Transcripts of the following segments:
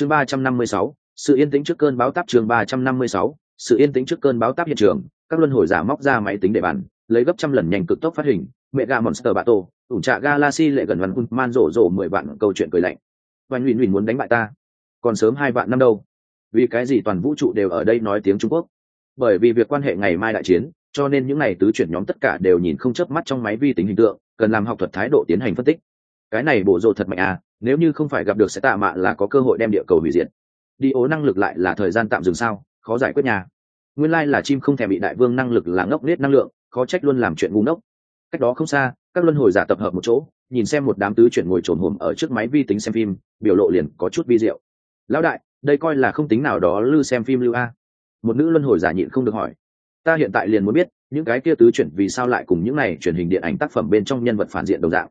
chương ba trăm năm mươi sáu, sự yên tĩnh trước cơn báo táp chương ba trăm năm mươi sáu, sự yên tĩnh trước cơn báo táp hiện trường. Các luân hồi giả móc ra máy tính để bàn, lấy gấp trăm lần nhanh cực tốc phát hình. Mẹ gà monster bạ tổ ủng trạ galaxy lệ gần văn man rổ rổ mười vạn câu chuyện cười lạnh. Và nhụy nhụy muốn đánh bại ta. Còn sớm hai vạn năm đâu. Vì cái gì toàn vũ trụ đều ở đây nói tiếng trung quốc? Bởi vì việc quan hệ ngày mai đại chiến, cho nên những ngày tứ chuyển nhóm tất cả đều nhìn không chớp mắt trong máy vi tính hình tượng, cần làm học thuật thái độ tiến hành phân tích cái này bổ rộ thật mạnh à nếu như không phải gặp được sẽ tạ mạ là có cơ hội đem địa cầu hủy diệt. Đi ố năng lực lại là thời gian tạm dừng sao, khó giải quyết nhà. Nguyên lai là chim không thèm bị đại vương năng lực là ngốc nết năng lượng, khó trách luôn làm chuyện ngu ngốc. Cách đó không xa, các luân hồi giả tập hợp một chỗ, nhìn xem một đám tứ chuyển ngồi trồn hồm ở trước máy vi tính xem phim, biểu lộ liền có chút vi diệu. Lão đại, đây coi là không tính nào đó lư xem phim lưu a. Một nữ luân hồi giả nhịn không được hỏi. Ta hiện tại liền muốn biết, những cái kia tứ chuyển vì sao lại cùng những này truyền hình điện ảnh tác phẩm bên trong nhân vật phản diện đồng dạng?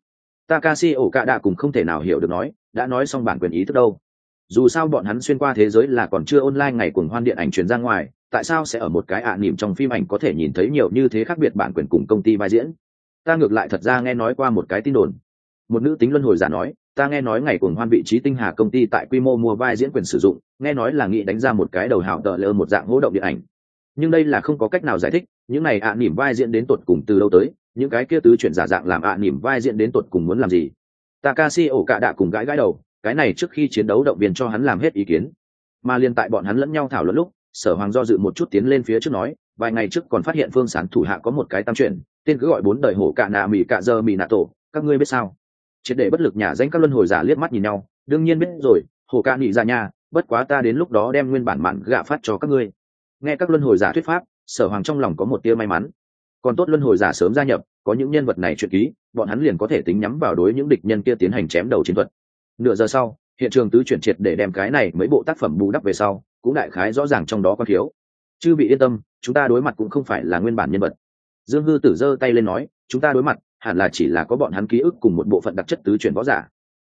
Takashi Okada cũng không thể nào hiểu được nói, đã nói xong bản quyền ý thức đâu. Dù sao bọn hắn xuyên qua thế giới là còn chưa online ngày cuồng hoan điện ảnh truyền ra ngoài, tại sao sẽ ở một cái ạ à niệm trong phim ảnh có thể nhìn thấy nhiều như thế khác biệt bản quyền cùng công ty vai diễn? Ta ngược lại thật ra nghe nói qua một cái tin đồn. Một nữ tính luân hồi giả nói, ta nghe nói ngày cuồng hoan vị trí tinh hà công ty tại quy mô mua vai diễn quyền sử dụng, nghe nói là nghĩ đánh ra một cái đầu hào tợ lơ một dạng hỗ động điện ảnh. Nhưng đây là không có cách nào giải thích, những này ạ à niệm vai diễn đến tột cùng từ đâu tới, những cái kia tứ chuyển giả dạng làm ạ à nỉm vai diễn đến tột cùng muốn làm gì? Takashi ổ cạ đạ cùng gãi gãi đầu, cái này trước khi chiến đấu động viên cho hắn làm hết ý kiến. Mà liên tại bọn hắn lẫn nhau thảo luận lúc, sở hoàng do dự một chút tiến lên phía trước nói, vài ngày trước còn phát hiện phương sán thủ hạ có một cái tam chuyển, tên cứ gọi bốn đời hổ cạ nạ mì cạ dơ mì nạ tổ, các ngươi biết sao? Triệt để bất lực nhà danh các luân hồi giả liếc mắt nhìn nhau, đương nhiên biết rồi, hổ cạ nị ra nhà bất quá ta đến lúc đó đem nguyên bản mặn gạ phát cho các ngươi. Nghe các luân hồi giả thuyết pháp, sở hoàng trong lòng có một tia may mắn còn tốt luân hồi giả sớm gia nhập, có những nhân vật này chuyện ký, bọn hắn liền có thể tính nhắm vào đối những địch nhân kia tiến hành chém đầu chiến thuật. Nửa giờ sau, hiện trường tứ chuyển triệt để đem cái này mấy bộ tác phẩm bù đắp về sau, cũng đại khái rõ ràng trong đó có thiếu chư bị yên tâm, chúng ta đối mặt cũng không phải là nguyên bản nhân vật. Dương hư tử giơ tay lên nói, chúng ta đối mặt, hẳn là chỉ là có bọn hắn ký ức cùng một bộ phận đặc chất tứ chuyển võ giả.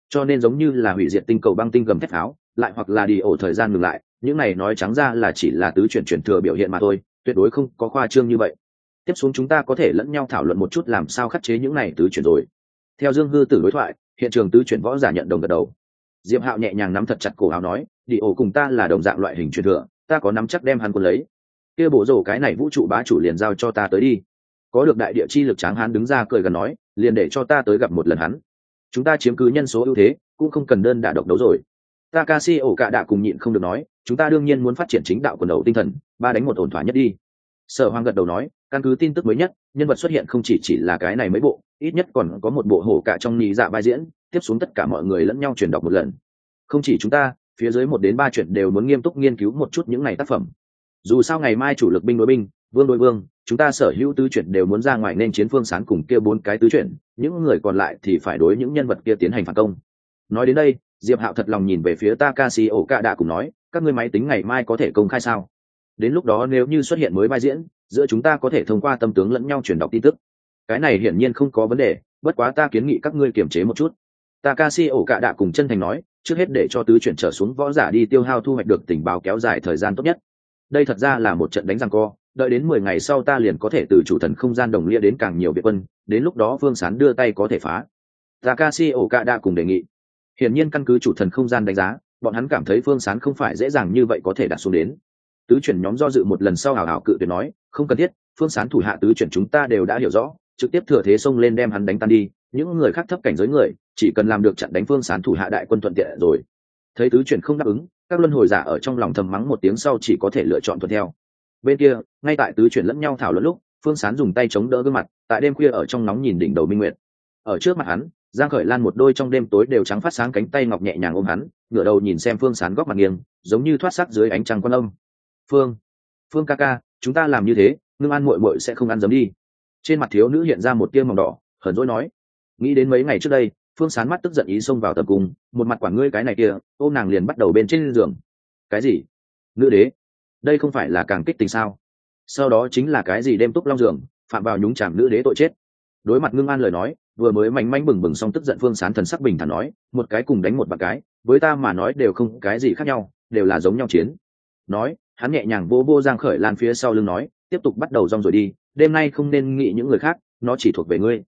Cho nên giống như là hủy diệt tinh cầu băng tinh gầm thép pháo, lại hoặc là đi ổ thời gian ngừng lại, những này nói trắng ra là chỉ là tứ chuyển chuyển thừa biểu hiện mà thôi, tuyệt đối không có khoa trương như vậy tiếp xuống chúng ta có thể lẫn nhau thảo luận một chút làm sao khắc chế những này tứ chuyển rồi. Theo dương hư tử đối thoại hiện trường tứ chuyển võ giả nhận đồng gật đầu. Diệp hạo nhẹ nhàng nắm thật chặt cổ áo nói đi ổ cùng ta là đồng dạng loại hình truyền thừa ta có nắm chắc đem hắn quân lấy. Kia bộ rổ cái này vũ trụ bá chủ liền giao cho ta tới đi. Có được đại địa chi lực tráng hắn đứng ra cười gần nói liền để cho ta tới gặp một lần hắn. Chúng ta chiếm cứ nhân số ưu thế cũng không cần đơn đả độc đấu rồi. Ta ca si ổ cạ đạ cùng nhịn không được nói, chúng ta đương nhiên muốn phát triển chính đạo quần đầu tinh thần, ba đánh một ổn thỏa nhất đi. Sở Hoàng gật đầu nói, căn cứ tin tức mới nhất nhân vật xuất hiện không chỉ chỉ là cái này mấy bộ ít nhất còn có một bộ hổ cả trong nhị dạ vai diễn tiếp xuống tất cả mọi người lẫn nhau truyền đọc một lần. Không chỉ chúng ta phía dưới một đến ba chuyện đều muốn nghiêm túc nghiên cứu một chút những này tác phẩm. Dù sao ngày mai chủ lực binh đối binh vương đối vương chúng ta sở hữu tứ chuyện đều muốn ra ngoài nên chiến phương sáng cùng kia bốn cái tứ chuyện, những người còn lại thì phải đối những nhân vật kia tiến hành phản công. Nói đến đây diệp hạo thật lòng nhìn về phía takashi ổ cạ đạ cùng nói các ngươi máy tính ngày mai có thể công khai sao? Đến lúc đó nếu như xuất hiện mới vai diễn, giữa chúng ta có thể thông qua tâm tướng lẫn nhau truyền đọc tin tức. Cái này hiển nhiên không có vấn đề, bất quá ta kiến nghị các ngươi kiềm chế một chút. Takashi ổ cạ đạ cùng chân thành nói, trước hết để cho tứ chuyển trở xuống võ giả đi tiêu hao thu hoạch được tình báo kéo dài thời gian tốt nhất. Đây thật ra là một trận đánh răng co, đợi đến mười ngày sau ta liền có thể từ chủ thần không gian đồng lia đến càng nhiều biệt quân, đến lúc đó phương sán đưa tay có thể phá. Takashi ổ cạ đạ cùng đề nghị. Hiển nhiên căn cứ chủ thần không gian đánh giá, bọn hắn cảm thấy phương sán không phải dễ dàng như vậy có thể đạt xuống đến tứ chuyển nhóm do dự một lần sau hào hào cự tuyệt nói, không cần thiết, phương sán thủ hạ tứ chuyển chúng ta đều đã hiểu rõ, trực tiếp thừa thế xông lên đem hắn đánh tan đi, những người khác thấp cảnh giới người, chỉ cần làm được chặn đánh phương sán thủ hạ đại quân thuận tiện rồi. Thấy tứ chuyển không đáp ứng, các luân hồi giả ở trong lòng thầm mắng một tiếng sau chỉ có thể lựa chọn thuận theo. Bên kia, ngay tại tứ chuyển lẫn nhau thảo luận lúc, phương sán dùng tay chống đỡ gương mặt, tại đêm khuya ở trong nóng nhìn đỉnh đầu minh nguyệt. Ở trước mặt hắn, giang khởi lan một đôi trong đêm tối đều trắng phát sáng cánh tay ngọc nhẹ nhàng ôm hắn, ngửa đầu nhìn xem phương sán góc mặt nghiêng, giống như thoát sắc dưới ánh trăng quan âm phương phương ca ca chúng ta làm như thế ngưng ăn mội mội sẽ không ăn giấm đi. Trên mặt thiếu nữ hiện ra một tia màu đỏ hờn dỗi nói. Nghĩ đến mấy ngày trước đây phương sán mắt tức giận ý xông vào tập cùng, một mặt quản ngươi cái này kia ô nàng liền bắt đầu bên trên giường. Cái gì? Nữ đế? Đây không phải là càng kích tình sao? Sau đó chính là cái gì đem túc long giường phạm vào nhúng chạm nữ đế tội chết. Đối mặt ngưng an lời nói vừa mới mánh mánh bừng bừng xong tức giận phương sán thần sắc bình thản nói một cái cùng đánh một bạc cái với ta mà nói đều không cái gì khác nhau đều là giống nhau chiến. Nói hắn nhẹ nhàng vô vô giang khởi lan phía sau lưng nói, tiếp tục bắt đầu rong rồi đi, đêm nay không nên nghĩ những người khác, nó chỉ thuộc về ngươi.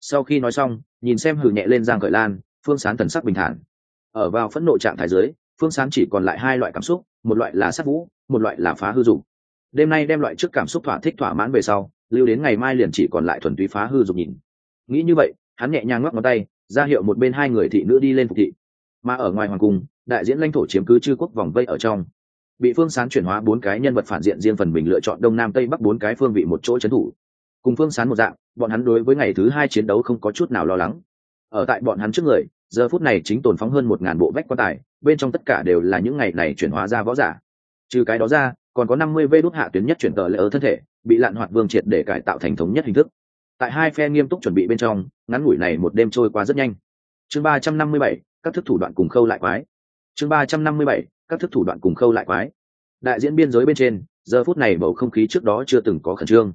Sau khi nói xong, nhìn xem hử nhẹ lên giang khởi lan, phương sán thần sắc bình thản. Ở vào phẫn nộ trạng thái dưới, phương sán chỉ còn lại hai loại cảm xúc, một loại là sát vũ, một loại là phá hư dụng đêm nay đem loại trước cảm xúc thỏa thích thỏa mãn về sau, lưu đến ngày mai liền chỉ còn lại thuần túy phá hư dụng nhìn. Nghĩ như vậy, hắn nhẹ nhàng ngoắc ngón tay, ra hiệu một bên hai người thị nữ đi lên phục thị. Mà ở ngoài hoàng cung, đại diễn lãnh thổ chiếm cứ chư quốc vòng vây ở trong bị phương sán chuyển hóa bốn cái nhân vật phản diện riêng phần mình lựa chọn đông nam tây bắc bốn cái phương vị một chỗ trấn thủ. Cùng phương sán một dạng, bọn hắn đối với ngày thứ hai chiến đấu không có chút nào lo lắng. Ở tại bọn hắn trước người, giờ phút này chính tồn phóng hơn một ngàn bộ vách quan tài, bên trong tất cả đều là những ngày này chuyển hóa ra võ giả. Trừ cái đó ra, còn có năm mươi vê đốt hạ tuyến nhất chuyển tờ lỡ ở thân thể, bị lạn hoạt vương triệt để cải tạo thành thống nhất hình thức. Tại hai phe nghiêm túc chuẩn bị bên trong, ngắn ngủi này một đêm trôi qua rất nhanh. Chương ba trăm năm mươi bảy, các thức thủ đoạn cùng khâu lại quái. Chương ba trăm năm mươi bảy các thức thủ đoạn cùng khâu lại quái. Đại diễn biên giới bên trên, giờ phút này bầu không khí trước đó chưa từng có khẩn trương.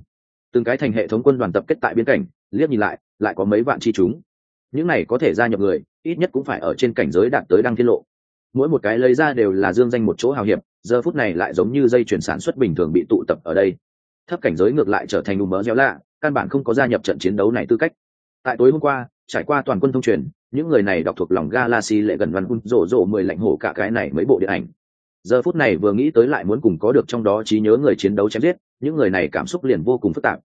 Từng cái thành hệ thống quân đoàn tập kết tại biên cảnh, liếc nhìn lại lại có mấy vạn chi chúng. Những này có thể gia nhập người, ít nhất cũng phải ở trên cảnh giới đạt tới đăng tiết lộ. Mỗi một cái lấy ra đều là dương danh một chỗ hào hiệp, giờ phút này lại giống như dây chuyển sản xuất bình thường bị tụ tập ở đây. Thấp cảnh giới ngược lại trở thành ùm mỡ gieo lạ, căn bản không có gia nhập trận chiến đấu này tư cách. Tại tối hôm qua, trải qua toàn quân thông truyền những người này đọc thuộc lòng galaxy lệ gần văn quân rổ rổ mười lạnh hổ cả cái này mấy bộ điện ảnh. Giờ phút này vừa nghĩ tới lại muốn cùng có được trong đó trí nhớ người chiến đấu chém giết, những người này cảm xúc liền vô cùng phức tạp.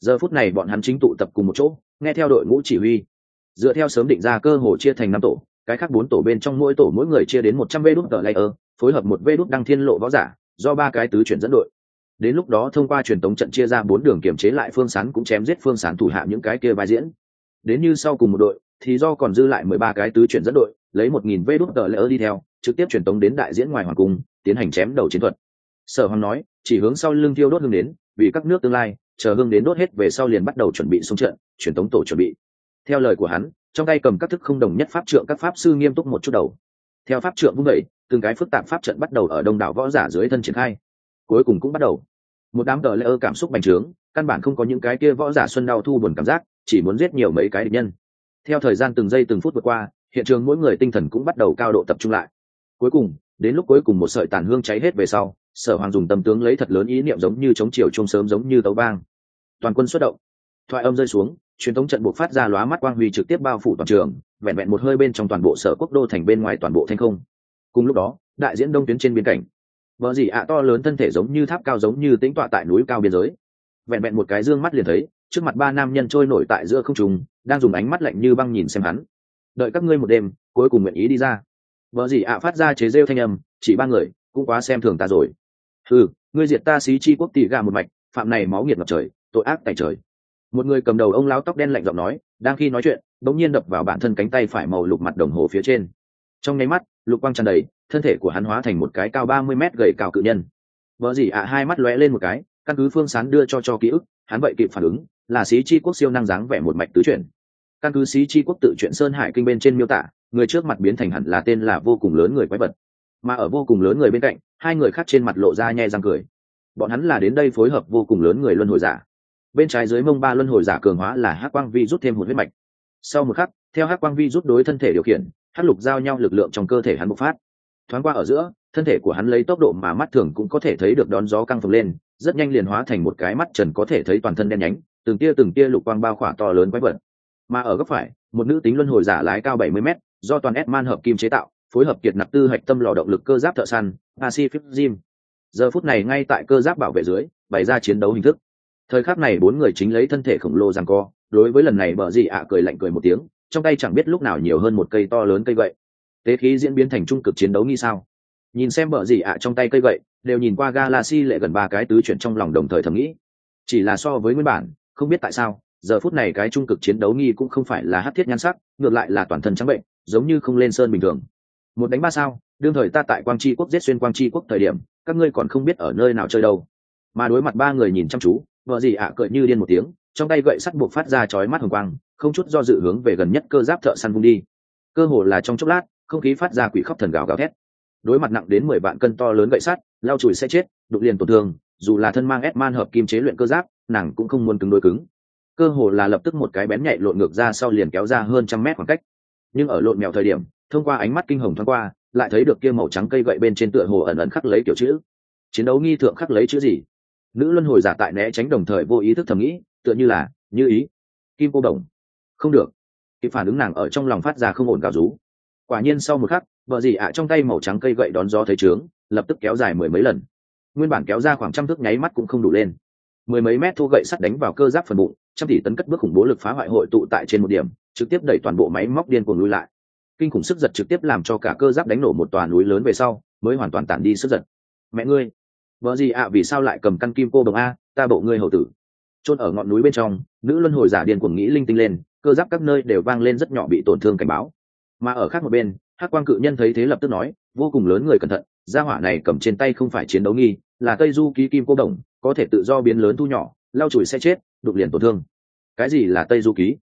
Giờ phút này bọn hắn chính tụ tập cùng một chỗ, nghe theo đội ngũ chỉ huy. Dựa theo sớm định ra cơ hồ chia thành năm tổ, cái khác bốn tổ bên trong mỗi tổ mỗi người chia đến một trăm vê đút tờ layer, phối hợp một vê đút đăng thiên lộ võ giả, do ba cái tứ chuyển dẫn đội. Đến lúc đó thông qua truyền tống trận chia ra bốn đường kiểm chế lại phương sán cũng chém giết phương sán thủ hạ những cái kia vai diễn. Đến như sau cùng một đội thì do còn dư lại mười ba cái tứ chuyển dẫn đội, lấy một nghìn vê đút tờ layer đi theo, trực tiếp truyền tống đến đại diễn ngoài hoàng cung, tiến hành chém đầu chiến thuật. Sở hoàng nói, chỉ hướng sau lưng thiêu đốt hương đến, vì các nước tương lai, chờ hương đến đốt hết về sau liền bắt đầu chuẩn bị xuống trận truyền tống tổ chuẩn bị. Theo lời của hắn, trong tay cầm các thức không đồng nhất pháp trượng các pháp sư nghiêm túc một chút đầu. Theo pháp trượng vung đẩy từng cái phức tạp pháp trận bắt đầu ở đông đảo võ giả dưới thân triển khai. Cuối cùng cũng bắt đầu. Một đám tờ lễ cảm xúc bành trướng, căn bản không có những cái kia võ giả xuân đau thu buồn cảm giác, chỉ muốn giết nhiều mấy cái địch nhân theo thời gian từng giây từng phút vượt qua, hiện trường mỗi người tinh thần cũng bắt đầu cao độ tập trung lại. Cuối cùng, đến lúc cuối cùng một sợi tàn hương cháy hết về sau, sở hoàng dùng tâm tướng lấy thật lớn ý niệm giống như chống chiều chung sớm giống như tấu bang toàn quân xuất động. Thoại âm rơi xuống, truyền thống trận buộc phát ra lóa mắt quang huy trực tiếp bao phủ toàn trường, vẹn vẹn một hơi bên trong toàn bộ sở quốc đô thành bên ngoài toàn bộ thanh không. Cùng lúc đó, đại diễn đông tuyến trên biên cảnh. Vợ gì ạ, to lớn thân thể giống như tháp cao giống như tĩnh tọa tại núi cao biên giới. Vẹn vẹn một cái dương mắt liền thấy, trước mặt ba nam nhân trôi nổi tại giữa không trùng đang dùng ánh mắt lạnh như băng nhìn xem hắn. Đợi các ngươi một đêm, cuối cùng nguyện ý đi ra. Vợ gì ạ phát ra chế rêu thanh âm, chỉ ba người, cũng quá xem thường ta rồi. Ừ ngươi diệt ta xí chi quốc tỷ gà một mạch, phạm này máu nghiệt ngập trời, tội ác tại trời. Một người cầm đầu ông lão tóc đen lạnh giọng nói, đang khi nói chuyện bỗng nhiên đập vào bản thân cánh tay phải màu lục mặt đồng hồ phía trên. Trong nháy mắt, lục quang tràn đầy, thân thể của hắn hóa thành một cái cao ba mươi mét gầy cao cự nhân. Vợ gì ạ hai mắt lóe lên một cái, căn cứ phương sán đưa cho cho ký ức, hắn vậy kịp phản ứng, là sĩ chi quốc siêu năng dáng vẻ một mạch tứ chuyển căn cứ sĩ chi quốc tự chuyện sơn hải kinh bên trên miêu tả, người trước mặt biến thành hẳn là tên là vô cùng lớn người quái vật. Mà ở vô cùng lớn người bên cạnh, hai người khác trên mặt lộ ra nhẹ răng cười. Bọn hắn là đến đây phối hợp vô cùng lớn người luân hồi giả. Bên trái dưới mông ba luân hồi giả cường hóa là hắc quang vi rút thêm một huyết mạch. Sau một khắc, theo hắc quang vi rút đối thân thể điều khiển, hắc lục giao nhau lực lượng trong cơ thể hắn bộc phát. Thoáng qua ở giữa, thân thể của hắn lấy tốc độ mà mắt thường cũng có thể thấy được đón gió căng phồng lên, rất nhanh liền hóa thành một cái mắt trần có thể thấy toàn thân đen nhánh, từng tia từng tia lục quang bao khỏa to lớn quái vật mà ở góc phải, một nữ tính luân hồi giả lái cao 70 m do toàn s man hợp kim chế tạo, phối hợp kiệt nạp tư hạch tâm lò động lực cơ giáp thợ săn, pacific gym giờ phút này ngay tại cơ giáp bảo vệ dưới, bày ra chiến đấu hình thức. Thời khắc này bốn người chính lấy thân thể khổng lồ rằng co, đối với lần này bờ dị ạ cười lạnh cười một tiếng, trong tay chẳng biết lúc nào nhiều hơn một cây to lớn cây gậy. Tế khí diễn biến thành trung cực chiến đấu như sao. Nhìn xem bờ dị ạ trong tay cây gậy, đều nhìn qua galaxy lệ gần ba cái tứ chuyển trong lòng đồng thời thầm nghĩ. Chỉ là so với nguyên bản, không biết tại sao giờ phút này cái trung cực chiến đấu nghi cũng không phải là hát thiết nhan sắc, ngược lại là toàn thân trắng bệnh, giống như không lên sơn bình thường. Một đánh ba sao, đương thời ta tại quang tri quốc giết xuyên quang tri quốc thời điểm, các ngươi còn không biết ở nơi nào chơi đâu. Mà đối mặt ba người nhìn chăm chú, vợ gì ạ, cười như điên một tiếng, trong tay gậy sắt buộc phát ra chói mắt hồng quang, không chút do dự hướng về gần nhất cơ giáp thợ săn vung đi. Cơ hồ là trong chốc lát, không khí phát ra quỷ khóc thần gào gào thét. Đối mặt nặng đến mười vạn cân to lớn gậy sắt, lao chùi sẽ chết đục liền tổn thương, dù là thân mang ép man hợp kim chế luyện cơ giáp, nàng cũng không muốn cứng đối cứng cơ hồ là lập tức một cái bén nhạy lộn ngược ra sau liền kéo ra hơn trăm mét khoảng cách. Nhưng ở lộn mèo thời điểm, thông qua ánh mắt kinh hồng thoáng qua, lại thấy được kia màu trắng cây gậy bên trên tựa hồ ẩn ẩn khắc lấy kiểu chữ. Chiến đấu nghi thượng khắc lấy chữ gì? Nữ luân hồi giả tại né tránh đồng thời vô ý thức thầm nghĩ, tựa như là, như ý. Kim cô đồng. Không được. Kịp phản ứng nàng ở trong lòng phát ra không ổn gào rú. Quả nhiên sau một khắc, vợ gì ạ à, trong tay màu trắng cây gậy đón gió thấy trướng, lập tức kéo dài mười mấy lần. Nguyên bản kéo ra khoảng trăm thước nháy mắt cũng không đủ lên. Mười mấy mét thô gậy sắt đánh vào cơ giáp phần bụng trăm tỷ tấn cất bước khủng bố lực phá hoại hội tụ tại trên một điểm, trực tiếp đẩy toàn bộ máy móc điên cuồng lui lại. Kinh khủng sức giật trực tiếp làm cho cả cơ giáp đánh nổ một tòa núi lớn về sau, mới hoàn toàn tản đi sức giật. Mẹ ngươi, vợ gì ạ, vì sao lại cầm căn kim cô đồng a, ta bộ ngươi hậu tử. Chôn ở ngọn núi bên trong, nữ luân hồi giả điên cuồng nghĩ linh tinh lên, cơ giáp các nơi đều vang lên rất nhỏ bị tổn thương cảnh báo. Mà ở khác một bên, hắc quang cự nhân thấy thế lập tức nói, vô cùng lớn người cẩn thận, gia hỏa này cầm trên tay không phải chiến đấu nghi, là tây du ký kim cô đồng, có thể tự do biến lớn thu nhỏ lau chùi sẽ chết đục liền tổn thương. Cái gì là tây du ký?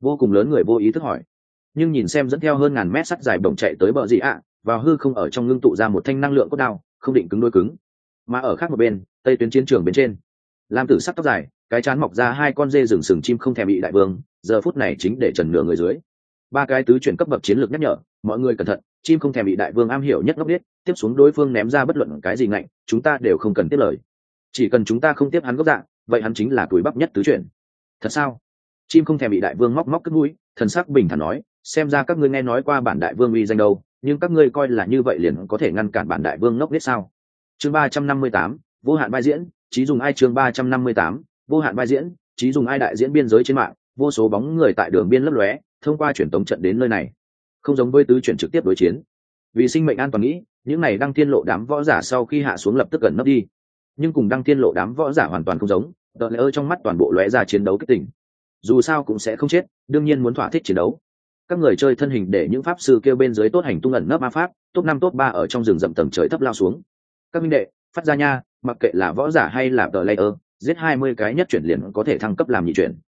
Vô cùng lớn người vô ý thức hỏi. Nhưng nhìn xem dẫn theo hơn ngàn mét sắt dài bổng chạy tới bờ gì ạ vào hư không ở trong ngưng tụ ra một thanh năng lượng cốt đao, không định cứng đôi cứng. Mà ở khác một bên, tây tuyến chiến trường bên trên, lam tử sắc tóc dài, cái chán mọc ra hai con dê rừng sừng chim không thèm bị đại vương, giờ phút này chính để trần nửa người dưới. Ba cái tứ chuyển cấp bậc chiến lược nhắc nhở, mọi người cẩn thận, chim không thèm bị đại vương am hiểu nhất ngốc biết tiếp xuống đối phương ném ra bất luận cái gì ngạnh, chúng ta đều không cần tiếp lời. Chỉ cần chúng ta không tiếp hắn gốc dạng vậy hắn chính là túi bắp nhất tứ chuyển. Thật sao? Chim không thèm bị đại vương móc móc cất mũi, thần sắc bình thản nói, xem ra các ngươi nghe nói qua bản đại vương uy danh đâu, nhưng các ngươi coi là như vậy liền có thể ngăn cản bản đại vương ngốc biết sao? Chương ba trăm năm mươi tám, vô hạn vai diễn, trí dùng ai chương ba trăm năm mươi tám, vô hạn vai diễn, trí dùng ai đại diễn biên giới trên mạng, vô số bóng người tại đường biên lấp lóe, thông qua truyền tống trận đến nơi này. Không giống với tứ chuyển trực tiếp đối chiến. Vì sinh mệnh an toàn nghĩ, những này đăng thiên lộ đám võ giả sau khi hạ xuống lập tức gần nấp đi nhưng cùng đăng thiên lộ đám võ giả hoàn toàn không giống đợt lỡ trong mắt toàn bộ lóe ra chiến đấu kích tỉnh dù sao cũng sẽ không chết, đương nhiên muốn thỏa thích chiến đấu. Các người chơi thân hình để những pháp sư kêu bên dưới tốt hành tung ẩn nấp ma pháp, top năm, top ba ở trong rừng rậm tầng trời thấp lao xuống. Các minh đệ, phát ra nha, mặc kệ là võ giả hay là tờ layer giết hai mươi cái nhất chuyển liền có thể thăng cấp làm nhị chuyển.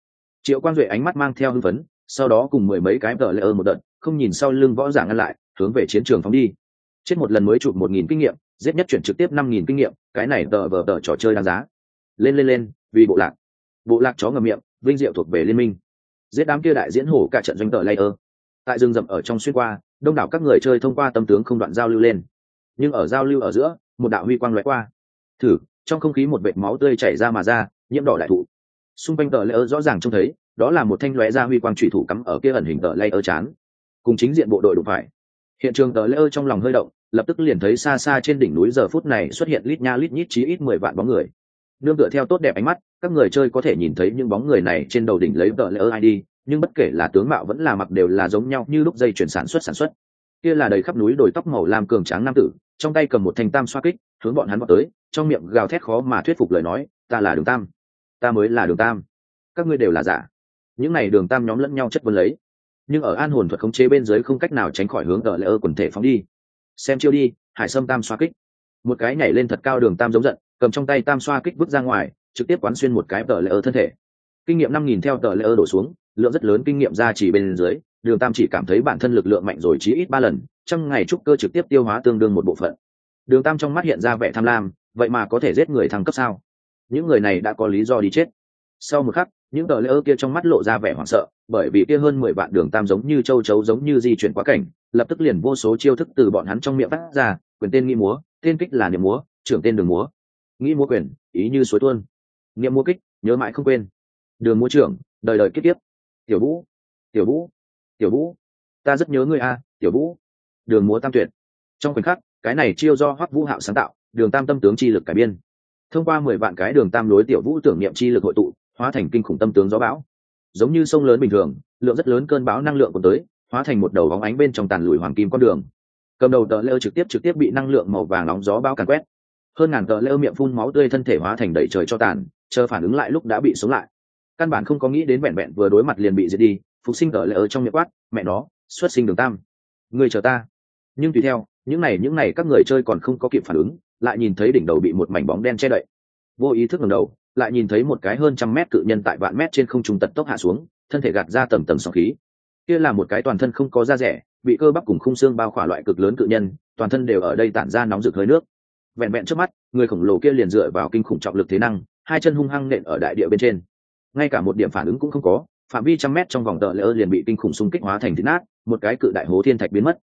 Triệu quang duệ ánh mắt mang theo hưng phấn, sau đó cùng mười mấy cái tờ layer một đợt, không nhìn sau lưng võ giả ngăn lại, hướng về chiến trường phóng đi. Chết một lần mới chụp một nghìn kinh nghiệm giết nhất chuyển trực tiếp năm nghìn kinh nghiệm, cái này tờ vờ tờ trò chơi đáng giá. Lên lên lên, vì bộ lạc. Bộ lạc chó ngầm miệng, vinh diệu thuộc về liên minh. Giết đám kia đại diễn hổ cả trận doanh tờ layer. Tại rừng rậm ở trong xuyên qua, đông đảo các người chơi thông qua tâm tướng không đoạn giao lưu lên. Nhưng ở giao lưu ở giữa, một đạo huy quang lóe qua. Thử, trong không khí một vệt máu tươi chảy ra mà ra, nhiễm đỏ đại thụ. Xung quanh tờ layer rõ ràng trông thấy, đó là một thanh lóe ra huy quang trụy thủ cắm ở kia ẩn hình tờ layer chán. Cùng chính diện bộ đội đụng phải. Hiện trường tờ layer trong lòng hơi động lập tức liền thấy xa xa trên đỉnh núi giờ phút này xuất hiện lít nha lít nhít chí ít mười vạn bóng người. Nương tựa theo tốt đẹp ánh mắt, các người chơi có thể nhìn thấy những bóng người này trên đầu đỉnh lấy vợ lỡ id nhưng bất kể là tướng mạo vẫn là mặc đều là giống nhau như lúc dây chuyển sản xuất sản xuất. Kia là đầy khắp núi đồi tóc màu làm cường tráng nam tử, trong tay cầm một thanh tam xoa kích, hướng bọn hắn vào tới, trong miệng gào thét khó mà thuyết phục lời nói, ta là đường tam, ta mới là đường tam. Các ngươi đều là giả. Những này đường tam nhóm lẫn nhau chất vấn lấy. Nhưng ở an hồn thuật khống chế bên dưới không cách nào tránh khỏi hướng tờ lễ ơ quần thể phóng đi xem chiêu đi, hải sâm tam xoa kích. Một cái nhảy lên thật cao đường tam giống giận, cầm trong tay tam xoa kích bước ra ngoài, trực tiếp quán xuyên một cái tờ lễ ơ thân thể. Kinh nghiệm năm nghìn theo tờ lễ ơ đổ xuống, lượng rất lớn kinh nghiệm ra chỉ bên dưới, đường tam chỉ cảm thấy bản thân lực lượng mạnh rồi chí ít ba lần, trong ngày trúc cơ trực tiếp tiêu hóa tương đương một bộ phận. Đường tam trong mắt hiện ra vẻ tham lam, vậy mà có thể giết người thăng cấp sao? Những người này đã có lý do đi chết. Sau một khắc, những tờ lễ ơ kia trong mắt lộ ra vẻ hoảng sợ, bởi vì kia hơn mười vạn đường tam giống như châu chấu giống như di chuyển quá cảnh lập tức liền vô số chiêu thức từ bọn hắn trong miệng phát ra, quyền tên nghĩ múa, tên kích là niệm múa, trưởng tên đường múa. Nghĩ múa quyền, ý như suối tuôn. Niệm múa kích, nhớ mãi không quên. Đường múa trưởng, đời đời kiếp tiếp tiểu vũ tiểu vũ tiểu vũ, ta rất nhớ ngươi a, tiểu vũ. Đường múa tam tuyệt. Trong khoảnh khắc, cái này chiêu do hoắc vũ hạo sáng tạo, đường tam tâm tướng chi lực cải biên. Thông qua mười vạn cái đường tam lối tiểu vũ tưởng niệm chi lực hội tụ, hóa thành kinh khủng tâm tướng gió bão. Giống như sông lớn bình thường, lượng rất lớn cơn bão năng lượng còn tới hóa thành một đầu bóng ánh bên trong tàn lùi hoàng kim con đường. Cầm đầu tờ lơ trực tiếp trực tiếp bị năng lượng màu vàng nóng gió bão càn quét. Hơn ngàn tờ lơ miệng phun máu tươi thân thể hóa thành đầy trời cho tàn, chờ phản ứng lại lúc đã bị sống lại. Căn bản không có nghĩ đến vẹn vẹn vừa đối mặt liền bị diệt đi, phục sinh tờ lơ trong miệng quát, mẹ nó, xuất sinh đường tam. Người chờ ta. Nhưng tùy theo, những này những này các người chơi còn không có kịp phản ứng, lại nhìn thấy đỉnh đầu bị một mảnh bóng đen che đậy. Vô ý thức ngẩng đầu, lại nhìn thấy một cái hơn trăm mét cự nhân tại vạn mét trên không trung tật tốc hạ xuống, thân thể gạt ra tầm tầm sóng khí kia là một cái toàn thân không có da rẻ, bị cơ bắp cùng khung xương bao khỏa loại cực lớn cự nhân, toàn thân đều ở đây tản ra nóng rực hơi nước. Vẹn vẹn trước mắt, người khổng lồ kia liền dựa vào kinh khủng trọng lực thế năng, hai chân hung hăng nện ở đại địa bên trên. Ngay cả một điểm phản ứng cũng không có, phạm vi trăm mét trong vòng tợ lỡ liền bị kinh khủng xung kích hóa thành thịt nát, một cái cự đại hố thiên thạch biến mất.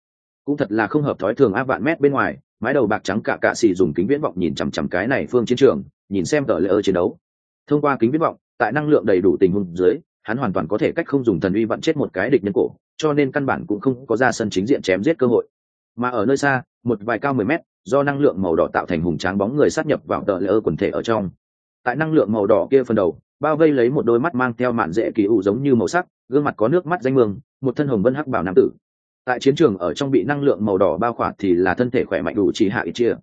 Cũng thật là không hợp thói thường áp vạn mét bên ngoài, mái đầu bạc trắng cả cạ xì dùng kính viễn vọng nhìn chằm chằm cái này phương chiến trường, nhìn xem tờ lễ ơ chiến đấu. Thông qua kính viễn vọng, tại năng lượng đầy đủ tình huống dưới hắn hoàn toàn có thể cách không dùng thần uy vặn chết một cái địch nhân cổ, cho nên căn bản cũng không có ra sân chính diện chém giết cơ hội. Mà ở nơi xa, một vài cao mười mét, do năng lượng màu đỏ tạo thành hùng tráng bóng người sát nhập vào tờ lỡ quần thể ở trong. Tại năng lượng màu đỏ kia phần đầu, bao vây lấy một đôi mắt mang theo mạn dễ kỳ ủ giống như màu sắc, gương mặt có nước mắt danh mương, một thân hồng vân hắc bảo nam tử. Tại chiến trường ở trong bị năng lượng màu đỏ bao khỏa thì là thân thể khỏe mạnh đủ chỉ hạ ít chia.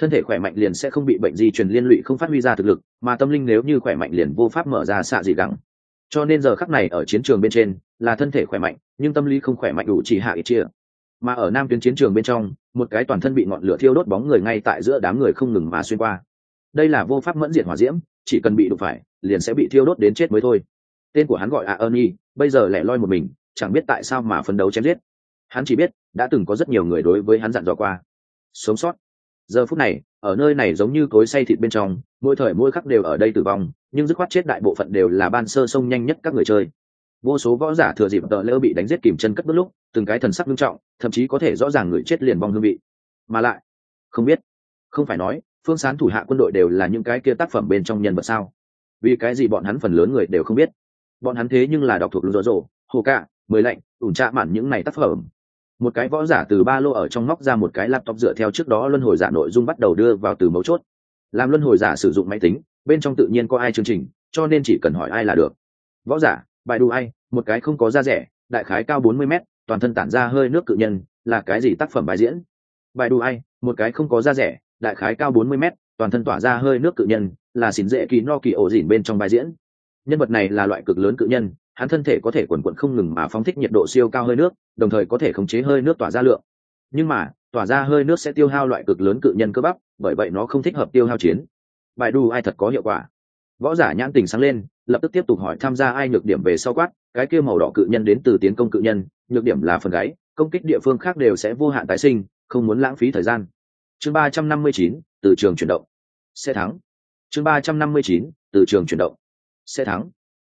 Thân thể khỏe mạnh liền sẽ không bị bệnh di truyền liên lụy không phát huy ra thực lực, mà tâm linh nếu như khỏe mạnh liền vô pháp mở ra xạ dị gắng cho nên giờ khắc này ở chiến trường bên trên là thân thể khỏe mạnh, nhưng tâm lý không khỏe mạnh đủ chỉ hạ ít chia. Mà ở nam tuyến chiến trường bên trong, một cái toàn thân bị ngọn lửa thiêu đốt bóng người ngay tại giữa đám người không ngừng mà xuyên qua. Đây là vô pháp mẫn diện hỏa diễm, chỉ cần bị đụng phải, liền sẽ bị thiêu đốt đến chết mới thôi. Tên của hắn gọi a ơn bây giờ lẻ loi một mình, chẳng biết tại sao mà phấn đấu chém giết. Hắn chỉ biết, đã từng có rất nhiều người đối với hắn dặn dò qua. Sống sót. Giờ phút này, ở nơi này giống như cối say thịt bên trong, mỗi thời mỗi khắc đều ở đây tử vong nhưng dứt khoát chết đại bộ phận đều là ban sơ sông nhanh nhất các người chơi. Vô số võ giả thừa dịp tờ lỡ bị đánh giết kìm chân cất bước lúc, từng cái thần sắc nghiêm trọng, thậm chí có thể rõ ràng người chết liền bong hương vị. Mà lại, không biết, không phải nói, phương sán thủ hạ quân đội đều là những cái kia tác phẩm bên trong nhân vật sao? Vì cái gì bọn hắn phần lớn người đều không biết? Bọn hắn thế nhưng là đọc thuộc rô rô hồ cạ, mười lạnh, ủn trạ mạn những này tác phẩm. Một cái võ giả từ ba lô ở trong móc ra một cái laptop dựa theo trước đó luân hồi giả nội dung bắt đầu đưa vào từ mấu chốt. Làm luân hồi giả sử dụng máy tính bên trong tự nhiên có ai chương trình, cho nên chỉ cần hỏi ai là được. Võ giả, bài đủ ai, một cái không có da rẻ, đại khái cao bốn mươi mét, toàn thân tản ra hơi nước cự nhân, là cái gì tác phẩm bài diễn? Bài đủ ai, một cái không có da rẻ, đại khái cao bốn mươi mét, toàn thân tỏa ra hơi nước cự nhân, là xỉn dễ kỳ no kỳ ổ dỉn bên trong bài diễn. Nhân vật này là loại cực lớn cự nhân, hắn thân thể có thể quần quận không ngừng mà phóng thích nhiệt độ siêu cao hơi nước, đồng thời có thể khống chế hơi nước tỏa ra lượng. Nhưng mà, tỏa ra hơi nước sẽ tiêu hao loại cực lớn cự nhân cơ bắp, bởi vậy nó không thích hợp tiêu hao chiến bài đủ ai thật có hiệu quả. Võ giả nhãn tình sáng lên, lập tức tiếp tục hỏi tham gia ai nhược điểm về sau quát, cái kia màu đỏ cự nhân đến từ tiến công cự nhân, nhược điểm là phần gáy, công kích địa phương khác đều sẽ vô hạn tái sinh, không muốn lãng phí thời gian. Chương ba trăm năm mươi chín, từ trường chuyển động. Sẽ thắng. Chương ba trăm năm mươi chín, từ trường chuyển động. Sẽ thắng.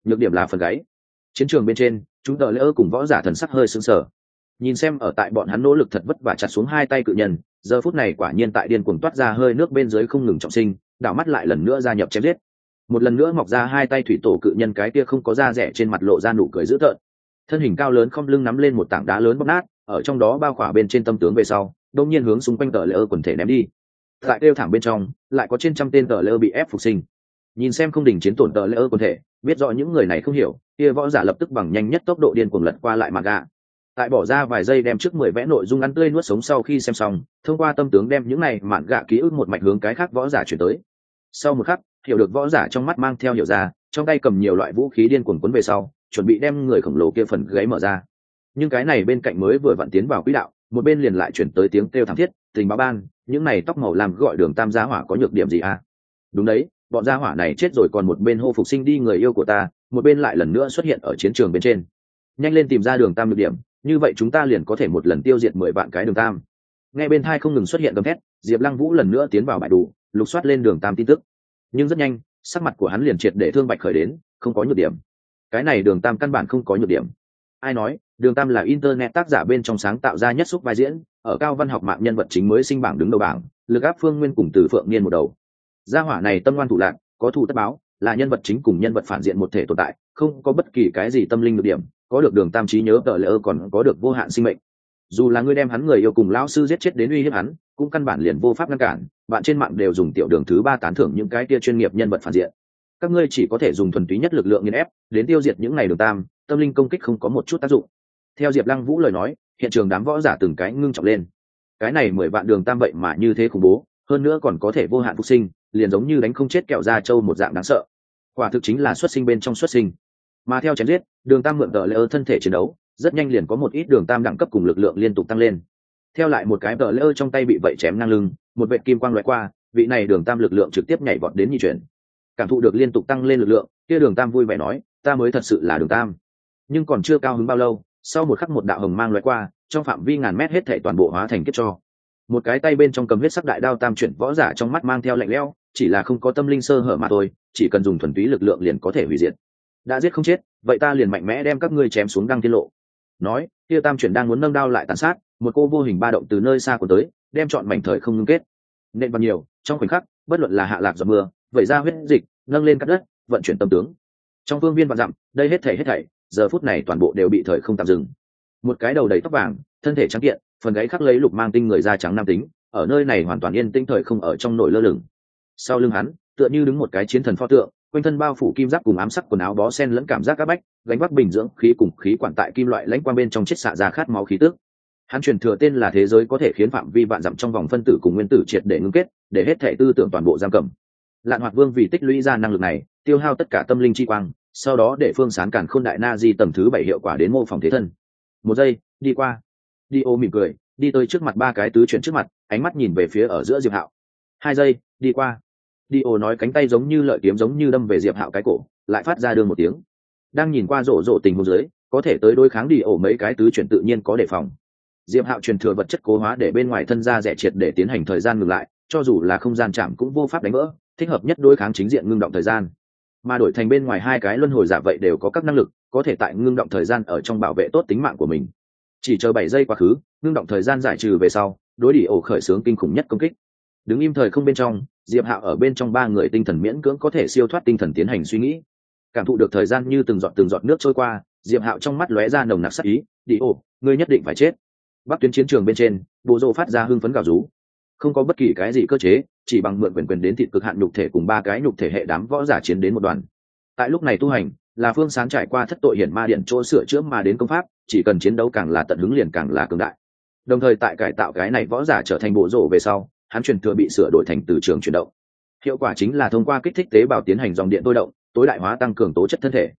Nhược điểm là phần gáy. Chiến trường bên trên, chúng tờ lỡ cùng võ giả thần sắc hơi sững sờ. Nhìn xem ở tại bọn hắn nỗ lực thật vất vả chặt xuống hai tay cự nhân, giờ phút này quả nhiên tại điên cuồng toát ra hơi nước bên dưới không ngừng trọng sinh đảo mắt lại lần nữa gia nhập chém giết. Một lần nữa mọc ra hai tay thủy tổ cự nhân cái kia không có da rẻ trên mặt lộ ra nụ cười dữ tợn. Thân hình cao lớn không lưng nắm lên một tảng đá lớn bóc nát, ở trong đó bao khỏa bên trên tâm tướng về sau, đông nhiên hướng xung quanh tờ lỡ quần thể ném đi. Tại đeo thẳng bên trong, lại có trên trăm tên tờ lỡ bị ép phục sinh. Nhìn xem không đình chiến tổn tờ lỡ quần thể, biết rõ những người này không hiểu, kia võ giả lập tức bằng nhanh nhất tốc độ điên cuồng lật qua lại mà gạ. Tại bỏ ra vài giây đem trước mười vẽ nội dung ăn tươi nuốt sống sau khi xem xong, thông qua tâm tướng đem những này mạn gạ ký ức một mạch hướng cái khác võ giả chuyển tới sau một khắc, hiểu được võ giả trong mắt mang theo hiểu ra, trong tay cầm nhiều loại vũ khí điên cuồng cuốn về sau, chuẩn bị đem người khổng lồ kia phần gáy mở ra. Nhưng cái này bên cạnh mới vừa vặn tiến vào quỹ đạo, một bên liền lại chuyển tới tiếng kêu thảm thiết, tình báo ban, những này tóc màu làm gọi đường tam gia hỏa có nhược điểm gì à? Đúng đấy, bọn gia hỏa này chết rồi còn một bên hô phục sinh đi người yêu của ta, một bên lại lần nữa xuất hiện ở chiến trường bên trên. Nhanh lên tìm ra đường tam nhược điểm, như vậy chúng ta liền có thể một lần tiêu diệt mười vạn cái đường tam nghe bên thai không ngừng xuất hiện gầm thét, diệp lăng vũ lần nữa tiến vào bãi đủ, lục soát lên đường tam tin tức. Nhưng rất nhanh, sắc mặt của hắn liền triệt để thương bạch khởi đến, không có nhược điểm. Cái này đường tam căn bản không có nhược điểm. Ai nói, đường tam là internet tác giả bên trong sáng tạo ra nhất xúc vai diễn, ở cao văn học mạng nhân vật chính mới sinh bảng đứng đầu bảng, lực áp phương nguyên cùng từ phượng niên một đầu. Gia hỏa này tâm ngoan thủ lạc, có thủ tất báo, là nhân vật chính cùng nhân vật phản diện một thể tồn tại, không có bất kỳ cái gì tâm linh được điểm, có được đường tam trí nhớ tờ lỡ còn có được vô hạn sinh mệnh dù là ngươi đem hắn người yêu cùng lão sư giết chết đến uy hiếp hắn, cũng căn bản liền vô pháp ngăn cản, bạn trên mạng đều dùng tiểu đường thứ ba tán thưởng những cái tia chuyên nghiệp nhân vật phản diện. Các ngươi chỉ có thể dùng thuần túy nhất lực lượng nghiên ép, đến tiêu diệt những ngày đường tam, tâm linh công kích không có một chút tác dụng. Theo diệp lăng vũ lời nói, hiện trường đám võ giả từng cái ngưng trọng lên. Cái này mười vạn đường tam vậy mà như thế khủng bố, hơn nữa còn có thể vô hạn phục sinh, liền giống như đánh không chết kẹo da trâu một dạng đáng sợ. Quả thực chính là xuất sinh bên trong xuất sinh. Mà theo chém giết, đường tam mượn tờ lỡ thân thể chiến đấu rất nhanh liền có một ít đường tam đẳng cấp cùng lực lượng liên tục tăng lên. Theo lại một cái tờ lễ trong tay bị vậy chém ngang lưng, một vệ kim quang loại qua, vị này đường tam lực lượng trực tiếp nhảy vọt đến nhị chuyển. Cảm thụ được liên tục tăng lên lực lượng, kia đường tam vui vẻ nói, ta mới thật sự là đường tam. Nhưng còn chưa cao hứng bao lâu, sau một khắc một đạo hồng mang loại qua, trong phạm vi ngàn mét hết thể toàn bộ hóa thành kết cho. Một cái tay bên trong cầm huyết sắc đại đao tam chuyển võ giả trong mắt mang theo lạnh lẽo, chỉ là không có tâm linh sơ hở mà thôi, chỉ cần dùng thuần túy lực lượng liền có thể hủy diệt. Đã giết không chết, vậy ta liền mạnh mẽ đem các ngươi chém xuống đăng tiết lộ nói, kia tam chuyển đang muốn nâng đao lại tàn sát, một cô vô hình ba động từ nơi xa của tới, đem chọn mảnh thời không ngưng kết. Nên vào nhiều, trong khoảnh khắc, bất luận là hạ lạc giọt mưa, vẩy ra huyết dịch, nâng lên cắt đất, vận chuyển tâm tướng. Trong phương viên vạn dặm, đây hết thảy hết thảy, giờ phút này toàn bộ đều bị thời không tạm dừng. Một cái đầu đầy tóc vàng, thân thể trắng kiện, phần gáy khắc lấy lục mang tinh người da trắng nam tính, ở nơi này hoàn toàn yên tĩnh thời không ở trong nổi lơ lửng. Sau lưng hắn, tựa như đứng một cái chiến thần pho tượng quanh thân bao phủ kim giáp cùng ám sắc quần áo bó sen lẫn cảm giác áp bách, gánh vác bình dưỡng khí cùng khí quản tại kim loại lãnh quang bên trong chiết xạ ra khát máu khí tức. Hắn truyền thừa tên là thế giới có thể khiến phạm vi vạn dặm trong vòng phân tử cùng nguyên tử triệt để ngưng kết, để hết thể tư tưởng toàn bộ giam cầm. Lạn hoạt vương vì tích lũy ra năng lực này, tiêu hao tất cả tâm linh chi quang, sau đó để phương sán cản khôn đại na di tầm thứ bảy hiệu quả đến mô phỏng thế thân. Một giây, đi qua. Đi ô mỉm cười, đi tới trước mặt ba cái tứ chuyển trước mặt, ánh mắt nhìn về phía ở giữa diệp hạo. Hai giây, đi qua đi ô nói cánh tay giống như lợi kiếm giống như đâm về diệp hạo cái cổ, lại phát ra đương một tiếng. Đang nhìn qua rổ rổ tình huống dưới, có thể tới đối kháng đi ổ mấy cái tứ chuyển tự nhiên có đề phòng. Diệp hạo truyền thừa vật chất cố hóa để bên ngoài thân ra rẻ triệt để tiến hành thời gian ngừng lại, cho dù là không gian chạm cũng vô pháp đánh vỡ, thích hợp nhất đối kháng chính diện ngưng động thời gian. Mà đổi thành bên ngoài hai cái luân hồi giả vậy đều có các năng lực, có thể tại ngưng động thời gian ở trong bảo vệ tốt tính mạng của mình. Chỉ chờ bảy giây quá khứ, ngưng động thời gian giải trừ về sau, đối đi ổ khởi xướng kinh khủng nhất công kích. Đứng im thời không bên trong diệp hạo ở bên trong ba người tinh thần miễn cưỡng có thể siêu thoát tinh thần tiến hành suy nghĩ. Cảm thụ được thời gian như từng giọt từng giọt nước trôi qua, diệp hạo trong mắt lóe ra nồng nặc sắc ý, đi ô ngươi nhất định phải chết. Bắc tuyến chiến trường bên trên bộ rộ phát ra hưng phấn gào rú. Không có bất kỳ cái gì cơ chế, chỉ bằng mượn quyền quyền đến thịt cực hạn nhục thể cùng ba cái nhục thể hệ đám võ giả chiến đến một đoàn. Tại lúc này tu hành, là phương sáng trải qua thất tội hiển ma điện chỗ sửa chữa mà đến công pháp, chỉ cần chiến đấu càng là tận hứng liền càng là cường đại. Đồng thời tại cải tạo cái này võ giả trở thành bộ rộ về sau hắn truyền thừa bị sửa đổi thành từ trường chuyển động. Hiệu quả chính là thông qua kích thích tế bào tiến hành dòng điện tôi động, tối đại hóa tăng cường tố chất thân thể.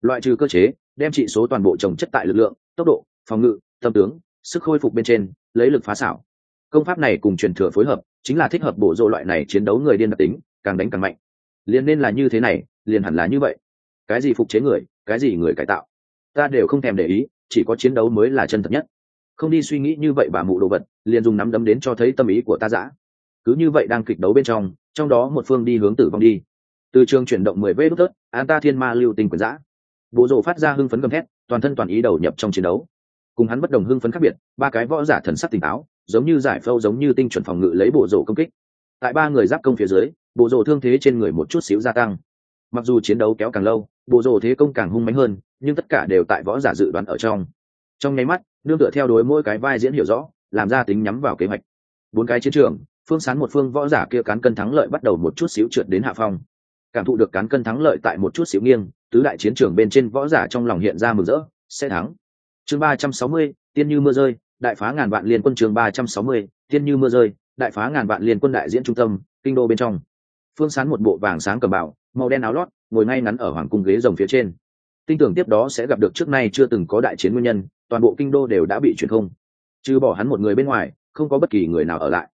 Loại trừ cơ chế, đem trị số toàn bộ trồng chất tại lực lượng, tốc độ, phòng ngự, tâm tướng, sức khôi phục bên trên, lấy lực phá xảo. Công pháp này cùng truyền thừa phối hợp, chính là thích hợp bổ rộ loại này chiến đấu người điên đặc tính, càng đánh càng mạnh. Liền nên là như thế này, liền hẳn là như vậy. Cái gì phục chế người, cái gì người cải tạo? Ta đều không thèm để ý, chỉ có chiến đấu mới là chân thật nhất không đi suy nghĩ như vậy bà mụ đồ vật, liền dùng nắm đấm đến cho thấy tâm ý của ta giã cứ như vậy đang kịch đấu bên trong trong đó một phương đi hướng tử vong đi. Từ trường chuyển động mười vê đốt tớt an ta thiên ma lưu tình quyền giã bộ rộ phát ra hưng phấn gầm thét, toàn thân toàn ý đầu nhập trong chiến đấu. Cùng hắn bất đồng hưng phấn khác biệt, ba cái võ giả thần sắc tỉnh táo, giống như giải phâu giống như tinh chuẩn phòng ngự lấy bộ rộ công kích. Tại ba người giáp công phía dưới bộ rộ thương thế trên người một chút xíu gia tăng. Mặc dù chiến đấu kéo càng lâu bộ rộ thế công càng hung mãnh hơn, nhưng tất cả đều tại võ giả dự đoán ở trong. Trong nháy mắt nương tựa theo đối mỗi cái vai diễn hiểu rõ, làm ra tính nhắm vào kế hoạch. Bốn cái chiến trường, phương sán một phương võ giả kia cán cân thắng lợi bắt đầu một chút xíu trượt đến hạ phong. Cảm thụ được cán cân thắng lợi tại một chút xíu nghiêng, tứ đại chiến trường bên trên võ giả trong lòng hiện ra mừng rỡ, sẽ thắng. Chương ba trăm sáu mươi, tiên như mưa rơi, đại phá ngàn vạn liên quân trường ba trăm sáu mươi, tiên như mưa rơi, đại phá ngàn vạn liên quân đại diễn trung tâm, kinh đô bên trong. Phương sán một bộ vàng sáng cầm bảo màu đen áo lót, ngồi ngay ngắn ở hoàng cung ghế rồng phía trên. Tin tưởng tiếp đó sẽ gặp được trước nay chưa từng có đại chiến nguyên nhân toàn bộ kinh đô đều đã bị chuyển không. Trừ bỏ hắn một người bên ngoài, không có bất kỳ người nào ở lại.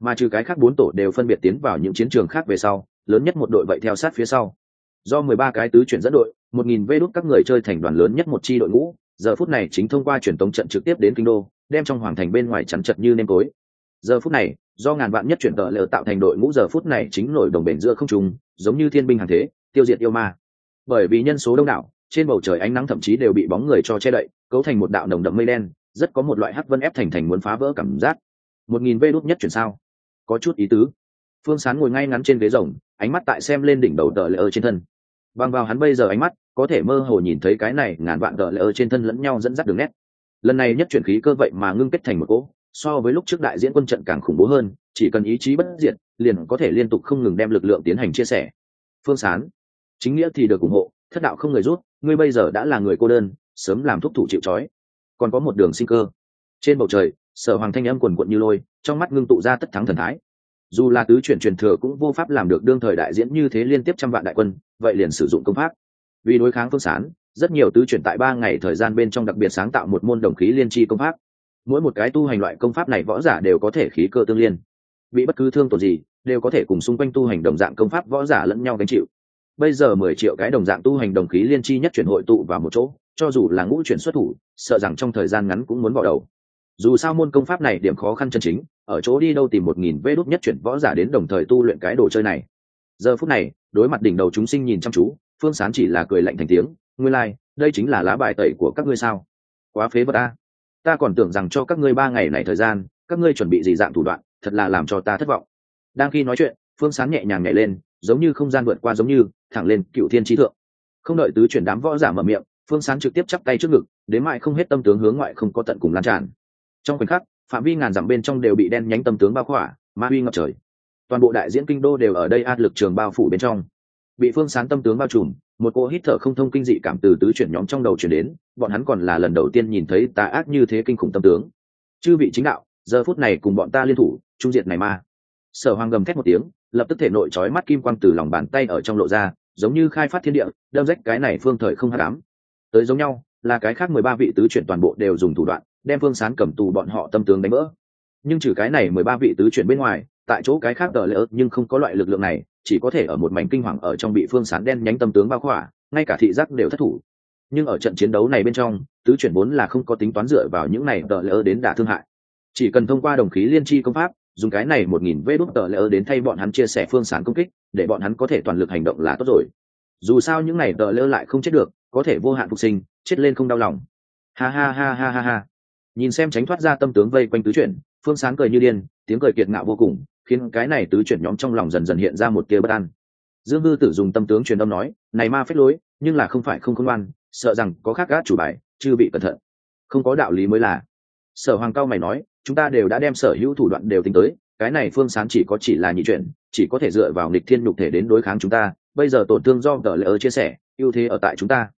Mà trừ cái khác bốn tổ đều phân biệt tiến vào những chiến trường khác về sau, lớn nhất một đội vậy theo sát phía sau. Do mười ba cái tứ chuyển dẫn đội, một nghìn vê đốt các người chơi thành đoàn lớn nhất một chi đội ngũ, giờ phút này chính thông qua truyền tống trận trực tiếp đến kinh đô, đem trong hoàng thành bên ngoài chắn chật như nêm tối. Giờ phút này, do ngàn vạn nhất chuyển tợ lờ tạo thành đội ngũ giờ phút này chính nổi đồng bền giữa không trùng giống như thiên binh hàng thế, tiêu diệt yêu ma. Bởi vì nhân số đông đảo trên bầu trời ánh nắng thậm chí đều bị bóng người cho che đậy, cấu thành một đạo nồng đậm mây đen, rất có một loại hắc vân ép thành thành muốn phá vỡ cảm giác. Một nghìn vê đốt nhất chuyển sao? Có chút ý tứ. Phương sán ngồi ngay ngắn trên ghế rồng, ánh mắt tại xem lên đỉnh đầu tờ lệ ơ trên thân. Bằng vào hắn bây giờ ánh mắt, có thể mơ hồ nhìn thấy cái này ngàn vạn tờ lệ ơ trên thân lẫn nhau dẫn dắt đường nét. Lần này nhất chuyển khí cơ vậy mà ngưng kết thành một cỗ, so với lúc trước đại diễn quân trận càng khủng bố hơn, chỉ cần ý chí bất diệt, liền có thể liên tục không ngừng đem lực lượng tiến hành chia sẻ. Phương sán, chính nghĩa thì được ủng hộ thất đạo không người rút, ngươi bây giờ đã là người cô đơn, sớm làm thúc thủ chịu trói. Còn có một đường sinh cơ. Trên bầu trời, sở hoàng thanh âm quần quận như lôi, trong mắt ngưng tụ ra tất thắng thần thái. Dù là tứ chuyển truyền thừa cũng vô pháp làm được đương thời đại diễn như thế liên tiếp trăm vạn đại quân, vậy liền sử dụng công pháp. Vì đối kháng phương sán, rất nhiều tứ chuyển tại ba ngày thời gian bên trong đặc biệt sáng tạo một môn đồng khí liên tri công pháp. Mỗi một cái tu hành loại công pháp này võ giả đều có thể khí cơ tương liên. Bị bất cứ thương tổn gì, đều có thể cùng xung quanh tu hành đồng dạng công pháp võ giả lẫn nhau gánh chịu bây giờ mười triệu cái đồng dạng tu hành đồng khí liên chi nhất chuyển hội tụ vào một chỗ cho dù là ngũ chuyển xuất thủ sợ rằng trong thời gian ngắn cũng muốn vào đầu. Dù sao môn công pháp này điểm khó khăn chân chính ở chỗ đi đâu tìm một nghìn vê đốt nhất chuyển võ giả đến đồng thời tu luyện cái đồ chơi này. Giờ phút này đối mặt đỉnh đầu chúng sinh nhìn chăm chú phương sán chỉ là cười lạnh thành tiếng ngươi lai、like, đây chính là lá bài tẩy của các ngươi sao? Quá phế vật ta ta còn tưởng rằng cho các ngươi ba ngày này thời gian các ngươi chuẩn bị gì dạng thủ đoạn thật là làm cho ta thất vọng. Đang khi nói chuyện phương sán nhẹ nhàng nhảy lên giống như không gian vượt qua giống như thẳng lên cựu thiên trí thượng. Không đợi tứ chuyển đám võ giả mở miệng, phương sán trực tiếp chắp tay trước ngực, đến mại không hết tâm tướng hướng ngoại không có tận cùng lan tràn. Trong khoảnh khắc, phạm vi ngàn dặm bên trong đều bị đen nhánh tâm tướng bao khỏa, ma uy ngập trời. Toàn bộ đại diễn kinh đô đều ở đây át lực trường bao phủ bên trong. Bị phương sán tâm tướng bao trùm, một cô hít thở không thông kinh dị cảm từ tứ chuyển nhóm trong đầu chuyển đến, bọn hắn còn là lần đầu tiên nhìn thấy tà ác như thế kinh khủng tâm tướng. Chư vị chính đạo, giờ phút này cùng bọn ta liên thủ trung diệt này ma sở hoàng gầm thét một tiếng lập tức thể nội trói mắt kim quang từ lòng bàn tay ở trong lộ ra, giống như khai phát thiên địa, đâm rách cái này phương thời không hát đám tới giống nhau, là cái khác mười ba vị tứ chuyển toàn bộ đều dùng thủ đoạn, đem phương sán cầm tù bọn họ tâm tướng đánh vỡ. Nhưng trừ cái này mười ba vị tứ chuyển bên ngoài, tại chỗ cái khác tờ lỡ nhưng không có loại lực lượng này, chỉ có thể ở một mảnh kinh hoàng ở trong bị phương sán đen nhánh tâm tướng bao khỏa, ngay cả thị giác đều thất thủ. Nhưng ở trận chiến đấu này bên trong, tứ chuyển vốn là không có tính toán dựa vào những này tờ lỡ đến đả thương hại. Chỉ cần thông qua đồng khí liên tri công pháp dùng cái này một nghìn vê đốt tờ lỡ đến thay bọn hắn chia sẻ phương sáng công kích, để bọn hắn có thể toàn lực hành động là tốt rồi. Dù sao những này tờ lỡ lại không chết được, có thể vô hạn phục sinh, chết lên không đau lòng. Ha ha ha ha ha ha. Nhìn xem tránh thoát ra tâm tướng vây quanh tứ chuyển, phương sáng cười như điên, tiếng cười kiệt ngạo vô cùng, khiến cái này tứ chuyển nhóm trong lòng dần dần hiện ra một tia bất an. Dương hư tử dùng tâm tướng truyền âm nói, này ma phết lối, nhưng là không phải không công ngoan, sợ rằng có khác gác chủ bài chưa bị cẩn thận. Không có đạo lý mới là sở hoàng cao mày nói, chúng ta đều đã đem sở hữu thủ đoạn đều tính tới, cái này phương sán chỉ có chỉ là nhị chuyển chỉ có thể dựa vào nghịch thiên nhục thể đến đối kháng chúng ta, bây giờ tổn thương do tờ lỡ chia sẻ, ưu thế ở tại chúng ta.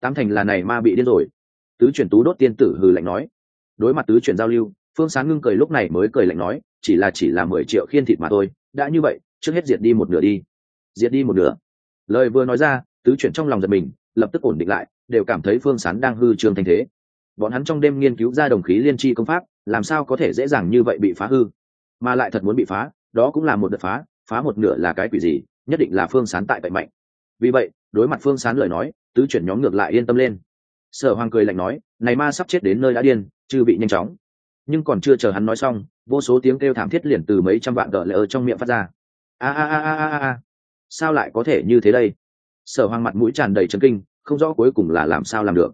Tám thành là này ma bị điên rồi. Tứ chuyển tú đốt tiên tử hừ lạnh nói. Đối mặt tứ chuyển giao lưu, phương sán ngưng cười lúc này mới cười lạnh nói, chỉ là chỉ là mười triệu khiên thịt mà thôi, đã như vậy, trước hết diệt đi một nửa đi. Diệt đi một nửa. Lời vừa nói ra, tứ chuyển trong lòng giật mình, lập tức ổn định lại, đều cảm thấy phương sán đang hư trường thành thế bọn hắn trong đêm nghiên cứu ra đồng khí liên tri công pháp, làm sao có thể dễ dàng như vậy bị phá hư? Mà lại thật muốn bị phá, đó cũng là một đợt phá phá một nửa là cái quỷ gì, nhất định là phương sán tại vậy mạnh. Vì vậy, đối mặt phương sán lời nói, tứ chuyển nhóm ngược lại yên tâm lên. Sở hoàng cười lạnh nói, này ma sắp chết đến nơi đã điên, chư bị nhanh chóng. Nhưng còn chưa chờ hắn nói xong, vô số tiếng kêu thảm thiết liền từ mấy trăm vạn gợ lệ ở trong miệng phát ra. A a a a a a, sao lại có thể như thế đây? Sở hoàng mặt mũi tràn đầy chấn kinh, không rõ cuối cùng là làm sao làm được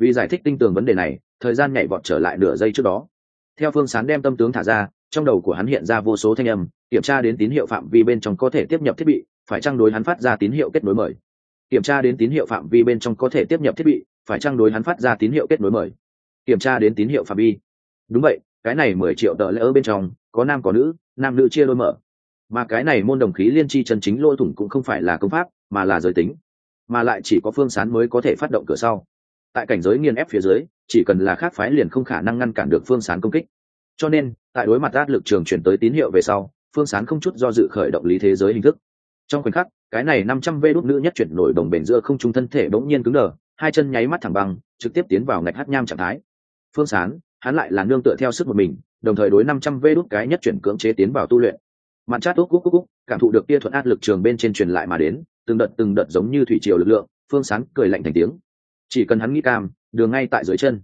vì giải thích tinh tường vấn đề này, thời gian nhảy vọt trở lại nửa giây trước đó. Theo phương sán đem tâm tướng thả ra, trong đầu của hắn hiện ra vô số thanh âm, kiểm tra đến tín hiệu phạm vi bên trong có thể tiếp nhập thiết bị, phải trang đối hắn phát ra tín hiệu kết nối mời? Kiểm tra đến tín hiệu phạm vi bên trong có thể tiếp nhập thiết bị, phải trang đối hắn phát ra tín hiệu kết nối mời? Kiểm tra đến tín hiệu phạm vi. Đúng vậy, cái này mười triệu tờ lỡ bên trong, có nam có nữ, nam nữ chia đôi mở. Mà cái này môn đồng khí liên chi chân chính lôi thủng cũng không phải là công pháp, mà là giới tính. Mà lại chỉ có phương sán mới có thể phát động cửa sau tại cảnh giới nghiên ép phía dưới, chỉ cần là khác phái liền không khả năng ngăn cản được phương sán công kích. Cho nên, tại đối mặt áp lực trường chuyển tới tín hiệu về sau, phương sán không chút do dự khởi động lý thế giới hình thức. Trong khoảnh khắc, cái này năm trăm vê đốt nữ nhất chuyển nổi đồng bền giữa không trung thân thể bỗng nhiên cứng đờ, hai chân nháy mắt thẳng băng, trực tiếp tiến vào ngạch hát nham trạng thái. Phương sán, hắn lại là nương tựa theo sức một mình, đồng thời đối năm trăm vê đốt cái nhất chuyển cưỡng chế tiến vào tu luyện. Mặt chát úc úc úc úc cảm thụ được tia thuận áp lực trường bên trên truyền lại mà đến, từng đợt từng đợt giống như thủy triều lực lượng, phương sán cười lạnh thành tiếng chỉ cần hắn nghĩ cam, đường ngay tại dưới chân.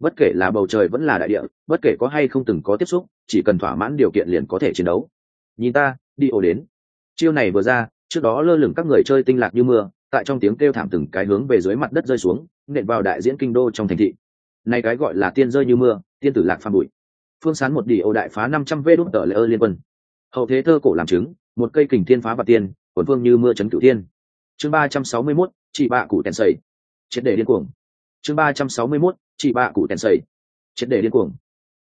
Bất kể là bầu trời vẫn là đại địa, bất kể có hay không từng có tiếp xúc, chỉ cần thỏa mãn điều kiện liền có thể chiến đấu. Nhìn ta, đi ổ đến. Chiêu này vừa ra, trước đó lơ lửng các người chơi tinh lạc như mưa, tại trong tiếng kêu thảm từng cái hướng về dưới mặt đất rơi xuống, nện vào đại diễn kinh đô trong thành thị. Nay cái gọi là tiên rơi như mưa, tiên tử lạc pha bụi. Phương sán một đi ổ đại phá năm trăm vê đốt tờ lễ ơ liên quân. Hậu thế thơ cổ làm chứng, một cây kình thiên phá và tiên, quần phương như mưa trấn cửu tiên. Chương ba trăm sáu mươi mốt, chị bạ cụ tèn sầy triệt để điên cuồng. Chương ba trăm sáu mươi mốt, chị bạ cụ tèn xây triệt để điên cuồng.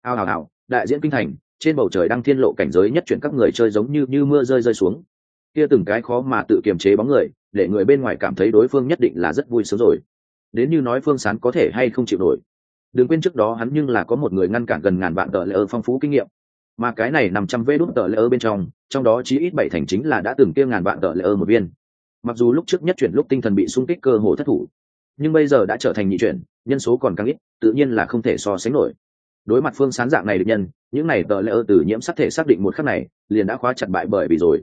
Ao hào hào đại diễn kinh thành, trên bầu trời đang thiên lộ cảnh giới nhất chuyển các người chơi giống như như mưa rơi rơi xuống. Kia từng cái khó mà tự kiềm chế bóng người, để người bên ngoài cảm thấy đối phương nhất định là rất vui sướng rồi. Đến như nói phương sán có thể hay không chịu nổi. Đừng quên trước đó hắn nhưng là có một người ngăn cản gần ngàn vạn tờ lễ ơ phong phú kinh nghiệm. Mà cái này nằm trăm vê đốt tờ lễ ơ bên trong trong đó chí ít bảy thành chính là đã từng kia ngàn vạn tờ lễ ơ một viên. Mặc dù lúc trước nhất chuyển lúc tinh thần bị sung kích cơ hồ thất thủ nhưng bây giờ đã trở thành nhị chuyển nhân số còn càng ít tự nhiên là không thể so sánh nổi. Đối mặt phương sán dạng này được nhân những này tờ lỡ từ nhiễm sắc thể xác định một khắc này liền đã khóa chặt bại bởi vì rồi.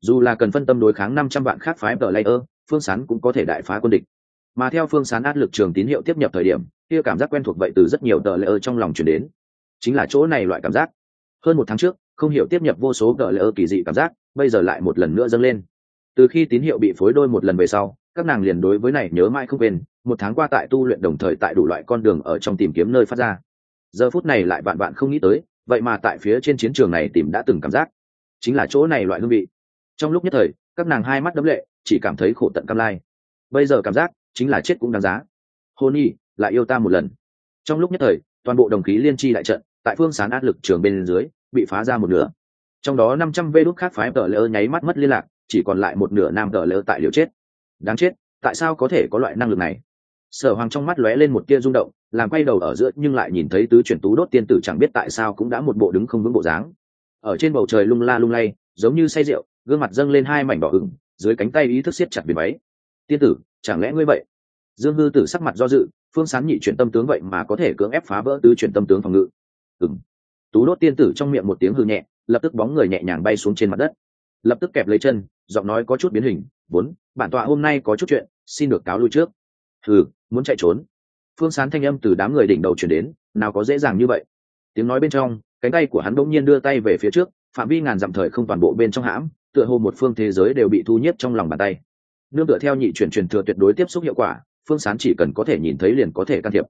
Dù là cần phân tâm đối kháng năm trăm vạn khác phái tờ layer, phương sán cũng có thể đại phá quân địch. Mà theo phương sán áp lực trường tín hiệu tiếp nhập thời điểm kia cảm giác quen thuộc vậy từ rất nhiều tờ layer trong lòng chuyển đến. Chính là chỗ này loại cảm giác. Hơn một tháng trước không hiểu tiếp nhập vô số tờ layer kỳ dị cảm giác bây giờ lại một lần nữa dâng lên. Từ khi tín hiệu bị phối đôi một lần về sau các nàng liền đối với này nhớ mãi không quên, một tháng qua tại tu luyện đồng thời tại đủ loại con đường ở trong tìm kiếm nơi phát ra. Giờ phút này lại bạn bạn không nghĩ tới, vậy mà tại phía trên chiến trường này tìm đã từng cảm giác. Chính là chỗ này loại hương vị. Trong lúc nhất thời, các nàng hai mắt đấm lệ, chỉ cảm thấy khổ tận cam lai. Bây giờ cảm giác, chính là chết cũng đáng giá. Hôn y, lại yêu ta một lần. Trong lúc nhất thời, toàn bộ đồng khí liên tri đại trận, tại phương sán áp lực trường bên dưới, bị phá ra một nửa. Trong đó năm trăm vê đốt khác phái tờ lỡ nháy mắt mất liên lạc, chỉ còn lại một nửa nam tờ lỡ tại liều chết đáng chết, tại sao có thể có loại năng lực này? Sở hoàng trong mắt lóe lên một tia rung động, làm quay đầu ở giữa nhưng lại nhìn thấy tứ chuyển tú đốt tiên tử chẳng biết tại sao cũng đã một bộ đứng không vững bộ dáng. Ở trên bầu trời lung la lung lay, giống như say rượu, gương mặt dâng lên hai mảnh đỏ ửng, dưới cánh tay ý thức siết chặt biển máy tiên tử, chẳng lẽ ngươi vậy? Dương hư tử sắc mặt do dự, phương sán nhị chuyển tâm tướng vậy mà có thể cưỡng ép phá vỡ tứ chuyển tâm tướng phòng ngự. Ừng tú đốt tiên tử trong miệng một tiếng hư nhẹ, lập tức bóng người nhẹ nhàng bay xuống trên mặt đất lập tức kẹp lấy chân, giọng nói có chút biến hình vốn bản tọa hôm nay có chút chuyện, xin được cáo lui trước. Thử muốn chạy trốn. Phương sán thanh âm từ đám người đỉnh đầu chuyển đến, nào có dễ dàng như vậy. Tiếng nói bên trong, cánh tay của hắn bỗng nhiên đưa tay về phía trước, phạm vi ngàn dặm thời không toàn bộ bên trong hãm, tựa hồ một phương thế giới đều bị thu nhếp trong lòng bàn tay. Nương tựa theo nhị chuyển truyền thừa tuyệt đối tiếp xúc hiệu quả, phương sán chỉ cần có thể nhìn thấy liền có thể can thiệp.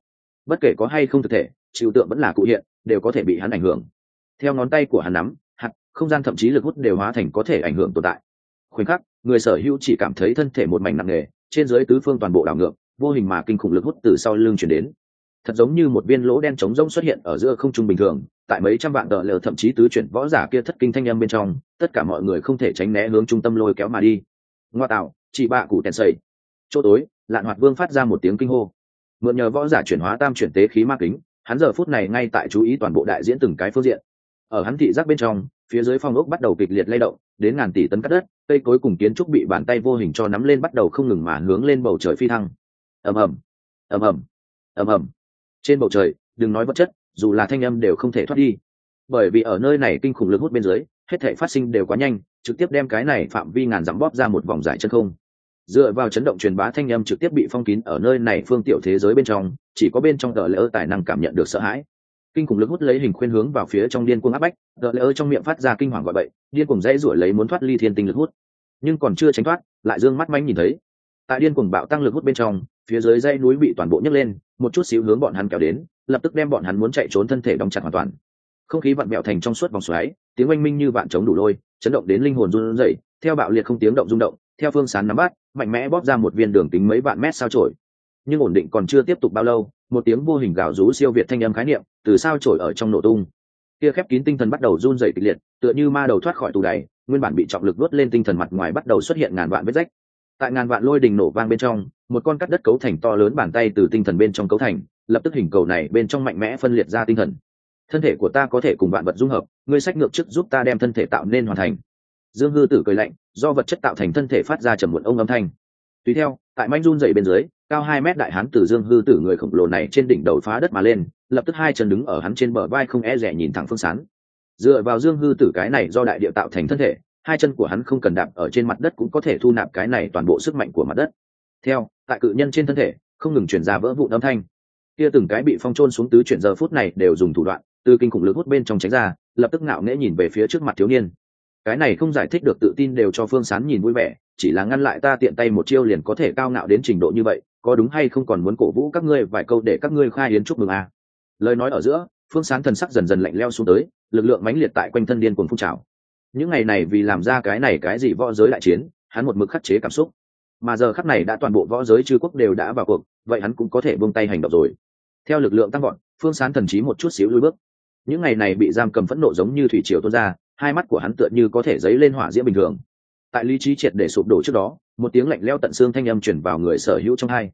Bất kể có hay không thực thể chịu tượng vẫn là cụ hiện, đều có thể bị hắn ảnh hưởng. Theo ngón tay của hắn nắm không gian thậm chí lực hút đều hóa thành có thể ảnh hưởng tồn tại. Khoảnh khắc, người sở hữu chỉ cảm thấy thân thể một mảnh nặng nề, trên dưới tứ phương toàn bộ đảo ngược, vô hình mà kinh khủng lực hút từ sau lưng chuyển đến. Thật giống như một viên lỗ đen trống rỗng xuất hiện ở giữa không trung bình thường, tại mấy trăm vạn đợt lờ thậm chí tứ chuyển võ giả kia thất kinh thanh âm bên trong, tất cả mọi người không thể tránh né hướng trung tâm lôi kéo mà đi. Ngoa tạo chị bạ cụ tèn xây chỗ tối, lạn hoạt vương phát ra một tiếng kinh hô. Mượn nhờ võ giả chuyển hóa tam chuyển tế khí ma kính, hắn giờ phút này ngay tại chú ý toàn bộ đại diễn từng cái phương diện. Ở hắn thị giác bên trong phía dưới phong ốc bắt đầu kịch liệt lay động, đến ngàn tỷ tấn cắt đất, cây cối cùng kiến trúc bị bàn tay vô hình cho nắm lên bắt đầu không ngừng mà hướng lên bầu trời phi thăng. Ầm ầm ầm ầm ầm ầm. Trên bầu trời, đừng nói vật chất, dù là thanh âm đều không thể thoát đi. Bởi vì ở nơi này kinh khủng lực hút bên dưới, hết thể phát sinh đều quá nhanh, trực tiếp đem cái này phạm vi ngàn dặm bóp ra một vòng giải chân không. Dựa vào chấn động truyền bá thanh âm trực tiếp bị phong kín ở nơi này phương tiểu thế giới bên trong, chỉ có bên trong tờ lỡ tài năng cảm nhận được sợ hãi kinh khủng lực hút lấy hình khuyên hướng vào phía trong điên cuồng áp bách tờ lỡ trong miệng phát ra kinh hoàng gọi bậy, điên cuồng dãy ruổi lấy muốn thoát ly thiên tinh lực hút. Nhưng còn chưa tránh thoát, lại dương mắt manh nhìn thấy. Tại điên cuồng bạo tăng lực hút bên trong, phía dưới dãy núi bị toàn bộ nhấc lên, một chút xíu hướng bọn hắn kéo đến, lập tức đem bọn hắn muốn chạy trốn thân thể đóng chặt hoàn toàn. Không khí vặn mẹo thành trong suốt vòng xoáy, tiếng oanh minh như vạn chống đủ lôi, chấn động đến linh hồn run rẩy, theo bạo liệt không tiếng động rung động, theo phương sán nắm bắt, mạnh mẽ bóp ra một viên đường kính mấy vạn mét sao trổi. Nhưng ổn định còn chưa tiếp tục bao lâu một tiếng vô hình gào rú siêu việt thanh âm khái niệm, từ sao trổi ở trong nổ tung. Kia khép kín tinh thần bắt đầu run rẩy kịch liệt, tựa như ma đầu thoát khỏi tù đày nguyên bản bị trọng lực vớt lên tinh thần mặt ngoài bắt đầu xuất hiện ngàn vạn vết rách. Tại ngàn vạn lôi đình nổ vang bên trong, một con cắt đất cấu thành to lớn bàn tay từ tinh thần bên trong cấu thành, lập tức hình cầu này bên trong mạnh mẽ phân liệt ra tinh thần. Thân thể của ta có thể cùng vạn vật dung hợp, ngươi sách ngược trước giúp ta đem thân thể tạo nên hoàn thành. Dương hư tử cười lạnh, do vật chất tạo thành thân thể phát ra trầm muộn ông âm thanh. Tùy theo, tại manh run dậy bên dưới cao hai mét đại hán từ dương hư tử người khổng lồ này trên đỉnh đầu phá đất mà lên, lập tức hai chân đứng ở hắn trên bờ vai không e rẻ nhìn thẳng phương sán. Dựa vào dương hư tử cái này do đại địa tạo thành thân thể, hai chân của hắn không cần đạp ở trên mặt đất cũng có thể thu nạp cái này toàn bộ sức mạnh của mặt đất. Theo, tại cự nhân trên thân thể, không ngừng chuyển ra vỡ vụn âm thanh. Kia từng cái bị phong trôn xuống tứ chuyển giờ phút này đều dùng thủ đoạn, từ kinh khủng lực hút bên trong tránh ra, lập tức ngạo nghễ nhìn về phía trước mặt thiếu niên. Cái này không giải thích được tự tin đều cho phương sán nhìn vui vẻ, chỉ là ngăn lại ta tiện tay một chiêu liền có thể cao ngạo đến trình độ như vậy có đúng hay không còn muốn cổ vũ các ngươi vài câu để các ngươi khai hiến chúc mừng à. lời nói ở giữa, phương sán thần sắc dần dần lạnh leo xuống tới, lực lượng mãnh liệt tại quanh thân điên cuồng phun trào. Những ngày này vì làm ra cái này cái gì võ giới đại chiến, hắn một mực khắc chế cảm xúc. Mà giờ khắc này đã toàn bộ võ giới chư quốc đều đã vào cuộc, vậy hắn cũng có thể buông tay hành động rồi. Theo lực lượng tăng gọn phương sán thần trí một chút xíu lùi bước. Những ngày này bị giam cầm phẫn nộ giống như thủy triều tuôn ra, hai mắt của hắn tựa như có thể dấy lên hỏa diễm bình thường. Tại lý trí triệt để sụp đổ trước đó một tiếng lạnh leo tận xương thanh âm chuyển vào người sở hữu trong hai.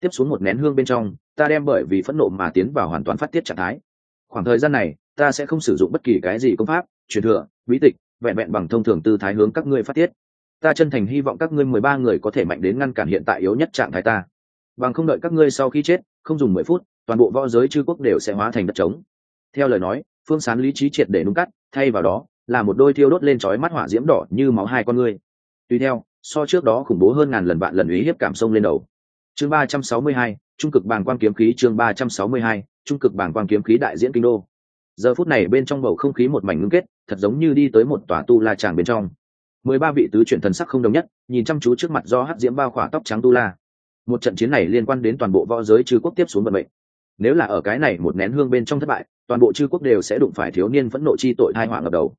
Tiếp xuống một nén hương bên trong, ta đem bởi vì phẫn nộ mà tiến vào hoàn toàn phát tiết trạng thái. Khoảng thời gian này, ta sẽ không sử dụng bất kỳ cái gì công pháp, truyền thừa, bí tịch, vẹn vẹn bằng thông thường tư thái hướng các ngươi phát tiết. Ta chân thành hy vọng các ngươi mười ba người có thể mạnh đến ngăn cản hiện tại yếu nhất trạng thái ta. Bằng không đợi các ngươi sau khi chết, không dùng mười phút, toàn bộ võ giới chư quốc đều sẽ hóa thành đất trống. Theo lời nói, phương sán lý trí triệt để nung cắt thay vào đó, là một đôi thiêu đốt lên chói mắt hỏa diễm đỏ như máu hai con ngươi. Tuy theo so trước đó khủng bố hơn ngàn lần vạn lần ý hiếp cảm sông lên đầu. Chương ba trăm sáu mươi hai, trung cực bàng quan kiếm khí, chương ba trăm sáu mươi hai, trung cực bàng quan kiếm khí đại diễn kinh đô. Giờ phút này bên trong bầu không khí một mảnh ngưng kết, thật giống như đi tới một tòa tu la tràng bên trong. Mười ba vị tứ chuyển thần sắc không đồng nhất, nhìn chăm chú trước mặt do hắc diễm bao khỏa tóc trắng tu la. Một trận chiến này liên quan đến toàn bộ võ giới chư quốc tiếp xuống vận mệnh. Nếu là ở cái này một nén hương bên trong thất bại, toàn bộ chư quốc đều sẽ đụng phải thiếu niên phẫn nộ chi tội hai họa ngập đầu.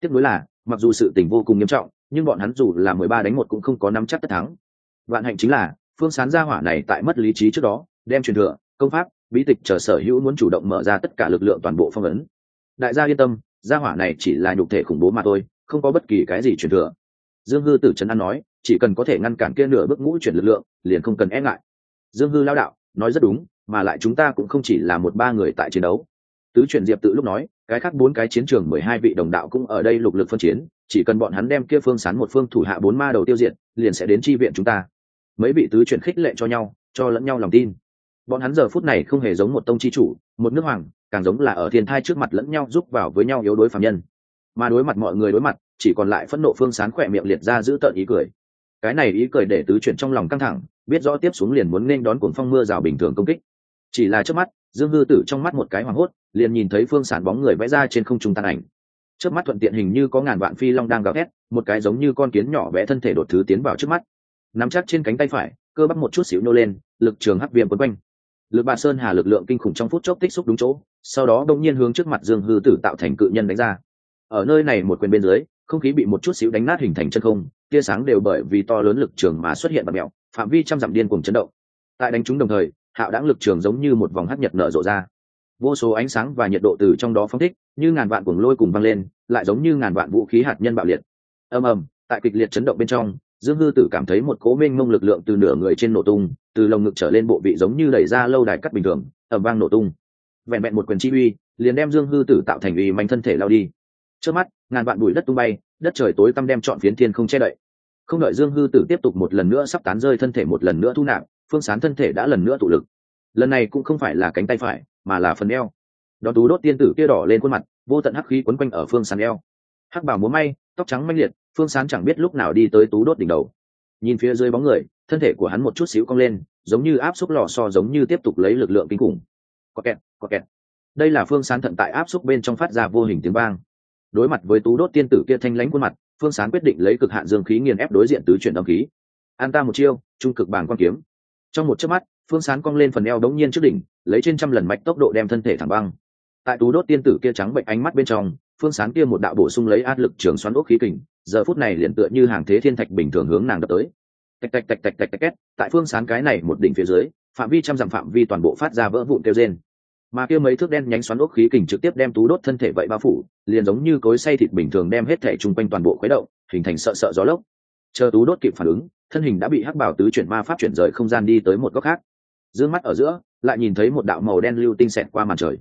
Tiếc nuối là, mặc dù sự tình vô cùng nghiêm trọng nhưng bọn hắn dù là mười ba đánh một cũng không có nắm chắc tất thắng. Vạn hạnh chính là, phương sán gia hỏa này tại mất lý trí trước đó, đem truyền thừa, công pháp, bí tịch chờ sở hữu muốn chủ động mở ra tất cả lực lượng toàn bộ phong ấn. Đại gia yên tâm, gia hỏa này chỉ là nhục thể khủng bố mà thôi, không có bất kỳ cái gì truyền thừa. Dương hư tử trấn an nói, chỉ cần có thể ngăn cản kia nửa bước ngũ chuyển lực lượng, liền không cần e ngại. Dương hư lao đạo nói rất đúng, mà lại chúng ta cũng không chỉ là một ba người tại chiến đấu tứ chuyển diệp tự lúc nói, cái khác bốn cái chiến trường mười hai vị đồng đạo cũng ở đây lục lực phân chiến, chỉ cần bọn hắn đem kia phương sán một phương thủ hạ bốn ma đầu tiêu diệt, liền sẽ đến tri viện chúng ta. Mấy vị tứ chuyển khích lệ cho nhau, cho lẫn nhau lòng tin. Bọn hắn giờ phút này không hề giống một tông chi chủ, một nước hoàng, càng giống là ở thiên thai trước mặt lẫn nhau giúp vào với nhau yếu đối phạm nhân. Mà đối mặt mọi người đối mặt, chỉ còn lại phẫn nộ phương sán khỏe miệng liệt ra giữ tợn ý cười. Cái này ý cười để tứ chuyển trong lòng căng thẳng, biết rõ tiếp xuống liền muốn nên đón cuồng phong mưa rào bình thường công kích chỉ là trước mắt, dương hư tử trong mắt một cái hoảng hốt, liền nhìn thấy phương sản bóng người vẽ ra trên không trung tàn ảnh. Trước mắt thuận tiện hình như có ngàn vạn phi long đang gào thét, một cái giống như con kiến nhỏ vẽ thân thể đột thứ tiến vào trước mắt. Nắm chắc trên cánh tay phải, cơ bắp một chút xíu nô lên, lực trường hắc viêm quấn quanh. Lực bà sơn hà lực lượng kinh khủng trong phút chốc tích xúc đúng chỗ, sau đó đông nhiên hướng trước mặt dương hư tử tạo thành cự nhân đánh ra. Ở nơi này một quyền bên dưới, không khí bị một chút xíu đánh nát hình thành chân không, tia sáng đều bởi vì to lớn lực trường mà xuất hiện bật mẹo, phạm vi trăm dặm điên cùng chấn động. Tại đánh chúng đồng thời hạo đáng lực trường giống như một vòng hắc nhật nở rộ ra. Vô số ánh sáng và nhiệt độ từ trong đó phóng thích, như ngàn vạn cuồng lôi cùng văng lên, lại giống như ngàn vạn vũ khí hạt nhân bạo liệt. Ầm ầm, tại kịch liệt chấn động bên trong, dương hư tử cảm thấy một cố mênh mông lực lượng từ nửa người trên nổ tung, từ lồng ngực trở lên bộ vị giống như đẩy ra lâu đài cắt bình thường ẩm vang nổ tung. Vẹn vẹn một quyền chi uy, liền đem dương hư tử tạo thành uy manh thân thể lao đi. Trước mắt, ngàn vạn bụi đất tung bay, đất trời tối tăm đem trọn phiến thiên không che đậy. Không đợi dương hư tử tiếp tục một lần nữa sắp tán rơi thân thể một lần nữa thu nạp phương sán thân thể đã lần nữa tụ lực. Lần này cũng không phải là cánh tay phải, mà là phần eo. Đón tú đốt tiên tử kia đỏ lên khuôn mặt, vô tận hắc khí quấn quanh ở phương sán eo. Hắc bảo múa may, tóc trắng manh liệt, phương sán chẳng biết lúc nào đi tới tú đốt đỉnh đầu. Nhìn phía dưới bóng người, thân thể của hắn một chút xíu cong lên, giống như áp xúc lò so giống như tiếp tục lấy lực lượng kinh khủng. Có kẹt có kẹt. Đây là phương sán thận tại áp xúc bên trong phát ra vô hình tiếng vang. Đối mặt với tú đốt tiên tử kia thanh lãnh khuôn mặt, phương sán quyết định lấy cực hạn dương khí nghiền ép đối diện tứ chuyển âm khí. An ta một chiêu, trung cực bảng quan kiếm trong một chớp mắt, phương sán cong lên phần eo đống nhiên trước đỉnh, lấy trên trăm lần mạch tốc độ đem thân thể thẳng băng. Tại tú đốt tiên tử kia trắng bệnh ánh mắt bên trong, phương sán kia một đạo bổ sung lấy áp lực trường xoắn ốc khí kình, giờ phút này liền tựa như hàng thế thiên thạch bình thường hướng nàng đập tới. Tạch tạch tạch tạch tạch tạch két tại phương sán cái này một đỉnh phía dưới, phạm vi trăm dặm phạm vi toàn bộ phát ra vỡ vụn kêu trên mà kia mấy thước đen nhánh xoắn ốc khí kình trực tiếp đem tú đốt thân thể vậy bao phủ, liền giống như cối xay thịt bình thường đem hết thể chung quanh toàn bộ khuấy động, hình thành sợ sợ gió lốc. Chờ tú đốt kịp phản ứng thân hình đã bị hắc bảo tứ chuyển ma pháp chuyển rời không gian đi tới một góc khác. D mắt ở giữa, lại nhìn thấy một đạo màu đen lưu tinh xẹt qua màn trời.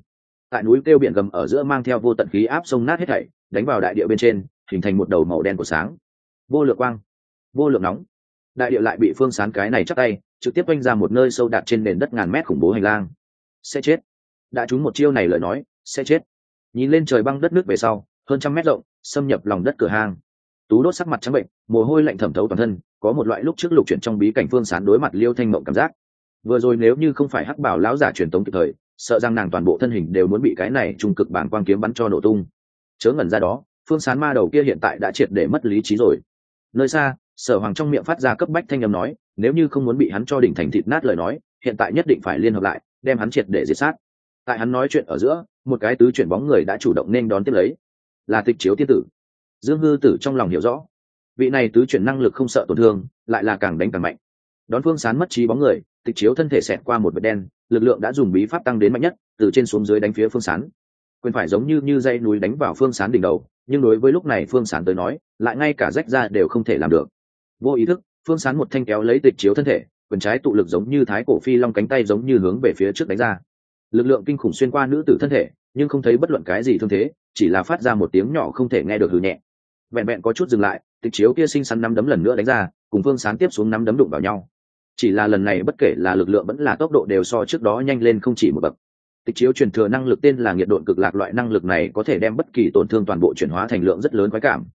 Tại núi kêu biển gầm ở giữa mang theo vô tận khí áp sông nát hết thảy, đánh vào đại địa bên trên, hình thành một đầu màu đen của sáng. Vô lượng quang, vô lượng nóng. Đại địa lại bị phương sán cái này chắc tay, trực tiếp quanh ra một nơi sâu đạt trên nền đất ngàn mét khủng bố hành lang. Sẽ chết. Đã trúng một chiêu này lời nói, sẽ chết. Nhìn lên trời băng đất nước về sau, hơn trăm mét rộng, xâm nhập lòng đất cửa hang tú đốt sắc mặt trắng bệnh, mồ hôi lạnh thẩm thấu toàn thân, có một loại lúc trước lục chuyển trong bí cảnh phương sán đối mặt liêu thanh mộng cảm giác. Vừa rồi nếu như không phải hắc bảo lão giả truyền tống kịp thời, sợ rằng nàng toàn bộ thân hình đều muốn bị cái này trung cực bản quang kiếm bắn cho nổ tung. Chớ ngẩn ra đó, phương sán ma đầu kia hiện tại đã triệt để mất lý trí rồi. Nơi xa, sở hoàng trong miệng phát ra cấp bách thanh â m nói, nếu như không muốn bị hắn cho đỉnh thành thịt nát lời nói, hiện tại nhất định phải liên hợp lại, đem hắn triệt để diệt sát. Tại hắn nói chuyện ở giữa, một cái tứ chuyển bóng người đã chủ động nên đón tiếp lấy. Là tịch chiếu tiên tử dương hư tử trong lòng hiểu rõ. Vị này tứ chuyển năng lực không sợ tổn thương, lại là càng đánh càng mạnh. Đón phương sán mất trí bóng người, tịch chiếu thân thể xẹt qua một vệt đen, lực lượng đã dùng bí pháp tăng đến mạnh nhất, từ trên xuống dưới đánh phía phương sán. Quyền phải giống như như dây núi đánh vào phương sán đỉnh đầu, nhưng đối với lúc này phương sán tới nói, lại ngay cả rách ra đều không thể làm được. Vô ý thức, phương sán một thanh kéo lấy tịch chiếu thân thể, quyền trái tụ lực giống như thái cổ phi long cánh tay giống như hướng về phía trước đánh ra. Lực lượng kinh khủng xuyên qua nữ tử thân thể, nhưng không thấy bất luận cái gì thương thế, chỉ là phát ra một tiếng nhỏ không thể nghe được hư nhẹ vẹn vẹn có chút dừng lại, tịch chiếu kia sinh sắn nắm đấm lần nữa đánh ra, cùng phương sán tiếp xuống nắm đấm đụng vào nhau. Chỉ là lần này bất kể là lực lượng vẫn là tốc độ đều so trước đó nhanh lên không chỉ một bậc. Tịch chiếu truyền thừa năng lực tên là nhiệt độn cực lạc loại năng lực này có thể đem bất kỳ tổn thương toàn bộ chuyển hóa thành lượng rất lớn khoái cảm.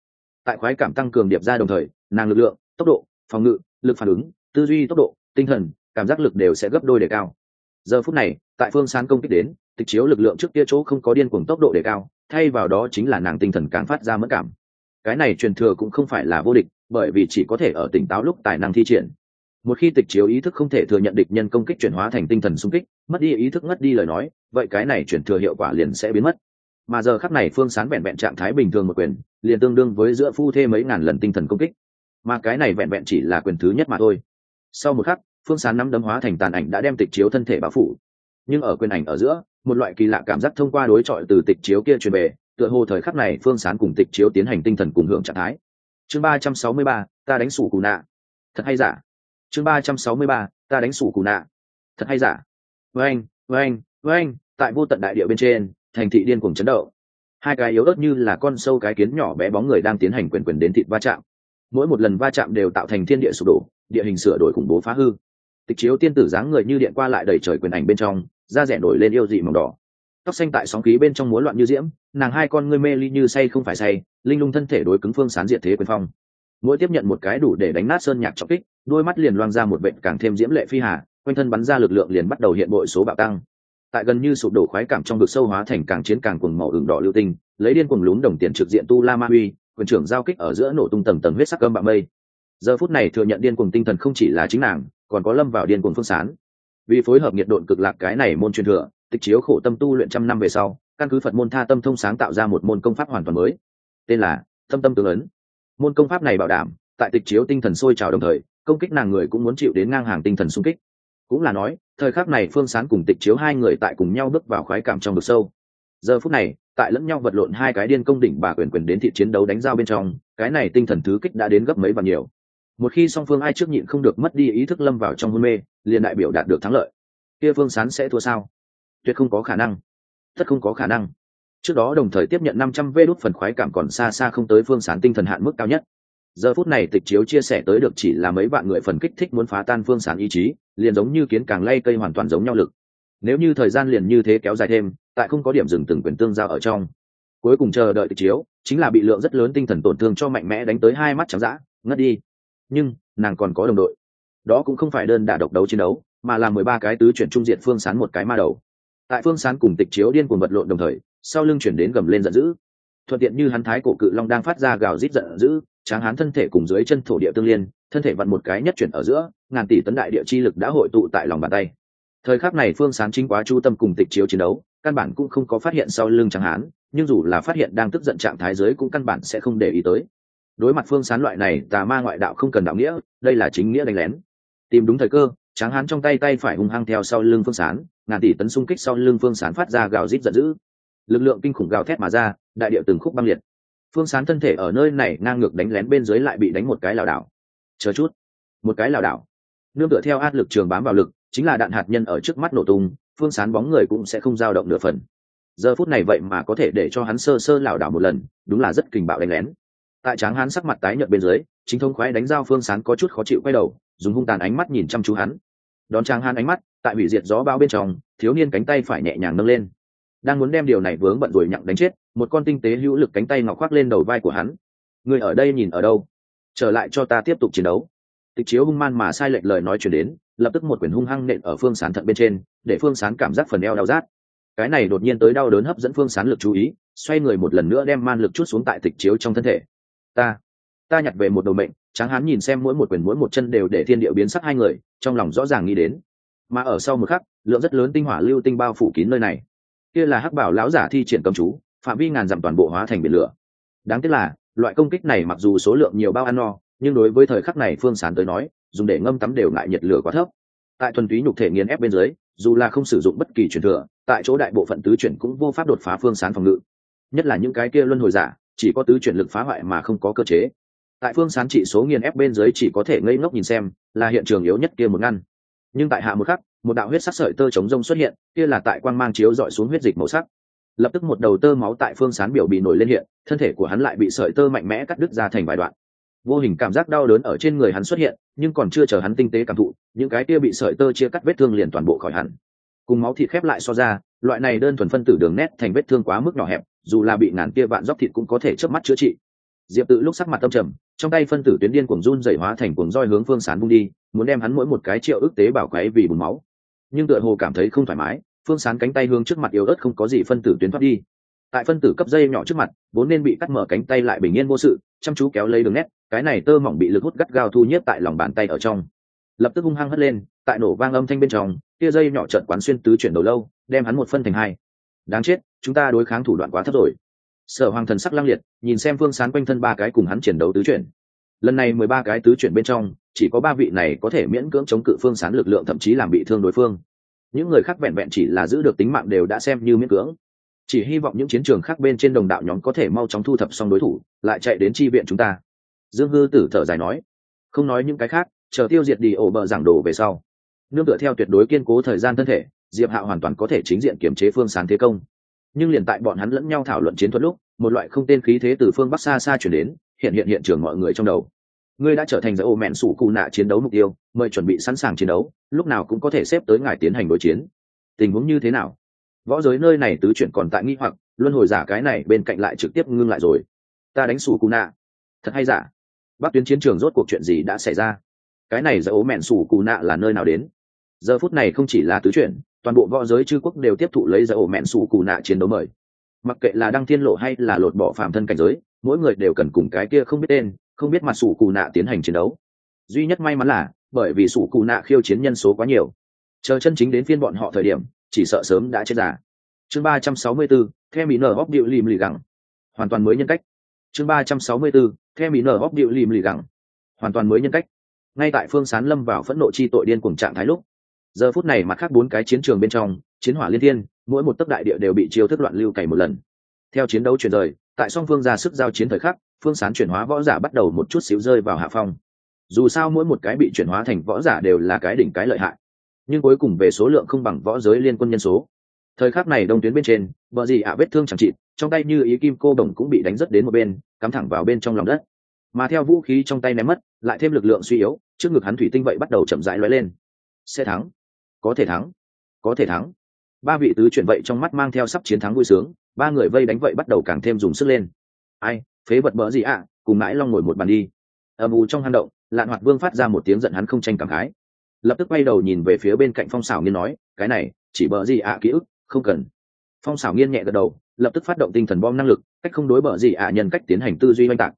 Tại khoái cảm tăng cường điệp ra đồng thời, nàng lực lượng, tốc độ, phòng ngự, lực phản ứng, tư duy tốc độ, tinh thần, cảm giác lực đều sẽ gấp đôi đề cao. Giờ phút này, tại phương sán công kích đến, tịch chiếu lực lượng trước kia chỗ không có điên cuồng tốc độ đề cao, thay vào đó chính là nàng tinh thần càng phát ra mất cảm cái này truyền thừa cũng không phải là vô địch, bởi vì chỉ có thể ở tỉnh táo lúc tài năng thi triển. Một khi tịch chiếu ý thức không thể thừa nhận địch nhân công kích chuyển hóa thành tinh thần xung kích, mất đi ý thức ngất đi lời nói, vậy cái này chuyển thừa hiệu quả liền sẽ biến mất. Mà giờ khắc này phương sán vẹn vẹn trạng thái bình thường một quyền, liền tương đương với giữa phu thê mấy ngàn lần tinh thần công kích. Mà cái này vẹn vẹn chỉ là quyền thứ nhất mà thôi. Sau một khắc, phương sán nắm đấm hóa thành tàn ảnh đã đem tịch chiếu thân thể bao phủ. Nhưng ở quyền ảnh ở giữa, một loại kỳ lạ cảm giác thông qua đối chọi từ tịch chiếu kia truyền về tựa hồ thời khắc này phương sán cùng tịch chiếu tiến hành tinh thần cùng hưởng trạng thái. Chương ba trăm sáu mươi ba, ta đánh sủ cù nạ. Thật hay giả? Chương ba trăm sáu mươi ba, ta đánh sủ cù nạ. Thật hay giả? Vâng vâng vâng tại vô tận đại địa bên trên, thành thị điên cuồng chấn động. Hai cái yếu ớt như là con sâu cái kiến nhỏ bé bóng người đang tiến hành quyền quyền đến thịt va chạm. Mỗi một lần va chạm đều tạo thành thiên địa sụp đổ, địa hình sửa đổi khủng bố phá hư. Tịch chiếu tiên tử dáng người như điện qua lại đầy trời quyền ảnh bên trong, da rẻ nổi lên yêu dị màu đỏ tóc xanh tại sóng khí bên trong múa loạn như diễm, nàng hai con ngươi mê ly như say không phải say, linh lung thân thể đối cứng phương sán diệt thế quyền phong. Mỗi tiếp nhận một cái đủ để đánh nát sơn nhạc trọng kích, đôi mắt liền loang ra một bệnh càng thêm diễm lệ phi hà, quanh thân bắn ra lực lượng liền bắt đầu hiện bội số bạo tăng. Tại gần như sụp đổ khoái cảm trong vực sâu hóa thành càng chiến càng cuồng màu ửng đỏ lưu tinh, lấy điên cuồng lún đồng tiền trực diện tu la ma uy, quyền trưởng giao kích ở giữa nổ tung tầng tầng huyết sắc cơm bạo mây. Giờ phút này thừa nhận điên cuồng tinh thần không chỉ là chính nàng, còn có lâm vào điên cuồng phương sán. Vì phối hợp nhiệt độn cực lạc cái này môn truyền thừa tịch chiếu khổ tâm tu luyện trăm năm về sau, căn cứ phật môn tha tâm thông sáng tạo ra một môn công pháp hoàn toàn mới, tên là tâm tâm tướng ấn. Môn công pháp này bảo đảm, tại tịch chiếu tinh thần sôi trào đồng thời, công kích nàng người cũng muốn chịu đến ngang hàng tinh thần xung kích. Cũng là nói, thời khắc này phương sán cùng tịch chiếu hai người tại cùng nhau bước vào khoái cảm trong vực sâu. Giờ phút này, tại lẫn nhau vật lộn hai cái điên công đỉnh bà quyền quyền đến thị chiến đấu đánh giao bên trong, cái này tinh thần thứ kích đã đến gấp mấy và nhiều. Một khi song phương ai trước nhịn không được mất đi ý thức lâm vào trong hôn mê, liền đại biểu đạt được thắng lợi. Kia phương sán sẽ thua sao? Tuyệt không có khả năng. Tất không có khả năng. Trước đó đồng thời tiếp nhận năm trăm vê đốt phần khoái cảm còn xa xa không tới phương sán tinh thần hạn mức cao nhất. Giờ phút này tịch chiếu chia sẻ tới được chỉ là mấy vạn người phần kích thích muốn phá tan phương sán ý chí, liền giống như kiến càng lay cây hoàn toàn giống nhau lực. Nếu như thời gian liền như thế kéo dài thêm, tại không có điểm dừng từng quyền tương giao ở trong. Cuối cùng chờ đợi tịch chiếu, chính là bị lượng rất lớn tinh thần tổn thương cho mạnh mẽ đánh tới hai mắt trắng dã, ngất đi. Nhưng, nàng còn có đồng đội. Đó cũng không phải đơn đả độc đấu chiến đấu, mà là mười ba cái tứ chuyển trung diện phương sán một cái ma đầu tại phương sán cùng tịch chiếu điên cuồng vật lộn đồng thời, sau lưng chuyển đến gầm lên giận dữ. Thuận tiện như hắn thái cổ cự long đang phát ra gào rít giận dữ, tráng hán thân thể cùng dưới chân thổ địa tương liên, thân thể vặn một cái nhất chuyển ở giữa, ngàn tỷ tấn đại địa chi lực đã hội tụ tại lòng bàn tay. Thời khắc này phương sán chính quá chu tâm cùng tịch chiếu chiến đấu, căn bản cũng không có phát hiện sau lưng tráng hán, nhưng dù là phát hiện đang tức giận trạng thái giới cũng căn bản sẽ không để ý tới. Đối mặt phương sán loại này tà ma ngoại đạo không cần đạo nghĩa, đây là chính nghĩa đánh lén. Tìm đúng thời cơ tráng hán trong tay tay phải hung hăng theo sau lưng phương sán, ngàn tỷ tấn xung kích sau lưng phương sán phát ra gào rít giận dữ. Lực lượng kinh khủng gào thét mà ra, đại điệu từng khúc băng liệt. Phương sán thân thể ở nơi này ngang ngược đánh lén bên dưới lại bị đánh một cái lảo đảo. Chờ chút. Một cái lảo đảo. Nương tựa theo áp lực trường bám vào lực, chính là đạn hạt nhân ở trước mắt nổ tung, phương sán bóng người cũng sẽ không dao động nửa phần. Giờ phút này vậy mà có thể để cho hắn sơ sơ lảo đảo một lần, đúng là rất kình bạo đánh lén. Tại tráng hắn sắc mặt tái nhợt bên dưới, chính thông khoái đánh giao phương sán có chút khó chịu quay đầu, dùng hung tàn ánh mắt nhìn chăm chú hắn đón trang han ánh mắt, tại hủy diệt gió bao bên trong, thiếu niên cánh tay phải nhẹ nhàng nâng lên. Đang muốn đem điều này vướng bận rồi nhặng đánh chết, một con tinh tế hữu lực cánh tay ngọc khoác lên đầu vai của hắn. Người ở đây nhìn ở đâu? Trở lại cho ta tiếp tục chiến đấu. Tịch chiếu hung man mà sai lệch lời nói chuyển đến, lập tức một quyển hung hăng nện ở phương sán thận bên trên, để phương sán cảm giác phần eo đau rát. Cái này đột nhiên tới đau đớn hấp dẫn phương sán lực chú ý, xoay người một lần nữa đem man lực chút xuống tại tịch chiếu trong thân thể. Ta ta nhặt về một đầu mệnh tráng hán nhìn xem mỗi một quyền mỗi một chân đều để thiên địa biến sắc hai người, trong lòng rõ ràng nghĩ đến. Mà ở sau một khắc, lượng rất lớn tinh hỏa lưu tinh bao phủ kín nơi này. Kia là hắc bảo lão giả thi triển cầm chú, phạm vi ngàn dặm toàn bộ hóa thành biển lửa. Đáng tiếc là, loại công kích này mặc dù số lượng nhiều bao ăn no, nhưng đối với thời khắc này phương sán tới nói, dùng để ngâm tắm đều ngại nhiệt lửa quá thấp. Tại thuần túy nhục thể nghiền ép bên dưới, dù là không sử dụng bất kỳ truyền thừa, tại chỗ đại bộ phận tứ chuyển cũng vô pháp đột phá phương sán phòng ngự. Nhất là những cái kia luân hồi giả, chỉ có tứ chuyển lực phá hoại mà không có cơ chế tại phương sán trị số nghiền ép bên dưới chỉ có thể ngây ngốc nhìn xem, là hiện trường yếu nhất kia một ngăn. Nhưng tại hạ một khắc, một đạo huyết sắc sợi tơ chống rông xuất hiện, kia là tại quang mang chiếu dọi xuống huyết dịch màu sắc. Lập tức một đầu tơ máu tại phương sán biểu bị nổi lên hiện, thân thể của hắn lại bị sợi tơ mạnh mẽ cắt đứt ra thành vài đoạn. Vô hình cảm giác đau đớn ở trên người hắn xuất hiện, nhưng còn chưa chờ hắn tinh tế cảm thụ, những cái kia bị sợi tơ chia cắt vết thương liền toàn bộ khỏi hẳn. Cùng máu thịt khép lại so ra, loại này đơn thuần phân tử đường nét thành vết thương quá mức nhỏ hẹp, dù là bị ngàn kia vạn dóc thịt cũng có thể chớp mắt chữa trị. Diệp tự lúc sắc mặt tâm trầm trong tay phân tử tuyến điên cuồng run dày hóa thành cuồng roi hướng phương sán bung đi, muốn đem hắn mỗi một cái triệu ức tế bảo quấy vì bùn máu. Nhưng tựa hồ cảm thấy không thoải mái, phương sán cánh tay hướng trước mặt yếu ớt không có gì phân tử tuyến thoát đi. Tại phân tử cấp dây nhỏ trước mặt, vốn nên bị cắt mở cánh tay lại bình yên vô sự, chăm chú kéo lấy đường nét, cái này tơ mỏng bị lực hút gắt gao thu nhếp tại lòng bàn tay ở trong. Lập tức hung hăng hất lên, tại nổ vang âm thanh bên trong, tia dây nhỏ trận quán xuyên tứ chuyển đầu lâu, đem hắn một phân thành hai. Đáng chết, chúng ta đối kháng thủ đoạn quá thấp rồi sở hoàng thần sắc lăng liệt, nhìn xem phương sán quanh thân ba cái cùng hắn chiến đấu tứ chuyển. Lần này mười ba cái tứ chuyển bên trong, chỉ có ba vị này có thể miễn cưỡng chống cự phương sán lực lượng thậm chí làm bị thương đối phương. Những người khác vẹn vẹn chỉ là giữ được tính mạng đều đã xem như miễn cưỡng. Chỉ hy vọng những chiến trường khác bên trên đồng đạo nhóm có thể mau chóng thu thập xong đối thủ, lại chạy đến chi viện chúng ta. Dương hư tử thở dài nói. Không nói những cái khác, chờ tiêu diệt đi ổ bờ giảng đồ về sau. Nương tựa theo tuyệt đối kiên cố thời gian thân thể, diệp hạo hoàn toàn có thể chính diện kiểm chế phương sán thế công nhưng liền tại bọn hắn lẫn nhau thảo luận chiến thuật lúc, một loại không tên khí thế từ phương bắc xa xa chuyển đến, hiện hiện hiện trường mọi người trong đầu. Ngươi đã trở thành giải ô mẹn sủ cụ nạ chiến đấu mục tiêu, mời chuẩn bị sẵn sàng chiến đấu, lúc nào cũng có thể xếp tới ngài tiến hành đối chiến. Tình huống như thế nào? Võ giới nơi này tứ chuyển còn tại nghi hoặc, luân hồi giả cái này bên cạnh lại trực tiếp ngưng lại rồi. Ta đánh sủ cụ nạ. Thật hay giả? Bắc tuyến chiến trường rốt cuộc chuyện gì đã xảy ra? Cái này giải ô mẹn sủ cụ nạ là nơi nào đến? Giờ phút này không chỉ là tứ chuyển toàn bộ võ giới chư quốc đều tiếp thụ lấy ra ổ mẹn sủ cụ nạ chiến đấu mời. Mặc kệ là đăng thiên lộ hay là lột bỏ phạm thân cảnh giới, mỗi người đều cần cùng cái kia không biết tên, không biết mặt sủ cụ nạ tiến hành chiến đấu. Duy nhất may mắn là, bởi vì sủ cụ nạ khiêu chiến nhân số quá nhiều. Chờ chân chính đến phiên bọn họ thời điểm, chỉ sợ sớm đã chết giả chương ba trăm sáu mươi bốn theo mỹ nở góc điệu lìm lì gẳng. Hoàn toàn mới nhân cách. Chương ba trăm sáu mươi bốn theo mỹ nở góc điệu lìm lì gẳng. Hoàn toàn mới nhân cách. Ngay tại phương sán lâm vào phẫn nộ chi tội điên cùng trạng thái lúc giờ phút này mặt khác bốn cái chiến trường bên trong, chiến hỏa liên thiên, mỗi một tấc đại địa đều bị chiêu thức loạn lưu cày một lần. Theo chiến đấu chuyển rời, tại song phương ra sức giao chiến thời khắc, phương sán chuyển hóa võ giả bắt đầu một chút xíu rơi vào hạ phong. Dù sao mỗi một cái bị chuyển hóa thành võ giả đều là cái đỉnh cái lợi hại. Nhưng cuối cùng về số lượng không bằng võ giới liên quân nhân số. Thời khắc này đông tuyến bên trên vợ gì ạ vết thương chẳng chịt, trong tay như ý kim cô đồng cũng bị đánh rất đến một bên, cắm thẳng vào bên trong lòng đất. Mà theo vũ khí trong tay ném mất, lại thêm lực lượng suy yếu, trước ngực hắn thủy tinh vậy bắt đầu chậm rãi lóe lên. Sẽ thắng có thể thắng. Có thể thắng. Ba vị tứ chuyển vậy trong mắt mang theo sắp chiến thắng vui sướng, ba người vây đánh vậy bắt đầu càng thêm dùng sức lên. Ai, phế vật bỡ gì ạ? Cùng mãi long ngồi một bàn đi. Âm u trong hang động, lạn hoạt vương phát ra một tiếng giận hắn không tranh cảm khái. Lập tức quay đầu nhìn về phía bên cạnh phong xảo nghiên nói, cái này, chỉ bỡ gì ạ ký ức? Không cần. Phong xảo nghiên nhẹ gật đầu, lập tức phát động tinh thần bom năng lực, cách không đối bỡ gì ạ nhân cách tiến hành tư duy oanh tạc.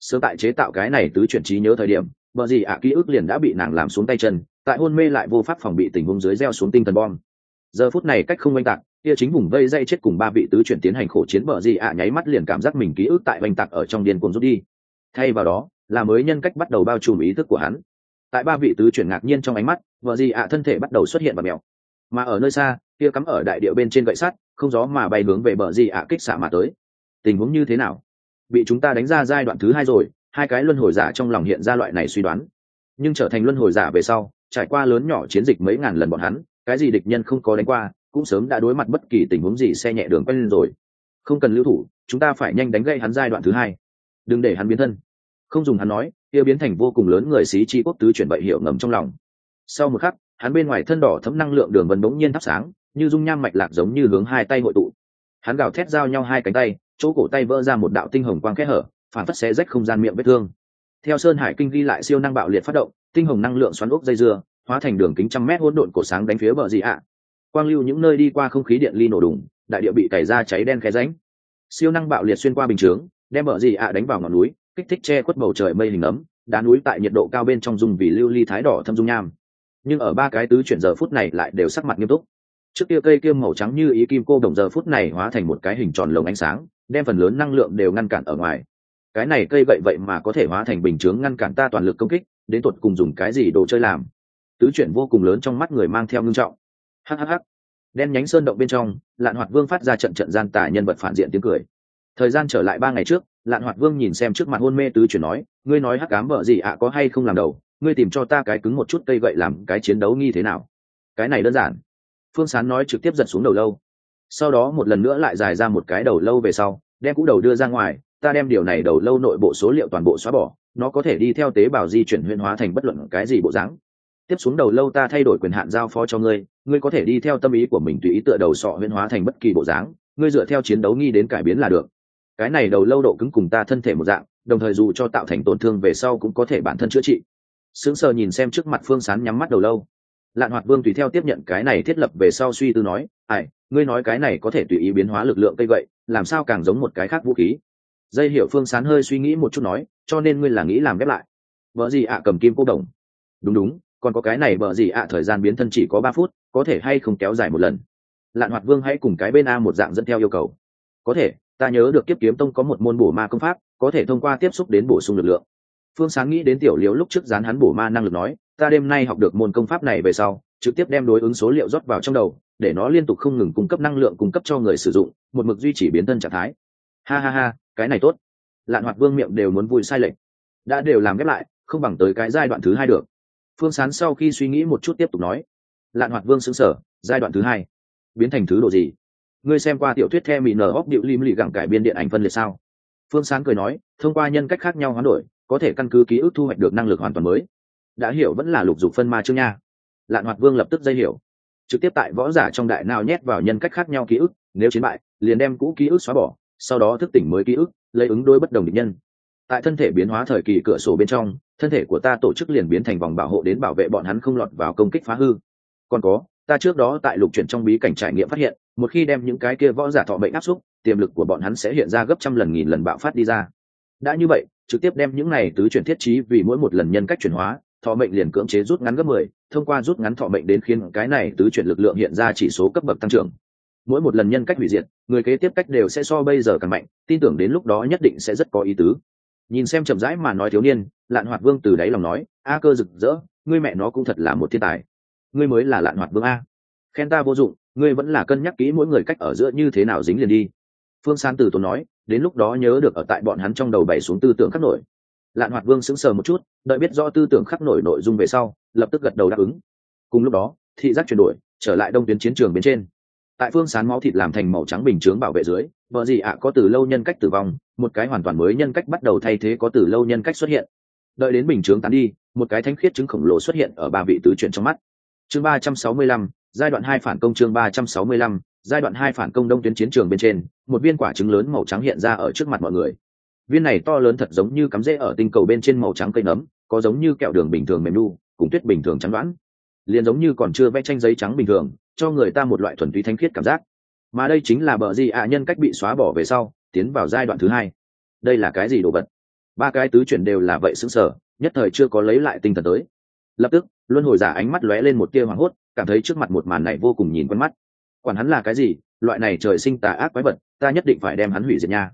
Sớm tại chế tạo cái này tứ chuyển trí nhớ thời điểm, bỡ gì ạ ký ức liền đã bị nàng làm xuống tay chân tại hôn mê lại vô pháp phòng bị tình huống dưới gieo xuống tinh thần bom. Giờ phút này cách không oanh tạc, kia chính vùng vây dây chết cùng ba vị tứ chuyển tiến hành khổ chiến bờ gì ạ, nháy mắt liền cảm giác mình ký ức tại oanh tạc ở trong điên cuồng rút đi. Thay vào đó, là mới nhân cách bắt đầu bao trùm ý thức của hắn. Tại ba vị tứ chuyển ngạc nhiên trong ánh mắt vợ gì ạ thân thể bắt đầu xuất hiện và mèo. Mà ở nơi xa, kia cắm ở đại địa bên trên gậy sắt, không gió mà bay hướng về bờ gì ạ kích xả mà tới. Tình huống như thế nào? Bị chúng ta đánh ra giai đoạn thứ hai rồi, hai cái luân hồi giả trong lòng hiện ra loại này suy đoán. Nhưng trở thành luân hồi giả về sau trải qua lớn nhỏ chiến dịch mấy ngàn lần bọn hắn, cái gì địch nhân không có đánh qua, cũng sớm đã đối mặt bất kỳ tình huống gì xe nhẹ đường quen lên rồi. Không cần lưu thủ, chúng ta phải nhanh đánh gây hắn giai đoạn thứ hai. Đừng để hắn biến thân. Không dùng hắn nói, kia biến thành vô cùng lớn người xí chi quốc tứ chuyển bậy hiệu ngầm trong lòng. Sau một khắc, hắn bên ngoài thân đỏ thấm năng lượng đường vân bỗng nhiên thắp sáng, như dung nham mạch lạc giống như hướng hai tay hội tụ. Hắn gào thét giao nhau hai cánh tay, chỗ cổ tay vỡ ra một đạo tinh hồng quang kẽ hở, phản phất xé rách không gian miệng vết thương. Theo sơn hải kinh ghi lại siêu năng bạo liệt phát động tinh hồng năng lượng xoắn ốc dây dưa, hóa thành đường kính trăm mét hỗn độn cổ sáng đánh phía bờ dị ạ? Quang lưu những nơi đi qua không khí điện ly nổ đùng, đại địa bị cày ra cháy đen khe ránh siêu năng bạo liệt xuyên qua bình chướng, đem bờ dị ạ đánh vào ngọn núi, kích thích che khuất bầu trời mây hình ấm, đá núi tại nhiệt độ cao bên trong dùng vì lưu ly thái đỏ thâm dung nham. Nhưng ở ba cái tứ chuyển giờ phút này lại đều sắc mặt nghiêm túc. Trước kia cây kiêm màu trắng như ý kim cô đồng giờ phút này hóa thành một cái hình tròn lồng ánh sáng, đem phần lớn năng lượng đều ngăn cản ở ngoài. Cái này cây vậy vậy mà có thể hóa thành bình chướng ngăn cản ta toàn lực công kích đến tột cùng dùng cái gì đồ chơi làm. Tứ chuyển vô cùng lớn trong mắt người mang theo ngưng trọng. Hhh đen nhánh sơn động bên trong, lạn hoạt vương phát ra trận trận gian tả nhân vật phản diện tiếng cười. Thời gian trở lại ba ngày trước, lạn hoạt vương nhìn xem trước mặt hôn mê tứ chuyển nói, ngươi nói hắc cám vợ gì ạ, có hay không làm đầu? Ngươi tìm cho ta cái cứng một chút cây gậy làm cái chiến đấu nghi thế nào? Cái này đơn giản. Phương sán nói trực tiếp giật xuống đầu lâu. Sau đó một lần nữa lại dài ra một cái đầu lâu về sau, đem cũ đầu đưa ra ngoài ta đem điều này đầu lâu nội bộ số liệu toàn bộ xóa bỏ, nó có thể đi theo tế bào di chuyển huyên hóa thành bất luận cái gì bộ dáng. Tiếp xuống đầu lâu ta thay đổi quyền hạn giao phó cho ngươi ngươi có thể đi theo tâm ý của mình tùy ý tựa đầu sọ huyên hóa thành bất kỳ bộ dáng, ngươi dựa theo chiến đấu nghi đến cải biến là được. Cái này đầu lâu độ cứng cùng ta thân thể một dạng, đồng thời dù cho tạo thành tổn thương về sau cũng có thể bản thân chữa trị. Sững sờ nhìn xem trước mặt phương sán nhắm mắt đầu lâu. Lạn hoạt vương tùy theo tiếp nhận cái này thiết lập về sau suy tư nói, ai, ngươi nói cái này có thể tùy ý biến hóa lực lượng cây vậy làm sao càng giống một cái khác vũ khí? Dây hiểu phương sán hơi suy nghĩ một chút nói, cho nên ngươi là nghĩ làm ghép lại. Vợ gì ạ cầm kim cô đồng. Đúng đúng, còn có cái này vợ gì ạ, thời gian biến thân chỉ có ba phút, có thể hay không kéo dài một lần. Lạn hoạt vương hãy cùng cái bên a một dạng dẫn theo yêu cầu. Có thể, ta nhớ được kiếp kiếm tông có một môn bổ ma công pháp, có thể thông qua tiếp xúc đến bổ sung lực lượng. Phương sáng nghĩ đến tiểu liễu lúc trước dán hắn bổ ma năng lực nói, ta đêm nay học được môn công pháp này về sau, trực tiếp đem đối ứng số liệu rót vào trong đầu, để nó liên tục không ngừng cung cấp năng lượng cung cấp cho người sử dụng, một mực duy trì biến thân trạng thái. Ha ha ha cái này tốt. Lạn hoạt vương miệng đều muốn vui sai lệch. Đã đều làm ghép lại, không bằng tới cái giai đoạn thứ hai được. Phương sán sau khi suy nghĩ một chút tiếp tục nói. Lạn hoạt vương xứng sở giai đoạn thứ hai. Biến thành thứ độ gì? Ngươi xem qua tiểu thuyết the mỹ nở óc điệu lim lì gẳng cải biên điện ảnh phân liệt sao? Phương sán cười nói, thông qua nhân cách khác nhau hoán đổi, có thể căn cứ ký ức thu hoạch được năng lực hoàn toàn mới. Đã hiểu vẫn là lục dục phân ma chương nha. Lạn hoạt vương lập tức dây hiểu. Trực tiếp tại võ giả trong đại nào nhét vào nhân cách khác nhau ký ức, nếu chiến bại, liền đem cũ ký ức xóa bỏ sau đó thức tỉnh mới ký ức, lấy ứng đối bất đồng định nhân. Tại thân thể biến hóa thời kỳ cửa sổ bên trong, thân thể của ta tổ chức liền biến thành vòng bảo hộ đến bảo vệ bọn hắn không lọt vào công kích phá hư. Còn có, ta trước đó tại lục chuyển trong bí cảnh trải nghiệm phát hiện, một khi đem những cái kia võ giả thọ bệnh áp xúc, tiềm lực của bọn hắn sẽ hiện ra gấp trăm lần nghìn lần bạo phát đi ra. Đã như vậy, trực tiếp đem những này tứ chuyển thiết trí vì mỗi một lần nhân cách chuyển hóa, thọ mệnh liền cưỡng chế rút ngắn gấp mười, thông qua rút ngắn thọ mệnh đến khiến cái này tứ chuyển lực lượng hiện ra chỉ số cấp bậc tăng trưởng mỗi một lần nhân cách hủy diệt, người kế tiếp cách đều sẽ so bây giờ càng mạnh, tin tưởng đến lúc đó nhất định sẽ rất có ý tứ. Nhìn xem chậm rãi mà nói thiếu niên, lạn hoạt vương từ đáy lòng nói, a cơ rực rỡ, ngươi mẹ nó cũng thật là một thiên tài. Ngươi mới là lạn hoạt vương a. Khen ta vô dụng, ngươi vẫn là cân nhắc kỹ mỗi người cách ở giữa như thế nào dính liền đi. Phương san từ tốn nói, đến lúc đó nhớ được ở tại bọn hắn trong đầu bày xuống tư tưởng khắc nổi. Lạn hoạt vương sững sờ một chút, đợi biết do tư tưởng khắc nổi nội dung về sau, lập tức gật đầu đáp ứng. Cùng lúc đó, thị giác chuyển đổi, trở lại đông tuyến chiến trường bên trên tại phương sán máu thịt làm thành màu trắng bình chướng bảo vệ dưới vợ gì ạ có từ lâu nhân cách tử vong, một cái hoàn toàn mới nhân cách bắt đầu thay thế có từ lâu nhân cách xuất hiện. Đợi đến bình chướng tán đi, một cái thánh khiết chứng khổng lồ xuất hiện ở ba vị tứ chuyển trong mắt. Chương ba trăm sáu mươi lăm, giai đoạn hai phản công chương ba trăm sáu mươi lăm, giai đoạn hai phản công đông tuyến chiến trường bên trên, một viên quả trứng lớn màu trắng hiện ra ở trước mặt mọi người. Viên này to lớn thật giống như cắm rễ ở tinh cầu bên trên màu trắng cây nấm, có giống như kẹo đường bình thường mềm nu, cùng tuyết bình thường trắng đoãn liền giống như còn chưa vẽ tranh giấy trắng bình thường cho người ta một loại thuần túy thanh khiết cảm giác. Mà đây chính là bờ di ạ nhân cách bị xóa bỏ về sau, tiến vào giai đoạn thứ hai. Đây là cái gì đồ vật? Ba cái tứ chuyển đều là vậy xứng sở nhất thời chưa có lấy lại tinh thần tới. Lập tức, luân hồi giả ánh mắt lóe lên một tia hoảng hốt, cảm thấy trước mặt một màn này vô cùng nhìn quen mắt. Quản hắn là cái gì? Loại này trời sinh tà ác quái vật, ta nhất định phải đem hắn hủy diệt nha.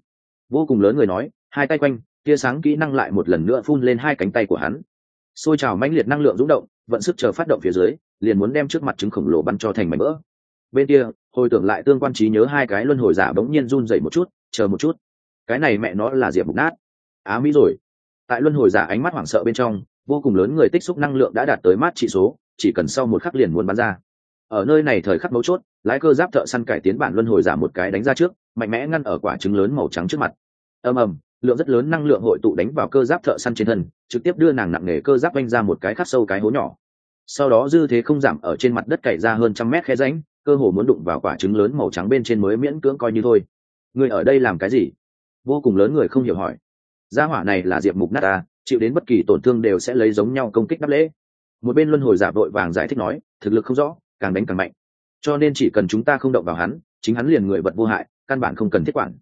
Vô cùng lớn người nói, hai tay quanh, tia sáng kỹ năng lại một lần nữa phun lên hai cánh tay của hắn xôi trào mãnh liệt năng lượng rung động, vận sức chờ phát động phía dưới, liền muốn đem trước mặt trứng khổng lồ bắn cho thành mảnh vỡ. Bên kia, hồi tưởng lại tương quan trí nhớ hai cái luân hồi giả bỗng nhiên run dậy một chút, chờ một chút. Cái này mẹ nó là diệp mục nát. Á mỹ rồi. Tại luân hồi giả ánh mắt hoảng sợ bên trong, vô cùng lớn người tích xúc năng lượng đã đạt tới mát trị số, chỉ cần sau một khắc liền muốn bắn ra. Ở nơi này thời khắc mấu chốt, lái cơ giáp thợ săn cải tiến bản luân hồi giả một cái đánh ra trước, mạnh mẽ ngăn ở quả trứng lớn màu trắng trước mặt. Ầm ầm lượng rất lớn năng lượng hội tụ đánh vào cơ giáp thợ săn trên thân, trực tiếp đưa nàng nặng nề cơ giáp oanh ra một cái khắc sâu cái hố nhỏ. Sau đó dư thế không giảm ở trên mặt đất cày ra hơn trăm mét khe ránh cơ hồ muốn đụng vào quả trứng lớn màu trắng bên trên mới miễn cưỡng coi như thôi. Người ở đây làm cái gì? Vô cùng lớn người không hiểu hỏi. Gia hỏa này là diệp mục nát ta chịu đến bất kỳ tổn thương đều sẽ lấy giống nhau công kích đáp lễ. Một bên luân hồi giả vội vàng giải thích nói, thực lực không rõ, càng đánh càng mạnh. Cho nên chỉ cần chúng ta không động vào hắn, chính hắn liền người vật vô hại, căn bản không cần thiết quản.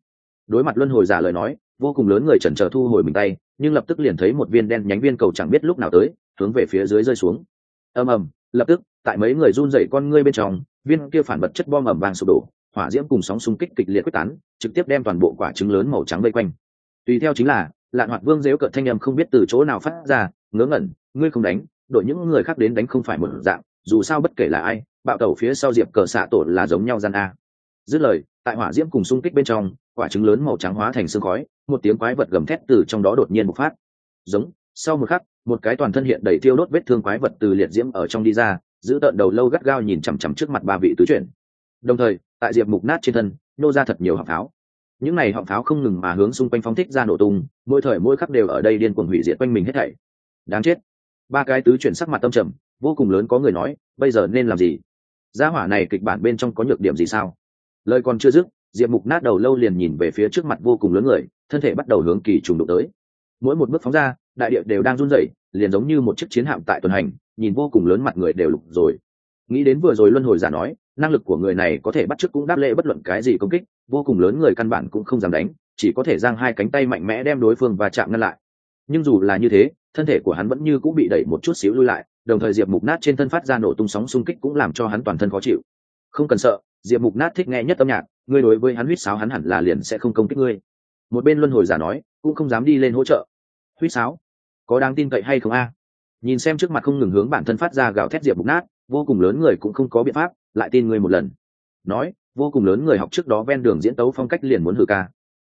Đối mặt luân hồi giả lời nói vô cùng lớn người chần chờ thu hồi mình tay, nhưng lập tức liền thấy một viên đen nhánh viên cầu chẳng biết lúc nào tới, hướng về phía dưới rơi xuống. Ầm ầm, lập tức, tại mấy người run dậy con ngươi bên trong, viên kia phản vật chất bom ầm vàng sụp đổ, hỏa diễm cùng sóng xung kích kịch liệt quyết tán, trực tiếp đem toàn bộ quả trứng lớn màu trắng vây quanh. Tùy theo chính là, lạn hoạt vương dếu cợt thanh âm không biết từ chỗ nào phát ra, ngớ ngẩn, ngươi không đánh, đội những người khác đến đánh không phải một dạng, dù sao bất kể là ai, bạo tẩu phía sau diệp cờ xạ tổ là giống nhau gian a. Dứt lời, tại hỏa diễm cùng xung kích bên trong, quả trứng lớn màu trắng hóa thành sương khói một tiếng quái vật gầm thét từ trong đó đột nhiên bộc phát. Giống, sau một khắc, một cái toàn thân hiện đầy thiêu đốt vết thương quái vật từ liệt diễm ở trong đi ra, giữ tợn đầu lâu gắt gao nhìn chằm chằm trước mặt ba vị tứ chuyển. Đồng thời, tại diệp mục nát trên thân, nô ra thật nhiều họng pháo. Những này họng pháo không ngừng mà hướng xung quanh phóng thích ra nổ tung, mỗi thời mỗi khắc đều ở đây điên cuồng hủy diệt quanh mình hết thảy. Đáng chết. Ba cái tứ chuyển sắc mặt tâm trầm, vô cùng lớn có người nói, bây giờ nên làm gì? Gia hỏa này kịch bản bên trong có nhược điểm gì sao? Lời còn chưa dứt diệp mục nát đầu lâu liền nhìn về phía trước mặt vô cùng lớn người, thân thể bắt đầu hướng kỳ trùng đụng tới. Mỗi một bước phóng ra, đại địa đều đang run rẩy, liền giống như một chiếc chiến hạm tại tuần hành, nhìn vô cùng lớn mặt người đều lục rồi. Nghĩ đến vừa rồi luân hồi giả nói, năng lực của người này có thể bắt chước cũng đáp lễ bất luận cái gì công kích, vô cùng lớn người căn bản cũng không dám đánh, chỉ có thể giang hai cánh tay mạnh mẽ đem đối phương và chạm ngăn lại. Nhưng dù là như thế, thân thể của hắn vẫn như cũng bị đẩy một chút xíu lui lại, đồng thời diệp mục nát trên thân phát ra nổ tung sóng xung kích cũng làm cho hắn toàn thân khó chịu. Không cần sợ, diệp mục nát thích nghe nhất âm nhạc ngươi đối với hắn huýt sáo hắn hẳn là liền sẽ không công kích ngươi. Một bên luân hồi giả nói, cũng không dám đi lên hỗ trợ. Huýt sáo? Có đáng tin cậy hay không a? Nhìn xem trước mặt không ngừng hướng bản thân phát ra gạo thét diệp mục nát, vô cùng lớn người cũng không có biện pháp, lại tin ngươi một lần. Nói, vô cùng lớn người học trước đó ven đường diễn tấu phong cách liền muốn hử ca.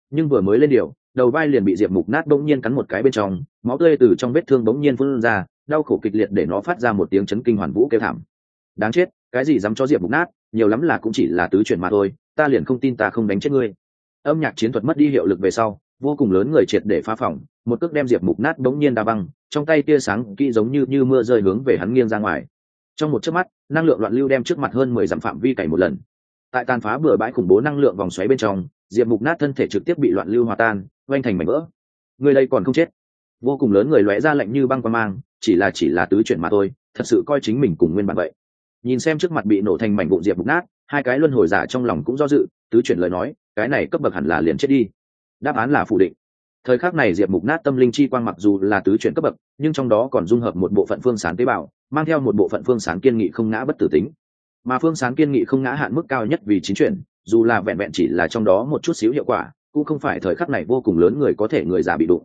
Nhưng vừa mới lên điều, đầu vai liền bị diệp mục nát bỗng nhiên cắn một cái bên trong, máu tươi từ trong vết thương bỗng nhiên phun ra, đau khổ kịch liệt để nó phát ra một tiếng chấn kinh hoàn vũ kêu thảm. Đáng chết, cái gì dám cho diệp mục nát, nhiều lắm là cũng chỉ là tứ chuyển mà thôi ta liền không tin ta không đánh chết ngươi. Âm nhạc chiến thuật mất đi hiệu lực về sau, vô cùng lớn người triệt để phá phòng, một cước đem diệp mục nát bỗng nhiên đa băng trong tay tia sáng kỹ giống như như mưa rơi hướng về hắn nghiêng ra ngoài. Trong một chớp mắt, năng lượng loạn lưu đem trước mặt hơn mười dặm phạm vi cày một lần. Tại tàn phá bừa bãi khủng bố năng lượng vòng xoáy bên trong, diệp mục nát thân thể trực tiếp bị loạn lưu hòa tan oanh thành mảnh vỡ. Người đây còn không chết. Vô cùng lớn người lóe ra lạnh như băng qua mang, chỉ là chỉ là tứ chuyển mà thôi, thật sự coi chính mình cùng nguyên bản vậy. Nhìn xem trước mặt bị nổ thành mảnh vụn diệp mục nát hai cái luân hồi giả trong lòng cũng do dự, tứ chuyển lời nói, cái này cấp bậc hẳn là liền chết đi. Đáp án là phủ định. Thời khắc này diệp mục nát tâm linh chi quang mặc dù là tứ chuyển cấp bậc, nhưng trong đó còn dung hợp một bộ phận phương sán tế bào, mang theo một bộ phận phương sán kiên nghị không ngã bất tử tính. Mà phương sán kiên nghị không ngã hạn mức cao nhất vì chín chuyển, dù là vẹn vẹn chỉ là trong đó một chút xíu hiệu quả, cũng không phải thời khắc này vô cùng lớn người có thể người già bị đụng.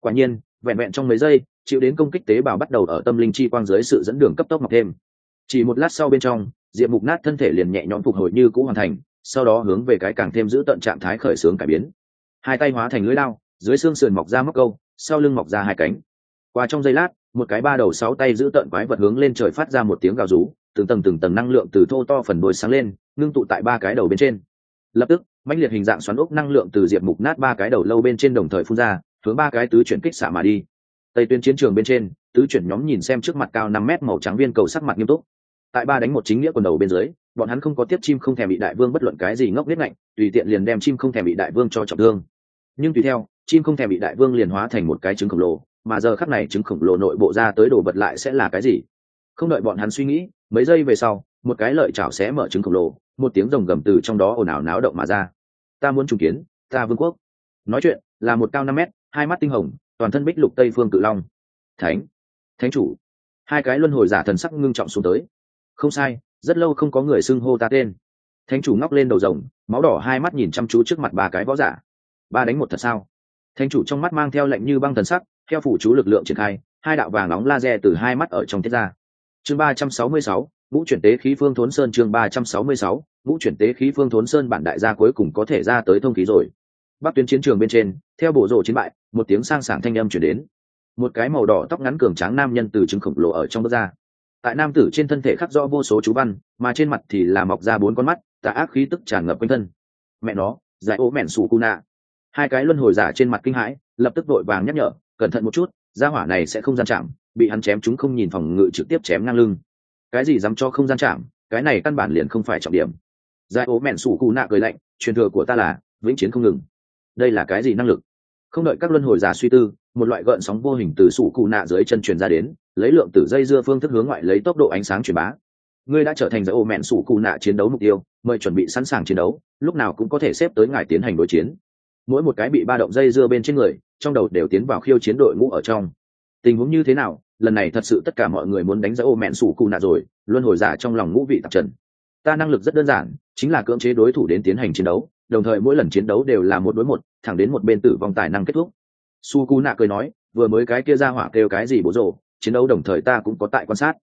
Quả nhiên, vẹn vẹn trong mấy giây, chịu đến công kích tế bào bắt đầu ở tâm linh chi quang dưới sự dẫn đường cấp tốc mọc thêm chỉ một lát sau bên trong diệp mục nát thân thể liền nhẹ nhõm phục hồi như cũ hoàn thành, sau đó hướng về cái càng thêm giữ tận trạng thái khởi xướng cải biến. Hai tay hóa thành lưới lao, dưới xương sườn mọc ra móc câu, sau lưng mọc ra hai cánh. Qua trong giây lát, một cái ba đầu sáu tay giữ tận quái vật hướng lên trời phát ra một tiếng gào rú, từng tầng từng tầng năng lượng từ thô to phần đôi sáng lên, ngưng tụ tại ba cái đầu bên trên. Lập tức, mãnh liệt hình dạng xoắn ốc năng lượng từ diệp mục nát ba cái đầu lâu bên trên đồng thời phun ra, hướng ba cái tứ chuyển kích xả mà đi. Tây tuyến chiến trường bên trên, tứ chuyển nhóm nhìn xem trước mặt cao năm mét màu trắng viên cầu sắc mặt nghiêm túc tại ba đánh một chính nghĩa quần đầu bên dưới, bọn hắn không có tiếp chim không thèm bị đại vương bất luận cái gì ngốc biết ngạnh, tùy tiện liền đem chim không thèm bị đại vương cho trọng thương. Nhưng tùy theo, chim không thèm bị đại vương liền hóa thành một cái trứng khổng lồ, mà giờ khắc này trứng khổng lồ nội bộ ra tới đồ vật lại sẽ là cái gì? Không đợi bọn hắn suy nghĩ, mấy giây về sau, một cái lợi chảo sẽ mở trứng khổng lồ, một tiếng rồng gầm từ trong đó ồn ào náo động mà ra. Ta muốn trùng kiến, ta vương quốc. Nói chuyện, là một cao năm mét, hai mắt tinh hồng, toàn thân bích lục tây phương cự long. Thánh thánh chủ. Hai cái luân hồi giả thần sắc ngưng trọng xuống tới không sai, rất lâu không có người xưng hô ta tên. Thánh chủ ngóc lên đầu rồng, máu đỏ hai mắt nhìn chăm chú trước mặt ba cái võ giả. Ba đánh một thật sao? Thánh chủ trong mắt mang theo lệnh như băng thần sắc, theo phủ chú lực lượng triển khai, hai đạo vàng nóng laser từ hai mắt ở trong tiết ra. Chương ba trăm sáu mươi sáu vũ chuyển tế khí phương thốn sơn chương ba trăm sáu mươi sáu vũ chuyển tế khí phương thốn sơn bản đại gia cuối cùng có thể ra tới thông khí rồi. Bắc tuyến chiến trường bên trên, theo bộ rộ chiến bại, một tiếng sang sảng thanh âm chuyển đến. Một cái màu đỏ tóc ngắn cường tráng nam nhân từ trứng khổng lồ ở trong bước ra tại nam tử trên thân thể khắc rõ vô số chú văn, mà trên mặt thì là mọc ra bốn con mắt, tà ác khí tức tràn ngập quanh thân. Mẹ nó, giải ô mẹn sù cu nạ. Hai cái luân hồi giả trên mặt kinh hãi, lập tức vội vàng nhắc nhở, cẩn thận một chút, gia hỏa này sẽ không gian chạm, bị hắn chém chúng không nhìn phòng ngự trực tiếp chém ngang lưng. Cái gì dám cho không gian chạm? Cái này căn bản liền không phải trọng điểm. Giải ô mẹn sủ cu nạ cười lạnh, truyền thừa của ta là vĩnh chiến không ngừng. Đây là cái gì năng lực? Không đợi các luân hồi giả suy tư, một loại gợn sóng vô hình từ sủ cụ nạ dưới chân truyền ra đến lấy lượng tử dây dưa phương thức hướng ngoại lấy tốc độ ánh sáng truyền bá. Ngươi đã trở thành giải ô mẹn sủ cụ nạ chiến đấu mục tiêu, mời chuẩn bị sẵn sàng chiến đấu, lúc nào cũng có thể xếp tới ngài tiến hành đối chiến. Mỗi một cái bị ba động dây dưa bên trên người, trong đầu đều tiến vào khiêu chiến đội ngũ ở trong. Tình huống như thế nào? Lần này thật sự tất cả mọi người muốn đánh giá ô mẹn sủ cụ nạ rồi luôn hồi giả trong lòng ngũ vị tạp trần. Ta năng lực rất đơn giản, chính là cưỡng chế đối thủ đến tiến hành chiến đấu, đồng thời mỗi lần chiến đấu đều là một đối một, thẳng đến một bên tử vong tài năng kết thúc. Su cu nạ cười nói, vừa mới cái kia ra hỏa kêu cái gì bố rồ? Chiến đấu đồng thời ta cũng có tại quan sát.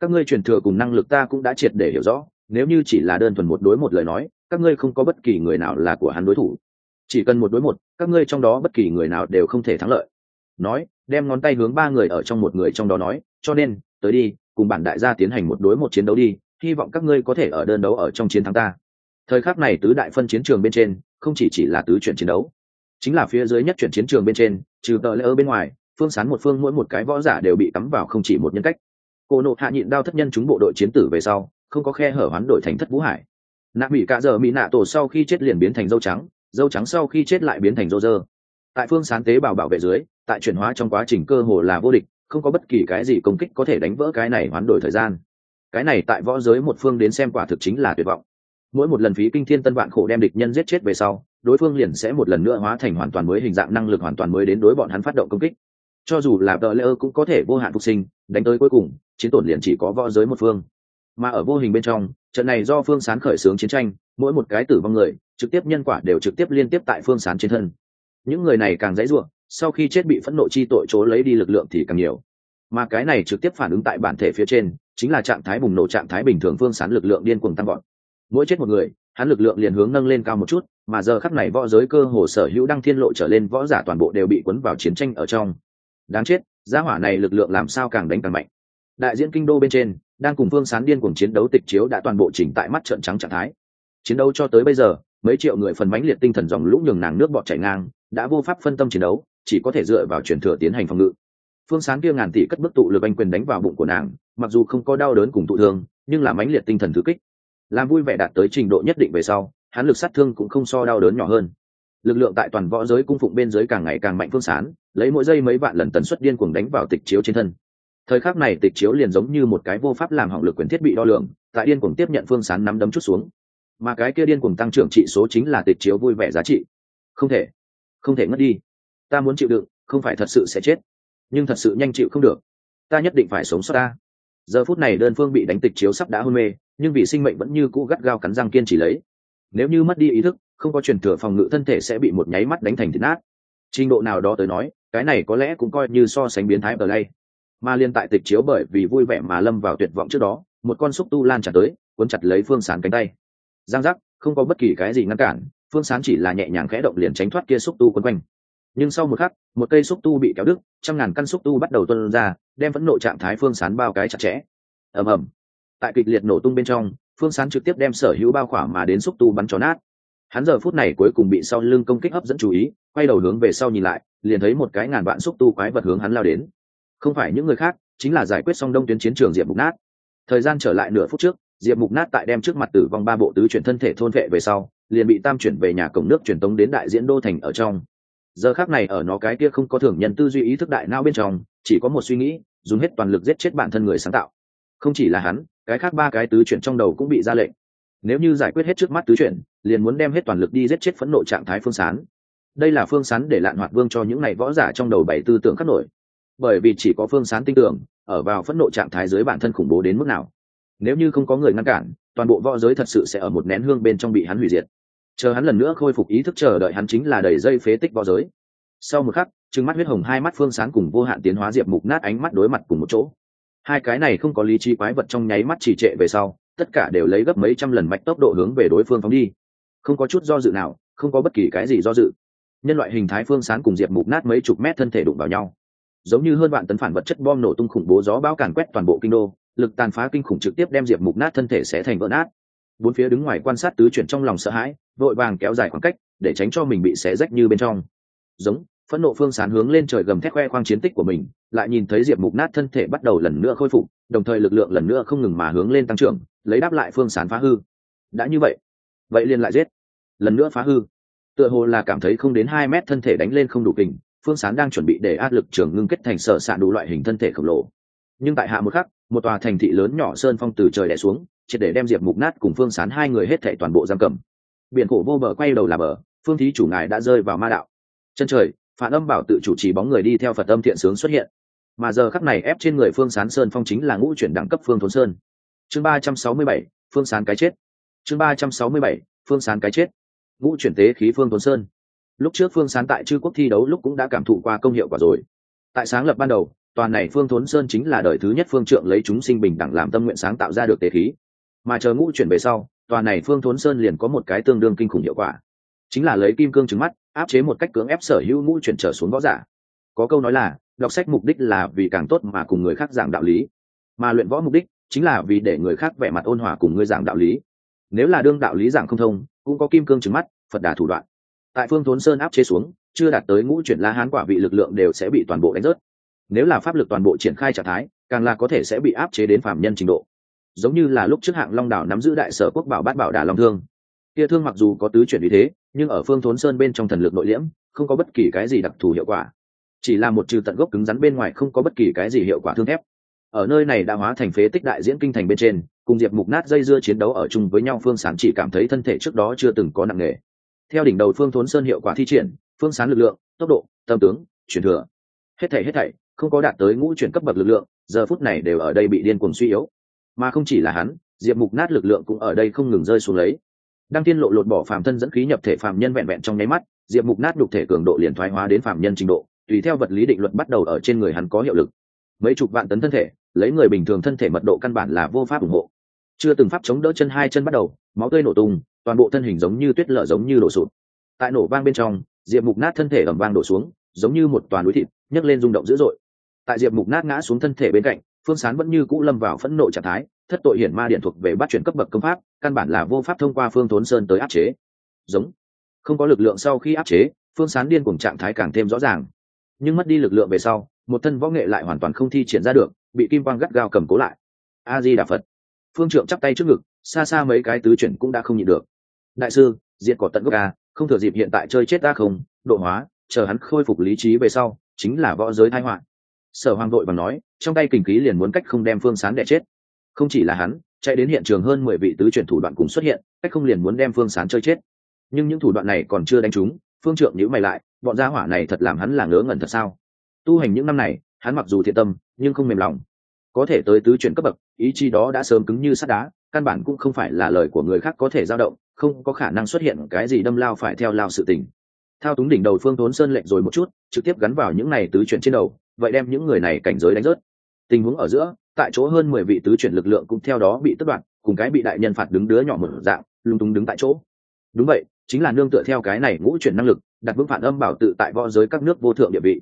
Các ngươi truyền thừa cùng năng lực ta cũng đã triệt để hiểu rõ, nếu như chỉ là đơn thuần một đối một lời nói, các ngươi không có bất kỳ người nào là của hắn đối thủ. Chỉ cần một đối một, các ngươi trong đó bất kỳ người nào đều không thể thắng lợi. Nói, đem ngón tay hướng ba người ở trong một người trong đó nói, cho nên, tới đi, cùng bản đại gia tiến hành một đối một chiến đấu đi, hy vọng các ngươi có thể ở đơn đấu ở trong chiến thắng ta. Thời khắc này tứ đại phân chiến trường bên trên, không chỉ chỉ là tứ chuyển chiến đấu, chính là phía dưới nhất chuyển chiến trường bên trên, trừ tờ lễ ở bên ngoài phương sán một phương mỗi một cái võ giả đều bị cắm vào không chỉ một nhân cách. Cô nộ hạ nhịn đao thất nhân chúng bộ đội chiến tử về sau, không có khe hở hoán đổi thành thất vũ hải. Nạ bị cạ dở mỹ nạ tổ sau khi chết liền biến thành dâu trắng dâu trắng sau khi chết lại biến thành dâu dơ. tại phương sán tế bào bảo vệ dưới, tại chuyển hóa trong quá trình cơ hồ là vô địch, không có bất kỳ cái gì công kích có thể đánh vỡ cái này hoán đổi thời gian. Cái này tại võ giới một phương đến xem quả thực chính là tuyệt vọng. Mỗi một lần phí kinh thiên tân vạn khổ đem địch nhân giết chết về sau, đối phương liền sẽ một lần nữa hóa thành hoàn toàn mới hình dạng năng lực hoàn toàn mới đến đối bọn hắn phát động công kích cho dù là tờ lễ ơ cũng có thể vô hạn phục sinh, đánh tới cuối cùng, chiến tổn liền chỉ có võ giới một phương. Mà ở vô hình bên trong, trận này do phương sán khởi xướng chiến tranh, mỗi một cái tử vong người, trực tiếp nhân quả đều trực tiếp liên tiếp tại phương sán trên thân. Những người này càng dãy ruộng, sau khi chết bị phẫn nộ chi tội chỗ lấy đi lực lượng thì càng nhiều. Mà cái này trực tiếp phản ứng tại bản thể phía trên, chính là trạng thái bùng nổ trạng thái bình thường phương sán lực lượng điên cuồng tăng gọn mỗi chết một người, hắn lực lượng liền hướng nâng lên cao một chút, mà giờ khắc này võ giới cơ hồ sở hữu đăng thiên lộ trở lên võ giả toàn bộ đều bị cuốn vào chiến tranh ở trong đáng chết, gia hỏa này lực lượng làm sao càng đánh càng mạnh. Đại diễn kinh đô bên trên, đang cùng phương sán điên cuồng chiến đấu tịch chiếu đã toàn bộ chỉnh tại mắt trợn trắng trạng thái. Chiến đấu cho tới bây giờ, mấy triệu người phần mãnh liệt tinh thần dòng lũ nhường nàng nước bọt chảy ngang, đã vô pháp phân tâm chiến đấu, chỉ có thể dựa vào truyền thừa tiến hành phòng ngự. Phương sán kia ngàn tỷ cất bức tụ lực anh quyền đánh vào bụng của nàng, mặc dù không có đau đớn cùng tụ thương, nhưng là mãnh liệt tinh thần thứ kích. Làm vui vẻ đạt tới trình độ nhất định về sau, hắn lực sát thương cũng không so đau đớn nhỏ hơn lực lượng tại toàn võ giới cung phụng bên giới càng ngày càng mạnh phương sán, lấy mỗi giây mấy vạn lần tần suất điên cuồng đánh vào tịch chiếu trên thân. Thời khắc này tịch chiếu liền giống như một cái vô pháp làm hỏng lực quyền thiết bị đo lường, tại điên cuồng tiếp nhận phương sán nắm đấm chút xuống. Mà cái kia điên cuồng tăng trưởng trị số chính là tịch chiếu vui vẻ giá trị. Không thể không thể ngất đi. Ta muốn chịu đựng, không phải thật sự sẽ chết. Nhưng thật sự nhanh chịu không được. Ta nhất định phải sống sót ta. Giờ phút này đơn phương bị đánh tịch chiếu sắp đã hôn mê, nhưng vì sinh mệnh vẫn như cũ gắt gao cắn răng kiên trì lấy. Nếu như mất đi ý thức không có truyền thừa phòng ngự thân thể sẽ bị một nháy mắt đánh thành thịt nát. Trình độ nào đó tới nói, cái này có lẽ cũng coi như so sánh biến thái ở đây. Mà liên tại tịch chiếu bởi vì vui vẻ mà lâm vào tuyệt vọng trước đó, một con xúc tu lan trả tới, cuốn chặt lấy phương sán cánh tay. Giang giác, không có bất kỳ cái gì ngăn cản, phương sán chỉ là nhẹ nhàng khẽ động liền tránh thoát kia xúc tu quấn quanh. Nhưng sau một khắc, một cây xúc tu bị kéo đứt, trăm ngàn căn xúc tu bắt đầu tuân ra, đem phẫn nộ trạng thái phương sán bao cái chặt chẽ. Ầm ầm. Tại kịch liệt nổ tung bên trong, phương sán trực tiếp đem sở hữu bao khỏa mà đến xúc tu bắn cho nát hắn giờ phút này cuối cùng bị sau lưng công kích hấp dẫn chú ý, quay đầu hướng về sau nhìn lại, liền thấy một cái ngàn vạn xúc tu quái vật hướng hắn lao đến. Không phải những người khác, chính là giải quyết xong đông tuyến chiến trường diệp mục nát. Thời gian trở lại nửa phút trước, diệp mục nát tại đem trước mặt tử vong ba bộ tứ chuyển thân thể thôn vệ về sau, liền bị tam chuyển về nhà cổng nước truyền tống đến đại diễn đô thành ở trong. Giờ khác này ở nó cái kia không có thường nhận tư duy ý thức đại não bên trong, chỉ có một suy nghĩ, dùng hết toàn lực giết chết bản thân người sáng tạo. Không chỉ là hắn, cái khác ba cái tứ chuyển trong đầu cũng bị ra lệnh nếu như giải quyết hết trước mắt tứ chuyện, liền muốn đem hết toàn lực đi giết chết phẫn nộ trạng thái phương sán. Đây là phương sán để lạn hoạt vương cho những n à y võ giả trong đầu bảy tư tưởng khắc nổi. Bởi vì chỉ có phương sán tin tưởng ở vào phẫn nộ trạng thái dưới bản thân khủng bố đến mức nào. Nếu như không có người ngăn cản toàn bộ võ giới thật sự sẽ ở một nén hương bên trong bị hắn hủy diệt. Chờ hắn lần nữa khôi phục ý thức chờ đợi hắn chính là đầy dây phế tích võ giới. Sau một khắc trừng mắt huyết hồng hai mắt phương sán cùng vô hạn tiến hóa diệp mục nát ánh mắt đối mặt cùng một chỗ. Hai cái này không có lý trí quái vật trong nháy mắt trì trệ về sau tất cả đều lấy gấp mấy trăm lần mạch tốc độ hướng về đối phương phóng đi. Không có chút do dự nào, không có bất kỳ cái gì do dự. Nhân loại hình thái phương sán cùng diệp mục nát mấy chục mét thân thể đụng vào nhau. Giống như hơn vạn tấn phản vật chất bom nổ tung khủng bố gió bão càn quét toàn bộ kinh đô, lực tàn phá kinh khủng trực tiếp đem diệp mục nát thân thể sẽ thành vỡ nát. Bốn phía đứng ngoài quan sát tứ chuyển trong lòng sợ hãi, vội vàng kéo dài khoảng cách, để tránh cho mình bị xé rách như bên trong. Giống phẫn nộ phương sán hướng lên trời gầm thét khoe khoang chiến tích của mình, lại nhìn thấy diệp mục nát thân thể bắt đầu lần nữa khôi phục, đồng thời lực lượng lần nữa không ngừng mà hướng lên tăng trưởng, lấy đáp lại phương sán phá hư. Đã như vậy vậy liền lại giết. Lần nữa phá hư. Tựa hồ là cảm thấy không đến hai mét thân thể đánh lên không đủ kình, phương sán đang chuẩn bị để áp lực trường ngưng kết thành sở s đủ loại hình thân thể khổng lồ. Nhưng tại hạ một khắc, một tòa thành thị lớn nhỏ sơn phong từ trời đẻ xuống, triệt để đem diệp mục nát cùng phương sán hai người hết thệ toàn bộ giam cầm. Biển cổ vô bờ quay đầu là bờ, phương thí chủ ngài đã rơi vào ma đạo. Chân trời phản âm bảo tự chủ trì bóng người đi theo phật âm thiện sướng xuất hiện. Mà giờ khắc này ép trên người phương sán sơn phong chính là ngũ chuyển đẳng cấp phương thốn sơn. Chương ba trăm sáu mươi bảy, phương sán cái chết. Chương ba trăm sáu mươi bảy, phương sán cái chết. Ngũ chuyển tế khí phương thốn sơn. Lúc trước phương sán tại chư quốc thi đấu lúc cũng đã cảm thụ qua công hiệu quả rồi. Tại sáng lập ban đầu, toàn này phương thốn sơn chính là đời thứ nhất phương trượng lấy chúng sinh bình đẳng làm tâm nguyện sáng tạo ra được tế khí. Mà chờ ngũ chuyển về sau, toàn này phương thốn sơn liền có một cái tương đương kinh khủng hiệu quả. Chính là lấy kim cương trứng mắt áp chế một cách cưỡng ép sở hữu ngũ chuyển trở xuống võ giả. Có câu nói là, đọc sách mục đích là vì càng tốt mà cùng người khác giảng đạo lý. Mà luyện võ mục đích chính là vì để người khác vẻ mặt ôn hòa cùng ngươi giảng đạo lý. Nếu là đương đạo lý giảng không thông, cũng có kim cương trứng mắt, phật đà thủ đoạn. Tại phương thốn sơn áp chế xuống, chưa đạt tới ngũ chuyển la hán quả vị lực lượng đều sẽ bị toàn bộ đánh rớt. Nếu là pháp lực toàn bộ triển khai trạng thái, càng là có thể sẽ bị áp chế đến phạm nhân trình độ. Giống như là lúc trước hạng long đảo nắm giữ đại sở quốc bảo bát bảo đà long thương. Kia thương mặc dù có tứ chuyển vì thế nhưng ở phương thốn sơn bên trong thần lực nội liễm, không có bất kỳ cái gì đặc thù hiệu quả. Chỉ là một trừ tận gốc cứng rắn bên ngoài không có bất kỳ cái gì hiệu quả thương thép. Ở nơi này đã hóa thành phế tích đại diễn kinh thành bên trên, cùng diệp mục nát dây dưa chiến đấu ở chung với nhau, phương sán chỉ cảm thấy thân thể trước đó chưa từng có nặng nề. Theo đỉnh đầu phương thốn sơn hiệu quả thi triển, phương sán lực lượng, tốc độ, tâm tướng chuyển thừa. Hết thảy hết thảy, không có đạt tới ngũ chuyển cấp bậc lực lượng, giờ phút này đều ở đây bị điên cuồng suy yếu. Mà không chỉ là hắn, diệp mục nát lực lượng cũng ở đây không ngừng rơi xuống lấy đăng tiên lộ lột bỏ phàm thân dẫn khí nhập thể phàm nhân vẹn vẹn trong nháy mắt, diệp mục nát đục thể cường độ liền thoái hóa đến phàm nhân trình độ, tùy theo vật lý định luật bắt đầu ở trên người hắn có hiệu lực. Mấy chục vạn tấn thân thể, lấy người bình thường thân thể mật độ căn bản là vô pháp ủng hộ. Chưa từng pháp chống đỡ chân hai chân bắt đầu, máu tươi nổ tung, toàn bộ thân hình giống như tuyết lở giống như đổ sụt tại nổ vang bên trong, diệp mục nát thân thể ẩm vang đổ xuống, giống như một toàn núi thịt, nhấc lên rung động dữ dội. Tại diệp mục nát ngã xuống thân thể bên cạnh, phương sán vẫn như cũ lâm vào phẫn nộ trạng thái thất tội hiển ma điện thuộc về bắt chuyển cấp bậc công pháp, căn bản là vô pháp thông qua phương thốn sơn tới áp chế. Giống. Không có lực lượng sau khi áp chế, phương sán điên cùng trạng thái càng thêm rõ ràng. Nhưng mất đi lực lượng về sau, một thân võ nghệ lại hoàn toàn không thi triển ra được, bị kim quang gắt gao cầm cố lại. A di đà phật. Phương trượng chắp tay trước ngực, xa xa mấy cái tứ chuyển cũng đã không nhịn được. Đại sư, diệt cỏ tận gốc a không thừa dịp hiện tại chơi chết ta không, độ hóa, chờ hắn khôi phục lý trí về sau, chính là võ giới thái họa. Sở hoàng đội và nói, trong tay kình khí liền muốn cách không đem phương sán đẻ chết không chỉ là hắn, chạy đến hiện trường hơn mười vị tứ chuyển thủ đoạn cùng xuất hiện, cách không liền muốn đem phương sán chơi chết. Nhưng những thủ đoạn này còn chưa đánh trúng, phương trượng nhữ mày lại, bọn gia hỏa này thật làm hắn là ngớ ngẩn thật sao? Tu hành những năm này, hắn mặc dù thiện tâm, nhưng không mềm lòng. Có thể tới tứ chuyển cấp bậc, ý chí đó đã sớm cứng như sắt đá, căn bản cũng không phải là lời của người khác có thể dao động, không có khả năng xuất hiện cái gì đâm lao phải theo lao sự tình. Thao túng đỉnh đầu phương thốn sơn lệnh rồi một chút, trực tiếp gắn vào những này tứ chuyển trên đầu, vậy đem những người này cảnh giới đánh rớt. Tình huống ở giữa tại chỗ hơn mười vị tứ chuyển lực lượng cũng theo đó bị tất đoạn cùng cái bị đại nhân phạt đứng đứa nhỏ một dạng, lung tung đứng tại chỗ. Đúng vậy, chính là nương tựa theo cái này ngũ chuyển năng lực, đặt vững phản âm bảo tự tại võ giới các nước vô thượng địa vị.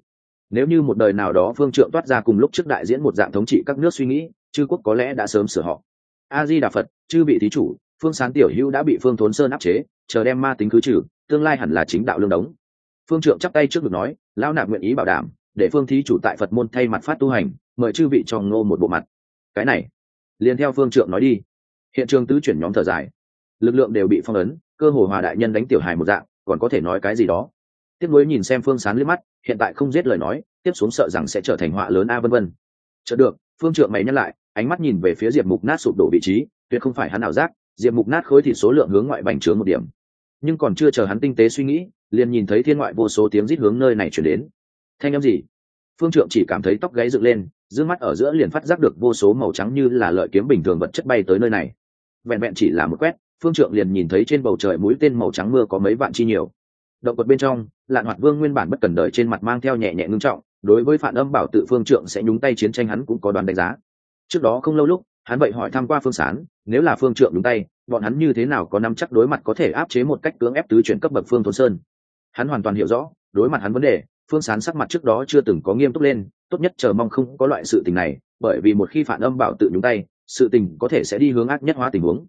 Nếu như một đời nào đó phương trượng toát ra cùng lúc trước đại diễn một dạng thống trị các nước suy nghĩ, chư quốc có lẽ đã sớm sửa họ. A di đà phật, chư bị thí chủ, phương sán tiểu hữu đã bị phương thốn sơn áp chế, chờ đem ma tính cứ trừ, tương lai hẳn là chính đạo lương đống. Phương trượng chắp tay trước được nói lao nạp nguyện ý bảo đảm để phương thí chủ tại phật môn thay mặt phát tu hành, mời chư vị cho ngô một bộ mặt. Cái này, liền theo phương trượng nói đi. Hiện trường tứ chuyển nhóm thở dài. Lực lượng đều bị phong ấn, cơ hồ hòa đại nhân đánh tiểu hài một dạng, còn có thể nói cái gì đó. Tiếp nối nhìn xem phương sán liếc mắt, hiện tại không giết lời nói, tiếp xuống sợ rằng sẽ trở thành họa lớn a vân vân. Chợt được, phương trượng mày nhắc lại, ánh mắt nhìn về phía diệp mục nát sụp đổ vị trí, tuyệt không phải hắn ảo giác, diệp mục nát khối thịt số lượng hướng ngoại bành trướng một điểm. Nhưng còn chưa chờ hắn tinh tế suy nghĩ, liền nhìn thấy thiên ngoại vô số tiếng rít hướng nơi này chuyển đến thanh â m gì? Phương trượng chỉ cảm thấy tóc gáy dựng lên giữ mắt ở giữa liền phát giác được vô số màu trắng như là lợi kiếm bình thường vật chất bay tới nơi này. Vẹn vẹn chỉ là một quét, phương trượng liền nhìn thấy trên bầu trời mũi tên màu trắng mưa có mấy vạn chi nhiều. Động vật bên trong, lạn hoạt vương nguyên bản bất cần đời trên mặt mang theo nhẹ nhẹ ngưng trọng, đối với phản âm bảo tự phương trượng sẽ nhúng tay chiến tranh hắn cũng có đoán đánh giá. Trước đó không lâu lúc, hắn vậy hỏi tham q u a phương sán, nếu là phương trượng nhúng tay, bọn hắn như thế nào có nắm chắc đối mặt có thể áp chế một cách cưỡng ép tứ chuyển cấp bậc phương thôn sơn? Hắn hoàn toàn hiểu rõ, đối mặt hắn vấn đề phương sán sắc mặt trước đó chưa từng có nghiêm túc lên, tốt nhất chờ mong không có loại sự tình này, bởi vì một khi phản âm bảo tự nhúng tay, sự tình có thể sẽ đi hướng ác nhất hóa tình huống.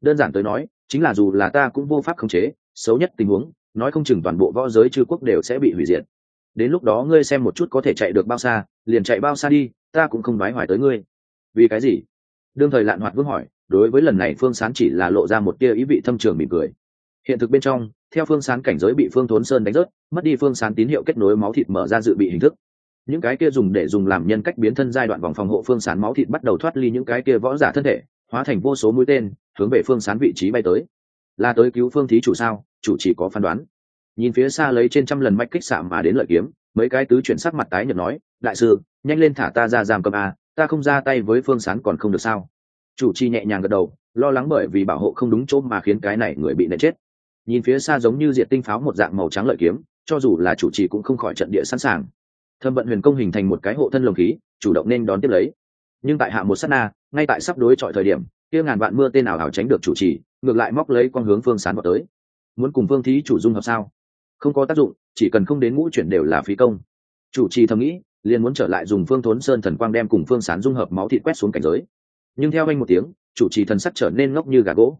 Đơn giản tới nói, chính là dù là ta cũng vô pháp khống chế, xấu nhất tình huống, nói không chừng toàn bộ võ giới chư quốc đều sẽ bị hủy diệt. Đến lúc đó ngươi xem một chút có thể chạy được bao xa, liền chạy bao xa đi, ta cũng không nói hoài tới ngươi. Vì cái gì? Đương thời lạn hoạt vương hỏi, đối với lần này phương sán chỉ là lộ ra một tia ý vị thâm trường mỉm cười. Hiện thực bên trong, theo phương sán cảnh giới bị phương thốn sơn đánh rớt mất đi phương sán tín hiệu kết nối máu thịt mở ra dự bị hình thức. Những cái kia dùng để dùng làm nhân cách biến thân giai đoạn vòng phòng hộ phương sán máu thịt bắt đầu thoát ly những cái kia võ giả thân thể, hóa thành vô số mũi tên, hướng về phương sán vị trí bay tới. Là tới cứu phương thí chủ sao? Chủ chỉ có phán đoán. Nhìn phía xa lấy trên trăm lần mách kích xạ mà đến lợi kiếm, mấy cái tứ chuyển sắc mặt tái nhật nói, đại sư, nhanh lên thả ta ra giam cầm a, ta không ra tay với phương sán còn không được sao? Chủ chi nhẹ nhàng gật đầu, lo lắng bởi vì bảo hộ không đúng chỗ mà khiến cái này người bị nện chết. Nhìn phía xa giống như diện tinh pháo một dạng màu trắng lợi kiếm cho dù là chủ trì cũng không khỏi trận địa sẵn sàng. Thâm vận huyền công hình thành một cái hộ thân lồng khí, chủ động nên đón tiếp lấy. Nhưng tại hạ một s á t na, ngay tại sắp đối chọi thời điểm, kia ngàn vạn mưa tên nào hảo tránh được chủ trì, ngược lại móc lấy con hướng phương sán vào tới. Muốn cùng phương thí chủ dung hợp sao? Không có tác dụng, chỉ cần không đến ngũ chuyển đều là phí công. Chủ trì thầm nghĩ, liền muốn trở lại dùng phương thốn sơn thần quang đem cùng phương sán dung hợp máu thịt quét xuống cảnh giới. Nhưng theo anh một tiếng, chủ trì thần sắc trở nên ngốc như gà gỗ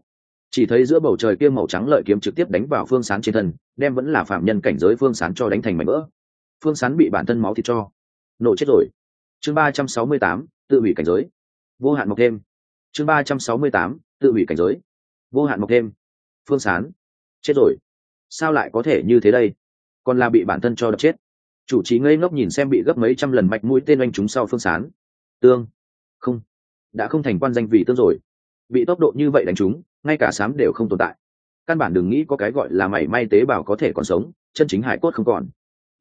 chỉ thấy giữa bầu trời kia màu trắng lợi kiếm trực tiếp đánh vào phương sán trên thân, đem vẫn là phạm nhân cảnh giới phương sán cho đánh thành mảnh vỡ. Phương sán bị bản thân máu thịt cho. Nổ chết rồi. Chương ba trăm sáu mươi tám, tự hủy cảnh giới. Vô hạn mọc thêm. Chương ba trăm sáu mươi tám, tự hủy cảnh giới. Vô hạn mọc thêm. Phương sán. Chết rồi. Sao lại có thể như thế đây? Còn là bị bản thân cho đập chết. Chủ trí ngây ngốc nhìn xem bị gấp mấy trăm lần mạch mũi tên oanh chúng sau phương sán. Tương. Không. Đã không thành quan danh vì tương rồi bị tốc độ như vậy đánh trúng, ngay cả sám đều không tồn tại. Căn bản đừng nghĩ có cái gọi là mảy may tế bào có thể còn sống, chân chính hải cốt không còn.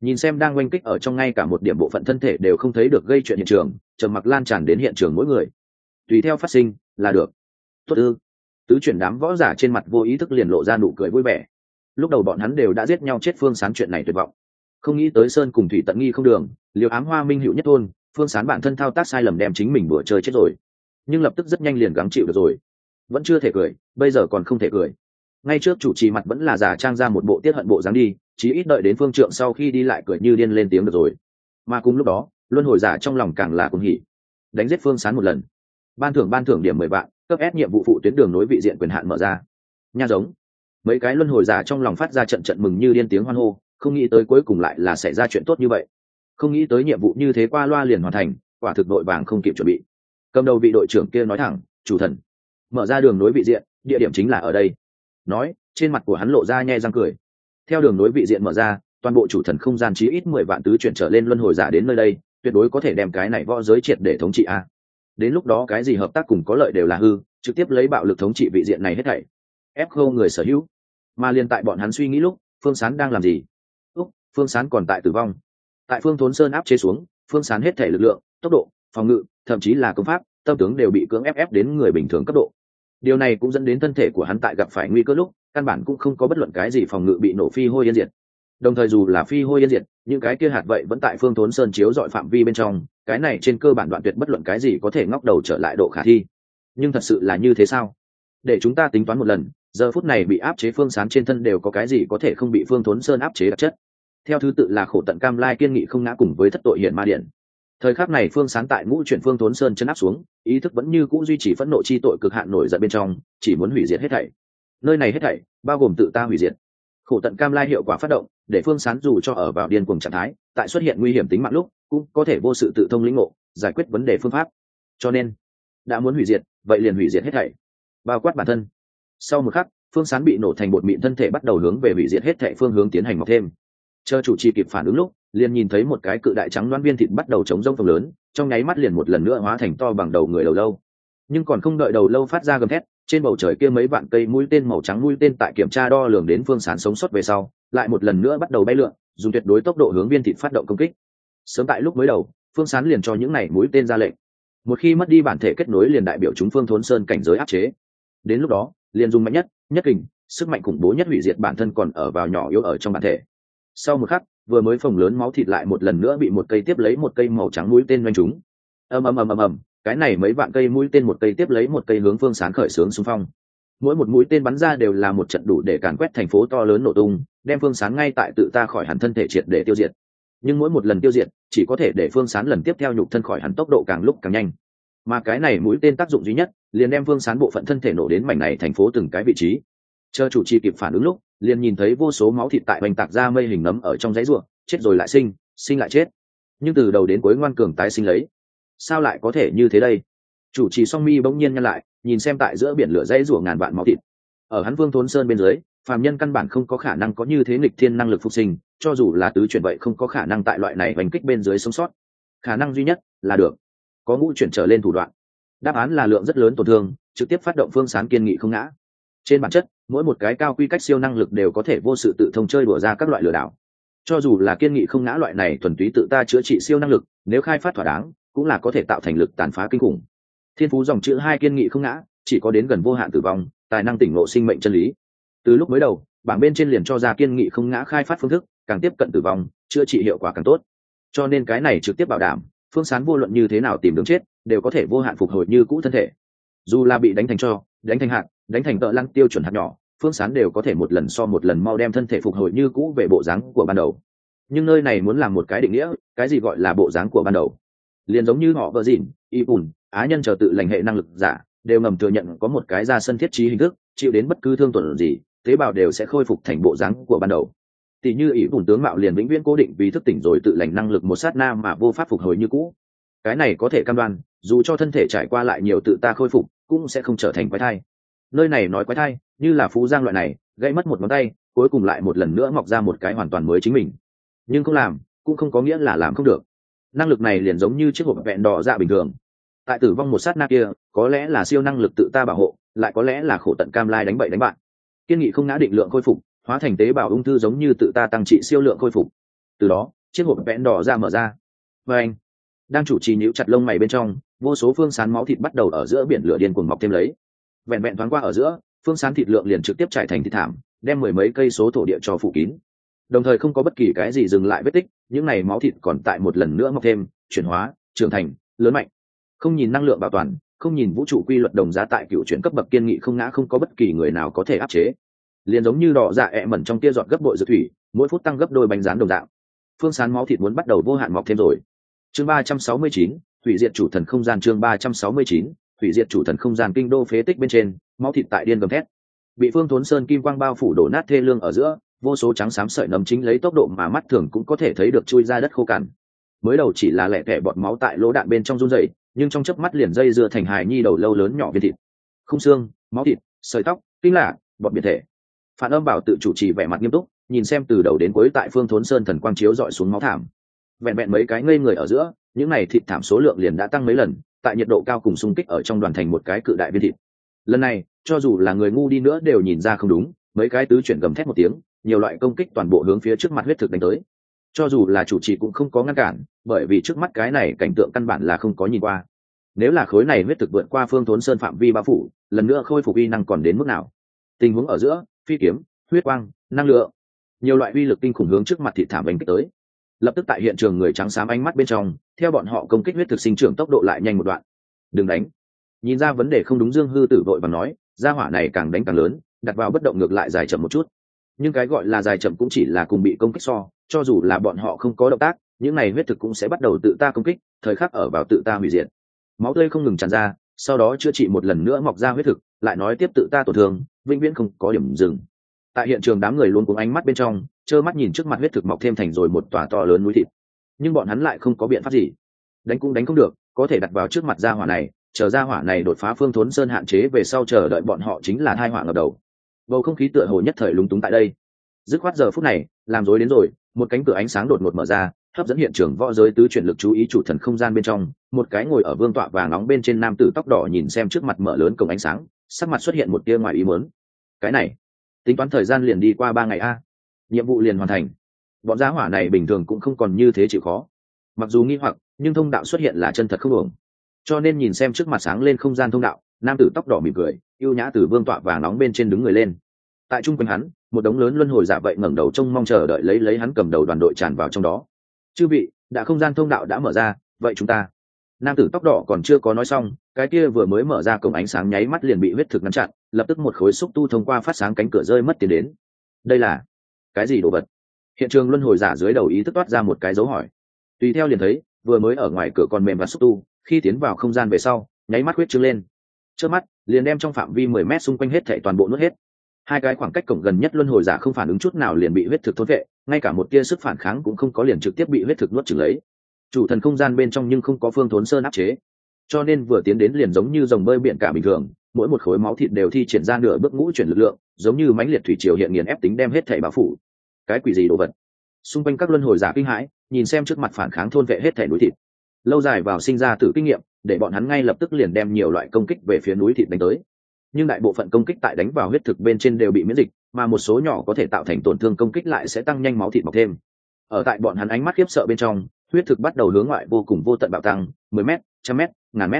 Nhìn xem đang oanh kích ở trong ngay cả một điểm bộ phận thân thể đều không thấy được gây chuyện hiện trường, trầm mặc lan tràn đến hiện trường mỗi người. Tùy theo phát sinh, là được. Tốt ư? Tứ chuyển đám võ giả trên mặt vô ý thức liền lộ ra nụ cười vui vẻ. Lúc đầu bọn hắn đều đã giết nhau chết phương sán chuyện này tuyệt vọng. Không nghĩ tới sơn cùng thủy tận nghi không đường liều ám hoa minh hữu nhất thôn, phương sán bản thân thao tác sai lầm đem chính mình vừa chơi chết rồi nhưng lập tức rất nhanh liền gắng chịu được rồi. Vẫn chưa thể cười, bây giờ còn không thể cười. Ngay trước chủ trì mặt vẫn là giả trang ra một bộ tiết hận bộ dáng đi, chí ít đợi đến phương trượng sau khi đi lại cười như điên lên tiếng được rồi. Mà cùng lúc đó, luân hồi giả trong lòng càng là cùng hỉ. Đánh giết phương sán một lần. Ban thưởng ban thưởng điểm mười vạn, cấp ép nhiệm vụ phụ tuyến đường nối vị diện quyền hạn mở ra. Nha giống. Mấy cái luân hồi giả trong lòng phát ra trận trận mừng như điên tiếng hoan hô, không nghĩ tới cuối cùng lại là xảy ra chuyện tốt như vậy. Không nghĩ tới nhiệm vụ như thế qua loa liền hoàn thành, quả thực đội vàng không kịp chuẩn bị cầm đầu vị đội trưởng kia nói thẳng, chủ thần, mở ra đường nối vị diện, địa điểm chính là ở đây. Nói, trên mặt của hắn lộ ra nhe răng cười. Theo đường nối vị diện mở ra, toàn bộ chủ thần không gian chí ít mười vạn tứ chuyển trở lên luân hồi giả đến nơi đây, tuyệt đối có thể đem cái này võ giới triệt để thống trị a. Đến lúc đó cái gì hợp tác cùng có lợi đều là hư, trực tiếp lấy bạo lực thống trị vị diện này hết thảy. Ép khâu người sở hữu. Mà liên tại bọn hắn suy nghĩ lúc, phương sán đang làm gì? Úc, phương sán còn tại tử vong. Tại phương thốn sơn áp chế xuống, phương sán hết thể lực lượng, tốc độ phòng ngự, thậm chí là công pháp, tâm tướng đều bị cưỡng ép ép đến người bình thường cấp độ. Điều này cũng dẫn đến thân thể của hắn tại gặp phải nguy cơ lúc, căn bản cũng không có bất luận cái gì phòng ngự bị nổ phi hôi yên diệt. Đồng thời dù là phi hôi yên diệt, những cái kia hạt vậy vẫn tại phương thốn sơn chiếu dọi phạm vi bên trong, cái này trên cơ bản đoạn tuyệt bất luận cái gì có thể ngóc đầu trở lại độ khả thi. Nhưng thật sự là như thế sao? Để chúng ta tính toán một lần, giờ phút này bị áp chế phương sán trên thân đều có cái gì có thể không bị phương thốn sơn áp chế đặc chất? Theo thứ tự là khổ tận cam lai kiên nghị không ngã cùng với thất tội hiển ma điện thời khắc này phương sán tại ngũ chuyển phương thốn sơn chân áp xuống, ý thức vẫn như c ũ duy trì phẫn nộ chi tội cực hạn nổi giận bên trong, chỉ muốn hủy diệt hết thảy. Nơi này hết thảy bao gồm tự ta hủy diệt. Khổ tận cam lai hiệu quả phát động, để phương sán dù cho ở vào điên cùng trạng thái, tại xuất hiện nguy hiểm tính mạng lúc, cũng có thể vô sự tự thông lĩnh ngộ, giải quyết vấn đề phương pháp. Cho nên, đã muốn hủy diệt, vậy liền hủy diệt hết thảy. Bao quát bản thân. Sau một khắc, phương sán bị nổ thành bột mịn thân thể bắt đầu hướng về hủy diệt hết thảy phương hướng tiến hành mọc thêm. Chờ chủ trì kịp phản ứng lúc liền nhìn thấy một cái cự đại trắng loan viên thịt bắt đầu chống rông phồng lớn, trong nháy mắt liền một lần nữa hóa thành to bằng đầu người đầu lâu. Nhưng còn không đợi đầu lâu phát ra gầm thét, trên bầu trời kia mấy vạn cây mũi tên màu trắng mũi tên tại kiểm tra đo lường đến phương sán sống sót về sau, lại một lần nữa bắt đầu bay lượn, dùng tuyệt đối tốc độ hướng viên thịt phát động công kích. Sớm tại lúc mới đầu, phương sán liền cho những này mũi tên ra lệnh. Một khi mất đi bản thể kết nối liền đại biểu chúng phương thốn sơn cảnh giới áp chế. Đến lúc đó, liền dùng mạnh nhất nhất kình, sức mạnh khủng bố nhất hủy diệt bản thân còn ở vào nhỏ yếu ở trong bản thể. Sau một khắc vừa mới phồng lớn máu thịt lại một lần nữa bị một cây tiếp lấy một cây màu trắng mũi tên doanh chúng ầm ầm ầm ầm ầm, cái này mấy vạn cây mũi tên một cây tiếp lấy một cây hướng phương sáng khởi sướng xung phong. Mỗi một mũi tên bắn ra đều là một trận đủ để càn quét thành phố to lớn nổ tung, đem phương sáng ngay tại tự ta khỏi hẳn thân thể triệt để tiêu diệt. Nhưng mỗi một lần tiêu diệt, chỉ có thể để phương sán lần tiếp theo nhục thân khỏi hẳn tốc độ càng lúc càng nhanh. Mà cái này mũi tên tác dụng duy nhất, liền đem phương sán bộ phận thân thể nổ đến mảnh này thành phố từng cái vị trí. Chờ chủ trì kịp phản ứng lúc liền nhìn thấy vô số máu thịt tại hoành tạc ra mây hình nấm ở trong giấy ruộng, chết rồi lại sinh sinh lại chết. Nhưng từ đầu đến cuối ngoan cường tái sinh lấy. Sao lại có thể như thế đây? Chủ trì song mi bỗng nhiên nhăn lại, nhìn xem tại giữa biển lửa dãy rủa ngàn vạn máu thịt. Ở hắn vương thốn sơn bên dưới, phàm nhân căn bản không có khả năng có như thế nghịch thiên năng lực phục sinh, cho dù là tứ chuyển vậy không có khả năng tại loại này hoành kích bên dưới sống sót. Khả năng duy nhất là được. Có ngũ chuyển trở lên thủ đoạn. Đáp án là lượng rất lớn tổn thương, trực tiếp phát động phương sán kiên nghị không ngã trên bản chất, mỗi một cái cao quy cách siêu năng lực đều có thể vô sự tự thông chơi đùa ra các loại lừa đảo. Cho dù là kiên nghị không ngã loại này thuần túy tự ta chữa trị siêu năng lực, nếu khai phát thỏa đáng, cũng là có thể tạo thành lực tàn phá kinh khủng. Thiên phú dòng chữ hai kiên nghị không ngã, chỉ có đến gần vô hạn tử vong, tài năng tỉnh ngộ sinh mệnh chân lý. Từ lúc mới đầu, bảng bên trên liền cho ra kiên nghị không ngã khai phát phương thức, càng tiếp cận tử vong, chữa trị hiệu quả càng tốt. Cho nên cái này trực tiếp bảo đảm, phương sán vô luận như thế nào tìm đường chết, đều có thể vô hạn phục hồi như cũ thân thể. Dù là bị đánh thành cho, đánh thành hạt đánh thành tợ lăng tiêu chuẩn hạt nhỏ, phương sán đều có thể một lần so một lần mau đem thân thể phục hồi như cũ về bộ dáng của ban đầu. Nhưng nơi này muốn làm một cái định nghĩa, cái gì gọi là bộ dáng của ban đầu? Liền giống như họ vợ dìn y bùn, á nhân chờ tự lành hệ năng lực giả, đều ngầm thừa nhận có một cái ra sân thiết trí hình thức, chịu đến bất cứ thương tổn gì, tế bào đều sẽ khôi phục thành bộ dáng của ban đầu. Tỷ như ý bùn tướng mạo liền vĩnh viễn cố định vì thức tỉnh rồi tự lành năng lực một sát na mà vô pháp phục hồi như cũ. Cái này có thể cam đoan, dù cho thân thể trải qua lại nhiều tự ta khôi phục, cũng sẽ không trở thành quái thai nơi này nói quái thai, như là phú giang loại này gây mất một ngón tay, cuối cùng lại một lần nữa mọc ra một cái hoàn toàn mới chính mình. Nhưng không làm, cũng không có nghĩa là làm không được. Năng lực này liền giống như chiếc hộp vẹn đỏ dạ bình thường. Tại tử vong một sát na kia, có lẽ là siêu năng lực tự ta bảo hộ, lại có lẽ là khổ tận cam lai đánh bậy đánh bạn. Kiên nghị không ngã định lượng khôi phục, hóa thành tế bào ung thư giống như tự ta tăng trị siêu lượng khôi phục. Từ đó, chiếc hộp vẹn đỏ ra mở ra. Và anh, đang chủ trì nhíu chặt lông mày bên trong, vô số phương sán máu thịt bắt đầu ở giữa biển lửa điên cuồng mọc thêm lấy vẹn vẹn thoáng qua ở giữa, phương sán thịt lượng liền trực tiếp trải thành thịt thảm, đem mười mấy cây số thổ địa cho phủ kín. Đồng thời không có bất kỳ cái gì dừng lại vết tích, những n à y máu thịt còn tại một lần nữa mọc thêm, chuyển hóa, trưởng thành, lớn mạnh. Không nhìn năng lượng bảo toàn, không nhìn vũ trụ quy luật đồng giá tại cựu chuyển cấp bậc kiên nghị không ngã không có bất kỳ người nào có thể áp chế. Liền giống như đỏ dạ ẹ mẩn trong tia giọt gấp bội dự thủy, mỗi phút tăng gấp đôi bánh rán đồng dạng. Phương sán máu thịt muốn bắt đầu vô hạn mọc thêm rồi. Chương ba trăm sáu mươi chín thủy diệt chủ thần không gian chương ba trăm sáu mươi chín hủy diệt chủ thần không gian kinh đô phế tích bên trên, máu thịt tại điên gầm thét. Bị phương thốn sơn kim quang bao phủ đổ nát thê lương ở giữa, vô số trắng xám sợi nấm chính lấy tốc độ mà mắt thường cũng có thể thấy được chui ra đất khô cằn. Mới đầu chỉ là lẻ tẻ bọt máu tại lỗ đạn bên trong run rẩy, nhưng trong chớp mắt liền dây dưa thành hài nhi đầu lâu lớn nhỏ viên thịt. Không xương, máu thịt, sợi tóc, kinh lạ, bọt biệt thể. Phản âm bảo tự chủ trì vẻ mặt nghiêm túc, nhìn xem từ đầu đến cuối tại phương thốn sơn thần quang chiếu dọi xuống máu thảm. Vẹn vẹn mấy cái ngây người ở giữa, những này thịt thảm số lượng liền đã tăng mấy lần tại nhiệt độ cao cùng xung kích ở trong đoàn thành một cái cự đại viên thịt. Lần này, cho dù là người ngu đi nữa đều nhìn ra không đúng, mấy cái tứ chuyển gầm thét một tiếng, nhiều loại công kích toàn bộ hướng phía trước mặt huyết thực đánh tới. Cho dù là chủ trì cũng không có ngăn cản, bởi vì trước mắt cái này cảnh tượng căn bản là không có nhìn qua. Nếu là khối này huyết thực vượt qua phương thốn sơn phạm vi bao phủ, lần nữa khôi phục uy năng còn đến mức nào? Tình huống ở giữa, phi kiếm, huyết quang, năng lượng. Nhiều loại uy lực kinh khủng hướng trước mặt thị thảm đánh tới lập tức tại hiện trường người trắng xám ánh mắt bên trong, theo bọn họ công kích huyết thực sinh trưởng tốc độ lại nhanh một đoạn. Đừng đánh. Nhìn ra vấn đề không đúng dương hư tử vội và nói ra hỏa này càng đánh càng lớn, đặt vào bất động ngược lại dài chậm một chút. Nhưng cái gọi là dài chậm cũng chỉ là cùng bị công kích so, cho dù là bọn họ không có động tác, những này huyết thực cũng sẽ bắt đầu tự ta công kích, thời khắc ở vào tự ta hủy diệt. Máu tươi không ngừng tràn ra, sau đó chữa trị một lần nữa mọc ra huyết thực, lại nói tiếp tự ta tổn thương, vĩnh viễn không có điểm dừng tại hiện trường đám người luôn cuống ánh mắt bên trong, trơ mắt nhìn trước mặt huyết thực mọc thêm thành rồi một tòa to lớn núi thịt. Nhưng bọn hắn lại không có biện pháp gì. Đánh cũng đánh không được, có thể đặt vào trước mặt gia hỏa này, chờ gia hỏa này đột phá phương thốn sơn hạn chế về sau chờ đợi bọn họ chính là thai hỏa ngập đầu. Bầu không khí tựa hồ nhất thời lúng túng tại đây. Dứt khoát giờ phút này, làm rối đến rồi, một cánh cửa ánh sáng đột ngột mở ra, hấp dẫn hiện trường võ giới tứ chuyển lực chú ý chủ thần không gian bên trong, một cái ngồi ở vương tọa vàng nóng bên trên nam tử tóc đỏ nhìn xem trước mặt mở lớn cổng ánh sáng, sắc mặt xuất hiện một tia ngoài ý muốn. Cái này tính toán thời gian liền đi qua ba ngày a. Nhiệm vụ liền hoàn thành. Bọn giá hỏa này bình thường cũng không còn như thế chịu khó. Mặc dù nghi hoặc, nhưng thông đạo xuất hiện là chân thật không ổng cho nên nhìn xem trước mặt sáng lên không gian thông đạo, nam tử tóc đỏ mỉm cười yêu nhã từ vương tọa vàng nóng bên trên đứng người lên. Tại trung quanh hắn, một đống lớn luân hồi giả vậy ngẩng đầu trông mong chờ đợi lấy lấy hắn cầm đầu đoàn đội tràn vào trong đó. Chư vị, đã không gian thông đạo đã mở ra, vậy chúng ta nam tử tóc đỏ còn chưa có nói xong, cái kia vừa mới mở ra cổng ánh sáng nháy mắt liền bị huyết thực ngăn chặn lập tức một khối xúc tu thông qua phát sáng cánh cửa rơi mất tiền đến. Đây là cái gì đồ vật? Hiện trường luân hồi giả dưới đầu ý thức toát ra một cái dấu hỏi. Tùy theo liền thấy, vừa mới ở ngoài cửa còn mềm và xúc tu, khi tiến vào không gian về sau, nháy mắt huyết trương lên. Trước mắt, liền đem trong phạm vi mười mét xung quanh hết thảy toàn bộ nuốt hết. Hai cái khoảng cách cổng gần nhất luân hồi giả không phản ứng chút nào liền bị huyết thực thốn vệ, ngay cả một tia sức phản kháng cũng không có liền trực tiếp bị huyết thực nuốt trừng lấy. Chủ thần không gian bên trong nhưng không có phương thốn sơn áp chế. Cho nên vừa tiến đến liền giống như dòng bơi biển cả bình thường mỗi một khối máu thịt đều thi triển ra nửa bước ngũ chuyển lực lượng, giống như mãnh liệt thủy triều hiện nghiền ép tính đem hết thảy bao phủ. Cái quỷ gì đồ vật? Xung quanh các luân hồi giả kinh hãi, nhìn xem trước mặt phản kháng thôn vệ hết thảy núi thịt. Lâu dài vào sinh ra từ kinh nghiệm, để bọn hắn ngay lập tức liền đem nhiều loại công kích về phía núi thịt đánh tới. Nhưng đại bộ phận công kích tại đánh vào huyết thực bên trên đều bị miễn dịch, mà một số nhỏ có thể tạo thành tổn thương công kích lại sẽ tăng nhanh máu thịt mọc thêm. Ở tại bọn hắn ánh mắt khiếp sợ bên trong, huyết thực bắt đầu hướng ngoại vô cùng vô tận bạo tăng, mười m trăm m ngàn m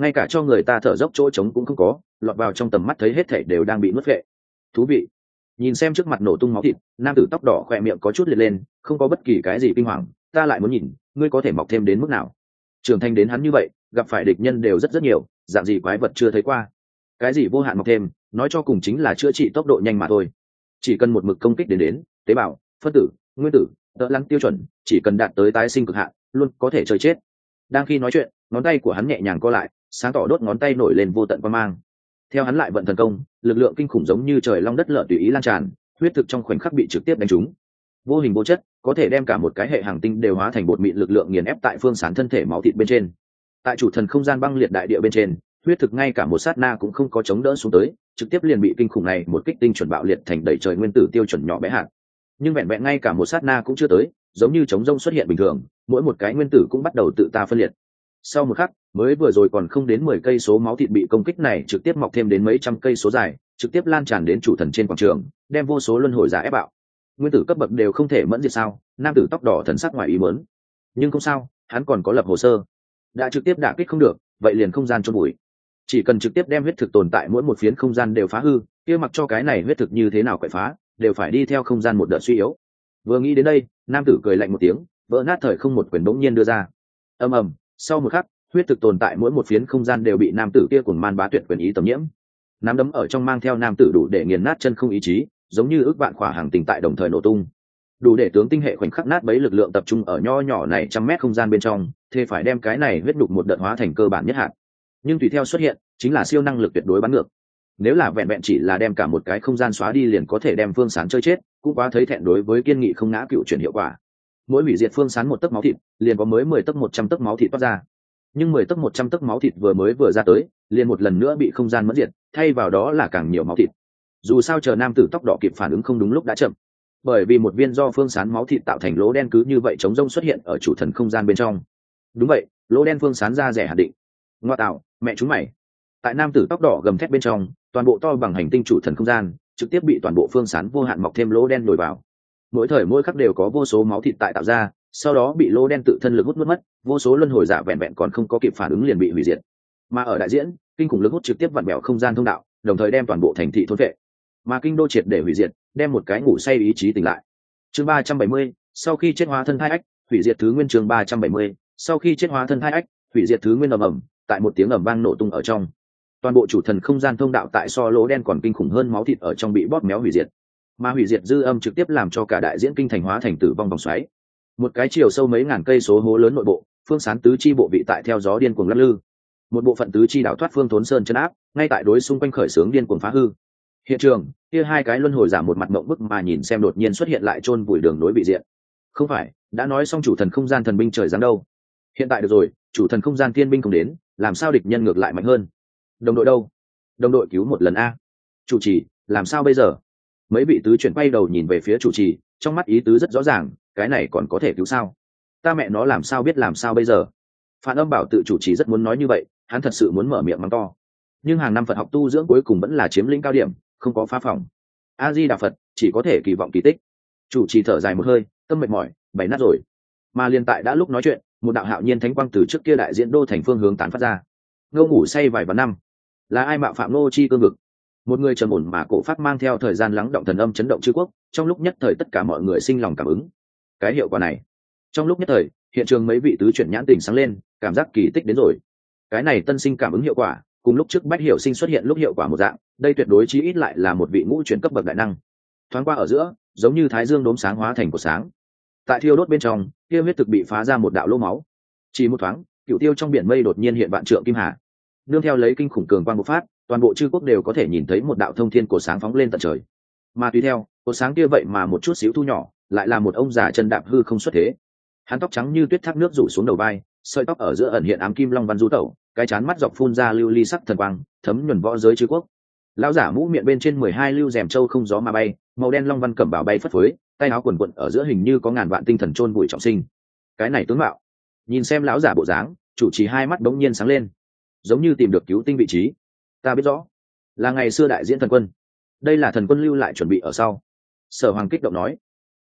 ngay cả cho người ta thở dốc chỗ trống cũng không có, lọt vào trong tầm mắt thấy hết thể đều đang bị nuốt vệ. Thú vị. Nhìn xem trước mặt nổ tung máu thịt, nam tử tóc đỏ khỏe miệng có chút liệt lên, không có bất kỳ cái gì kinh hoàng, ta lại muốn nhìn, ngươi có thể mọc thêm đến mức nào? Trưởng thành đến hắn như vậy, gặp phải địch nhân đều rất rất nhiều, dạng gì quái vật chưa thấy qua. Cái gì vô hạn mọc thêm, nói cho cùng chính là chữa trị tốc độ nhanh mà thôi. Chỉ cần một mực công kích đến đến, tế bào, phân tử, nguyên tử tợ lắng tiêu chuẩn, chỉ cần đạt tới tái sinh cực hạn, luôn có thể chơi chết. Đang khi nói chuyện, ngón tay của hắn nhẹ nhàng co lại sáng tỏ đốt ngón tay nổi lên vô tận quan mang. Theo hắn lại vận thần công, lực lượng kinh khủng giống như trời long đất lợn tùy ý lan tràn, huyết thực trong khoảnh khắc bị trực tiếp đánh trúng. Vô hình vô chất, có thể đem cả một cái hệ hàng tinh đều hóa thành bột mịn lực lượng nghiền ép tại phương sán thân thể máu thịt bên trên. Tại chủ thần không gian băng liệt đại địa bên trên, huyết thực ngay cả một sát na cũng không có chống đỡ xuống tới, trực tiếp liền bị kinh khủng này một kích tinh chuẩn bạo liệt thành đầy trời nguyên tử tiêu chuẩn nhỏ bé hạt. Nhưng vẹn vẹn ngay cả một sát na cũng chưa tới, giống như chống rông xuất hiện bình thường, mỗi một cái nguyên tử cũng bắt đầu tự ta phân liệt. Sau một khắc mới vừa rồi còn không đến mười cây số máu thịt bị công kích này trực tiếp mọc thêm đến mấy trăm cây số dài, trực tiếp lan tràn đến chủ thần trên quảng trường, đem vô số luân hồi giả ép bạo. Nguyên tử cấp bậc đều không thể mẫn diệt sao? Nam tử tóc đỏ thần sắc ngoài ý mớn nhưng không sao, hắn còn có lập hồ sơ. Đã trực tiếp đả kích không được, vậy liền không gian cho bụi chỉ cần trực tiếp đem huyết thực tồn tại mỗi một phiến không gian đều phá hư, kia mặc cho cái này huyết thực như thế nào quậy phá, đều phải đi theo không gian một đợt suy yếu. Vừa nghĩ đến đây, nam tử cười lạnh một tiếng, vỡ nát thời không một quyền bỗng nhiên đưa ra. Ầm ầm, sau một khắc huyết thực tồn tại mỗi một phiến không gian đều bị nam tử kia cùng man bá tuyệt quyền ý tầm nhiễm. Nắm đấm ở trong mang theo nam tử đủ để nghiền nát chân không ý chí, giống như ước vạn khỏa hàng tình tại đồng thời nổ tung. Đủ để tướng tinh hệ khoảnh khắc nát bấy lực lượng tập trung ở nho nhỏ này trăm mét không gian bên trong, thế phải đem cái này huyết đục một đợt hóa thành cơ bản nhất hạn nhưng tùy theo xuất hiện, chính là siêu năng lực tuyệt đối bắn ngược. Nếu là vẹn vẹn chỉ là đem cả một cái không gian xóa đi liền có thể đem phương sán chơi chết, cũng quá thấy thẹn đối với kiên nghị không ngã cựu chuyển hiệu quả. Mỗi hủy diệt phương sán một tấc máu thịt, liền có mới mười tấc một trăm tấc máu thịt toát ra nhưng mười tấc một trăm tấc máu thịt vừa mới vừa ra tới, liền một lần nữa bị không gian mất diệt, thay vào đó là càng nhiều máu thịt. Dù sao chờ nam tử tóc đỏ kịp phản ứng không đúng lúc đã chậm. Bởi vì một viên do phương sán máu thịt tạo thành lỗ đen cứ như vậy chống rông xuất hiện ở chủ thần không gian bên trong. Đúng vậy, lỗ đen phương sán ra rẻ hạt định. Ngoa tạo, mẹ chúng mày. Tại nam tử tóc đỏ gầm thét bên trong, toàn bộ to bằng hành tinh chủ thần không gian, trực tiếp bị toàn bộ phương sán vô hạn mọc thêm lỗ đen nổi vào. Mỗi thời mỗi khắc đều có vô số máu thịt tại tạo ra sau đó bị lỗ đen tự thân lực hút mất mất, vô số luân hồi giả vẹn vẹn còn không có kịp phản ứng liền bị hủy diệt. Mà ở đại diễn, kinh khủng lực hút trực tiếp vặn bẹo không gian thông đạo, đồng thời đem toàn bộ thành thị thôn vệ. Mà kinh đô triệt để hủy diệt, đem một cái ngủ say ý chí tỉnh lại. Chương ba trăm bảy mươi, sau khi chết hóa thân hai ách, hủy diệt thứ nguyên chương ba trăm bảy mươi, sau khi chết hóa thân hai ách, hủy diệt thứ nguyên ầm ầm, tại một tiếng ầm vang nổ tung ở trong. Toàn bộ chủ thần không gian thông đạo tại so lỗ đen còn kinh khủng hơn máu thịt ở trong bị bóp méo hủy diệt. Mà hủy diệt dư âm trực tiếp làm cho cả đại diễn kinh thành hóa thành tử vong vòng xoáy một cái chiều sâu mấy ngàn cây số hố lớn nội bộ, phương sán tứ chi bộ vị tại theo gió điên cuồng lắc lư. Một bộ phận tứ chi đảo thoát phương thốn sơn chân áp, ngay tại đối xung quanh khởi xướng điên cuồng phá hư. Hiện trường, kia hai cái luân hồi giả một mặt mộng bức mà nhìn xem đột nhiên xuất hiện lại chôn vùi đường nối bị diện. Không phải, đã nói xong chủ thần không gian thần binh trời giáng đâu. Hiện tại được rồi, chủ thần không gian tiên binh không đến, làm sao địch nhân ngược lại mạnh hơn? Đồng đội đâu? Đồng đội cứu một lần a. Chủ trì, làm sao bây giờ? Mấy vị tứ chuyển quay đầu nhìn về phía chủ trì trong mắt ý tứ rất rõ ràng, cái này còn có thể cứu sao? Ta mẹ nó làm sao biết làm sao bây giờ? Phản âm bảo tự chủ trì rất muốn nói như vậy, hắn thật sự muốn mở miệng mắng to. Nhưng hàng năm phật học tu dưỡng cuối cùng vẫn là chiếm lĩnh cao điểm, không có phá phòng. A di đà phật, chỉ có thể kỳ vọng kỳ tích. Chủ trì thở dài một hơi, tâm mệt mỏi, bày nát rồi. Mà liền tại đã lúc nói chuyện, một đạo hạo nhiên thánh quang từ trước kia đại diễn đô thành phương hướng tán phát ra. Ngô ngủ say vài vạn năm. Là ai mạo phạm ngô chi cương vực? Một người trầm ổn mà cổ phát mang theo thời gian lắng động thần âm chấn động chư quốc, trong lúc nhất thời tất cả mọi người sinh lòng cảm ứng. Cái hiệu quả này. Trong lúc nhất thời, hiện trường mấy vị tứ chuyển nhãn tình sáng lên, cảm giác kỳ tích đến rồi. Cái này tân sinh cảm ứng hiệu quả, cùng lúc trước bách hiệu sinh xuất hiện lúc hiệu quả một dạng, đây tuyệt đối chí ít lại là một vị ngũ chuyển cấp bậc đại năng. Thoáng qua ở giữa, giống như thái dương đốm sáng hóa thành của sáng. Tại thiêu đốt bên trong tiêu huyết thực bị phá ra một đạo lỗ máu. Chỉ một thoáng cựu tiêu trong biển mây đột nhiên hiện vạn trượng kim hà. Nương theo lấy kinh khủng cường quang bộc phát toàn bộ chư quốc đều có thể nhìn thấy một đạo thông thiên cổ sáng phóng lên tận trời. Mà tùy theo, cổ sáng kia vậy mà một chút xíu thu nhỏ, lại là một ông già chân đạp hư không xuất thế. Hắn tóc trắng như tuyết thác nước rủ xuống đầu vai, sợi tóc ở giữa ẩn hiện ám kim long văn du tẩu, cái chán mắt dọc phun ra lưu ly sắc thần quang, thấm nhuần võ giới chư quốc. Lão giả mũ miệng bên trên mười hai lưu rèm trâu không gió mà bay, màu đen long văn cẩm bảo bay phất phới, tay áo quần quận ở giữa hình như có ngàn vạn tinh thần trôn bụi trọng sinh. Cái này tướng mạo. Nhìn xem lão giả bộ dáng, chủ trì hai mắt bỗng nhiên sáng lên. Giống như tìm được cứu tinh vị trí ta biết rõ, là ngày xưa đại diễn thần quân. Đây là thần quân lưu lại chuẩn bị ở sau. Sở hoàng kích động nói.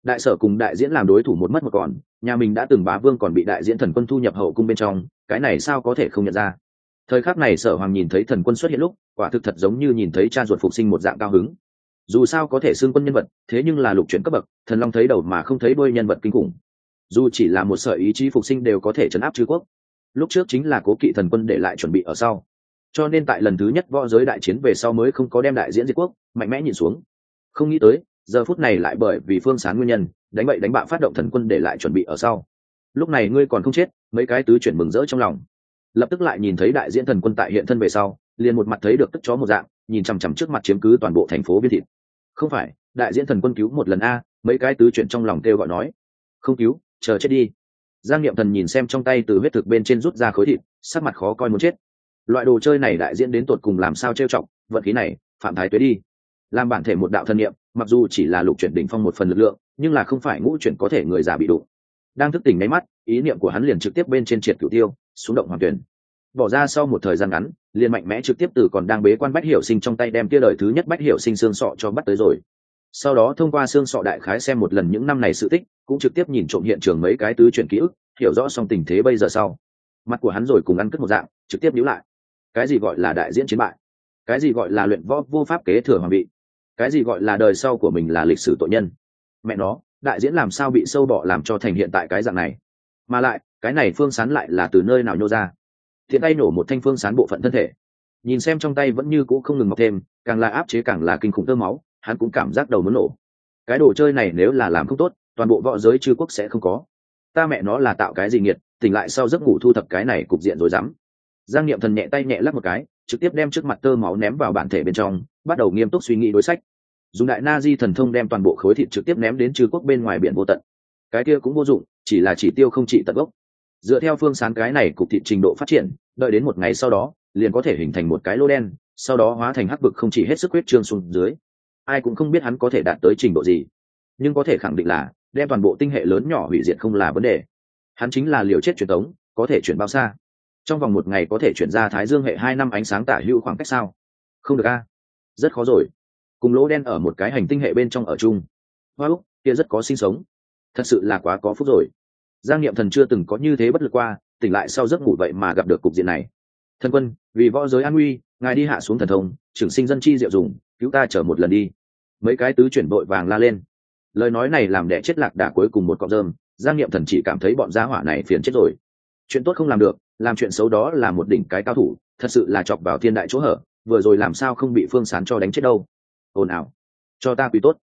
Đại sở cùng đại diễn làm đối thủ một mất một còn, nhà mình đã từng bá vương còn bị đại diễn thần quân thu nhập hậu cung bên trong, cái này sao có thể không nhận ra? Thời khắc này sở hoàng nhìn thấy thần quân xuất hiện lúc, quả thực thật giống như nhìn thấy cha ruột phục sinh một dạng cao hứng. Dù sao có thể xưng quân nhân vật, thế nhưng là lục chuyển cấp bậc, thần long thấy đầu mà không thấy đôi nhân vật kinh khủng. Dù chỉ là một sở ý chí phục sinh đều có thể chấn áp chư quốc. Lúc trước chính là cố kỵ thần quân để lại chuẩn bị ở sau cho nên tại lần thứ nhất võ giới đại chiến về sau mới không có đem đại diễn diệt quốc, mạnh mẽ nhìn xuống. Không nghĩ tới, giờ phút này lại bởi vì phương sán nguyên nhân, đánh bậy đánh bạ phát động thần quân để lại chuẩn bị ở sau. Lúc này ngươi còn không chết, mấy cái tứ chuyển mừng rỡ trong lòng. Lập tức lại nhìn thấy đại diễn thần quân tại hiện thân về sau, liền một mặt thấy được tức chó một dạng, nhìn chằm chằm trước mặt chiếm cứ toàn bộ thành phố biên thịt. Không phải, đại diễn thần quân cứu một lần a, mấy cái tứ chuyển trong lòng kêu gọi nói. Không cứu, chờ chết đi. Giang niệm thần nhìn xem trong tay từ huyết thực bên trên rút ra khối thịt, sắc mặt khó coi muốn chết loại đồ chơi này đại diễn đến tột cùng làm sao trêu trọng vận khí này, phạm thái tuế đi. Làm bản thể một đạo thân niệm mặc dù chỉ là lục chuyển đỉnh phong một phần lực lượng, nhưng là không phải ngũ chuyển có thể người già bị đụng. Đang thức tỉnh nháy mắt, ý niệm của hắn liền trực tiếp bên trên triệt cửu tiêu xuống động hoàng tuyển. Bỏ ra sau một thời gian ngắn, liền mạnh mẽ trực tiếp từ còn đang bế quan bách hiểu sinh trong tay đem tia đời thứ nhất bách hiểu sinh xương sọ cho bắt tới rồi. Sau đó thông qua xương sọ đại khái xem một lần những năm này sự tích, cũng trực tiếp nhìn trộm hiện trường mấy cái tứ chuyển ký ức, hiểu rõ xong tình thế bây giờ sau. Mặt của hắn rồi cùng ăn cất một dạng, trực tiếp nhíu lại cái gì gọi là đại diễn chiến bại? Cái gì gọi là luyện võ vô pháp kế thừa hoàng vị? Cái gì gọi là đời sau của mình là lịch sử tội nhân? Mẹ nó, đại diễn làm sao bị sâu bọ làm cho thành hiện tại cái dạng này? Mà lại, cái này phương sán lại là từ nơi nào nhô ra? Thiện tay nổ một thanh phương sán bộ phận thân thể. Nhìn xem trong tay vẫn như cũ không ngừng mọc thêm, càng là áp chế càng là kinh khủng tơ máu, hắn cũng cảm giác đầu muốn nổ. Cái đồ chơi này nếu là làm không tốt, toàn bộ võ giới chư quốc sẽ không có. Ta mẹ nó là tạo cái gì nghiệt, tỉnh lại sau giấc ngủ thu thập cái này cục diện rồi dám giang niệm thần nhẹ tay nhẹ lắc một cái, trực tiếp đem trước mặt tơ máu ném vào bản thể bên trong, bắt đầu nghiêm túc suy nghĩ đối sách. Dùng đại na di thần thông đem toàn bộ khối thịt trực tiếp ném đến chư quốc bên ngoài biển vô tận. Cái kia cũng vô dụng, chỉ là chỉ tiêu không trị tận gốc. Dựa theo phương sáng cái này cục thịt trình độ phát triển, đợi đến một ngày sau đó, liền có thể hình thành một cái lô đen, sau đó hóa thành hắc vực không chỉ hết sức huyết trương xuống dưới. Ai cũng không biết hắn có thể đạt tới trình độ gì, nhưng có thể khẳng định là đem toàn bộ tinh hệ lớn nhỏ hủy diệt không là vấn đề. Hắn chính là liều chết truyền tống, có thể chuyển bao xa trong vòng một ngày có thể chuyển ra thái dương hệ hai năm ánh sáng tả hữu khoảng cách sao? Không được a. Rất khó rồi. Cùng lỗ đen ở một cái hành tinh hệ bên trong ở chung. Hoa úc, kia rất có sinh sống. Thật sự là quá có phúc rồi. Giang niệm thần chưa từng có như thế bất lực qua, tỉnh lại sau giấc ngủ vậy mà gặp được cục diện này. Thân quân, vì võ giới an nguy ngài đi hạ xuống thần thông, trưởng sinh dân chi diệu dùng, cứu ta chở một lần đi. Mấy cái tứ chuyển vội vàng la lên. Lời nói này làm đẻ chết lạc đà cuối cùng một cọng rơm. Giang niệm thần chỉ cảm thấy bọn gia hỏa này phiền chết rồi. Chuyện tốt không làm được làm chuyện xấu đó là một đỉnh cái cao thủ, thật sự là chọc vào thiên đại chỗ hở, vừa rồi làm sao không bị phương sán cho đánh chết đâu. Ồn ào. Cho ta quy tốt.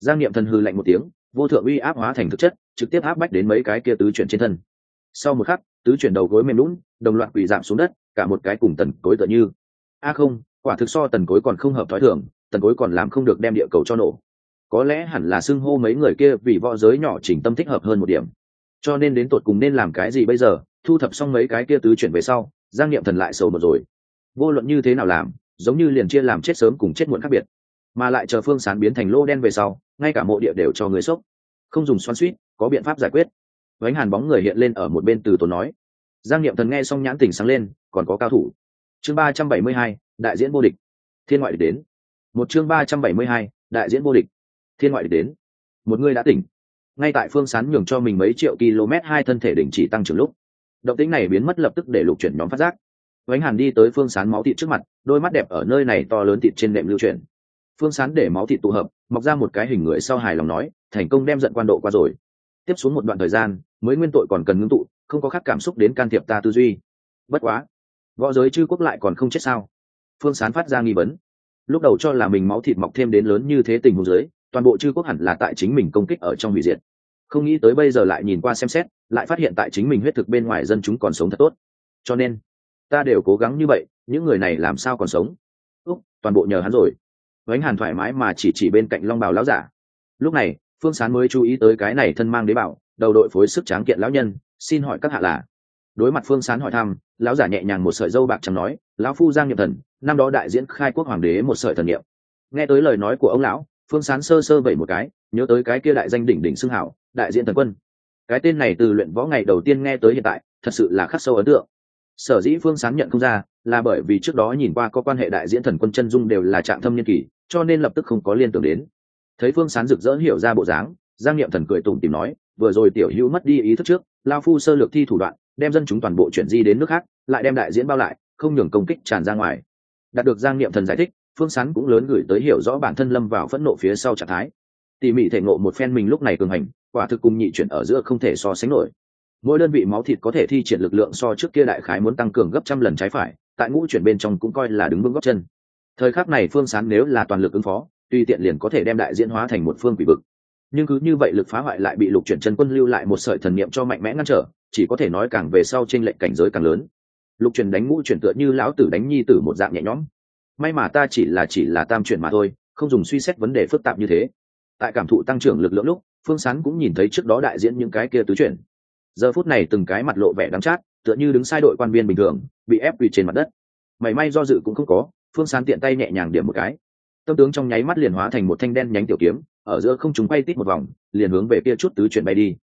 Giang niệm thần hư lạnh một tiếng, vô thượng uy áp hóa thành thực chất, trực tiếp áp bách đến mấy cái kia tứ chuyển trên thân. Sau một khắc, tứ chuyển đầu gối mềm lún, đồng loạt quỳ giảm xuống đất, cả một cái cùng tần cối tựa như. A không, quả thực so tần cối còn không hợp thói thường, tần cối còn làm không được đem địa cầu cho nổ. Có lẽ hẳn là xưng hô mấy người kia vì võ giới nhỏ chỉnh tâm thích hợp hơn một điểm. Cho nên đến tột cùng nên làm cái gì bây giờ? Thu thập xong mấy cái kia tứ chuyển về sau, giang niệm thần lại sầu một rồi. Vô luận như thế nào làm, giống như liền chia làm chết sớm cùng chết muộn khác biệt, mà lại chờ phương sán biến thành lô đen về sau, ngay cả mộ địa đều cho người sốc. Không dùng xoắn suýt có biện pháp giải quyết. Vánh hàn bóng người hiện lên ở một bên từ tốn nói. Giang niệm thần nghe xong nhãn tình sáng lên, còn có cao thủ. Chương ba trăm bảy mươi hai, đại diễn vô địch. Thiên ngoại địch đến. Một chương ba trăm bảy mươi hai, đại diễn vô địch. Thiên ngoại địch đến. Một người đã tỉnh. Ngay tại phương sán nhường cho mình mấy triệu km hai thân thể đình chỉ tăng trưởng lúc động tính này biến mất lập tức để lục chuyển nhóm phát giác. Vánh hàn đi tới phương sán máu thịt trước mặt, đôi mắt đẹp ở nơi này to lớn thịt trên nệm lưu chuyển. Phương sán để máu thịt tụ hợp, mọc ra một cái hình người sau hài lòng nói, thành công đem giận quan độ qua rồi. Tiếp xuống một đoạn thời gian, mới nguyên tội còn cần ngưng tụ, không có khác cảm xúc đến can thiệp ta tư duy. Bất quá, võ giới chư quốc lại còn không chết sao? Phương sán phát ra nghi vấn. Lúc đầu cho là mình máu thịt mọc thêm đến lớn như thế tình huống giới toàn bộ chư quốc hẳn là tại chính mình công kích ở trong hủy diệt. Không nghĩ tới bây giờ lại nhìn qua xem xét lại phát hiện tại chính mình huyết thực bên ngoài dân chúng còn sống thật tốt. Cho nên, ta đều cố gắng như vậy, những người này làm sao còn sống? Úc, toàn bộ nhờ hắn rồi. Gánh hàn thoải mái mà chỉ chỉ bên cạnh long bào lão giả. Lúc này, phương sán mới chú ý tới cái này thân mang đế bảo, đầu đội phối sức tráng kiện lão nhân, xin hỏi các hạ là? Đối mặt phương sán hỏi thăm, lão giả nhẹ nhàng một sợi dâu bạc chẳng nói, lão phu giang nhiệm thần, năm đó đại diễn khai quốc hoàng đế một sợi thần niệm. Nghe tới lời nói của ông lão, phương sán sơ sơ vẩy một cái, nhớ tới cái kia đại danh đỉnh đỉnh xưng hảo, đại diễn thần quân cái tên này từ luyện võ ngày đầu tiên nghe tới hiện tại, thật sự là khắc sâu ấn tượng. Sở dĩ phương sán nhận không ra, là bởi vì trước đó nhìn qua có quan hệ đại diễn thần quân chân dung đều là trạng thâm niên kỳ cho nên lập tức không có liên tưởng đến. Thấy phương sán rực rỡ hiểu ra bộ dáng, giang niệm thần cười tùng tìm nói, vừa rồi tiểu hữu mất đi ý thức trước lao phu sơ lược thi thủ đoạn, đem dân chúng toàn bộ chuyển di đến nước khác, lại đem đại diễn bao lại, không nhường công kích tràn ra ngoài. Đạt được giang niệm thần giải thích, phương sán cũng lớn gửi tới hiểu rõ bản thân lâm vào phẫn nộ phía sau trạng thái. Tỉ mỉ thể ngộ một phen mình lúc này cường hành quả thực cùng nhị chuyển ở giữa không thể so sánh nổi. Mỗi đơn vị máu thịt có thể thi triển lực lượng so trước kia đại khái muốn tăng cường gấp trăm lần trái phải, tại ngũ chuyển bên trong cũng coi là đứng vững góc chân. Thời khắc này phương sán nếu là toàn lực ứng phó, tuy tiện liền có thể đem đại diễn hóa thành một phương quỷ vực. Nhưng cứ như vậy lực phá hoại lại bị lục chuyển chân quân lưu lại một sợi thần niệm cho mạnh mẽ ngăn trở, chỉ có thể nói càng về sau trên lệnh cảnh giới càng lớn. Lục chuyển đánh ngũ chuyển tựa như lão tử đánh nhi tử một dạng nhẹ nhõm. May mà ta chỉ là chỉ là tam chuyển mà thôi, không dùng suy xét vấn đề phức tạp như thế. Tại cảm thụ tăng trưởng lực lượng lúc phương sán cũng nhìn thấy trước đó đại diễn những cái kia tứ chuyển giờ phút này từng cái mặt lộ vẻ đắng chát, tựa như đứng sai đội quan viên bình thường, bị ép quỳ trên mặt đất. Mảy may do dự cũng không có, phương sán tiện tay nhẹ nhàng điểm một cái. Tâm tướng trong nháy mắt liền hóa thành một thanh đen nhánh tiểu kiếm, ở giữa không chúng bay tít một vòng, liền hướng về kia chút tứ chuyển bay đi.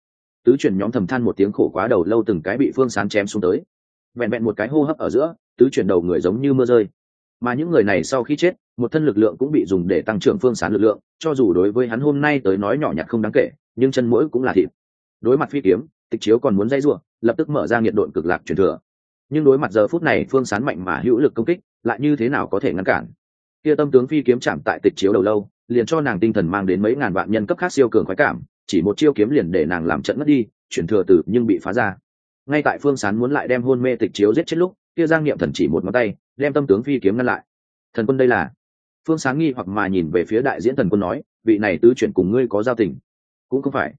Tứ chuyển nhóm thầm than một tiếng khổ quá đầu lâu từng cái bị phương sán chém xuống tới. Vẹn vẹn một cái hô hấp ở giữa, tứ chuyển đầu người giống như mưa rơi mà những người này sau khi chết, một thân lực lượng cũng bị dùng để tăng trưởng phương sán lực lượng, cho dù đối với hắn hôm nay tới nói nhỏ nhặt không đáng kể, nhưng chân mũi cũng là thịt. Đối mặt phi kiếm, tịch chiếu còn muốn dây ruộng lập tức mở ra nhiệt độn cực lạc truyền thừa. Nhưng đối mặt giờ phút này phương sán mạnh mà hữu lực công kích, lại như thế nào có thể ngăn cản? Kia tâm tướng phi kiếm chạm tại tịch chiếu đầu lâu, liền cho nàng tinh thần mang đến mấy ngàn vạn nhân cấp khác siêu cường khoái cảm, chỉ một chiêu kiếm liền để nàng làm trận mất đi chuyển thừa từ nhưng bị phá ra. Ngay tại phương sán muốn lại đem hôn mê tịch chiếu giết chết lúc, kia giang niệm thần chỉ một ngón tay đem tâm tướng phi kiếm ngăn lại. Thần quân đây là? Phương sáng nghi hoặc mà nhìn về phía đại diễn thần quân nói, vị này tứ chuyển cùng ngươi có giao tình? Cũng không phải.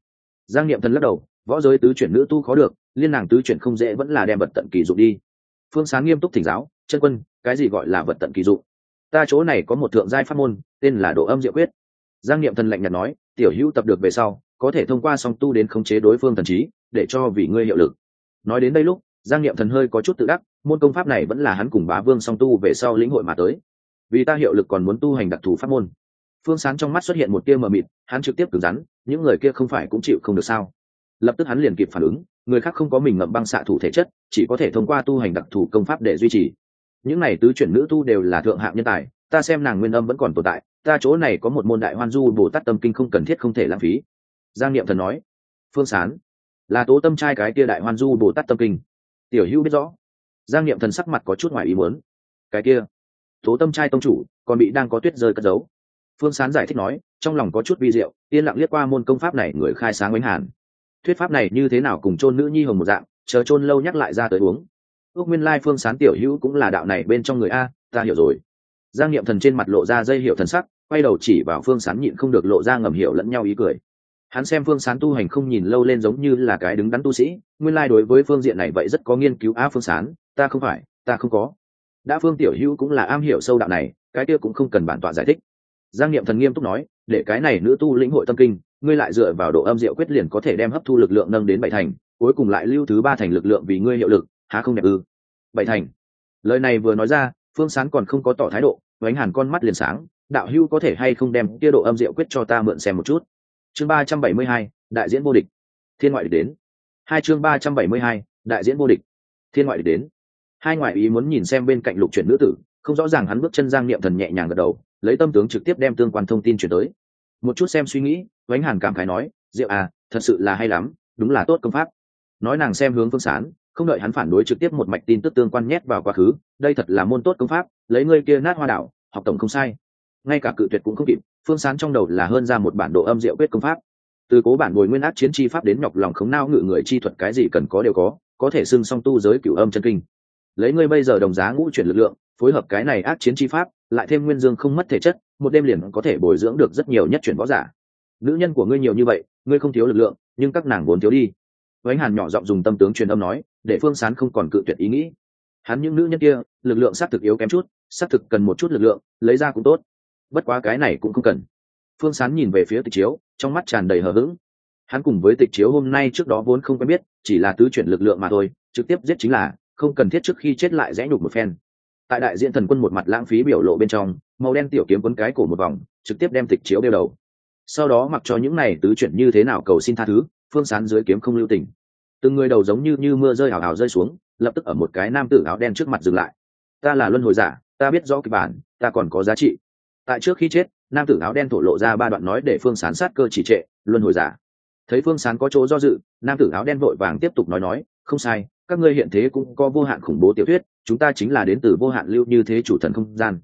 Giang niệm thần lắc đầu, võ giới tứ chuyển nữ tu khó được, liên nàng tứ chuyển không dễ vẫn là đem vật tận kỳ dụng đi. Phương sáng nghiêm túc thỉnh giáo, chân quân, cái gì gọi là vật tận kỳ dụng? Ta chỗ này có một thượng giai pháp môn, tên là độ âm diệu quyết. Giang niệm thần lạnh nhạt nói, tiểu hữu tập được về sau, có thể thông qua song tu đến khống chế đối phương thần trí, để cho vì ngươi hiệu lực. Nói đến đây lúc, giang niệm thần hơi có chút tự đắc môn công pháp này vẫn là hắn cùng bá vương song tu về sau lĩnh hội mà tới. Vì ta hiệu lực còn muốn tu hành đặc thù pháp môn. Phương Sán trong mắt xuất hiện một tia mờ mịt, hắn trực tiếp cứng rắn, những người kia không phải cũng chịu không được sao? Lập tức hắn liền kịp phản ứng, người khác không có mình ngậm băng xạ thủ thể chất, chỉ có thể thông qua tu hành đặc thù công pháp để duy trì. Những này tứ chuyển nữ tu đều là thượng hạng nhân tài, ta xem nàng nguyên âm vẫn còn tồn tại, ta chỗ này có một môn đại hoan du bồ tát tâm kinh không cần thiết không thể lãng phí. Giang niệm thần nói, phương sán, là tố tâm trai cái kia đại hoan du bồ tát tâm kinh. Tiểu hữu biết rõ giang niệm thần sắc mặt có chút ngoài ý muốn. Cái kia, tố tâm trai tông chủ, còn bị đang có tuyết rơi cất giấu. Phương sán giải thích nói, trong lòng có chút vi diệu, yên lặng liếc qua môn công pháp này, người khai sáng bánh hàn. Thuyết pháp này như thế nào cùng chôn nữ nhi hồng một dạng, chờ chôn lâu nhắc lại ra tới uống. Ước nguyên lai phương sán tiểu hữu cũng là đạo này bên trong người a, ta hiểu rồi. Giang niệm thần trên mặt lộ ra dây hiệu thần sắc, quay đầu chỉ vào phương sán nhịn không được lộ ra ngầm hiểu lẫn nhau ý cười. Hắn xem phương sán tu hành không nhìn lâu lên giống như là cái đứng đắn tu sĩ, nguyên lai đối với phương diện này vậy rất có nghiên cứu a phương sán ta không phải, ta không có. Đã phương tiểu hữu cũng là am hiểu sâu đạo này, cái kia cũng không cần bản tọa giải thích. Giang niệm thần nghiêm túc nói, để cái này nữ tu lĩnh hội tâm kinh, ngươi lại dựa vào độ âm diệu quyết liền có thể đem hấp thu lực lượng nâng đến bảy thành, cuối cùng lại lưu thứ ba thành lực lượng vì ngươi hiệu lực, há không đẹp ư? Bảy thành. Lời này vừa nói ra, phương sán còn không có tỏ thái độ, vánh hàn con mắt liền sáng, đạo hưu có thể hay không đem kia độ âm diệu quyết cho ta mượn xem một chút? Chương ba trăm bảy mươi hai, đại diễn vô địch. Thiên ngoại địch đến. Hai chương ba trăm bảy mươi hai, đại diễn vô địch. Thiên ngoại địch đến hai ngoại ý muốn nhìn xem bên cạnh lục chuyển nữ tử không rõ ràng hắn bước chân giang niệm thần nhẹ nhàng gật đầu lấy tâm tướng trực tiếp đem tương quan thông tin chuyển tới. Một chút xem suy nghĩ vánh hàn cảm khái nói diệu à thật sự là hay lắm đúng là tốt công pháp. Nói nàng xem hướng phương sán không đợi hắn phản đối trực tiếp một mạch tin tức tương quan nhét vào quá khứ đây thật là môn tốt công pháp lấy ngươi kia nát hoa đảo, học tổng không sai. Ngay cả cự tuyệt cũng không kịp phương sán trong đầu là hơn ra một bản độ âm diệu quyết công pháp. Từ cố bản bồi nguyên át chiến chi pháp đến nhọc lòng khống nao ngự người chi thuật cái gì cần có đều có có thể xưng song tu giới cửu âm chân kinh lấy ngươi bây giờ đồng giá ngũ chuyển lực lượng, phối hợp cái này ác chiến chi pháp, lại thêm nguyên dương không mất thể chất, một đêm liền có thể bồi dưỡng được rất nhiều nhất chuyển võ giả. Nữ nhân của ngươi nhiều như vậy, ngươi không thiếu lực lượng, nhưng các nàng vốn thiếu đi. Vánh hàn nhỏ giọng dùng tâm tướng truyền âm nói, để phương sán không còn cự tuyệt ý nghĩ. Hắn những nữ nhân kia, lực lượng xác thực yếu kém chút, xác thực cần một chút lực lượng, lấy ra cũng tốt. Bất quá cái này cũng không cần. Phương sán nhìn về phía tịch chiếu, trong mắt tràn đầy hờ hững. Hắn cùng với tịch chiếu hôm nay trước đó vốn không quen biết, chỉ là tứ chuyển lực lượng mà thôi, trực tiếp giết chính là không cần thiết trước khi chết lại rẽ nhục một phen. Tại đại diện thần quân một mặt lãng phí biểu lộ bên trong, màu đen tiểu kiếm quấn cái cổ một vòng, trực tiếp đem tịch chiếu đeo đầu. Sau đó mặc cho những này tứ chuyển như thế nào cầu xin tha thứ, phương sán dưới kiếm không lưu tình. Từng người đầu giống như như mưa rơi hào hào rơi xuống, lập tức ở một cái nam tử áo đen trước mặt dừng lại. Ta là luân hồi giả, ta biết rõ kịch bản, ta còn có giá trị. Tại trước khi chết, nam tử áo đen thổ lộ ra ba đoạn nói để phương sán sát cơ chỉ trệ, luân hồi giả. Thấy phương sán có chỗ do dự, nam tử áo đen vội vàng tiếp tục nói nói, không sai các ngươi hiện thế cũng có vô hạn khủng bố tiểu thuyết, chúng ta chính là đến từ vô hạn lưu như thế chủ thần không gian.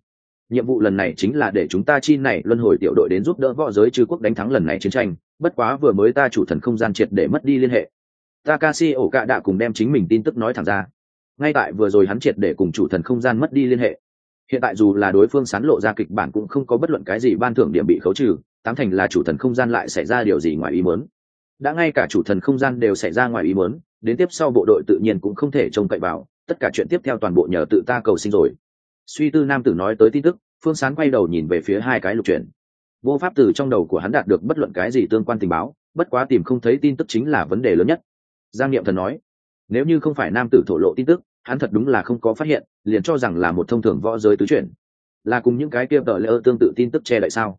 Nhiệm vụ lần này chính là để chúng ta chi này luân hồi tiểu đội đến giúp đỡ võ giới chư quốc đánh thắng lần này chiến tranh, bất quá vừa mới ta chủ thần không gian triệt để mất đi liên hệ. Takashi ổ cạ đã cùng đem chính mình tin tức nói thẳng ra. Ngay tại vừa rồi hắn triệt để cùng chủ thần không gian mất đi liên hệ. Hiện tại dù là đối phương sán lộ ra kịch bản cũng không có bất luận cái gì ban thưởng điểm bị khấu trừ, tám thành là chủ thần không gian lại xảy ra điều gì ngoài ý muốn. Đã ngay cả chủ thần không gian đều xảy ra ngoài ý muốn đến tiếp sau bộ đội tự nhiên cũng không thể trông cậy vào, tất cả chuyện tiếp theo toàn bộ nhờ tự ta cầu sinh rồi. Suy tư nam tử nói tới tin tức, phương sán quay đầu nhìn về phía hai cái lục chuyển vô pháp từ trong đầu của hắn đạt được bất luận cái gì tương quan tình báo, bất quá tìm không thấy tin tức chính là vấn đề lớn nhất. Giang niệm thần nói, nếu như không phải nam tử thổ lộ tin tức, hắn thật đúng là không có phát hiện, liền cho rằng là một thông thường võ giới tứ chuyển. Là cùng những cái kia tờ lỡ tương tự tin tức che đậy sao?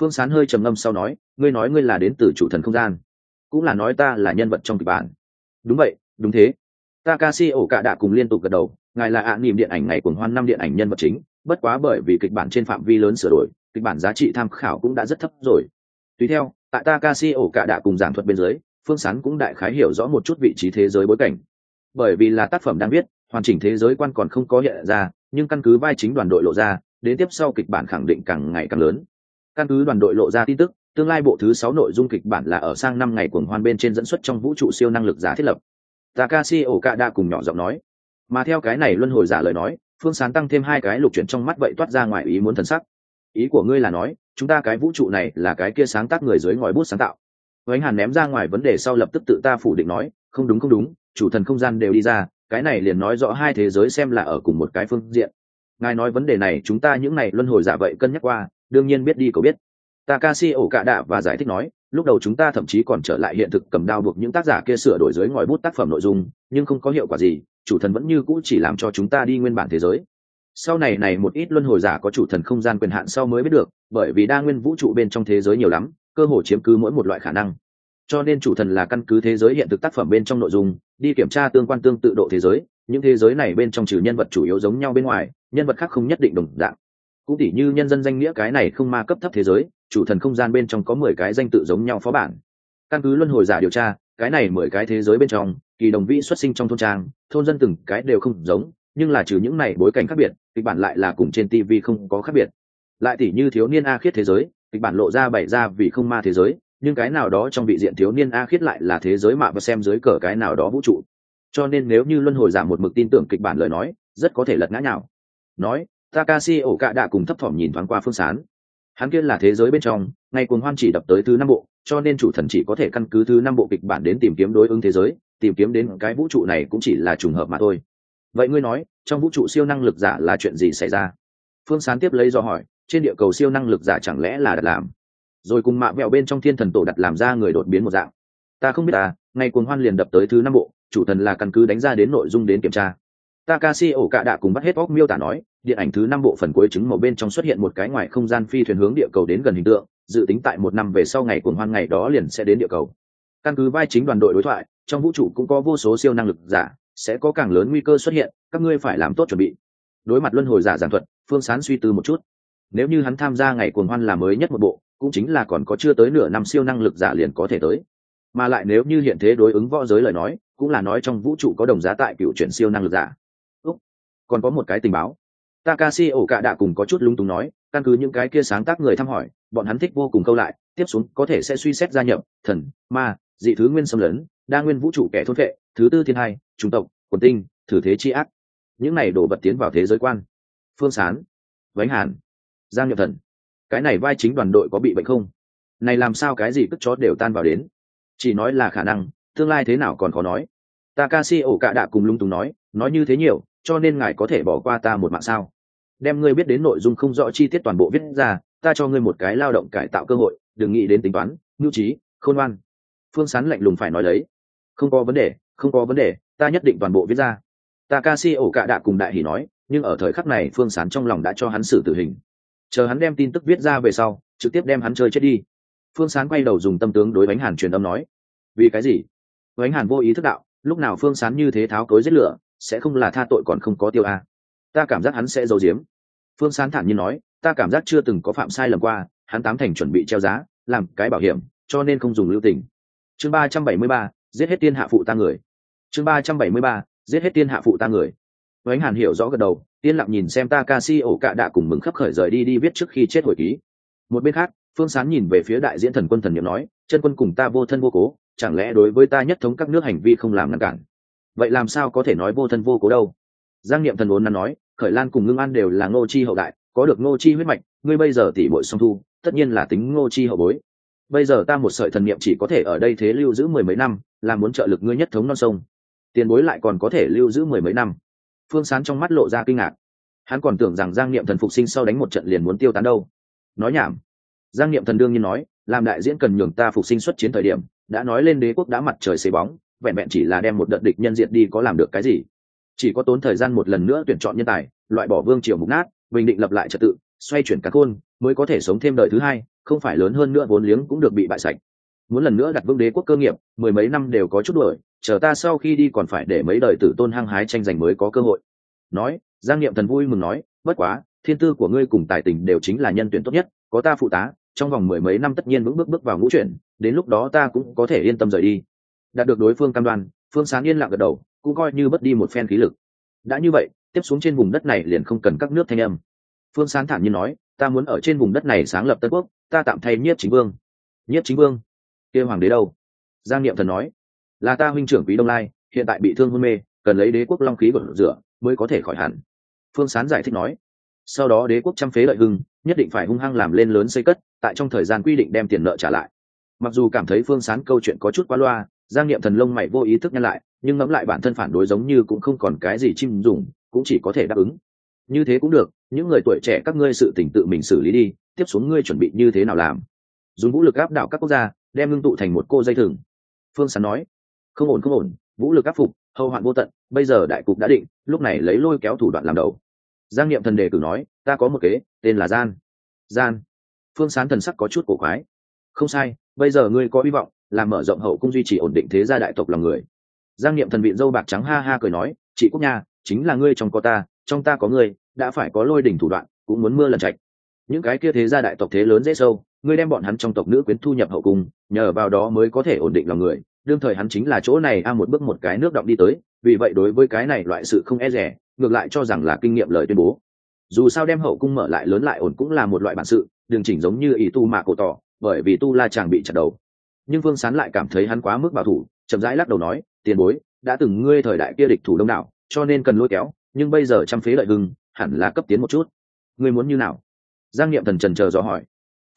Phương sán hơi trầm ngâm sau nói, ngươi nói ngươi là đến từ chủ thần không gian, cũng là nói ta là nhân vật trong kịch bản đúng vậy, đúng thế. Takashi ổ cạ đạ cùng liên tục gật đầu, ngài là ạ niềm điện ảnh ngày cuồng hoan năm điện ảnh nhân vật chính, bất quá bởi vì kịch bản trên phạm vi lớn sửa đổi, kịch bản giá trị tham khảo cũng đã rất thấp rồi. Tùy theo, tại takashi ổ cạ đạ cùng giảng thuật bên dưới, phương sán cũng đại khái hiểu rõ một chút vị trí thế giới bối cảnh. Bởi vì là tác phẩm đang viết, hoàn chỉnh thế giới quan còn không có hiện ra, nhưng căn cứ vai chính đoàn đội lộ ra, đến tiếp sau kịch bản khẳng định càng ngày càng lớn. Căn cứ đoàn đội lộ ra tin tức tương lai bộ thứ sáu nội dung kịch bản là ở sang năm ngày cuồng hoan bên trên dẫn xuất trong vũ trụ siêu năng lực giả thiết lập takashi okada cùng nhỏ giọng nói mà theo cái này luân hồi giả lời nói phương sán tăng thêm hai cái lục chuyển trong mắt vậy toát ra ngoài ý muốn thần sắc ý của ngươi là nói chúng ta cái vũ trụ này là cái kia sáng tác người dưới ngòi bút sáng tạo Ánh Hàn ném ra ngoài vấn đề sau lập tức tự ta phủ định nói, không đúng không đúng, chủ thần không gian đều đi ra, cái này liền nói rõ hai thế giới xem là ở cùng một cái phương diện. Ngài nói vấn đề này chúng ta những này luân hồi giả vậy cân nhắc qua, đương nhiên biết đi có biết. Takashi ổ cả đạ và giải thích nói, lúc đầu chúng ta thậm chí còn trở lại hiện thực cầm đao buộc những tác giả kia sửa đổi dưới ngòi bút tác phẩm nội dung, nhưng không có hiệu quả gì, chủ thần vẫn như cũ chỉ làm cho chúng ta đi nguyên bản thế giới. Sau này này một ít luân hồi giả có chủ thần không gian quyền hạn sau mới biết được, bởi vì đa nguyên vũ trụ bên trong thế giới nhiều lắm, cơ hồ chiếm cứ mỗi một loại khả năng cho nên chủ thần là căn cứ thế giới hiện thực tác phẩm bên trong nội dung đi kiểm tra tương quan tương tự độ thế giới những thế giới này bên trong trừ nhân vật chủ yếu giống nhau bên ngoài nhân vật khác không nhất định đồng dạng cũng tỉ như nhân dân danh nghĩa cái này không ma cấp thấp thế giới, chủ thần không gian bên trong có mười cái danh tự giống nhau phó bản. Căn cứ luân hồi giả điều tra, cái này mười cái thế giới bên trong, kỳ đồng vĩ xuất sinh trong thôn trang, thôn dân từng cái đều không giống, nhưng là trừ những này bối cảnh khác biệt, kịch bản lại là cùng trên tv không có khác biệt. Lại tỉ như thiếu niên a khiết thế giới, kịch bản lộ ra bày ra vì không ma thế giới, nhưng cái nào đó trong vị diện thiếu niên a khiết lại là thế giới mạ và xem dưới cờ cái nào đó vũ trụ. Cho nên nếu như luân hồi giảm một mực tin tưởng kịch bản lời nói, rất có thể lật ngã nhào. Nói takashi ổ cạ đạ cùng thấp thỏm nhìn thoáng qua phương sán. Hắn kia là thế giới bên trong ngày cuồng hoan chỉ đập tới thứ năm bộ, cho nên chủ thần chỉ có thể căn cứ thứ năm bộ kịch bản đến tìm kiếm đối ứng thế giới, tìm kiếm đến cái vũ trụ này cũng chỉ là trùng hợp mà thôi. Vậy ngươi nói, trong vũ trụ siêu năng lực giả là chuyện gì xảy ra? Phương sán tiếp lấy do hỏi, trên địa cầu siêu năng lực giả chẳng lẽ là đặt làm? Rồi cùng mạ vẹo bên trong thiên thần tổ đặt làm ra người đột biến một dạng. Ta không biết à ngày cuồng hoan liền đập tới thứ năm bộ, chủ thần là căn cứ đánh ra đến nội dung đến kiểm tra. Takashi ổ đã đạ cùng bắt hết óc miêu tả nói, điện ảnh thứ năm bộ phần cuối chứng màu bên trong xuất hiện một cái ngoài không gian phi thuyền hướng địa cầu đến gần hình tượng, dự tính tại một năm về sau ngày cuồng hoan ngày đó liền sẽ đến địa cầu. Căn cứ vai chính đoàn đội đối thoại, trong vũ trụ cũng có vô số siêu năng lực giả, sẽ có càng lớn nguy cơ xuất hiện, các ngươi phải làm tốt chuẩn bị. Đối mặt luân hồi giả giảng thuật, Phương Sán suy tư một chút. Nếu như hắn tham gia ngày cuồng hoan là mới nhất một bộ, cũng chính là còn có chưa tới nửa năm siêu năng lực giả liền có thể tới mà lại nếu như hiện thế đối ứng võ giới lời nói cũng là nói trong vũ trụ có đồng giá tại cựu chuyển siêu năng lực giả còn có một cái tình báo. Takashi ổ cạ đạ cùng có chút lung túng nói, căn cứ những cái kia sáng tác người thăm hỏi, bọn hắn thích vô cùng câu lại, tiếp xuống có thể sẽ suy xét gia nhập, thần, ma, dị thứ nguyên xâm lấn, đa nguyên vũ trụ kẻ thôn vệ, thứ tư thiên hai trung tộc, quần tinh, thử thế chi ác. Những này đổ bật tiến vào thế giới quan. Phương sán, vánh hàn, giang nhập thần. Cái này vai chính đoàn đội có bị bệnh không? Này làm sao cái gì cất chó đều tan vào đến? Chỉ nói là khả năng, tương lai thế nào còn khó nói. Takashi ổ cạ đạ cùng lung túng nói nói như thế nhiều cho nên ngài có thể bỏ qua ta một mạng sao? Đem ngươi biết đến nội dung không rõ chi tiết toàn bộ viết ra, ta cho ngươi một cái lao động cải tạo cơ hội, đừng nghĩ đến tính toán ngưu trí, khôn ngoan. Phương sán lạnh lùng phải nói lấy. Không có vấn đề, không có vấn đề, ta nhất định toàn bộ viết ra. Takashi ổ cạ đạ cùng đại hỉ nói, nhưng ở thời khắc này phương sán trong lòng đã cho hắn xử tử hình. Chờ hắn đem tin tức viết ra về sau, trực tiếp đem hắn chơi chết đi. Phương sán quay đầu dùng tâm tướng đối bánh hàn truyền âm nói. Vì cái gì? Bánh hàn vô ý thức đạo, lúc nào phương sán như thế tháo cối giết lửa sẽ không là tha tội còn không có tiêu a. Ta cảm giác hắn sẽ giấu giếm. Phương sán thản nhiên nói ta cảm giác chưa từng có phạm sai lầm qua hắn tám thành chuẩn bị treo giá làm cái bảo hiểm cho nên không dùng lưu tình. Chương ba trăm bảy mươi ba giết hết tiên hạ phụ ta người. Chương ba trăm bảy mươi ba giết hết tiên hạ phụ ta người. Ánh Hàn hiểu rõ gật đầu, yên lặng nhìn xem ta ca si ổ cạ đạ cùng mừng khắp khởi rời đi đi viết trước khi chết hồi ký. Một bên khác, Phương Sán nhìn về phía đại diễn thần quân thần niệm nói, chân quân cùng ta vô thân vô cố, chẳng lẽ đối với ta nhất thống các nước hành vi không làm ngăn cản? Vậy làm sao có thể nói vô thân vô cố đâu? Giang Niệm thần vốn nắn nói, Khởi Lan cùng Ngưng An đều là Ngô Chi hậu đại, có được Ngô Chi huyết mạch, ngươi bây giờ tỷ muội song thu, tất nhiên là tính Ngô Chi hậu bối. Bây giờ ta một sợi thần niệm chỉ có thể ở đây thế lưu giữ mười mấy năm, là muốn trợ lực ngươi nhất thống non sông. Tiền bối lại còn có thể lưu giữ mười mấy năm phương sán trong mắt lộ ra kinh ngạc hắn còn tưởng rằng giang niệm thần phục sinh sau đánh một trận liền muốn tiêu tán đâu nói nhảm giang niệm thần đương nhiên nói làm đại diễn cần nhường ta phục sinh xuất chiến thời điểm đã nói lên đế quốc đã mặt trời xế bóng vẹn vẹn chỉ là đem một đợt địch nhân diện đi có làm được cái gì. Chỉ có tốn thời gian một lần nữa tuyển chọn nhân tài, loại bỏ vương triều mục nát, bình định lập lại trật tự, xoay chuyển các khôn, mới có thể sống thêm đời thứ hai, không phải lớn hơn nữa vốn liếng cũng được bị bại sạch. Muốn lần nữa đặt vương đế quốc cơ nghiệp, mười mấy năm đều có chút đuổi, chờ ta sau khi đi còn phải để mấy đời tử tôn hăng hái tranh giành mới có cơ hội. Nói, giang niệm thần vui mừng nói, bất quá, thiên tư của ngươi cùng tài tình đều chính là nhân tuyển tốt nhất, có ta phụ tá, trong vòng mười mấy năm tất nhiên vững bước bước vào ngũ chuyển, đến lúc đó ta cũng có thể yên tâm rời đi đạt được đối phương cam đoan, phương sáng yên lặng gật đầu, cũng coi như mất đi một phen khí lực. Đã như vậy, tiếp xuống trên vùng đất này liền không cần các nước thanh âm. Phương sáng thản nhiên nói, ta muốn ở trên vùng đất này sáng lập tân quốc, ta tạm thay nhiếp chính vương. Nhiếp chính vương? Kia hoàng đế đâu? Giang niệm thần nói. Là ta huynh trưởng quý đông lai, hiện tại bị thương hôn mê, cần lấy đế quốc long khí gột rửa, mới có thể khỏi hẳn. Phương sán giải thích nói. Sau đó đế quốc chăm phế lợi hưng, nhất định phải hung hăng làm lên lớn xây cất, tại trong thời gian quy định đem tiền nợ trả lại. Mặc dù cảm thấy phương sán câu chuyện có chút quá loa giang niệm thần lông mày vô ý thức nhăn lại, nhưng ngẫm lại bản thân phản đối giống như cũng không còn cái gì chim dùng, cũng chỉ có thể đáp ứng. Như thế cũng được, những người tuổi trẻ các ngươi sự tỉnh tự mình xử lý đi, tiếp xuống ngươi chuẩn bị như thế nào làm? Dùng vũ lực áp đảo các quốc gia, đem ngưng tụ thành một cô dây thừng. Phương sán nói, không ổn không ổn, vũ lực áp phục, hậu hoạn vô tận, bây giờ đại cục đã định, lúc này lấy lôi kéo thủ đoạn làm đầu. Giang niệm thần đề cử nói, ta có một kế, tên là gian. Gian? Phương sán thần sắc có chút cổ quái. Không sai, bây giờ ngươi có hy vọng làm mở rộng hậu cung duy trì ổn định thế gia đại tộc lòng người. Giang niệm thần viện dâu bạc trắng ha ha cười nói, chị quốc nha, chính là ngươi trong có ta, trong ta có ngươi, đã phải có lôi đỉnh thủ đoạn, cũng muốn mưa lần trạch. Những cái kia thế gia đại tộc thế lớn dễ sâu, ngươi đem bọn hắn trong tộc nữ quyến thu nhập hậu cung, nhờ vào đó mới có thể ổn định lòng người. Đương thời hắn chính là chỗ này a, một bước một cái nước động đi tới, vì vậy đối với cái này loại sự không e rẻ, ngược lại cho rằng là kinh nghiệm lời tuyên bố. Dù sao đem hậu cung mở lại lớn lại ổn cũng là một loại bản sự đường chỉnh giống như ý tu mạ cổ tỏ, bởi vì tu la chàng bị chặt đầu nhưng vương sán lại cảm thấy hắn quá mức bảo thủ, chậm rãi lắc đầu nói, tiền bối, đã từng ngươi thời đại kia địch thủ đông đảo, cho nên cần lôi kéo, nhưng bây giờ trăm phế lợi hưng, hẳn là cấp tiến một chút. Ngươi muốn như nào? Giang niệm thần trần chờ dò hỏi.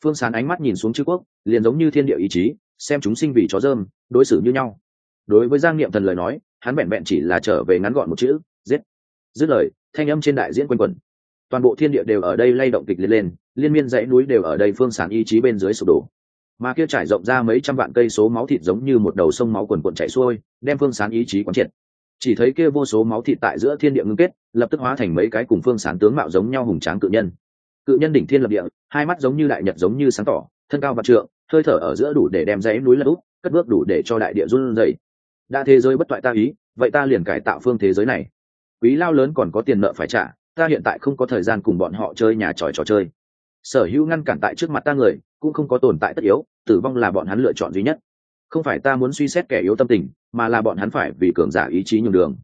Phương sán ánh mắt nhìn xuống chư quốc, liền giống như thiên địa ý chí, xem chúng sinh vì chó dơm, đối xử như nhau. Đối với giang niệm thần lời nói, hắn vẹn vẹn chỉ là trở về ngắn gọn một chữ, giết. Dứt lời, thanh âm trên đại diễn quanh quẩn. Toàn bộ thiên địa đều ở đây lay động kịch liệt lên, liên miên dãy núi đều ở đây phương sán ý chí bên dưới sụp đổ mà kia trải rộng ra mấy trăm vạn cây số máu thịt giống như một đầu sông máu quần quần chảy xuôi, đem phương sán ý chí quán triệt. Chỉ thấy kia vô số máu thịt tại giữa thiên địa ngưng kết, lập tức hóa thành mấy cái cùng phương sán tướng mạo giống nhau hùng tráng cự nhân. Cự nhân đỉnh thiên lập địa, hai mắt giống như đại nhật giống như sáng tỏ, thân cao vạn trượng, hơi thở ở giữa đủ để đem dãy núi lật úp, cất bước đủ để cho đại địa run dậy đã thế giới bất toại ta ý, vậy ta liền cải tạo phương thế giới này. Quý lao lớn còn có tiền nợ phải trả, ta hiện tại không có thời gian cùng bọn họ chơi nhà tròi trò chơi. Sở hữu ngăn cản tại trước mặt ta người, cũng không có tồn tại tất yếu tử vong là bọn hắn lựa chọn duy nhất. Không phải ta muốn suy xét kẻ yếu tâm tình, mà là bọn hắn phải vì cường giả ý chí nhường đường.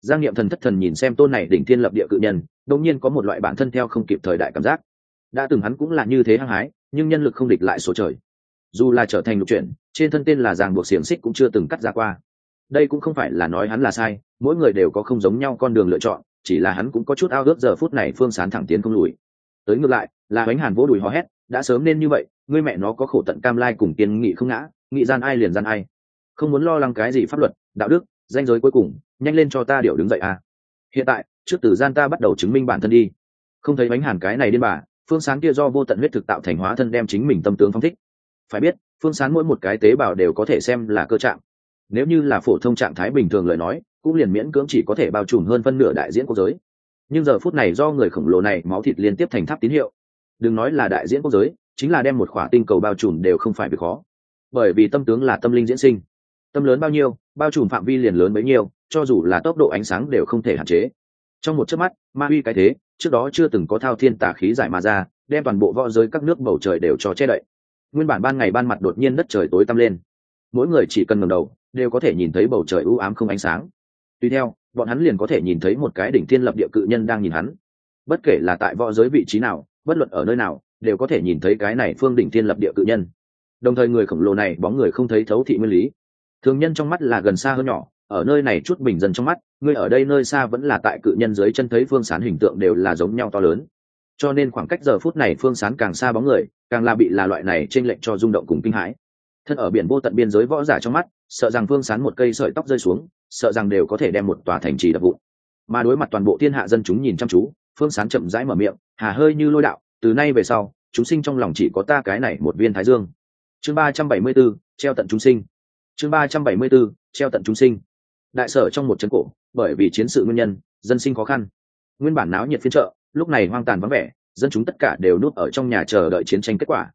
Giang n i ệ m thần thất thần nhìn xem tôn này đỉnh thiên lập địa cự nhân đ ỗ n g nhiên có một loại bản thân theo không kịp thời đại cảm giác. Đã từng hắn cũng là như thế hăng hái, nhưng nhân lực không địch lại số trời. Dù là trở thành lục chuyển, trên thân tên là ràng buộc xiềng xích cũng chưa từng cắt ra qua. Đây cũng không phải là nói hắn là sai, mỗi người đều có không giống nhau con đường lựa chọn, chỉ là hắn cũng có chút ao ước giờ phút này phương sán thẳng tiến không lùi. Tới ngược lại, là bánh hàn vỗ đùi hò hét, đã sớm nên như vậy ngươi mẹ nó có khổ tận cam lai cùng tiên nghị không ngã, nghị gian ai liền gian ai. Không muốn lo lắng cái gì pháp luật, đạo đức, danh giới cuối cùng, nhanh lên cho ta điệu đứng dậy à. Hiện tại, trước từ gian ta bắt đầu chứng minh bản thân đi. Không thấy bánh hàn cái này điên bà, phương sáng kia do vô tận huyết thực tạo thành hóa thân đem chính mình tâm tướng phong thích. Phải biết, phương sáng mỗi một cái tế bào đều có thể xem là cơ trạng. Nếu như là phổ thông trạng thái bình thường lời nói, cũng liền miễn cưỡng chỉ có thể bao trùm hơn phân nửa đại diễn quốc giới. Nhưng giờ phút này do người khổng lồ này máu thịt liên tiếp thành tháp tín hiệu. Đừng nói là đại diễn quốc giới chính là đem một khỏa tinh cầu bao trùm đều không phải việc khó. Bởi vì tâm tướng là tâm linh diễn sinh. Tâm lớn bao nhiêu, bao trùm phạm vi liền lớn bấy nhiêu, cho dù là tốc độ ánh sáng đều không thể hạn chế. Trong một chớp mắt, ma uy cái thế, trước đó chưa từng có thao thiên tả khí giải mà ra, đem toàn bộ võ giới các nước bầu trời đều cho che đậy. Nguyên bản ban ngày ban mặt đột nhiên đất trời tối tăm lên. Mỗi người chỉ cần ngẩng đầu, đều có thể nhìn thấy bầu trời u ám không ánh sáng. Tùy theo, bọn hắn liền có thể nhìn thấy một cái đỉnh thiên lập địa cự nhân đang nhìn hắn. Bất kể là tại võ giới vị trí nào, bất luận ở nơi nào đều có thể nhìn thấy cái này phương đỉnh thiên lập địa cự nhân. Đồng thời người khổng lồ này bóng người không thấy thấu thị nguyên lý. Thường nhân trong mắt là gần xa hơn nhỏ, ở nơi này chút bình dân trong mắt, người ở đây nơi xa vẫn là tại cự nhân dưới chân thấy phương sán hình tượng đều là giống nhau to lớn. Cho nên khoảng cách giờ phút này phương sán càng xa bóng người, càng là bị là loại này t r ê n lệch cho rung động cùng kinh hãi. Thân ở biển vô tận biên giới võ giả trong mắt, sợ rằng phương sán một cây sợi tóc rơi xuống, sợ rằng đều có thể đem một tòa thành trì đập vụn. Mà đối mặt toàn bộ thiên hạ dân chúng nhìn chăm chú, phương sán chậm rãi mở miệng, hà hơi như lôi đạo từ nay về sau, chúng sinh trong lòng chỉ có ta cái này một viên thái dương. Chương ba trăm bảy mươi b ố treo tận chúng sinh. Chương ba trăm bảy mươi b ố treo tận chúng sinh. Đại sở trong một trấn cổ, bởi vì chiến sự nguyên nhân, dân sinh khó khăn. Nguyên bản náo nhiệt phiên trợ lúc này hoang tàn vắng vẻ, dân chúng tất cả đều núp ở trong nhà chờ đợi chiến tranh kết quả.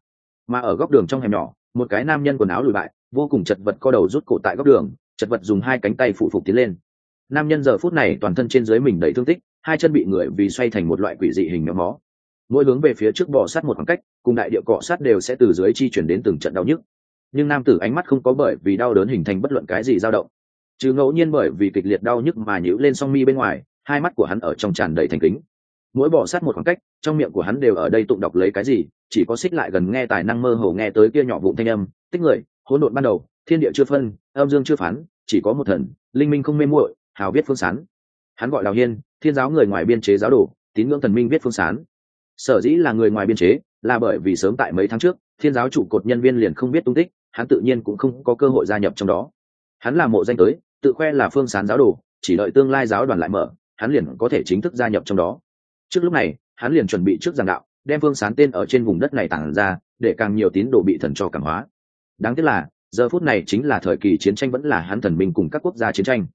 Mà ở góc đường trong hẻm nhỏ, một cái nam nhân quần áo lùi bại, vô cùng chật vật co đầu rút cổ tại góc đường, chật vật dùng hai cánh tay phụ phục tiến lên. Nam nhân giờ phút này toàn thân trên dưới mình đầy thương tích, hai chân bị người vì xoay thành một loại quỷ dị hình méo mó mỗi hướng về phía trước bò sát một khoảng cách, cùng đại địa cọ sát đều sẽ từ dưới chi chuyển đến từng trận đau nhức. Nhưng nam tử ánh mắt không có bởi vì đau đớn hình thành bất luận cái gì dao động. Chứ ngẫu nhiên bởi vì kịch liệt đau nhức mà nhữ lên song mi bên ngoài, hai mắt của hắn ở trong tràn đầy thành kính. Mỗi bỏ sát một khoảng cách, trong miệng của hắn đều ở đây tụng đọc lấy cái gì, chỉ có xích lại gần nghe tài năng mơ hồ nghe tới kia nhỏ vụn thanh âm, tích người, hỗn độn ban đầu, thiên địa chưa phân, âm dương chưa phán, chỉ có một thần, linh minh không mê muội, hào viết phương sán. Hắn gọi đào hiên, thiên giáo người ngoài biên chế giáo đồ, tín ngưỡng thần minh viết phương sán sở dĩ là người ngoài biên chế, là bởi vì sớm tại mấy tháng trước, thiên giáo trụ cột nhân viên liền không biết tung tích, hắn tự nhiên cũng không có cơ hội gia nhập trong đó. Hắn là mộ danh tới, tự khoe là phương sán giáo đồ, chỉ đợi tương lai giáo đoàn lại mở, hắn liền có thể chính thức gia nhập trong đó. Trước lúc này, hắn liền chuẩn bị trước giảng đạo, đem phương sán tên ở trên vùng đất này tản ra, để càng nhiều tín đồ bị thần cho cảm hóa. Đáng tiếc là, giờ phút này chính là thời kỳ chiến tranh vẫn là hắn thần minh cùng các quốc gia chiến tranh.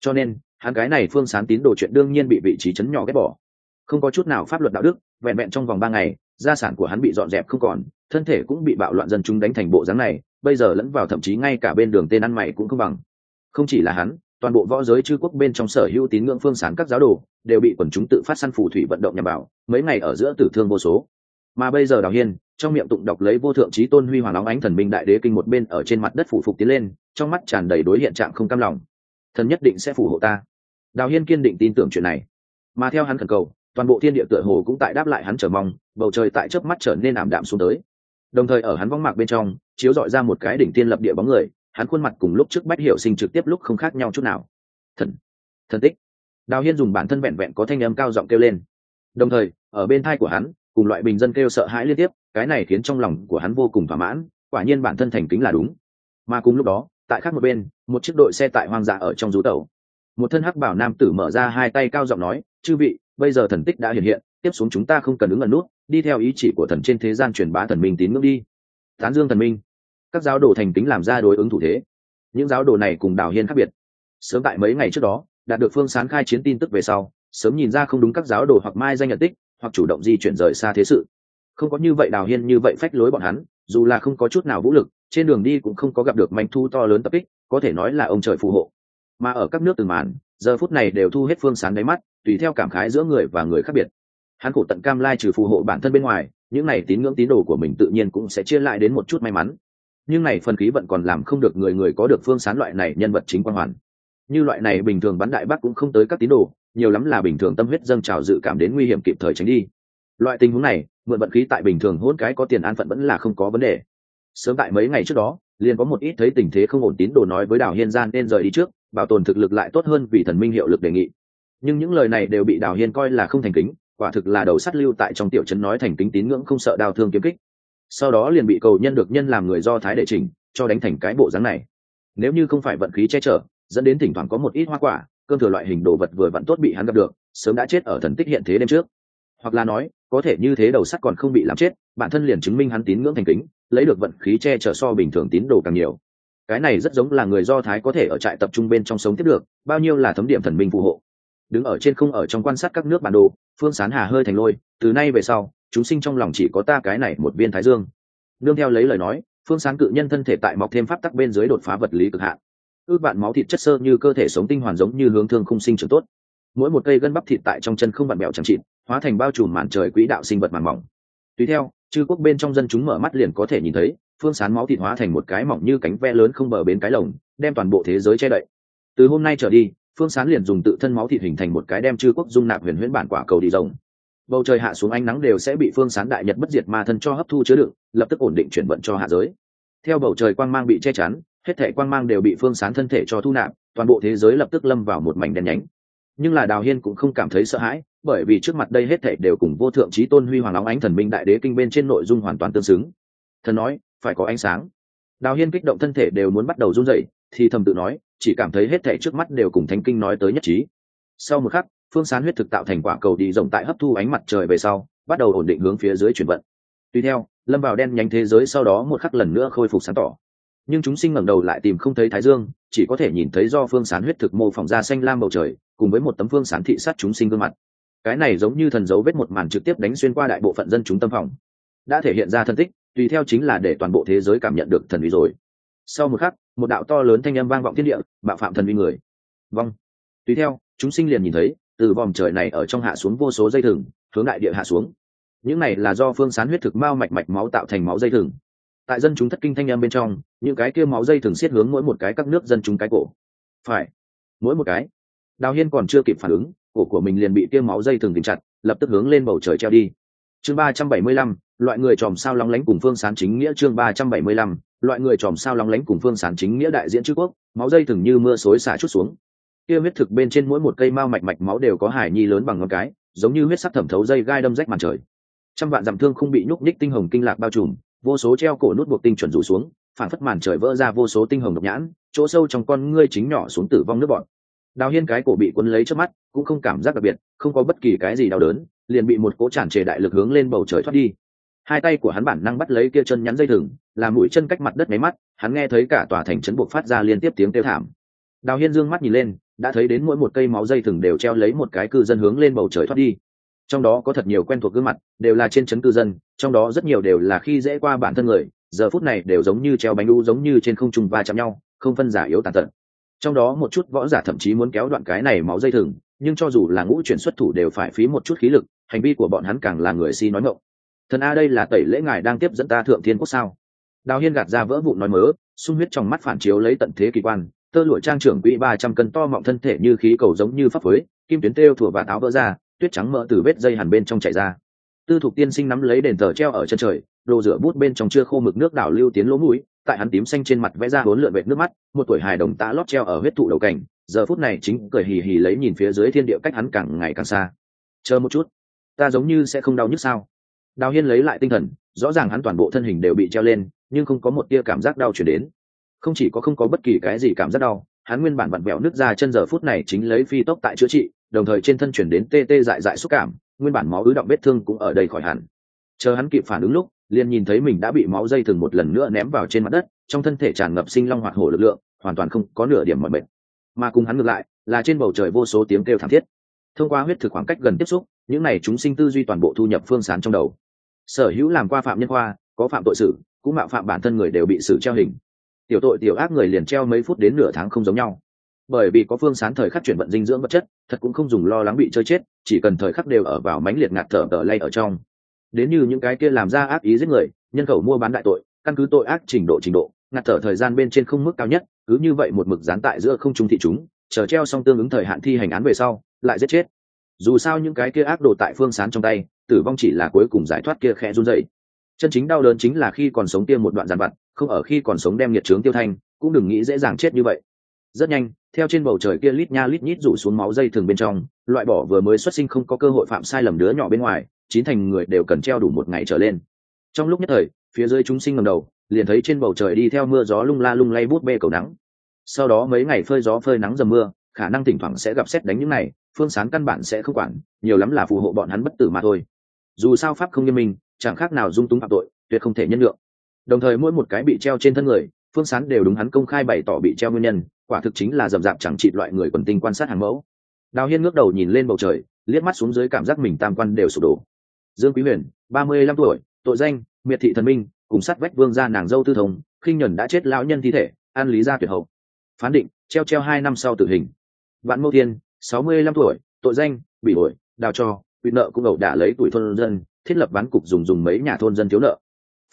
Cho nên, hắn cái này phương sán tín đồ chuyện đương nhiên bị vị trí chấn nhỏ ghét bỏ. Không có chút nào pháp luật đạo đức vẹn vẹn trong vòng ba ngày, gia sản của hắn bị dọn dẹp không còn, thân thể cũng bị bạo loạn dân chúng đánh thành bộ dáng này, bây giờ lẫn vào thậm chí ngay cả bên đường tên ăn mày cũng không bằng. Không chỉ là hắn, toàn bộ võ giới chư quốc bên trong sở hữu tín ngưỡng phương sán các giáo đồ đều bị quần chúng tự phát săn phù thủy vận động nhằm bảo mấy ngày ở giữa tử thương vô số. Mà bây giờ đào hiên, trong miệng tụng đọc lấy vô thượng trí tôn huy hoàng óng ánh thần minh đại đế kinh một bên ở trên mặt đất phủ phục tiến lên, trong mắt tràn đầy đối hiện trạng không cam lòng. Thần nhất định sẽ phù hộ ta. Đào hiên kiên định tin tưởng chuyện này. Mà theo hắn khẩn cầu toàn bộ thiên địa tựa hồ cũng tại đáp lại hắn chờ mong, bầu trời tại chớp mắt trở nên ảm đạm xuống tới. Đồng thời ở hắn vong mạc bên trong, chiếu dọi ra một cái đỉnh tiên lập địa bóng người, hắn khuôn mặt cùng lúc trước bách hiểu sinh trực tiếp lúc không khác nhau chút nào. Thần thần tích. Đào hiên dùng bản thân vẹn vẹn có thanh âm cao giọng kêu lên. Đồng thời, ở bên thai của hắn, cùng loại bình dân kêu sợ hãi liên tiếp, cái này khiến trong lòng của hắn vô cùng thỏa mãn, quả nhiên bản thân thành kính là đúng. Mà cùng lúc đó, tại khác một bên, một chiếc đội xe tại hoang dã ở trong rú tàu một thân hắc bảo nam tử mở ra hai tay cao giọng nói, chư vị bây giờ thần tích đã hiện hiện, tiếp xuống chúng ta không cần ứng ẩn nút, đi theo ý chỉ của thần trên thế gian truyền bá thần minh tín ngưỡng đi. Tán dương thần minh. Các giáo đồ thành kính làm ra đối ứng thủ thế. Những giáo đồ này cùng đào hiên khác biệt. Sớm tại mấy ngày trước đó, đạt được phương sán khai chiến tin tức về sau, sớm nhìn ra không đúng các giáo đồ hoặc mai danh nhận tích, hoặc chủ động di chuyển rời xa thế sự. Không có như vậy đào hiên như vậy phách lối bọn hắn, dù là không có chút nào vũ lực, trên đường đi cũng không có gặp được manh thu to lớn tập kích, có thể nói là ông trời phù hộ. Mà ở các nước từng màn giờ phút này đều thu hết phương sán đáy mắt, tùy theo cảm khái giữa người và người khác biệt. Hắn khổ tận cam lai trừ phù hộ bản thân bên ngoài, những này tín ngưỡng tín đồ của mình tự nhiên cũng sẽ chia lại đến một chút may mắn. Nhưng này phần khí vận còn làm không được người người có được phương sán loại này nhân vật chính quan hoàn. Như loại này bình thường bắn đại bác cũng không tới các tín đồ, nhiều lắm là bình thường tâm huyết dâng trào dự cảm đến nguy hiểm kịp thời tránh đi. Loại tình huống này, mượn vận khí tại bình thường hôn cái có tiền an phận vẫn là không có vấn đề. Sớm tại mấy ngày trước đó, liền có một ít thấy tình thế không ổn tín đồ nói với đào hiên gian nên rời đi trước bảo tồn thực lực lại tốt hơn vì thần minh hiệu lực đề nghị. Nhưng những lời này đều bị đào hiên coi là không thành kính, quả thực là đầu sắt lưu tại trong tiểu trấn nói thành kính tín ngưỡng không sợ đào thương kiếm kích. Sau đó liền bị cầu nhân được nhân làm người do thái đệ trình, cho đánh thành cái bộ dáng này. Nếu như không phải vận khí che chở, dẫn đến thỉnh thoảng có một ít hoa quả, cơm thừa loại hình đồ vật vừa vặn tốt bị hắn gặp được, sớm đã chết ở thần tích hiện thế đêm trước. Hoặc là nói, có thể như thế đầu sắt còn không bị làm chết, bản thân liền chứng minh hắn tín ngưỡng thành kính, lấy được vận khí che chở so bình thường tín đồ càng nhiều cái này rất giống là người do thái có thể ở trại tập trung bên trong sống tiếp được, bao nhiêu là thấm điểm thần minh phù hộ. Đứng ở trên không ở trong quan sát các nước bản đồ, phương sán hà hơi thành lôi, từ nay về sau, chúng sinh trong lòng chỉ có ta cái này một viên thái dương. Nương theo lấy lời nói, phương sán cự nhân thân thể tại mọc thêm pháp tắc bên dưới đột phá vật lý cực hạn. Ước bạn máu thịt chất sơ như cơ thể sống tinh hoàn giống như hướng thương không sinh trưởng tốt. Mỗi một cây gân bắp thịt tại trong chân không vặn mẹo chẳng chịt, hóa thành bao trùm màn trời quỹ đạo sinh vật màn mỏng. Tùy theo, chư quốc bên trong dân chúng mở mắt liền có thể nhìn thấy phương sán máu thịt hóa thành một cái mỏng như cánh ve lớn không bờ bến cái lồng, đem toàn bộ thế giới che đậy. Từ hôm nay trở đi, phương sán liền dùng tự thân máu thịt hình thành một cái đem chư quốc dung nạp huyền huyễn bản quả cầu đi rồng. Bầu trời hạ xuống ánh nắng đều sẽ bị phương sán đại nhật bất diệt ma thân cho hấp thu chứa đựng, lập tức ổn định chuyển vận cho hạ giới. Theo bầu trời quang mang bị che chắn, hết thể quang mang đều bị phương sán thân thể cho thu nạp, toàn bộ thế giới lập tức lâm vào một mảnh đen nhánh. Nhưng là đào hiên cũng không cảm thấy sợ hãi, bởi vì trước mặt đây hết thể đều cùng vô thượng trí tôn huy hoàng óng ánh thần minh đại đế kinh bên trên nội dung hoàn toàn tương xứng. Thần nói phải có ánh sáng. Đào hiên kích động thân thể đều muốn bắt đầu run dậy thì thầm tự nói, chỉ cảm thấy hết thẻ trước mắt đều cùng thánh kinh nói tới nhất trí. Sau một khắc, phương sán huyết thực tạo thành quả cầu đi rộng tại hấp thu ánh mặt trời về sau, bắt đầu ổn định hướng phía dưới chuyển vận. Tuy theo, lâm vào đen nhánh thế giới sau đó một khắc lần nữa khôi phục sáng tỏ. Nhưng chúng sinh ngẩng đầu lại tìm không thấy thái dương, chỉ có thể nhìn thấy do phương sán huyết thực mô phỏng ra xanh lam bầu trời, cùng với một tấm phương sán thị sát chúng sinh gương mặt. Cái này giống như thần dấu vết một màn trực tiếp đánh xuyên qua đại bộ phận dân chúng tâm phòng đã thể hiện ra thân tích, tùy theo chính là để toàn bộ thế giới cảm nhận được thần uy rồi. Sau một khắc, một đạo to lớn thanh âm vang vọng thiên địa, bạo phạm thần uy người. Vong. Tùy theo, chúng sinh liền nhìn thấy, từ vòm trời này ở trong hạ xuống vô số dây thừng, hướng đại địa hạ xuống. Những này là do phương sán huyết thực mao mạch mạch máu tạo thành máu dây thừng. Tại dân chúng thất kinh thanh âm bên trong, những cái kia máu dây thừng xiết hướng mỗi một cái các nước dân chúng cái cổ. Phải. Mỗi một cái. Đào hiên còn chưa kịp phản ứng, cổ của mình liền bị kia máu dây thừng tìm chặt, lập tức hướng lên bầu trời treo đi. Chương ba trăm bảy mươi lăm loại người tròm sao lóng lánh cùng phương sán chính nghĩa chương ba trăm bảy mươi lăm, loại người tròm sao lóng lánh cùng phương sán chính nghĩa đại diễn chư quốc, máu dây thường như mưa xối xả chút xuống. Kia huyết thực bên trên mỗi một cây mao mạch mạch máu đều có hải nhi lớn bằng ngón cái, giống như huyết sắc thẩm thấu dây gai đâm rách màn trời. Trăm vạn dặm thương không bị nhúc nhích tinh hồng kinh lạc bao trùm, vô số treo cổ nút buộc tinh chuẩn rủ xuống, phản phất màn trời vỡ ra vô số tinh hồng độc nhãn, chỗ sâu trong con ngươi chính nhỏ xuống tử vong nước bọn đào hiên cái cổ bị cuốn lấy trước mắt, cũng không cảm giác đặc biệt, không có bất kỳ cái gì đau đớn, liền bị một cỗ tràn trề đại lực hướng lên bầu trời thoát đi hai tay của hắn bản năng bắt lấy kia chân nhắn dây thừng làm mũi chân cách mặt đất máy mắt, hắn nghe thấy cả tòa thành trấn buộc phát ra liên tiếp tiếng kêu thảm. Đào hiên dương mắt nhìn lên, đã thấy đến mỗi một cây máu dây thừng đều treo lấy một cái cư dân hướng lên bầu trời thoát đi. Trong đó có thật nhiều quen thuộc gương mặt, đều là trên trấn cư dân, trong đó rất nhiều đều là khi dễ qua bản thân người, giờ phút này đều giống như treo bánh đu giống như trên không trung va chạm nhau, không phân giả yếu tàn tật. Trong đó một chút võ giả thậm chí muốn kéo đoạn cái này máu dây thừng, nhưng cho dù là ngũ chuyển xuất thủ đều phải phí một chút khí lực, hành vi của bọn hắn càng là người si nói ngộng thần a đây là tẩy lễ ngài đang tiếp dẫn ta thượng thiên quốc sao? Đào hiên gạt ra vỡ vụ nói mớ, sung huyết trong mắt phản chiếu lấy tận thế kỳ quan, tơ lụa trang trưởng quỹ ba trăm cân to mọng thân thể như khí cầu giống như pháp phới kim tuyến têu thủa và táo vỡ ra, tuyết trắng mỡ từ vết dây hẳn bên trong chạy ra. Tư thục tiên sinh nắm lấy đền thờ treo ở chân trời, đồ rửa bút bên trong chưa khô mực nước đảo lưu tiến lỗ mũi, tại hắn tím xanh trên mặt vẽ ra bốn lượn vệt nước mắt, một tuổi hài đồng tá lót treo ở huyết thụ đầu cảnh giờ phút này chính cười hì hì lấy nhìn phía dưới thiên địa cách hắn càng ngày càng xa. Chờ một chút, ta giống như sẽ không đau nhức sao? Đào hiên lấy lại tinh thần, rõ ràng hắn toàn bộ thân hình đều bị treo lên, nhưng không có một tia cảm giác đau chuyển đến. Không chỉ có không có bất kỳ cái gì cảm giác đau, hắn nguyên bản vặn vẹo nước ra chân giờ phút này chính lấy phi tốc tại chữa trị, đồng thời trên thân chuyển đến tê tê dại dại xúc cảm, nguyên bản máu ứ động vết thương cũng ở đây khỏi hẳn. Chờ hắn kịp phản ứng lúc, liền nhìn thấy mình đã bị máu dây thừng một lần nữa ném vào trên mặt đất, trong thân thể tràn ngập sinh long hoạt hổ lực lượng, hoàn toàn không có nửa điểm mọi bệnh mà cùng hắn ngược lại, là trên bầu trời vô số tiếng kêu thảm thiết. Thông qua huyết thực khoảng cách gần tiếp xúc, những này chúng sinh tư duy toàn bộ thu nhập phương sán trong đầu sở hữu làm qua phạm nhân khoa, có phạm tội sự cũng mạo phạm bản thân người đều bị xử treo hình. Tiểu tội tiểu ác người liền treo mấy phút đến nửa tháng không giống nhau. Bởi vì có phương sán thời khắc chuyển vận dinh dưỡng vật chất, thật cũng không dùng lo lắng bị chơi chết, chỉ cần thời khắc đều ở vào mánh liệt ngạt thở tờ lay ở trong. Đến như những cái kia làm ra ác ý giết người, nhân khẩu mua bán đại tội, căn cứ tội ác trình độ trình độ, ngạt thở thời gian bên trên không mức cao nhất, cứ như vậy một mực dán tại giữa không trung thị chúng, chờ treo xong tương ứng thời hạn thi hành án về sau, lại giết chết. Dù sao những cái kia ác đồ tại phương sán trong tay tử vong chỉ là cuối cùng giải thoát kia khẽ run dậy chân chính đau đớn chính là khi còn sống tiêm một đoạn giàn vặt, không ở khi còn sống đem nhiệt trướng tiêu thanh, cũng đừng nghĩ dễ dàng chết như vậy. Rất nhanh, theo trên bầu trời kia lít nha lít nhít rủ xuống máu dây thường bên trong, loại bỏ vừa mới xuất sinh không có cơ hội phạm sai lầm đứa nhỏ bên ngoài, chín thành người đều cần treo đủ một ngày trở lên. Trong lúc nhất thời, phía dưới chúng sinh ngầm đầu, liền thấy trên bầu trời đi theo mưa gió lung la lung lay bút bê cầu nắng. Sau đó mấy ngày phơi gió phơi nắng dầm mưa, khả năng thỉnh thoảng sẽ gặp xét đánh những này, phương sán căn bản sẽ không quản, nhiều lắm là phù hộ bọn hắn bất tử mà thôi dù sao pháp không nghiêm minh, chẳng khác nào dung túng phạm tội, tuyệt không thể nhân lượng đồng thời mỗi một cái bị treo trên thân người, phương sán đều đúng hắn công khai bày tỏ bị treo nguyên nhân, quả thực chính là dầm dạp chẳng trị loại người quần tinh quan sát hàng mẫu. Đào hiên ngước đầu nhìn lên bầu trời, liếc mắt xuống dưới cảm giác mình tam quan đều sụp đổ. Dương quý huyền, ba mươi lăm tuổi, tội danh, miệt thị thần minh, cùng sát vách vương gia nàng dâu tư thông, khinh nhuần đã chết lão nhân thi thể, an lý gia tuyệt hậu. Phán định, treo treo hai năm sau tử hình. Vạn mâu thiên, sáu mươi lăm tuổi, tội danh, bị ổi đào cho bị nợ cũng ẩu đả lấy tuổi thôn dân, thiết lập ván cục dùng dùng mấy nhà thôn dân thiếu nợ.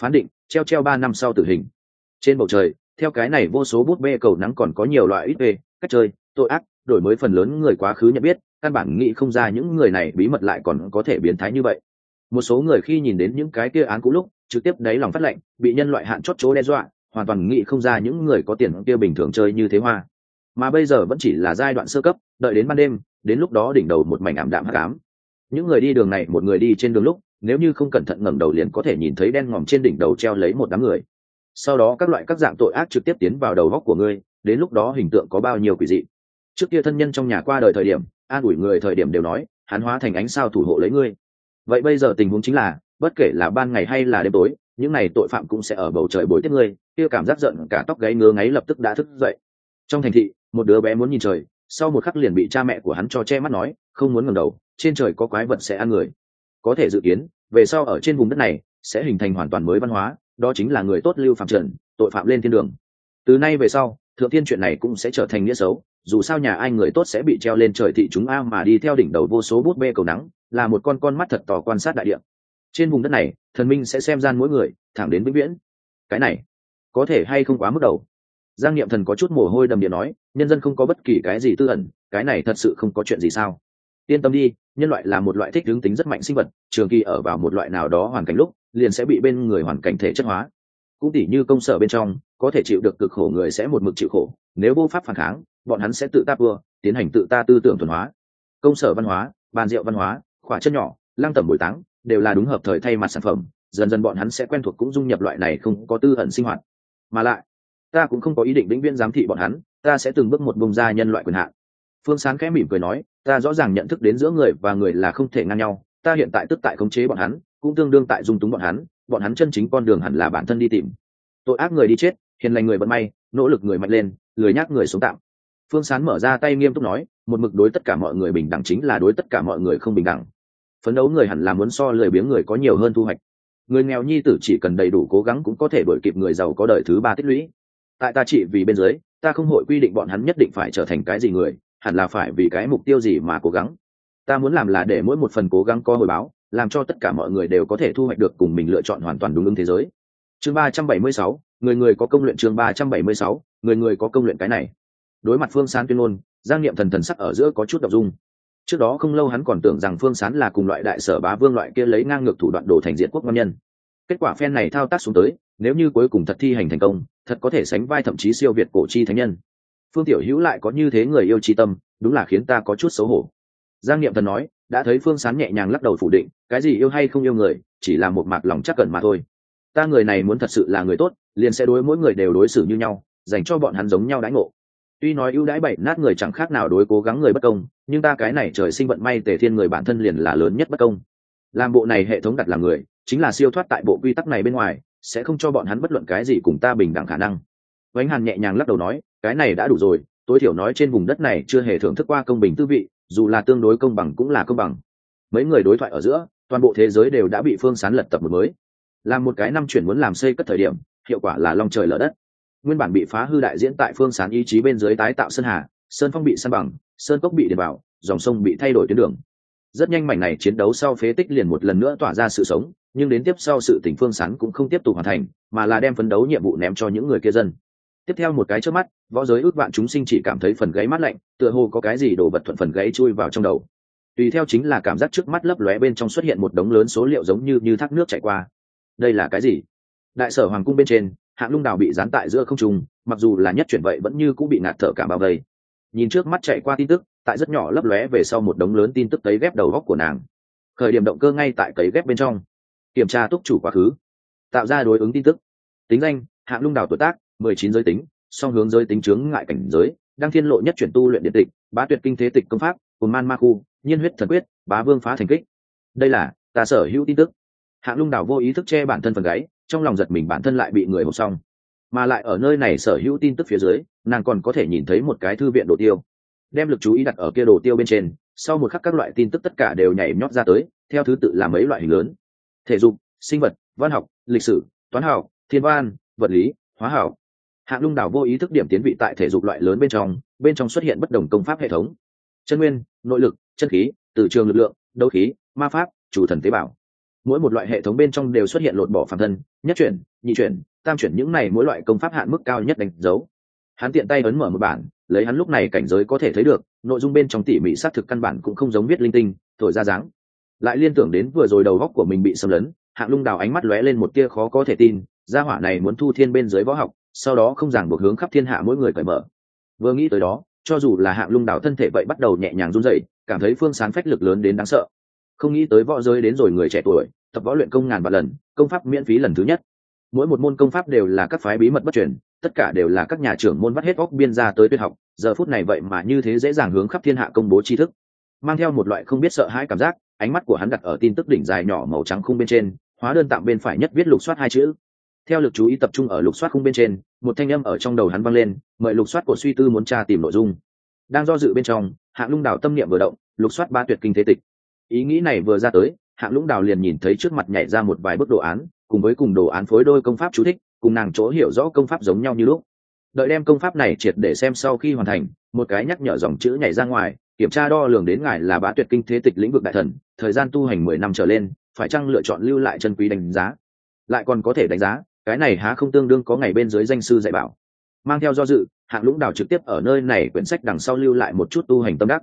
Phán định, treo treo ba năm sau tử hình. Trên bầu trời, theo cái này vô số bút bê cầu nắng còn có nhiều loại ít bê, cách chơi, tội ác, đổi mới phần lớn người quá khứ nhận biết, căn bản nghĩ không ra những người này bí mật lại còn có thể biến thái như vậy. Một số người khi nhìn đến những cái kia án cũ lúc, trực tiếp đáy lòng phát lệnh, bị nhân loại hạn chót chỗ đe dọa, hoàn toàn nghĩ không ra những người có tiền kia bình thường chơi như thế hoa. Mà bây giờ vẫn chỉ là giai đoạn sơ cấp, đợi đến ban đêm, đến lúc đó đỉnh đầu một mảnh ảm đạm hắc ám những người đi đường này, một người đi trên đường lúc, nếu như không cẩn thận ngẩng đầu liền có thể nhìn thấy đen ngòm trên đỉnh đầu treo lấy một đám người. Sau đó các loại các dạng tội ác trực tiếp tiến vào đầu góc của ngươi, đến lúc đó hình tượng có bao nhiêu quỷ dị. Trước kia thân nhân trong nhà qua đời thời điểm, an ủi người thời điểm đều nói, hắn hóa thành ánh sao thủ hộ lấy ngươi. Vậy bây giờ tình huống chính là, bất kể là ban ngày hay là đêm tối, những n à y tội phạm cũng sẽ ở bầu trời bồi tiếp ngươi, kia cảm giác giận cả tóc gáy ngứa ngáy lập tức đã thức dậy. Trong thành thị, một đứa bé muốn nhìn trời, sau một khắc liền bị cha mẹ của hắn cho che mắt nói không muốn ngẩng đầu, trên trời có quái vật sẽ ăn người. Có thể dự kiến, về sau ở trên vùng đất này, sẽ hình thành hoàn toàn mới văn hóa, đó chính là người tốt lưu phạm trần, tội phạm lên thiên đường. Từ nay về sau, thượng thiên chuyện này cũng sẽ trở thành nghĩa xấu, dù sao nhà ai người tốt sẽ bị treo lên trời thị chúng a mà đi theo đỉnh đầu vô số bút bê cầu nắng, là một con con mắt thật tò quan sát đại địa. Trên vùng đất này, thần minh sẽ xem gian mỗi người, thẳng đến vĩnh viễn. Cái này, có thể hay không quá mức đầu? Giang niệm thần có chút mồ hôi đầm điện nói, nhân dân không có bất kỳ cái gì tư ẩn, cái này thật sự không có chuyện gì sao? Yên tâm đi, nhân loại là một loại thích hướng tính rất mạnh sinh vật, trường kỳ ở vào một loại nào đó hoàn cảnh lúc, liền sẽ bị bên người hoàn cảnh thể chất hóa. Cũng tỉ như công sở bên trong, có thể chịu được cực khổ người sẽ một mực chịu khổ, nếu vô pháp phản kháng, bọn hắn sẽ tự ta vừa tiến hành tự ta tư tưởng thuần hóa. Công sở văn hóa, bàn rượu văn hóa, khỏa chân nhỏ, lăng tẩm bồi táng, đều là đúng hợp thời thay mặt sản phẩm, dần dần bọn hắn sẽ quen thuộc cũng dung nhập loại này không có tư ẩn sinh hoạt. Mà lại, ta cũng không có ý định vĩnh viễn giám thị bọn hắn, ta sẽ từng bước một bông ra nhân loại quyền hạn phương sán khẽ mỉm cười nói, ta rõ ràng nhận thức đến giữa người và người là không thể ngăn nhau, ta hiện tại tức tại khống chế bọn hắn, cũng tương đương tại dung túng bọn hắn bọn hắn chân chính con đường hẳn là bản thân đi tìm. Tội ác người đi chết, hiền lành người bận may, nỗ lực người mạnh lên, lười nhác người sống tạm. Phương sán mở ra tay nghiêm túc nói, một mực đối tất cả mọi người bình đẳng chính là đối tất cả mọi người không bình đẳng. Phấn đấu người hẳn là muốn so lười biếng người có nhiều hơn thu hoạch. Người nghèo nhi tử chỉ cần đầy đủ cố gắng cũng có thể đổi kịp người giàu có đời thứ ba tích lũy. Tại ta chỉ vì bên dưới, ta không hội quy định bọn hắn nhất định phải trở thành cái gì người hẳn là phải vì cái mục tiêu gì mà cố gắng. Ta muốn làm là để mỗi một phần cố gắng có hồi báo, làm cho tất cả mọi người đều có thể thu hoạch được cùng mình lựa chọn hoàn toàn đúng ứng thế giới. Chương ba trăm bảy mươi sáu, người người có công luyện chương ba trăm bảy mươi sáu, người người có công luyện cái này. Đối mặt phương sán tuyên ngôn, giang niệm thần thần sắc ở giữa có chút đ ộ n g dung. Trước đó không lâu hắn còn tưởng rằng phương sán là cùng loại đại sở bá vương loại kia lấy ngang ngược thủ đoạn đổ thành diện quốc ngon nhân. Kết quả phen này thao tác xuống tới, nếu như cuối cùng thật thi hành thành công, thật có thể sánh vai thậm chí siêu việt cổ chi thánh nhân phương tiểu hữu lại có như thế người yêu chi tâm, đúng là khiến ta có chút xấu hổ. Giang niệm thần nói, đã thấy phương sán nhẹ nhàng lắc đầu phủ định, cái gì yêu hay không yêu người, chỉ là một mạc lòng chắc cẩn mà thôi. Ta người này muốn thật sự là người tốt, liền sẽ đối mỗi người đều đối xử như nhau, dành cho bọn hắn giống nhau đãi ngộ. Tuy nói ưu đãi bậy nát người chẳng khác nào đối cố gắng người bất công, nhưng ta cái này trời sinh vận may tề thiên người bản thân liền là lớn nhất bất công. Làm bộ này hệ thống đặt làm người, chính là siêu thoát tại bộ quy tắc này bên ngoài, sẽ không cho bọn hắn bất luận cái gì cùng ta bình đẳng khả năng vánh hàn nhẹ nhàng lắc đầu nói, cái này đã đủ rồi, tối thiểu nói trên vùng đất này chưa hề thưởng thức qua công bình tư vị, dù là tương đối công bằng cũng là công bằng. Mấy người đối thoại ở giữa, toàn bộ thế giới đều đã bị phương sán lật tập một mới. Làm một cái năm chuyển muốn làm xây cất thời điểm, hiệu quả là long trời lở đất. Nguyên bản bị phá hư đại diễn tại phương sán ý chí bên dưới tái tạo sơn hà, sơn phong bị san bằng, sơn cốc bị điền vào, dòng sông bị thay đổi tuyến đường. Rất nhanh mảnh này chiến đấu sau phế tích liền một lần nữa tỏa ra sự sống, nhưng đến tiếp sau sự tỉnh phương sán cũng không tiếp tục hoàn thành, mà là đem phấn đấu nhiệm vụ ném cho những người kia dân tiếp theo một cái trước mắt, võ giới ước vạn chúng sinh chỉ cảm thấy phần gáy mát lạnh, tựa hồ có cái gì đổ vật thuận phần gáy chui vào trong đầu. Tùy theo chính là cảm giác trước mắt lấp lóe bên trong xuất hiện một đống lớn số liệu giống như như thác nước chảy qua. Đây là cái gì? Đại sở hoàng cung bên trên, hạng lung đào bị dán tại giữa không trung, mặc dù là nhất chuyển vậy vẫn như cũng bị ngạt thở cả bao vây. Nhìn trước mắt chạy qua tin tức, tại rất nhỏ lấp lóe về sau một đống lớn tin tức cấy ghép đầu góc của nàng. Khởi điểm động cơ ngay tại cấy ghép bên trong. Kiểm tra túc chủ quá khứ. Tạo ra đối ứng tin tức. Tính danh, hạng lung đào tuổi tác mười chín giới tính, song hướng giới tính chướng ngại cảnh giới, đang thiên lộ nhất chuyển tu luyện điện tịch, bá tuyệt kinh thế tịch công pháp, cùng man ma khu, nhiên huyết thần quyết, bá vương phá thành kích. Đây là, ta sở hữu tin tức. Hạng lung đào vô ý thức che bản thân phần gáy, trong lòng giật mình bản thân lại bị người hộp xong. Mà lại ở nơi này sở hữu tin tức phía dưới, nàng còn có thể nhìn thấy một cái thư viện đồ tiêu. Đem lực chú ý đặt ở kia đồ tiêu bên trên, sau một khắc các loại tin tức tất cả đều nhảy nhót ra tới, theo thứ tự là mấy loại hình lớn. Thể dục, sinh vật, văn học, lịch sử, toán học, thiên văn, vật lý, hóa học hạng lung đảo vô ý thức điểm tiến vị tại thể dục loại lớn bên trong bên trong xuất hiện bất đồng công pháp hệ thống. Chân nguyên, nội lực, chân khí, từ trường lực lượng, đấu khí, ma pháp, chủ thần tế bào. Mỗi một loại hệ thống bên trong đều xuất hiện lột bỏ phản thân, nhất chuyển, nhị chuyển, tam chuyển những này mỗi loại công pháp hạn mức cao nhất đánh dấu. Hắn tiện tay ấn mở một bản, lấy hắn lúc này cảnh giới có thể thấy được, nội dung bên trong tỉ mỉ xác thực căn bản cũng không giống viết linh tinh, thổi ra dáng. Lại liên tưởng đến vừa rồi đầu góc của mình bị xâm lấn, hạng lung đào ánh mắt lóe lên một tia khó có thể tin, gia hỏa này muốn thu thiên bên dưới võ học sau đó không ràng buộc hướng khắp thiên hạ mỗi người cởi mở. Vừa nghĩ tới đó, cho dù là hạng lung đào thân thể vậy bắt đầu nhẹ nhàng run dậy cảm thấy phương sán phách lực lớn đến đáng sợ. Không nghĩ tới võ giới đến rồi người trẻ tuổi, tập võ luyện công ngàn vạn lần, công pháp miễn phí lần thứ nhất. Mỗi một môn công pháp đều là các phái bí mật bất truyền, tất cả đều là các nhà trưởng môn vắt hết góc biên ra tới tuyệt học, giờ phút này vậy mà như thế dễ dàng hướng khắp thiên hạ công bố tri thức. Mang theo một loại không biết sợ hãi cảm giác, ánh mắt của hắn đặt ở tin tức đỉnh dài nhỏ màu trắng khung bên trên, hóa đơn tạm bên phải nhất viết lục soát hai chữ theo lực chú ý tập trung ở lục soát khung bên trên, một thanh âm ở trong đầu hắn vang lên, mời lục soát của suy tư muốn tra tìm nội dung. Đang do dự bên trong, hạng lung đảo tâm niệm vừa động, lục soát ba tuyệt kinh thế tịch. Ý nghĩ này vừa ra tới, hạng lũng đào liền nhìn thấy trước mặt nhảy ra một vài bức đồ án, cùng với cùng đồ án phối đôi công pháp chú thích, cùng nàng chỗ hiểu rõ công pháp giống nhau như lúc. Đợi đem công pháp này triệt để xem sau khi hoàn thành, một cái nhắc nhở dòng chữ nhảy ra ngoài, kiểm tra đo lường đến ngài là bá tuyệt kinh thế tịch lĩnh vực đại thần, thời gian tu hành mười năm trở lên, phải chăng lựa chọn lưu lại chân quý đánh giá? Lại còn có thể đánh giá cái này há không tương đương có ngày bên dưới danh sư dạy bảo. Mang theo do dự, hạng lũng đào trực tiếp ở nơi này quyển sách đằng sau lưu lại một chút tu hành tâm đắc.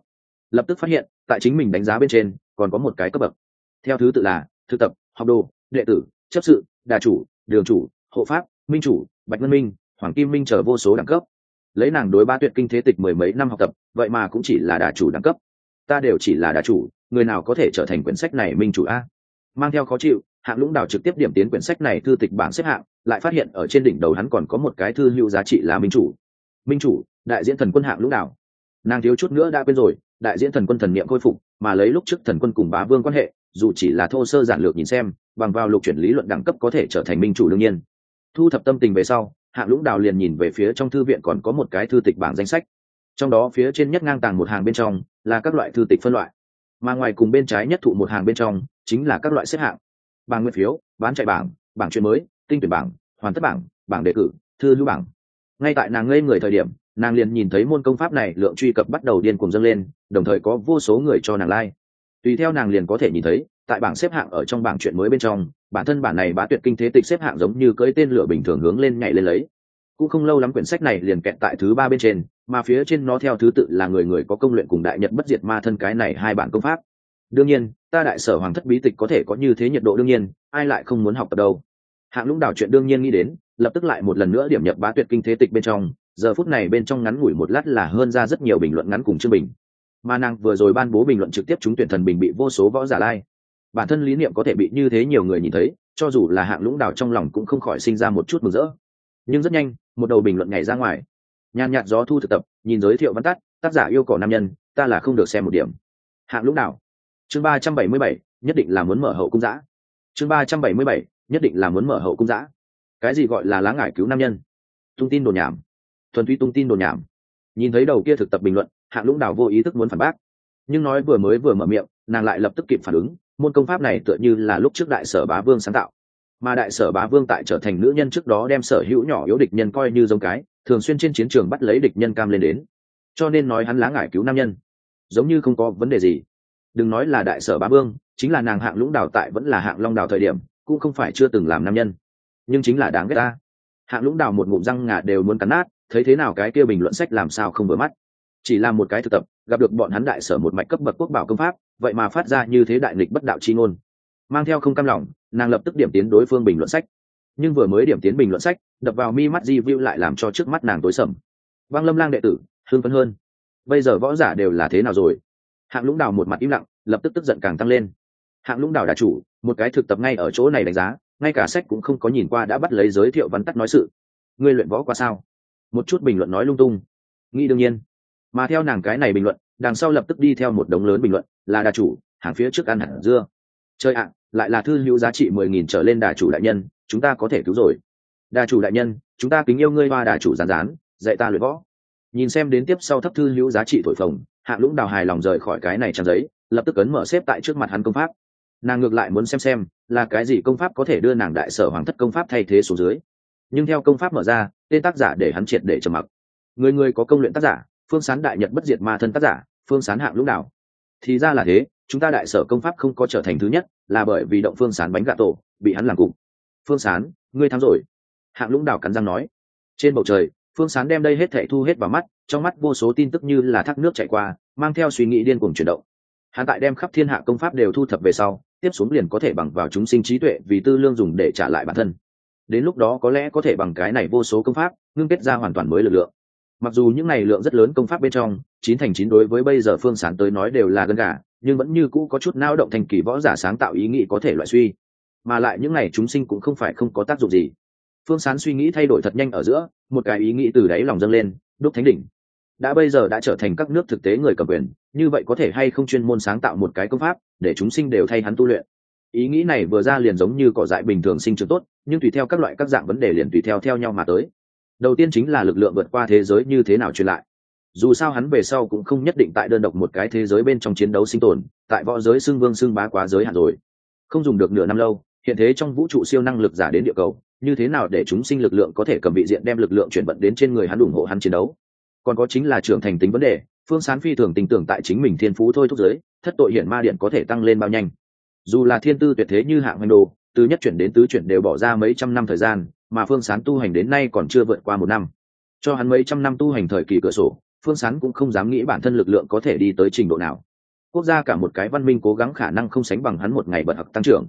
Lập tức phát hiện, tại chính mình đánh giá bên trên, còn có một cái cấp bậc. Theo thứ tự là thực tập, học đồ, đệ tử, chấp sự, đà chủ, đường chủ, hộ pháp, minh chủ, bạch ngân minh, hoàng kim minh chờ vô số đẳng cấp. Lấy nàng đối ba tuyệt kinh thế tịch mười mấy năm học tập, vậy mà cũng chỉ là đà chủ đẳng cấp. Ta đều chỉ là đà chủ, người nào có thể trở thành quyển sách này minh chủ a? Mang theo khó chịu hạng lũng đào trực tiếp điểm tiến quyển sách này thư tịch bảng xếp hạng, lại phát hiện ở trên đỉnh đầu hắn còn có một cái thư hữu giá trị là minh chủ. Minh chủ, đại diễn thần quân hạng lũng đào. Nàng thiếu chút nữa đã quên rồi, đại diễn thần quân thần niệm khôi phục, mà lấy lúc trước thần quân cùng bá vương quan hệ, dù chỉ là thô sơ giản lược nhìn xem, bằng vào lục chuyển lý luận đẳng cấp có thể trở thành minh chủ đương nhiên. Thu thập tâm tình về sau, hạng lũng đào liền nhìn về phía trong thư viện còn có một cái thư tịch bảng danh sách. Trong đó phía trên nhất ngang tàng một hàng bên trong là các loại thư tịch phân loại, mà ngoài cùng bên trái nhất thụ một hàng bên trong chính là các loại xếp hạng bảng nguyên phiếu, bán chạy bảng bảng chuyên mới, tinh tuyển bảng, hoàn tất bảng bảng đề cử, thư lưu bảng. Ngay tại nàng ngây người thời điểm, nàng liền nhìn thấy môn công pháp này lượng truy cập bắt đầu điên cuồng dâng lên, đồng thời có vô số người cho nàng like. Tùy theo nàng liền có thể nhìn thấy, tại bảng xếp hạng ở trong bảng chuyện mới bên trong, bản thân bản này bá tuyệt kinh thế tịch xếp hạng giống như cưỡi tên lửa bình thường hướng lên nhảy lên lấy. Cũng không lâu lắm quyển sách này liền kẹt tại thứ ba bên trên, mà phía trên nó theo thứ tự là người người có công luyện cùng đại nhật bất diệt ma thân cái này hai bản công pháp đương nhiên, ta đại sở hoàng thất bí tịch có thể có như thế nhiệt độ đương nhiên, ai lại không muốn học tập đâu. Hạng lũng đảo chuyện đương nhiên nghĩ đến, lập tức lại một lần nữa điểm nhập bá tuyệt kinh thế tịch bên trong, giờ phút này bên trong ngắn ngủi một lát là hơn ra rất nhiều bình luận ngắn cùng chương bình. Mà nàng vừa rồi ban bố bình luận trực tiếp chúng tuyển thần bình bị vô số võ giả lai. Bản thân lý niệm có thể bị như thế nhiều người nhìn thấy, cho dù là hạng lũng đảo trong lòng cũng không khỏi sinh ra một chút mừng rỡ. Nhưng rất nhanh, một đầu bình luận nhảy ra ngoài. Nhàn nhạt gió thu thực tập, nhìn giới thiệu văn tắt tác giả yêu cầu nam nhân, ta là không được xem một điểm. Hạng lũng đảo chương ba trăm bảy mươi bảy, nhất định là muốn mở hậu cung giã chương ba trăm bảy mươi bảy, nhất định là muốn mở hậu cung giã cái gì gọi là lá ngải cứu nam nhân? Tung tin đồn nhảm. Thuần túy tung tin đồn nhảm. Nhìn thấy đầu kia thực tập bình luận, hạng lũng đảo vô ý thức muốn phản bác. Nhưng nói vừa mới vừa mở miệng, nàng lại lập tức kịp phản ứng, môn công pháp này tựa như là lúc trước đại sở bá vương sáng tạo. Mà đại sở bá vương tại trở thành nữ nhân trước đó đem sở hữu nhỏ yếu địch nhân coi như giống cái, thường xuyên trên chiến trường bắt lấy địch nhân cam lên đến. Cho nên nói hắn lá ngải cứu nam nhân, giống như không có vấn đề gì đừng nói là đại sở bá vương, chính là nàng hạng lũng đào tại vẫn là hạng long đào thời điểm, cũng không phải chưa từng làm nam nhân. Nhưng chính là đáng ghét ta. Hạng lũng đào một ngụm răng ngà đều muốn cắn nát, thấy thế nào cái kia bình luận sách làm sao không vừa mắt. Chỉ là một cái thực tập, gặp được bọn hắn đại sở một mạch cấp bậc quốc bảo công pháp, vậy mà phát ra như thế đại nghịch bất đạo chi ngôn. Mang theo không cam lòng, nàng lập tức điểm tiến đối phương bình luận sách. Nhưng vừa mới điểm tiến bình luận sách, đập vào mi mắt di lại làm cho trước mắt nàng tối sầm. Băng lâm lang đệ tử hương phấn hơn. Bây giờ võ giả đều là thế nào rồi? Hạng lũng đào một mặt im lặng, lập tức tức giận càng tăng lên. Hạng lũng đào đà chủ, một cái thực tập ngay ở chỗ này đánh giá, ngay cả sách cũng không có nhìn qua đã bắt lấy giới thiệu văn tắt nói sự. Ngươi luyện võ qua sao? Một chút bình luận nói lung tung. Nghĩ đương nhiên. Mà theo nàng cái này bình luận, đằng sau lập tức đi theo một đống lớn bình luận, là đà chủ, hàng phía trước ăn hẳn dưa. Chơi ạ, lại là thư hữu giá trị mười nghìn trở lên đà chủ đại nhân, chúng ta có thể cứu rồi. Đà chủ đại nhân, chúng ta kính yêu ngươi hoa đà chủ rán rán dạy ta luyện võ. Nhìn xem đến tiếp sau thấp thư hữu giá trị thổi phồng hạng lũng đào hài lòng rời khỏi cái này trang giấy, lập tức ấn mở xếp tại trước mặt hắn công pháp. Nàng ngược lại muốn xem xem là cái gì công pháp có thể đưa nàng đại sở hoàng thất công pháp thay thế xuống dưới. Nhưng theo công pháp mở ra, tên tác giả để hắn triệt để trầm mặc. Người người có công luyện tác giả, phương sán đại nhật bất diệt ma thân tác giả, phương sán hạng lũng đào. Thì ra là thế, chúng ta đại sở công pháp không có trở thành thứ nhất, là bởi vì động phương sán bánh gà tổ, bị hắn làm cục. Phương sán, ngươi thắng rồi. Hạng lũng đào cắn răng nói. Trên bầu trời phương sán đem đây hết thệ thu hết vào mắt, trong mắt vô số tin tức như là thác nước chạy qua, mang theo suy nghĩ điên cuồng chuyển động. Hắn tại đem khắp thiên hạ công pháp đều thu thập về sau, tiếp xuống liền có thể bằng vào chúng sinh trí tuệ vì tư lương dùng để trả lại bản thân. Đến lúc đó có lẽ có thể bằng cái này vô số công pháp, ngưng kết ra hoàn toàn mới lực lượng. Mặc dù những này lượng rất lớn công pháp bên trong, chín thành chín đối với bây giờ phương sán tới nói đều là gân gà, nhưng vẫn như cũ có chút nao động thành kỳ võ giả sáng tạo ý nghĩ có thể loại suy. Mà lại những này chúng sinh cũng không phải không có tác dụng gì phương sán suy nghĩ thay đổi thật nhanh ở giữa, một cái ý nghĩ từ đáy lòng dâng lên đúc thánh đỉnh, đã bây giờ đã trở thành các nước thực tế người cầm quyền, như vậy có thể hay không chuyên môn sáng tạo một cái công pháp để chúng sinh đều thay hắn tu luyện? Ý nghĩ này vừa ra liền giống như cỏ dại bình thường sinh trưởng tốt, nhưng tùy theo các loại các dạng vấn đề liền tùy theo theo nhau mà tới. Đầu tiên chính là lực lượng vượt qua thế giới như thế nào truyền lại. Dù sao hắn về sau cũng không nhất định tại đơn độc một cái thế giới bên trong chiến đấu sinh tồn, tại võ giới xưng vương xưng bá quá giới hạn rồi. Không dùng được nửa năm lâu hiện thế trong vũ trụ siêu năng lực giả đến địa cầu, như thế nào để chúng sinh lực lượng có thể cầm vị diện đem lực lượng chuyển vận đến trên người hắn ủng hộ hắn chiến đấu? Còn có chính là trưởng thành tính vấn đề, phương sán phi thường tin tưởng tại chính mình thiên phú thôi thúc giới, thất tội hiện ma điện có thể tăng lên bao nhanh. Dù là thiên tư tuyệt thế như hạng hoành đồ, từ nhất chuyển đến tứ chuyển đều bỏ ra mấy trăm năm thời gian, mà phương sán tu hành đến nay còn chưa vượt qua một năm. Cho hắn mấy trăm năm tu hành thời kỳ cửa sổ, phương sán cũng không dám nghĩ bản thân lực lượng có thể đi tới trình độ nào. Quốc gia cả một cái văn minh cố gắng khả năng không sánh bằng hắn một ngày bật học tăng trưởng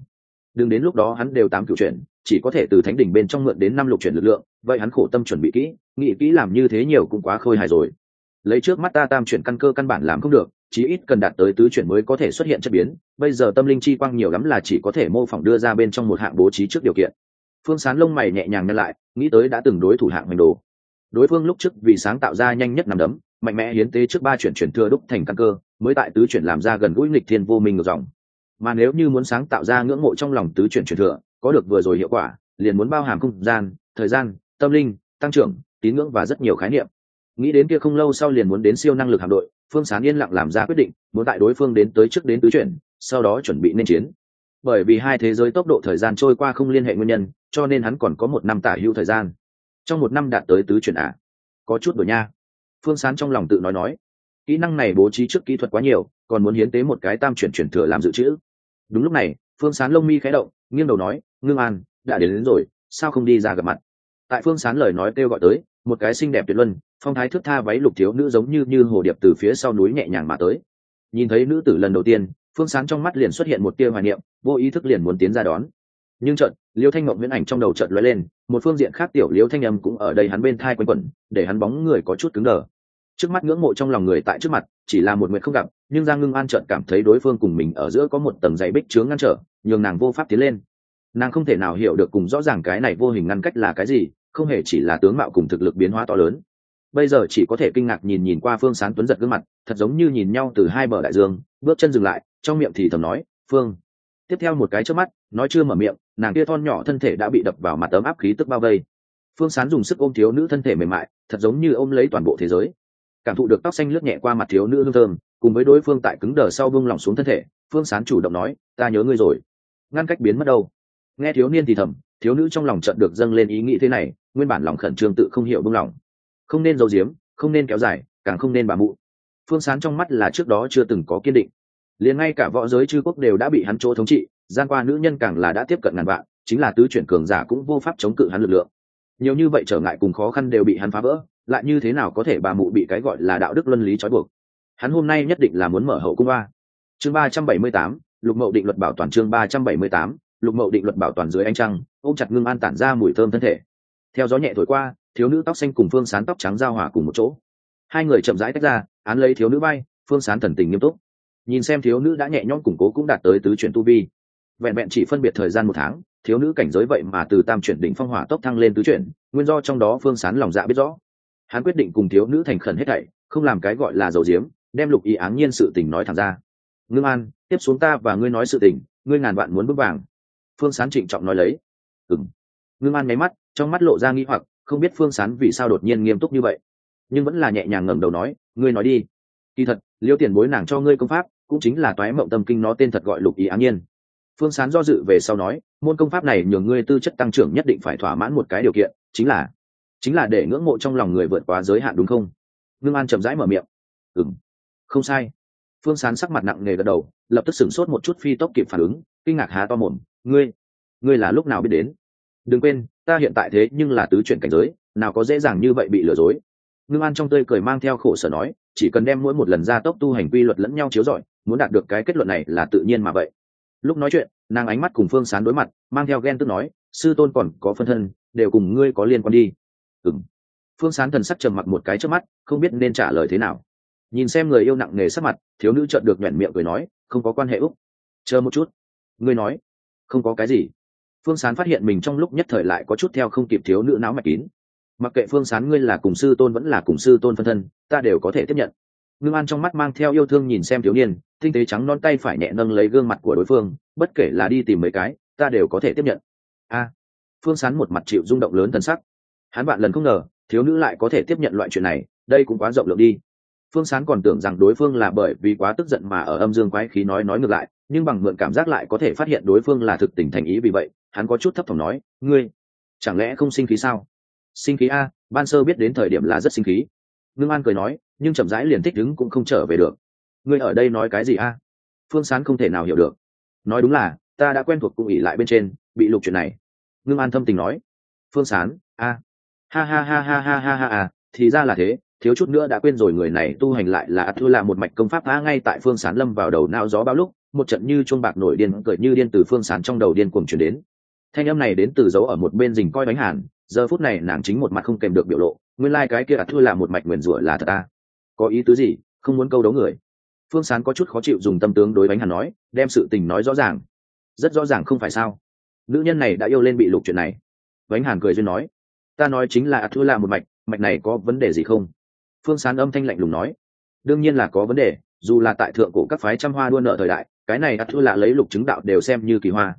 đừng đến lúc đó hắn đều tám cựu chuyển, chỉ có thể từ thánh đỉnh bên trong mượn đến năm lục chuyển lực lượng, vậy hắn khổ tâm chuẩn bị kỹ, nghĩ kỹ làm như thế nhiều cũng quá khôi hài rồi. Lấy trước mắt ta tam chuyển căn cơ căn bản làm không được, chí ít cần đạt tới tứ chuyển mới có thể xuất hiện chất biến, bây giờ tâm linh chi quang nhiều lắm là chỉ có thể mô phỏng đưa ra bên trong một hạng bố trí trước điều kiện. Phương sán lông mày nhẹ nhàng nhân lại, nghĩ tới đã từng đối thủ hạng mình đồ. Đối phương lúc trước vì sáng tạo ra nhanh nhất nằm đấm, mạnh mẽ hiến tế trước ba chuyển chuyển thừa đúc thành căn cơ, mới tại tứ chuyển làm ra gần gũi nghịch thiên vô minh ngược dòng mà nếu như muốn sáng tạo ra ngưỡng mộ trong lòng tứ chuyển truyền thừa, có được vừa rồi hiệu quả, liền muốn bao hàm không gian, thời gian, tâm linh, tăng trưởng, tín ngưỡng và rất nhiều khái niệm. Nghĩ đến kia không lâu sau liền muốn đến siêu năng lực hạm đội, phương sán yên lặng làm ra quyết định, muốn tại đối phương đến tới trước đến tứ chuyển, sau đó chuẩn bị nên chiến. Bởi vì hai thế giới tốc độ thời gian trôi qua không liên hệ nguyên nhân, cho nên hắn còn có một năm tả hữu thời gian. Trong một năm đạt tới tứ chuyển à? có chút đổi nha. Phương sán trong lòng tự nói nói, kỹ năng này bố trí trước kỹ thuật quá nhiều, còn muốn hiến tế một cái tam chuyển chuyển thừa làm dự trữ đúng lúc này phương sán lông mi khẽ động nghiêng đầu nói ngưng an đã đến, đến rồi sao không đi ra gặp mặt? Tại phương sán lời nói kêu gọi tới một cái xinh đẹp tuyệt luân phong thái thước tha váy lục thiếu nữ giống như như hồ điệp từ phía sau núi nhẹ nhàng mà tới. Nhìn thấy nữ tử lần đầu tiên phương sán trong mắt liền xuất hiện một tia hoài niệm vô ý thức liền muốn tiến ra đón. Nhưng trận liêu thanh mộng viễn ảnh trong đầu trận lóe lên một phương diện khác tiểu liêu thanh âm cũng ở đây hắn bên thai quanh quẩn để hắn bóng người có chút cứng đờ. Trước mắt ngưỡng mộ trong lòng người tại trước mặt chỉ là một nguyện không gặp nhưng giang ngưng an chợt cảm thấy đối phương cùng mình ở giữa có một tầng dày bích chướng ngăn trở, nhường nàng vô pháp tiến lên. Nàng không thể nào hiểu được cùng rõ ràng cái này vô hình ngăn cách là cái gì, không hề chỉ là tướng mạo cùng thực lực biến hóa to lớn. Bây giờ chỉ có thể kinh ngạc nhìn nhìn qua phương sán tuấn giật gương mặt, thật giống như nhìn nhau từ hai bờ đại dương, bước chân dừng lại, trong miệng thì thầm nói, phương. Tiếp theo một cái trước mắt, nói chưa mở miệng, nàng kia thon nhỏ thân thể đã bị đập vào mặt ấm áp khí tức bao vây. Phương sán dùng sức ôm thiếu nữ thân thể mềm mại, thật giống như ôm lấy toàn bộ thế giới. Cảm thụ được tóc xanh lướt nhẹ qua mặt thiếu nữ hương thơm cùng với đối phương tại cứng đờ sau vương lỏng xuống thân thể, phương sán chủ động nói, ta nhớ ngươi rồi. Ngăn cách biến mất đâu? Nghe thiếu niên thì thầm, thiếu nữ trong lòng trận được dâng lên ý nghĩ thế này, nguyên bản lòng khẩn trương tự không hiểu vương lòng không nên giấu giếm, không nên kéo dài, càng không nên bà mụ. Phương sán trong mắt là trước đó chưa từng có kiên định. Liền ngay cả võ giới chư quốc đều đã bị hắn chỗ thống trị, gian qua nữ nhân càng là đã tiếp cận ngàn vạn, chính là tứ chuyển cường giả cũng vô pháp chống cự hắn lực lượng. Nhiều như vậy trở ngại cùng khó khăn đều bị hắn phá vỡ, lại như thế nào có thể bà mụ bị cái gọi là đạo đức luân lý trói buộc? Hắn hôm nay nhất định là muốn mở hậu cung ba chương ba trăm bảy mươi tám, lục mậu định luật bảo toàn chương ba trăm bảy mươi tám, lục mậu định luật bảo toàn dưới ánh trăng, ôm chặt ngưng an tản ra mùi thơm thân thể. Theo gió nhẹ thổi qua, thiếu nữ tóc xanh cùng phương sán tóc trắng giao hòa cùng một chỗ. Hai người chậm rãi tách ra, án lấy thiếu nữ bay, phương sán thần tình nghiêm túc. Nhìn xem thiếu nữ đã nhẹ nhõm củng cố cũng đạt tới tứ chuyển tu vi. Vẹn vẹn chỉ phân biệt thời gian một tháng, thiếu nữ cảnh giới vậy mà từ tam chuyển đỉnh phong hỏa tốc thăng lên tứ chuyển, nguyên do trong đó phương sán lòng dạ biết rõ. Hắn quyết định cùng thiếu nữ thành khẩn hết thảy, không làm cái gọi là dầu diếm đem lục ý áng nhiên sự tình nói thẳng ra. Ngưng an, tiếp xuống ta và ngươi nói sự tình, ngươi ngàn vạn muốn bước vàng. Phương sán trịnh trọng nói lấy. Ừng ngưng an nháy mắt, trong mắt lộ ra nghĩ hoặc, không biết phương sán vì sao đột nhiên nghiêm túc như vậy. Nhưng vẫn là nhẹ nhàng ngẩng đầu nói, ngươi nói đi. Kỳ thật, liêu tiền bối nàng cho ngươi công pháp, cũng chính là toái mộng tâm kinh nó tên thật gọi lục ý áng nhiên. Phương sán do dự về sau nói, môn công pháp này nhường ngươi tư chất tăng trưởng nhất định phải thỏa mãn một cái điều kiện, chính là chính là để ngưỡng mộ trong lòng người vượt quá giới hạn đúng không? Ngưng an chậm rãi mở miệng. Ừng không sai. Phương sán sắc mặt nặng nề gật đầu, lập tức sửng sốt một chút phi tốc kịp phản ứng, kinh ngạc há to mồm, ngươi ngươi là lúc nào biết đến? Đừng quên, ta hiện tại thế nhưng là tứ chuyển cảnh giới, nào có dễ dàng như vậy bị lừa dối. Ngưng an trong tươi cười mang theo khổ sở nói, chỉ cần đem mỗi một lần ra tốc tu hành quy luật lẫn nhau chiếu rọi, muốn đạt được cái kết luận này là tự nhiên mà vậy. Lúc nói chuyện, nàng ánh mắt cùng phương sán đối mặt, mang theo ghen tức nói, sư tôn còn có phân thân, đều cùng ngươi có liên quan đi. Ừng phương sán thần sắc trầm mặc một cái trước mắt, không biết nên trả lời thế nào nhìn xem người yêu nặng nề sắc mặt, thiếu nữ trợn được nhoẻn miệng cười nói, không có quan hệ úc. Chờ một chút. Ngươi nói. Không có cái gì. Phương sán phát hiện mình trong lúc nhất thời lại có chút theo không kịp thiếu nữ não mạch kín. Mặc kệ phương sán, ngươi là cùng sư tôn vẫn là cùng sư tôn phân thân, ta đều có thể tiếp nhận. Ngưng an trong mắt mang theo yêu thương nhìn xem thiếu niên, tinh tế trắng non tay phải nhẹ nâng lấy gương mặt của đối phương, bất kể là đi tìm mấy cái, ta đều có thể tiếp nhận. A. Phương sán một mặt chịu rung động lớn thân sắc. Hắn bạn lần không ngờ, thiếu nữ lại có thể tiếp nhận loại chuyện này, đây cũng quá rộng lượng đi phương sán còn tưởng rằng đối phương là bởi vì quá tức giận mà ở âm dương quái khí nói nói ngược lại, nhưng bằng mượn cảm giác lại có thể phát hiện đối phương là thực tình thành ý vì vậy, hắn có chút thấp thỏm nói, ngươi, chẳng lẽ không sinh khí sao? Sinh khí a, ban sơ biết đến thời điểm là rất sinh khí. Ngưng an cười nói, nhưng chậm rãi liền thích đứng cũng không trở về được. Ngươi ở đây nói cái gì a? Phương sán không thể nào hiểu được. Nói đúng là, ta đã quen thuộc cung ỉ lại bên trên, bị lục chuyện này. Ngưng an thâm tình nói. Phương sán, a, ha ha ha ha ha ha ha à thì ra là thế thiếu chút nữa đã quên rồi người này tu hành lại là thư là một mạch công pháp phá ngay tại phương sán lâm vào đầu nao gió bao lúc, một trận như chuông bạc nổi điên, cười như điên từ phương sán trong đầu điên cuồng chuyển đến. Thanh âm này đến từ dấu ở một bên rình coi bánh hàn, giờ phút này nàng chính một mặt không kèm được biểu lộ, nguyên lai、like、cái kia ắt thua là một mạch nguyền rủa là thật ta. Có ý tứ gì? Không muốn câu đấu người. Phương sán có chút khó chịu dùng tâm tướng đối bánh hàn nói, đem sự tình nói rõ ràng. Rất rõ ràng không phải sao? Nữ nhân này đã yêu lên bị lục chuyện này. Bánh hàn cười duyên nói, ta nói chính là ắt thua là một mạch mạch này có vấn đề gì không? Phương sán âm thanh lạnh lùng nói. Đương nhiên là có vấn đề, dù là tại thượng cổ các phái trăm hoa đua nợ thời đại, cái này ắt thua lạ lấy lục chứng đạo đều xem như kỳ hoa.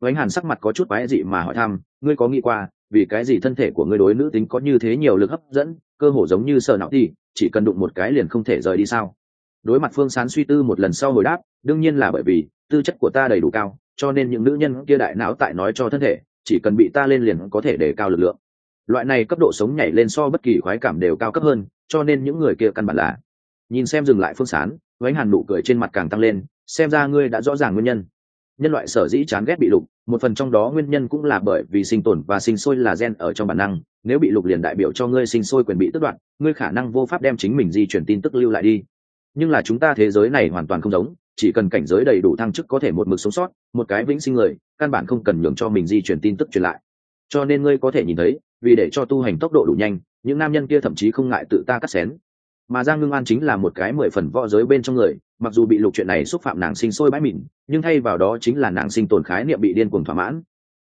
Vánh hàn sắc mặt có chút quái dị mà hỏi thăm, ngươi có nghĩ qua, vì cái gì thân thể của ngươi đối nữ tính có như thế nhiều lực hấp dẫn, cơ hồ giống như sợ não đi chỉ cần đụng một cái liền không thể rời đi sao? Đối mặt phương sán suy tư một lần sau hồi đáp, đương nhiên là bởi vì, tư chất của ta đầy đủ cao, cho nên những nữ nhân kia đại não tại nói cho thân thể, chỉ cần bị ta lên liền có thể để cao lực lượng loại này cấp độ sống nhảy lên so bất kỳ khoái cảm đều cao cấp hơn, cho nên những người kia căn bản là. Nhìn xem dừng lại phương sán, vánh hàn nụ cười trên mặt càng tăng lên, xem ra ngươi đã rõ ràng nguyên nhân. Nhân loại sở dĩ chán ghét bị lục, một phần trong đó nguyên nhân cũng là bởi vì sinh tồn và sinh sôi là gen ở trong bản năng. Nếu bị lục liền đại biểu cho ngươi sinh sôi quyền bị tước đoạt, ngươi khả năng vô pháp đem chính mình di chuyển tin tức lưu lại đi. Nhưng là chúng ta thế giới này hoàn toàn không giống, chỉ cần cảnh giới đầy đủ thăng chức có thể một mực sống sót, một cái vĩnh sinh người, căn bản không cần nhường cho mình di chuyển tin tức truyền lại. Cho nên ngươi có thể nhìn thấy vì để cho tu hành tốc độ đủ nhanh, những nam nhân kia thậm chí không ngại tự ta cắt xén. Mà giang ngưng an chính là một cái mười phần võ giới bên trong người, mặc dù bị lục chuyện này xúc phạm nàng sinh sôi bãi mịn, nhưng thay vào đó chính là nàng sinh tồn khái niệm bị điên cuồng thỏa mãn.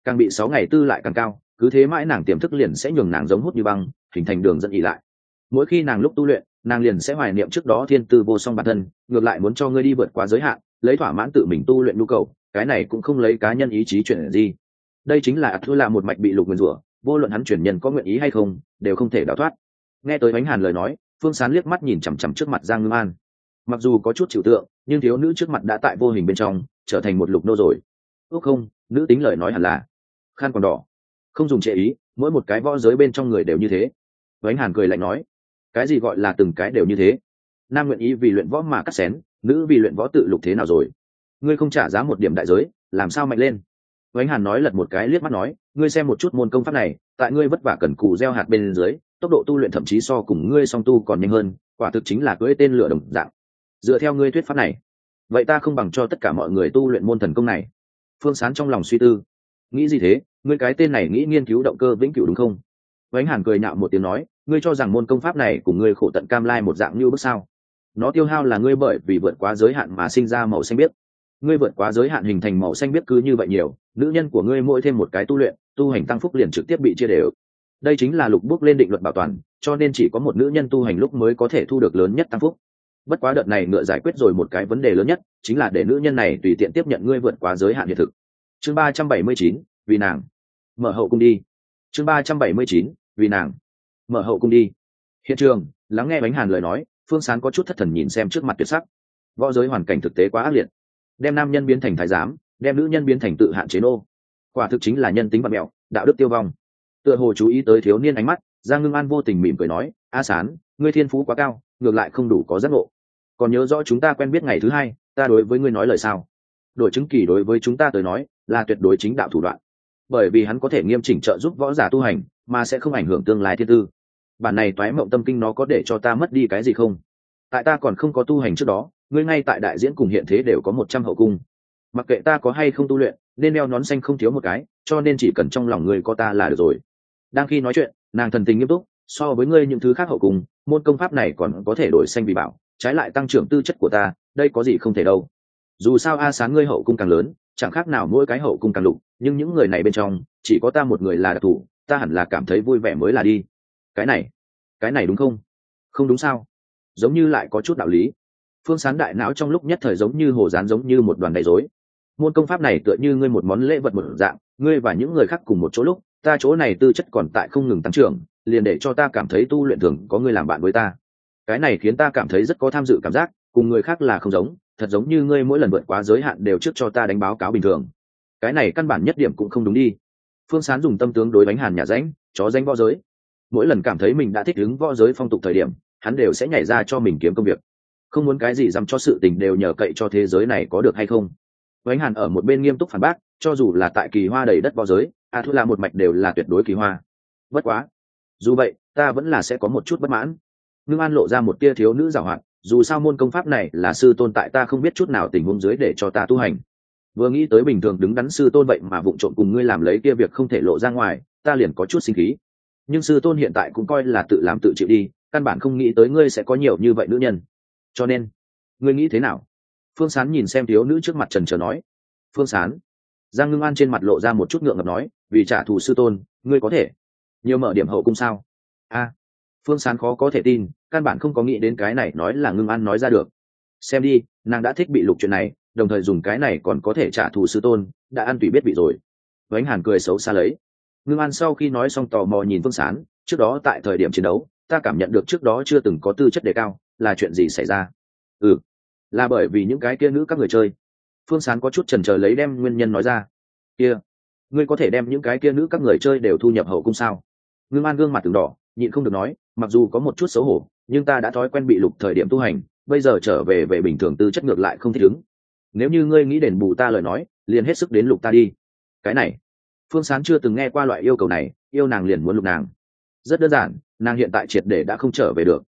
Càng bị sáu ngày tư lại càng cao, cứ thế mãi nàng tiềm thức liền sẽ nhường nàng giống hút như băng, hình thành đường dẫn ý lại. Mỗi khi nàng lúc tu luyện, nàng liền sẽ hoài niệm trước đó thiên tư vô song bản thân, ngược lại muốn cho ngươi đi vượt quá giới hạn, lấy thỏa mãn tự mình tu luyện nhu cầu, cái này cũng không lấy cá nhân ý chí chuyện gì đây chính là thua là một mạch bị lục nguyên rủa vô luận hắn chuyển nhân có nguyện ý hay không, đều không thể đào thoát. Nghe tới ánh hàn lời nói, phương sán liếc mắt nhìn chằm chằm trước mặt giang ngưng an. Mặc dù có chút chịu tượng, nhưng thiếu nữ trước mặt đã tại vô hình bên trong, trở thành một lục nô rồi. Ước không, nữ tính lời nói hẳn là, khan còn đỏ. Không dùng trệ ý, mỗi một cái võ giới bên trong người đều như thế. Ánh hàn cười lạnh nói, cái gì gọi là từng cái đều như thế? Nam nguyện ý vì luyện võ mà cắt xén, nữ vì luyện võ tự lục thế nào rồi? Ngươi không trả giá một điểm đại giới, làm sao mạnh lên? Vánh hàn nói lật một cái liếc mắt nói, ngươi xem một chút môn công pháp này, tại ngươi vất vả cần cù gieo hạt bên dưới, tốc độ tu luyện thậm chí so cùng ngươi song tu còn nhanh hơn, quả thực chính là cưỡi tên lửa đồng dạng. Dựa theo ngươi thuyết pháp này, vậy ta không bằng cho tất cả mọi người tu luyện môn thần công này. Phương sán trong lòng suy tư. Nghĩ gì thế? Ngươi cái tên này nghĩ nghiên cứu động cơ vĩnh cửu đúng không? Vánh hàn cười nhạo một tiếng nói, ngươi cho rằng môn công pháp này cùng ngươi khổ tận cam lai một dạng như bước sao? Nó tiêu hao là ngươi bởi vì vượt quá giới hạn mà sinh ra màu xanh biếc ngươi vượt quá giới hạn hình thành màu xanh biết cứ như vậy nhiều, nữ nhân của ngươi mỗi thêm một cái tu luyện, tu hành tăng phúc liền trực tiếp bị chia đều. Đây chính là lục bước lên định luật bảo toàn, cho nên chỉ có một nữ nhân tu hành lúc mới có thể thu được lớn nhất tăng phúc. Bất quá đợt này ngựa giải quyết rồi một cái vấn đề lớn nhất, chính là để nữ nhân này tùy tiện tiếp nhận ngươi vượt quá giới hạn hiện thực. Chương ba trăm bảy mươi chín, vì nàng. Mở hậu cung đi. Chương ba trăm bảy mươi chín, vì nàng. Mở hậu cung đi. Hiện trường, lắng nghe bánh hàn lời nói, phương sán có chút thất thần nhìn xem trước mặt tuyệt sắc. Võ giới hoàn cảnh thực tế quá ác liệt đem nam nhân biến thành thái giám, đem nữ nhân biến thành tự hạn chế nô. Quả thực chính là nhân tính vật mẹo, đạo đức tiêu vong. Tựa hồ chú ý tới thiếu niên ánh mắt, giang ngưng an vô tình mỉm cười nói, a sán, ngươi thiên phú quá cao, ngược lại không đủ có giác ngộ. Còn nhớ rõ chúng ta quen biết ngày thứ hai, ta đối với ngươi nói lời sao? Đổi chứng kỳ đối với chúng ta tới nói, là tuyệt đối chính đạo thủ đoạn. Bởi vì hắn có thể nghiêm chỉnh trợ giúp võ giả tu hành, mà sẽ không ảnh hưởng tương lai thiên tư. Bản này toái mộng tâm kinh nó có để cho ta mất đi cái gì không? Tại ta còn không có tu hành trước đó ngươi ngay tại đại diễn cùng hiện thế đều có một trăm hậu cung. Mặc kệ ta có hay không tu luyện, nên đeo nón xanh không thiếu một cái, cho nên chỉ cần trong lòng ngươi có ta là được rồi. Đang khi nói chuyện, nàng thần tình nghiêm túc, so với ngươi những thứ khác hậu cung, môn công pháp này còn có thể đổi xanh vì bảo, trái lại tăng trưởng tư chất của ta, đây có gì không thể đâu. Dù sao a sáng ngươi hậu cung càng lớn, chẳng khác nào mỗi cái hậu cung càng lục, nhưng những người này bên trong, chỉ có ta một người là đặc thù ta hẳn là cảm thấy vui vẻ mới là đi. Cái này cái này đúng không? Không đúng sao? Giống như lại có chút đạo lý phương sán đại não trong lúc nhất thời giống như hồ dán giống như một đoàn đầy dối môn công pháp này tựa như ngươi một món lễ vật một dạng, ngươi và những người khác cùng một chỗ lúc, ta chỗ này tư chất còn tại không ngừng tăng trưởng, liền để cho ta cảm thấy tu luyện thường có người làm bạn với ta. Cái này khiến ta cảm thấy rất có tham dự cảm giác, cùng người khác là không giống, thật giống như ngươi mỗi lần vượt quá giới hạn đều trước cho ta đánh báo cáo bình thường. Cái này căn bản nhất điểm cũng không đúng đi. Phương sán dùng tâm tướng đối bánh hàn nhà ránh, chó danh võ giới. Mỗi lần cảm thấy mình đã thích ứng võ giới phong tục thời điểm, hắn đều sẽ nhảy ra cho mình kiếm công việc không muốn cái gì dám cho sự tình đều nhờ cậy cho thế giới này có được hay không? Vánh hàn ở một bên nghiêm túc phản bác, cho dù là tại kỳ hoa đầy đất bao giới, a thu là một mạch đều là tuyệt đối kỳ hoa. Bất quá, dù vậy, ta vẫn là sẽ có một chút bất mãn. Ngưng an lộ ra một tia thiếu nữ giảo hoạt, dù sao môn công pháp này là sư tôn tại ta không biết chút nào tình huống dưới để cho ta tu hành. Vừa nghĩ tới bình thường đứng đắn sư tôn vậy mà vụng trộm cùng ngươi làm lấy kia việc không thể lộ ra ngoài, ta liền có chút sinh khí. Nhưng sư tôn hiện tại cũng coi là tự làm tự chịu đi, căn bản không nghĩ tới ngươi sẽ có nhiều như vậy nữ nhân cho nên, ngươi nghĩ thế nào? Phương sán nhìn xem thiếu nữ trước mặt trần trờ nói. Phương sán. Giang ngưng an trên mặt lộ ra một chút ngượng ngập nói, vì trả thù sư tôn, ngươi có thể. Nhiều mở điểm hậu cung sao? A. Phương sán khó có thể tin, căn bản không có nghĩ đến cái này nói là ngưng an nói ra được. Xem đi, nàng đã thích bị lục chuyện này, đồng thời dùng cái này còn có thể trả thù sư tôn, đã ăn tùy biết bị rồi. Vánh hàn cười xấu xa lấy. Ngưng an sau khi nói xong tò mò nhìn phương sán, trước đó tại thời điểm chiến đấu, ta cảm nhận được trước đó chưa từng có tư chất đề cao là chuyện gì xảy ra? Ừ là bởi vì những cái kia nữ các người chơi. Phương sán có chút trần trờ lấy đem nguyên nhân nói ra. Kia, ngươi có thể đem những cái kia nữ các người chơi đều thu nhập hậu cung sao? Ngưng an gương mặt từng đỏ, nhịn không được nói, mặc dù có một chút xấu hổ, nhưng ta đã thói quen bị lục thời điểm tu hành, bây giờ trở về về bình thường tư chất ngược lại không thích ứng. Nếu như ngươi nghĩ đền bù ta lời nói, liền hết sức đến lục ta đi. Cái này, phương sán chưa từng nghe qua loại yêu cầu này, yêu nàng liền muốn lục nàng. Rất đơn giản, nàng hiện tại triệt để đã không trở về được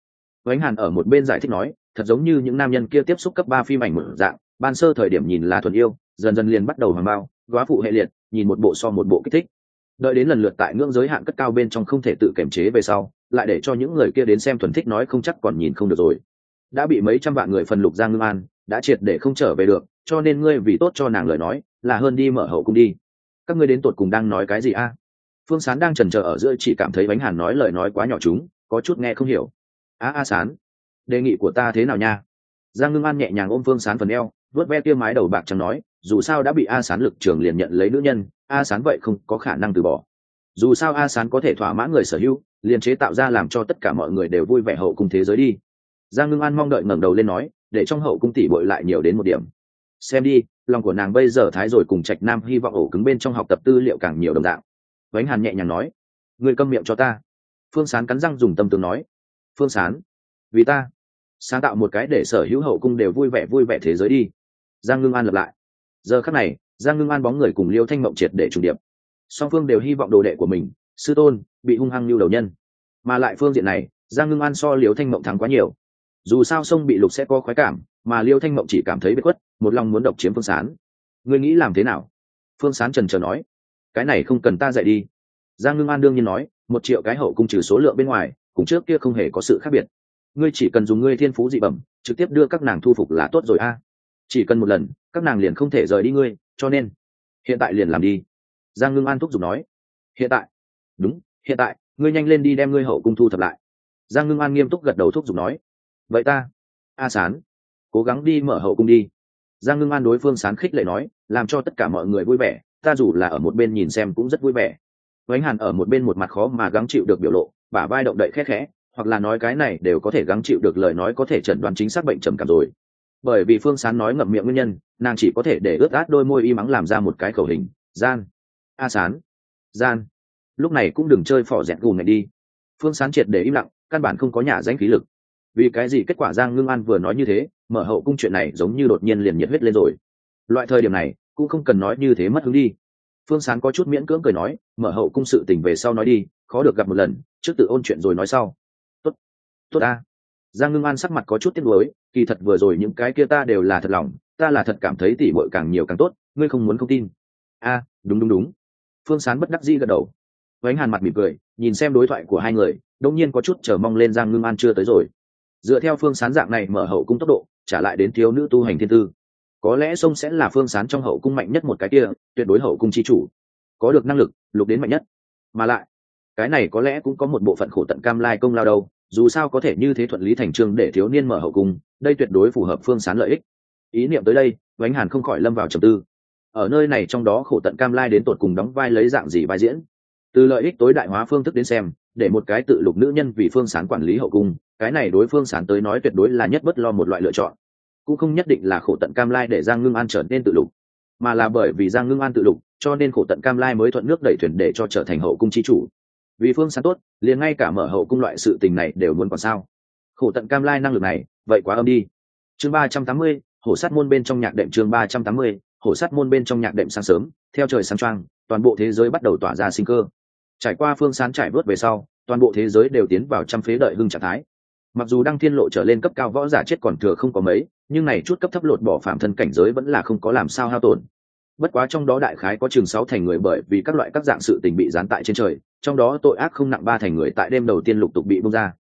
vánh hàn ở một bên giải thích nói, thật giống như những nam nhân kia tiếp xúc cấp ba phim ảnh một dạng, ban sơ thời điểm nhìn là thuần yêu, dần dần liền bắt đầu hoàng bao, góa phụ hệ liệt, nhìn một bộ so một bộ kích thích. Đợi đến lần lượt tại ngưỡng giới hạn cất cao bên trong không thể tự kiểm chế về sau, lại để cho những người kia đến xem thuần thích nói không chắc còn nhìn không được rồi. Đã bị mấy trăm vạn người phần lục giang ngưng an, đã triệt để không trở về được, cho nên ngươi vì tốt cho nàng lời nói, là hơn đi mở hậu cung đi. Các ngươi đến tụt cùng đang nói cái gì a? Phương sán đang chần chờ ở giữa chỉ cảm thấy bánh hàn nói lời nói quá nhỏ chúng, có chút nghe không hiểu a a sán. Đề nghị của ta thế nào nha? Giang ngưng an nhẹ nhàng ôm phương sán phần eo vớt ve tia mái đầu bạc chẳng nói, dù sao đã bị a sán lực trường liền nhận lấy nữ nhân, a sán vậy không có khả năng từ bỏ. Dù sao a sán có thể thỏa mãn người sở hữu, liền chế tạo ra làm cho tất cả mọi người đều vui vẻ hậu cung thế giới đi. Giang ngưng an mong đợi ngẩng đầu lên nói, để trong hậu cung tỷ bội lại nhiều đến một điểm. Xem đi, lòng của nàng bây giờ thái rồi cùng trạch nam hy vọng ổ cứng bên trong học tập tư liệu càng nhiều đồng dạng. Vánh hàn nhẹ nhàng nói, người câm miệng cho ta. Phương sán cắn răng dùng tâm tướng nói phương sán. Vì ta, sáng tạo một cái để sở hữu hậu cung đều vui vẻ vui vẻ thế giới đi. Giang ngưng an lập lại. Giờ khắc này, giang ngưng an bóng người cùng liêu thanh mộng triệt để trùng điệp. Song phương đều hy vọng đồ đệ của mình, sư tôn, bị hung hăng lưu đầu nhân. Mà lại phương diện này, giang ngưng an so liêu thanh mộng thắng quá nhiều. Dù sao sông bị lục sẽ có khoái cảm, mà liêu thanh mộng chỉ cảm thấy bất khuất, một lòng muốn độc chiếm phương sán. Ngươi nghĩ làm thế nào? Phương sán trần trờ nói. Cái này không cần ta dạy đi. Giang ngưng an đương nhiên nói, một triệu cái hậu cung trừ số lượng bên ngoài cùng trước kia không hề có sự khác biệt. Ngươi chỉ cần dùng ngươi thiên phú dị bẩm, trực tiếp đưa các nàng thu phục là tốt rồi a. Chỉ cần một lần, các nàng liền không thể rời đi ngươi, cho nên, hiện tại liền làm đi. Giang ngưng an thúc giục nói. Hiện tại? Đúng, hiện tại, ngươi nhanh lên đi đem ngươi hậu cung thu thập lại. Giang ngưng an nghiêm túc gật đầu thúc giục nói. Vậy ta, a sán, cố gắng đi mở hậu cung đi. Giang ngưng an đối phương sán khích lệ nói, làm cho tất cả mọi người vui vẻ, ta dù là ở một bên nhìn xem cũng rất vui vẻ. Vánh hàn ở một bên một mặt khó mà gắng chịu được biểu lộ bả vai động đậy khẽ khẽ, hoặc là nói cái này đều có thể gắng chịu được lời nói có thể chẩn đoán chính xác bệnh trầm cảm rồi. Bởi vì phương sán nói ngậm miệng nguyên nhân, nàng chỉ có thể để ướt át đôi môi y mắng làm ra một cái khẩu hình, gian, a sán, gian. Lúc này cũng đừng chơi phỏ dẹt gù này đi. Phương sán triệt để im lặng, căn bản không có nhà danh khí lực. Vì cái gì kết quả giang ngưng an vừa nói như thế, mở hậu cung chuyện này giống như đột nhiên liền nhiệt huyết lên rồi. Loại thời điểm này, cũng không cần nói như thế mất hứng đi. Phương sán có chút miễn cưỡng cười nói, mở hậu cung sự tình về sau nói đi, khó được gặp một lần trước tự ôn chuyện rồi nói sau. Tốt tốt a giang ngưng an sắc mặt có chút tiếc nuối, kỳ thật vừa rồi những cái kia ta đều là thật lòng, ta là thật cảm thấy tỉ bội càng nhiều càng tốt, ngươi không muốn không tin. A, đúng đúng đúng. Phương sán bất đắc dĩ gật đầu. Vánh hàn mặt mỉm cười, nhìn xem đối thoại của hai người đông nhiên có chút chờ mong lên giang ngưng an chưa tới rồi. Dựa theo phương sán dạng này mở hậu cung tốc độ, trả lại đến thiếu nữ tu hành thiên tư. Có lẽ sông sẽ là phương sán trong hậu cung mạnh nhất một cái kia, tuyệt đối hậu cung chi chủ. Có được năng lực, lục đến mạnh nhất. Mà lại cái này có lẽ cũng có một bộ phận khổ tận cam lai công lao đâu, dù sao có thể như thế thuận lý thành trương để thiếu niên mở hậu cung, đây tuyệt đối phù hợp phương sán lợi ích. Ý niệm tới đây bánh hàn không khỏi lâm vào trầm tư. Ở nơi này trong đó khổ tận cam lai đến tột cùng đóng vai lấy dạng gì vai diễn? Từ lợi ích tối đại hóa phương thức đến xem, để một cái tự lục nữ nhân vì phương sán quản lý hậu cung, cái này đối phương sán tới nói tuyệt đối là nhất bất lo một loại lựa chọn. Cũng không nhất định là khổ tận cam lai để giang ngưng an trở nên tự lục, mà là bởi vì giang ngưng an tự lục, cho nên khổ tận cam lai mới thuận nước đẩy thuyền để cho trở thành hậu cung chi chủ vì phương sáng tốt, liền ngay cả mở hậu cung loại sự tình này đều muốn còn sao. Khổ tận cam lai năng lực này, vậy quá âm đi. Chương ba trăm tám mươi, hổ sát môn bên trong nhạc đệm chương ba trăm tám mươi, hổ sát môn bên trong nhạc đệm sáng sớm, theo trời sáng trăng toàn bộ thế giới bắt đầu tỏa ra sinh cơ. Trải qua phương sán trải vớt về sau, toàn bộ thế giới đều tiến vào trăm phế đợi hưng trạng thái. Mặc dù đăng thiên lộ trở lên cấp cao võ giả chết còn thừa không có mấy, nhưng này chút cấp thấp lột bỏ phạm thân cảnh giới vẫn là không có làm sao hao tổn bất quá trong đó đại khái có chừng sáu thành người bởi vì các loại các dạng sự tình bị gián tại trên trời, trong đó tội ác không nặng ba thành người tại đêm đầu tiên lục tục bị bung ra.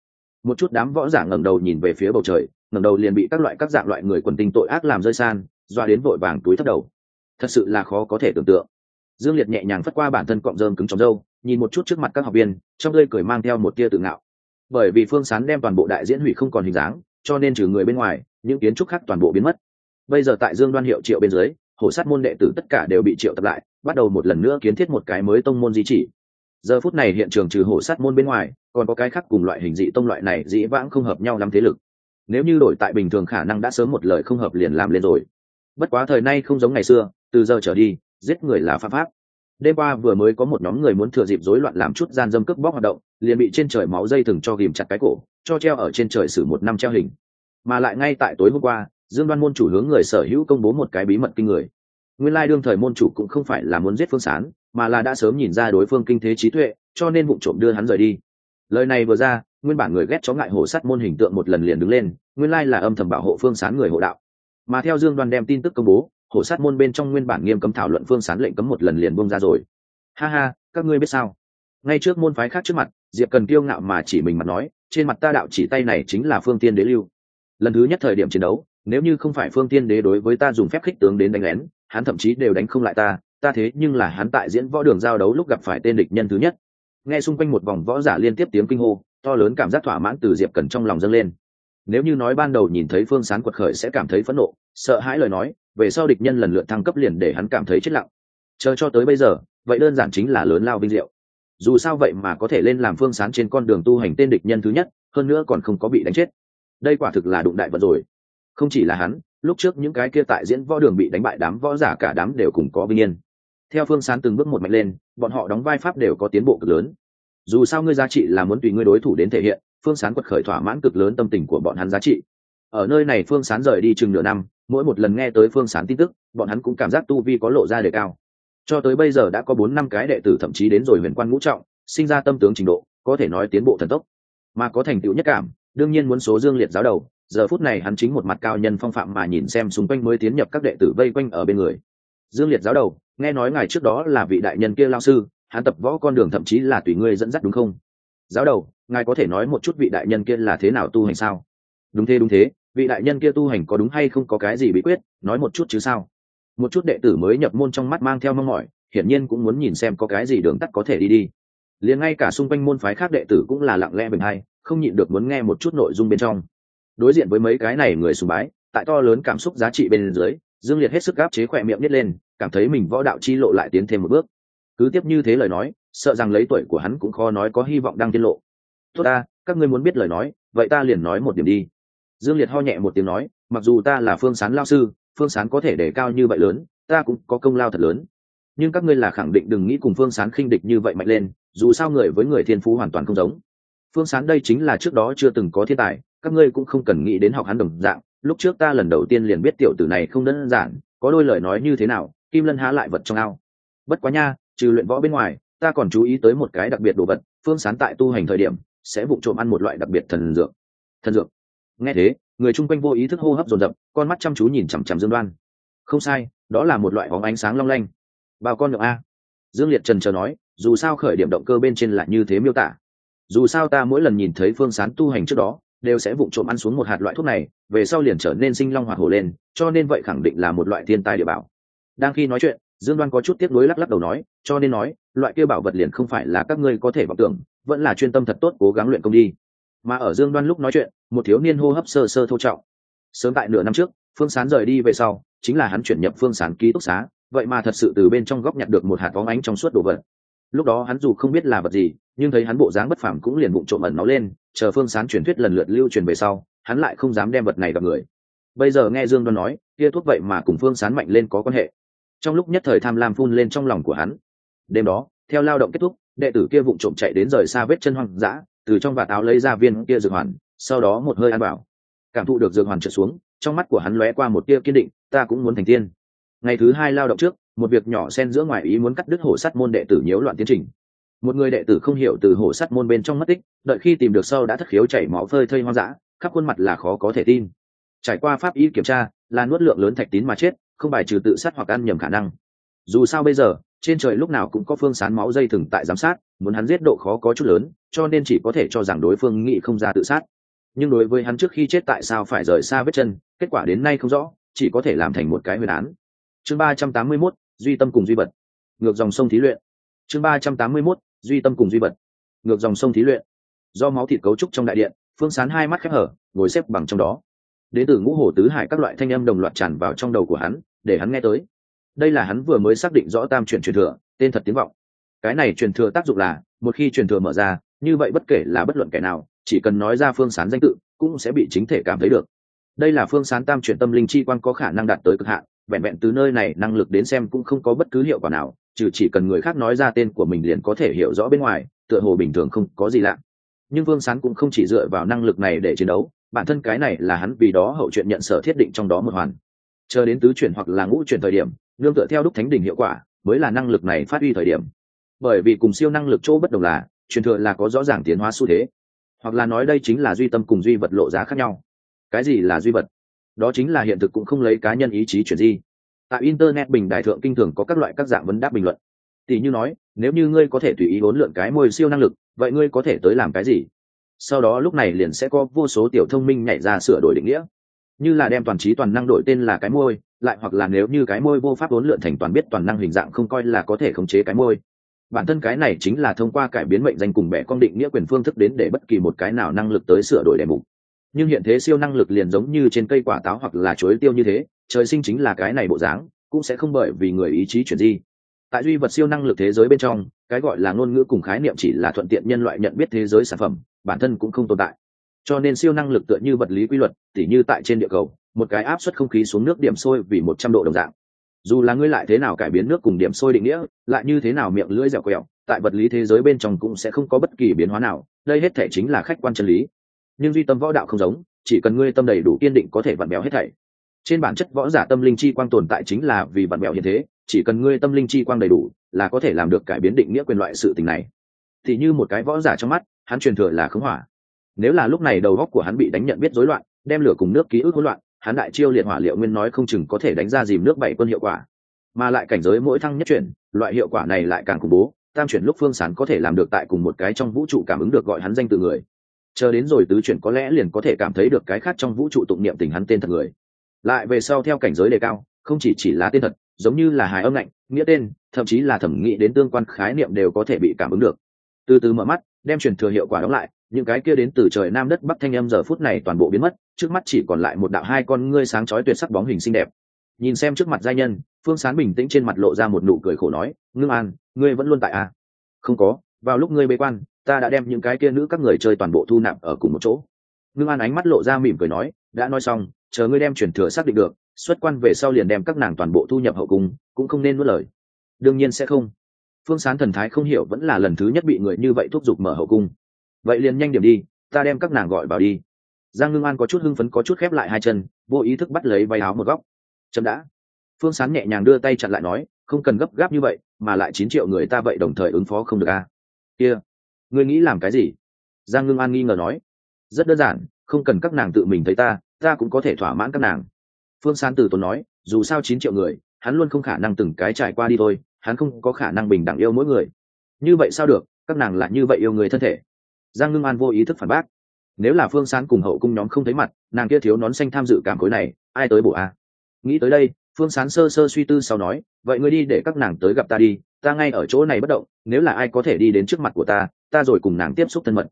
Một chút đám võ giả ngẩng đầu nhìn về phía bầu trời, ngẩng đầu liền bị các loại các dạng loại người quần tinh tội ác làm rơi san, doa đến vội vàng túi thấp đầu. Thật sự là khó có thể tưởng tượng. Dương liệt nhẹ nhàng phất qua bản thân cọng rơm cứng trong râu, nhìn một chút trước mặt các học viên, trong tươi cười mang theo một tia tự ngạo. Bởi vì phương sán đem toàn bộ đại diễn hủy không còn hình dáng, cho nên trừ người bên ngoài, những kiến trúc khác toàn bộ biến mất. Bây giờ tại dương đoan hiệu triệu bên dưới hổ sát môn đệ tử tất cả đều bị triệu tập lại, bắt đầu một lần nữa kiến thiết một cái mới tông môn di chỉ. Giờ phút này hiện trường trừ hổ sát môn bên ngoài, còn có cái khác cùng loại hình dị tông loại này dĩ vãng không hợp nhau lắm thế lực. Nếu như đổi tại bình thường khả năng đã sớm một lời không hợp liền làm lên rồi. Bất quá thời nay không giống ngày xưa, từ giờ trở đi, giết người là pháp pháp. Đêm qua vừa mới có một nhóm người muốn thừa dịp rối loạn làm chút gian dâm cướp bóc hoạt động, liền bị trên trời máu dây thừng cho ghìm chặt cái cổ, cho treo ở trên trời xử một năm treo hình. Mà lại ngay tại tối hôm qua dương đoan môn chủ hướng người sở hữu công bố một cái bí mật kinh người. Nguyên lai đương thời môn chủ cũng không phải là muốn giết phương sán, mà là đã sớm nhìn ra đối phương kinh thế trí tuệ, cho nên vụ trộm đưa hắn rời đi. Lời này vừa ra, nguyên bản người ghét chó ngại hổ sắt môn hình tượng một lần liền đứng lên, nguyên lai là âm thầm bảo hộ phương sán người hộ đạo. Mà theo dương đoan đem tin tức công bố, hổ sát môn bên trong nguyên bản nghiêm cấm thảo luận phương sán lệnh cấm một lần liền bông ra rồi. Ha ha, các ngươi biết sao? Ngay trước môn phái khác trước mặt, diệp cần kiêu ngạo mà chỉ mình mặt nói, trên mặt ta đạo chỉ tay này chính là phương tiên đế lưu. Lần thứ nhất thời điểm chiến đấu nếu như không phải phương tiên đế đối với ta dùng phép khích tướng đến đánh lén, hắn thậm chí đều đánh không lại ta ta thế nhưng là hắn tại diễn võ đường giao đấu lúc gặp phải tên địch nhân thứ nhất. Nghe xung quanh một vòng võ giả liên tiếp tiếng kinh hô, to lớn cảm giác thỏa mãn từ diệp cần trong lòng dâng lên. Nếu như nói ban đầu nhìn thấy phương sán quật khởi sẽ cảm thấy phẫn nộ, sợ hãi lời nói, về sau địch nhân lần lượt thăng cấp liền để hắn cảm thấy chết lặng. Chờ cho tới bây giờ, vậy đơn giản chính là lớn lao vinh diệu. Dù sao vậy mà có thể lên làm phương sán trên con đường tu hành tên địch nhân thứ nhất, hơn nữa còn không có bị đánh chết. Đây quả thực là đụng đại vật rồi không chỉ là hắn, lúc trước những cái kia tại diễn võ đường bị đánh bại đám võ giả cả đám đều cùng có vinh yên. Theo phương sán từng bước một mạnh lên, bọn họ đóng vai pháp đều có tiến bộ cực lớn. Dù sao ngươi giá trị là muốn tùy ngươi đối thủ đến thể hiện, phương sán quật khởi thỏa mãn cực lớn tâm tình của bọn hắn giá trị. Ở nơi này phương sán rời đi chừng nửa năm, mỗi một lần nghe tới phương sán tin tức, bọn hắn cũng cảm giác tu vi có lộ ra đề cao. Cho tới bây giờ đã có bốn năm cái đệ tử thậm chí đến rồi huyền quan ngũ trọng, sinh ra tâm tướng trình độ, có thể nói tiến bộ thần tốc. Mà có thành tựu nhất cảm, đương nhiên muốn số dương liệt giáo đầu giờ phút này hắn chính một mặt cao nhân phong phạm mà nhìn xem xung quanh mới tiến nhập các đệ tử vây quanh ở bên người. Dương liệt giáo đầu, nghe nói ngài trước đó là vị đại nhân kia lao sư, hắn tập võ con đường thậm chí là tùy ngươi dẫn dắt đúng không? Giáo đầu, ngài có thể nói một chút vị đại nhân kia là thế nào tu hành sao? Đúng thế đúng thế, vị đại nhân kia tu hành có đúng hay không có cái gì bí quyết, nói một chút chứ sao? Một chút đệ tử mới nhập môn trong mắt mang theo mong mỏi, hiển nhiên cũng muốn nhìn xem có cái gì đường tắt có thể đi đi. Liền ngay cả xung quanh môn phái khác đệ tử cũng là lặng lẽ bình hay không nhịn được muốn nghe một chút nội dung bên trong đối diện với mấy cái này người sùng bái, tại to lớn cảm xúc giá trị bên dưới, dương liệt hết sức gáp chế khỏe miệng nít lên, cảm thấy mình võ đạo chi lộ lại tiến thêm một bước. Cứ tiếp như thế lời nói, sợ rằng lấy tuổi của hắn cũng khó nói có hy vọng đang tiết lộ. Tốt ta, các ngươi muốn biết lời nói, vậy ta liền nói một điểm đi. Dương liệt ho nhẹ một tiếng nói, mặc dù ta là phương sán lao sư, phương sán có thể để cao như vậy lớn, ta cũng có công lao thật lớn. Nhưng các ngươi là khẳng định đừng nghĩ cùng phương sán khinh địch như vậy mạnh lên, dù sao người với người thiên phú hoàn toàn không giống. Phương sán đây chính là trước đó chưa từng có thiên tài các ngươi cũng không cần nghĩ đến học hắn đồng dạng, lúc trước ta lần đầu tiên liền biết tiểu tử này không đơn giản, có đôi lời nói như thế nào, kim lân há lại vật trong ao. Bất quá nha, trừ luyện võ bên ngoài, ta còn chú ý tới một cái đặc biệt đồ vật, phương sán tại tu hành thời điểm, sẽ vụ trộm ăn một loại đặc biệt thần dược. Thần dược. Nghe thế, người chung quanh vô ý thức hô hấp dồn dập, con mắt chăm chú nhìn chằm chằm dương đoan. Không sai, đó là một loại bóng ánh sáng long lanh. Bao con nhậu a. Dương liệt trần chờ nói, dù sao khởi điểm động cơ bên trên là như thế miêu tả. Dù sao ta mỗi lần nhìn thấy phương sán tu hành trước đó đều sẽ vụng trộm ăn xuống một hạt loại thuốc này, về sau liền trở nên sinh long hoạt hổ lên, cho nên vậy khẳng định là một loại thiên tai địa bảo. Đang khi nói chuyện, dương đoan có chút tiếc nuối lắc lắc đầu nói, cho nên nói, loại kia bảo vật liền không phải là các ngươi có thể vọng tưởng, vẫn là chuyên tâm thật tốt cố gắng luyện công đi. Mà ở dương đoan lúc nói chuyện, một thiếu niên hô hấp sơ sơ thô trọng. Sớm tại nửa năm trước, phương sán rời đi về sau, chính là hắn chuyển nhập phương sán ký túc xá, vậy mà thật sự từ bên trong góc nhặt được một hạt bóng ánh trong suốt đồ vật lúc đó hắn dù không biết là vật gì, nhưng thấy hắn bộ dáng bất phẳng cũng liền bụng trộm ẩn nó lên, chờ phương sán truyền thuyết lần lượt lưu truyền về sau, hắn lại không dám đem vật này gặp người. Bây giờ nghe dương đoan nói kia thuốc vậy mà cùng phương sán mạnh lên có quan hệ. Trong lúc nhất thời tham lam phun lên trong lòng của hắn. Đêm đó, theo lao động kết thúc, đệ tử kia vụng trộm chạy đến rời xa vết chân hoang dã, từ trong vạt áo lấy ra viên kia dược hoàn, sau đó một hơi ăn bảo cảm thụ được dược hoàn trượt xuống, trong mắt của hắn lóe qua một tia kiên định, ta cũng muốn thành tiên. Ngày thứ hai lao động trước một việc nhỏ xen giữa ngoài ý muốn cắt đứt hổ sắt môn đệ tử nhiễu loạn tiến trình. Một người đệ tử không hiểu từ hổ sắt môn bên trong mất tích, đợi khi tìm được sau đã thất khiếu chảy máu phơi thây hoang dã, khắp khuôn mặt là khó có thể tin. Trải qua pháp y kiểm tra, là nuốt lượng lớn thạch tín mà chết, không bài trừ tự sát hoặc ăn nhầm khả năng. Dù sao bây giờ, trên trời lúc nào cũng có phương sán máu dây thừng tại giám sát, muốn hắn giết độ khó có chút lớn, cho nên chỉ có thể cho rằng đối phương nghĩ không ra tự sát. Nhưng đối với hắn trước khi chết tại sao phải rời xa vết chân, kết quả đến nay không rõ, chỉ có thể làm thành một cái huyền án. Chương ba trăm tám mươi mốt duy tâm cùng duy vật ngược dòng sông thí luyện. Chương ba trăm tám mươi mốt, duy tâm cùng duy vật ngược dòng sông thí luyện. Do máu thịt cấu trúc trong đại điện, phương sán hai mắt khép hở, ngồi xếp bằng trong đó. Đến từ ngũ hồ tứ hải các loại thanh âm đồng loạt tràn vào trong đầu của hắn, để hắn nghe tới. Đây là hắn vừa mới xác định rõ tam truyền truyền thừa, tên thật tiếng vọng. Cái này truyền thừa tác dụng là, một khi truyền thừa mở ra, như vậy bất kể là bất luận kẻ nào, chỉ cần nói ra phương sán danh tự, cũng sẽ bị chính thể cảm thấy được đây là phương sán tam chuyển tâm linh chi quan có khả năng đạt tới cực hạn, vẹn vẹn từ nơi này năng lực đến xem cũng không có bất cứ hiệu quả nào, trừ chỉ cần người khác nói ra tên của mình liền có thể hiểu rõ bên ngoài, tựa hồ bình thường không có gì lạ. Nhưng vương sán cũng không chỉ dựa vào năng lực này để chiến đấu, bản thân cái này là hắn vì đó hậu chuyện nhận sở thiết định trong đó một hoàn. Chờ đến tứ chuyển hoặc là ngũ chuyển thời điểm, nương tựa theo đúc thánh đỉnh hiệu quả, mới là năng lực này phát huy thời điểm. Bởi vì cùng siêu năng lực chỗ bất đồng là, truyền thừa là có rõ ràng tiến hóa xu thế. Hoặc là nói đây chính là duy tâm cùng duy vật lộ giá khác nhau cái gì là duy vật? Đó chính là hiện thực cũng không lấy cá nhân ý chí chuyển di. Tại internet bình đại thượng kinh thường có các loại các dạng vấn đáp bình luận. Tỷ như nói, nếu như ngươi có thể tùy ý bốn lượn cái môi siêu năng lực, vậy ngươi có thể tới làm cái gì? Sau đó lúc này liền sẽ có vô số tiểu thông minh nhảy ra sửa đổi định nghĩa. Như là đem toàn trí toàn năng đổi tên là cái môi, lại hoặc là nếu như cái môi vô pháp bốn lượn thành toàn biết toàn năng hình dạng không coi là có thể khống chế cái môi. Bản thân cái này chính là thông qua cải biến mệnh danh cùng bẻ con định nghĩa quyền phương thức đến để bất kỳ một cái nào năng lực tới sửa đổi đề mục nhưng hiện thế siêu năng lực liền giống như trên cây quả táo hoặc là chuối tiêu như thế, trời sinh chính là cái này bộ dáng, cũng sẽ không bởi vì người ý chí chuyển di. Tại duy vật siêu năng lực thế giới bên trong, cái gọi là ngôn ngữ cùng khái niệm chỉ là thuận tiện nhân loại nhận biết thế giới sản phẩm, bản thân cũng không tồn tại. Cho nên siêu năng lực tựa như vật lý quy luật, tỉ như tại trên địa cầu, một cái áp suất không khí xuống nước điểm sôi vì một trăm độ đồng dạng. Dù là ngươi lại thế nào cải biến nước cùng điểm sôi định nghĩa, lại như thế nào miệng lưỡi dẻo quẹo, tại vật lý thế giới bên trong cũng sẽ không có bất kỳ biến hóa nào, đây hết thể chính là khách quan chân lý nhưng duy tâm võ đạo không giống, chỉ cần ngươi tâm đầy đủ kiên định có thể vặn béo hết thảy. Trên bản chất võ giả tâm linh chi quang tồn tại chính là vì vặn béo hiện thế, chỉ cần ngươi tâm linh chi quang đầy đủ là có thể làm được cải biến định nghĩa quyền loại sự tình này. Thì như một cái võ giả trong mắt, hắn truyền thừa là khống hỏa. Nếu là lúc này đầu góc của hắn bị đánh nhận biết rối loạn, đem lửa cùng nước ký ức hỗn loạn, hắn đại chiêu liệt hỏa liệu nguyên nói không chừng có thể đánh ra dìm nước bảy quân hiệu quả. Mà lại cảnh giới mỗi thăng nhất chuyển, loại hiệu quả này lại càng khủng bố, tam chuyển lúc phương sán có thể làm được tại cùng một cái trong vũ trụ cảm ứng được gọi hắn danh từ người chờ đến rồi tứ chuyển có lẽ liền có thể cảm thấy được cái khác trong vũ trụ tụng niệm tình hắn tên thật người. Lại về sau theo cảnh giới đề cao, không chỉ chỉ là tên thật, giống như là hài âm lạnh, nghĩa tên, thậm chí là thẩm nghĩ đến tương quan khái niệm đều có thể bị cảm ứng được. Từ từ mở mắt, đem truyền thừa hiệu quả đóng lại, những cái kia đến từ trời nam đất bắc thanh âm giờ phút này toàn bộ biến mất, trước mắt chỉ còn lại một đạo hai con ngươi sáng chói tuyệt sắc bóng hình xinh đẹp. Nhìn xem trước mặt giai nhân, phương sán bình tĩnh trên mặt lộ ra một nụ cười khổ nói, ngưng an, ngươi vẫn luôn tại à? Không có, vào lúc ngươi bế quan ta đã đem những cái kia nữ các người chơi toàn bộ thu nạp ở cùng một chỗ. Ngưng an ánh mắt lộ ra mỉm cười nói, đã nói xong, chờ ngươi đem truyền thừa xác định được, xuất quan về sau liền đem các nàng toàn bộ thu nhập hậu cung, cũng không nên nuốt lời. Đương nhiên sẽ không. Phương sán thần thái không hiểu vẫn là lần thứ nhất bị người như vậy thúc giục mở hậu cung. Vậy liền nhanh điểm đi, ta đem các nàng gọi vào đi. Giang ngưng an có chút hưng phấn có chút khép lại hai chân, vô ý thức bắt lấy váy áo một góc. Chậm đã. Phương sán nhẹ nhàng đưa tay chặn lại nói, không cần gấp gáp như vậy, mà lại chín triệu người ta vậy đồng thời ứng phó không được a. À? kia、yeah ngươi nghĩ làm cái gì? Giang ngưng an nghi ngờ nói. Rất đơn giản, không cần các nàng tự mình thấy ta ta cũng có thể thỏa mãn các nàng. Phương sán từ tốn nói, dù sao chín triệu người, hắn luôn không khả năng từng cái trải qua đi thôi, hắn không có khả năng bình đẳng yêu mỗi người. Như vậy sao được, các nàng lại như vậy yêu người thân thể? Giang ngưng an vô ý thức phản bác. Nếu là phương sán cùng hậu cung nhóm không thấy mặt, nàng kia thiếu nón xanh tham dự cảm khối này, ai tới bổ a? Nghĩ tới đây, phương sán sơ sơ suy tư sau nói, vậy ngươi đi để các nàng tới gặp ta đi ta ngay ở chỗ này bất động nếu là ai có thể đi đến trước mặt của ta ta rồi cùng nàng tiếp xúc thân mật.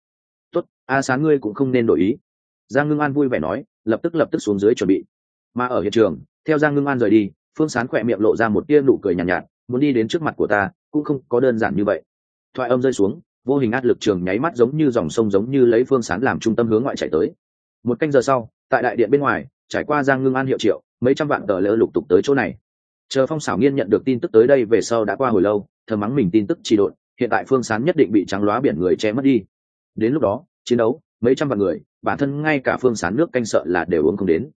Tốt a sán ngươi cũng không nên đổi ý. Giang ngưng an vui vẻ nói lập tức lập tức xuống dưới chuẩn bị. Mà ở hiện trường theo giang ngưng an rời đi phương sán khỏe miệng lộ ra một tia nụ cười nhàn nhạt, nhạt muốn đi đến trước mặt của ta cũng không có đơn giản như vậy. Thoại âm rơi xuống vô hình áp lực trường nháy mắt giống như dòng sông giống như lấy phương sán làm trung tâm hướng ngoại chạy tới. Một canh giờ sau tại đại điện bên ngoài trải qua giang ngưng an hiệu triệu mấy trăm vạn tờ lỡ lục tục tới chỗ này chờ phong xảo nghiên nhận được tin tức tới đây về sau đã qua hồi lâu thờ mắng mình tin tức trì độn, hiện tại phương sán nhất định bị trắng lóa biển người che mất đi. Đến lúc đó, chiến đấu, mấy trăm vạn người, bản thân ngay cả phương sán nước canh sợ là đều uống không đến.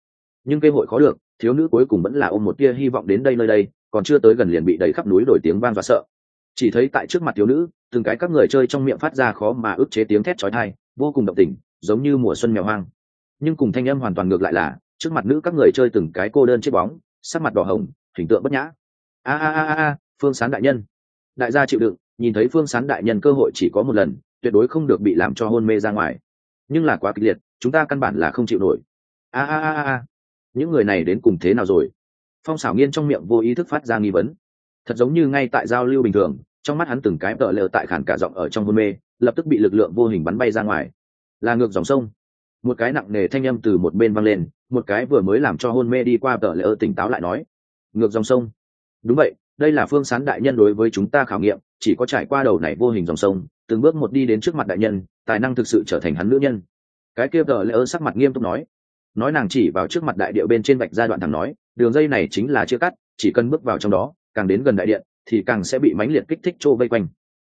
Nhưng cơ hội khó được thiếu nữ cuối cùng vẫn là ôm một tia hy vọng đến đây nơi đây, còn chưa tới gần liền bị đẩy khắp núi đổi tiếng vang và sợ. Chỉ thấy tại trước mặt thiếu nữ, từng cái các người chơi trong miệng phát ra khó mà ức chế tiếng thét chói tai, vô cùng động tình, giống như mùa xuân mèo hoang. Nhưng cùng thanh âm hoàn toàn ngược lại là, trước mặt nữ các người chơi từng cái cô đơn chết bóng, sắc mặt đỏ hồng hình tượng bất nhã. A a a a phương sán đại nhân. Đại gia chịu đựng, nhìn thấy phương sán đại nhân cơ hội chỉ có một lần, tuyệt đối không được bị làm cho hôn mê ra ngoài. Nhưng là quá kịch liệt, chúng ta căn bản là không chịu nổi. A a a a những người này đến cùng thế nào rồi? Phong xảo nghiên trong miệng vô ý thức phát ra nghi vấn. Thật giống như ngay tại giao lưu bình thường, trong mắt hắn từng cái tợ lờ tại khản cả giọng ở trong hôn mê, lập tức bị lực lượng vô hình bắn bay ra ngoài. Là ngược dòng sông. Một cái nặng nề thanh âm từ một bên văng lên, một cái vừa mới làm cho hôn mê đi qua tợ lờ tỉnh táo lại nói ngược dòng sông. Đúng vậy, đây là phương sán đại nhân đối với chúng ta khảo nghiệm, chỉ có trải qua đầu này vô hình dòng sông, từng bước một đi đến trước mặt đại nhân, tài năng thực sự trở thành hắn nữ nhân. Cái kia tợ ơ sắc mặt nghiêm túc nói. Nói nàng chỉ vào trước mặt đại điệu bên trên vạch giai đoạn thẳng nói, đường dây này chính là chia cắt, chỉ cần bước vào trong đó, càng đến gần đại điện, thì càng sẽ bị mãnh liệt kích thích trô vây quanh.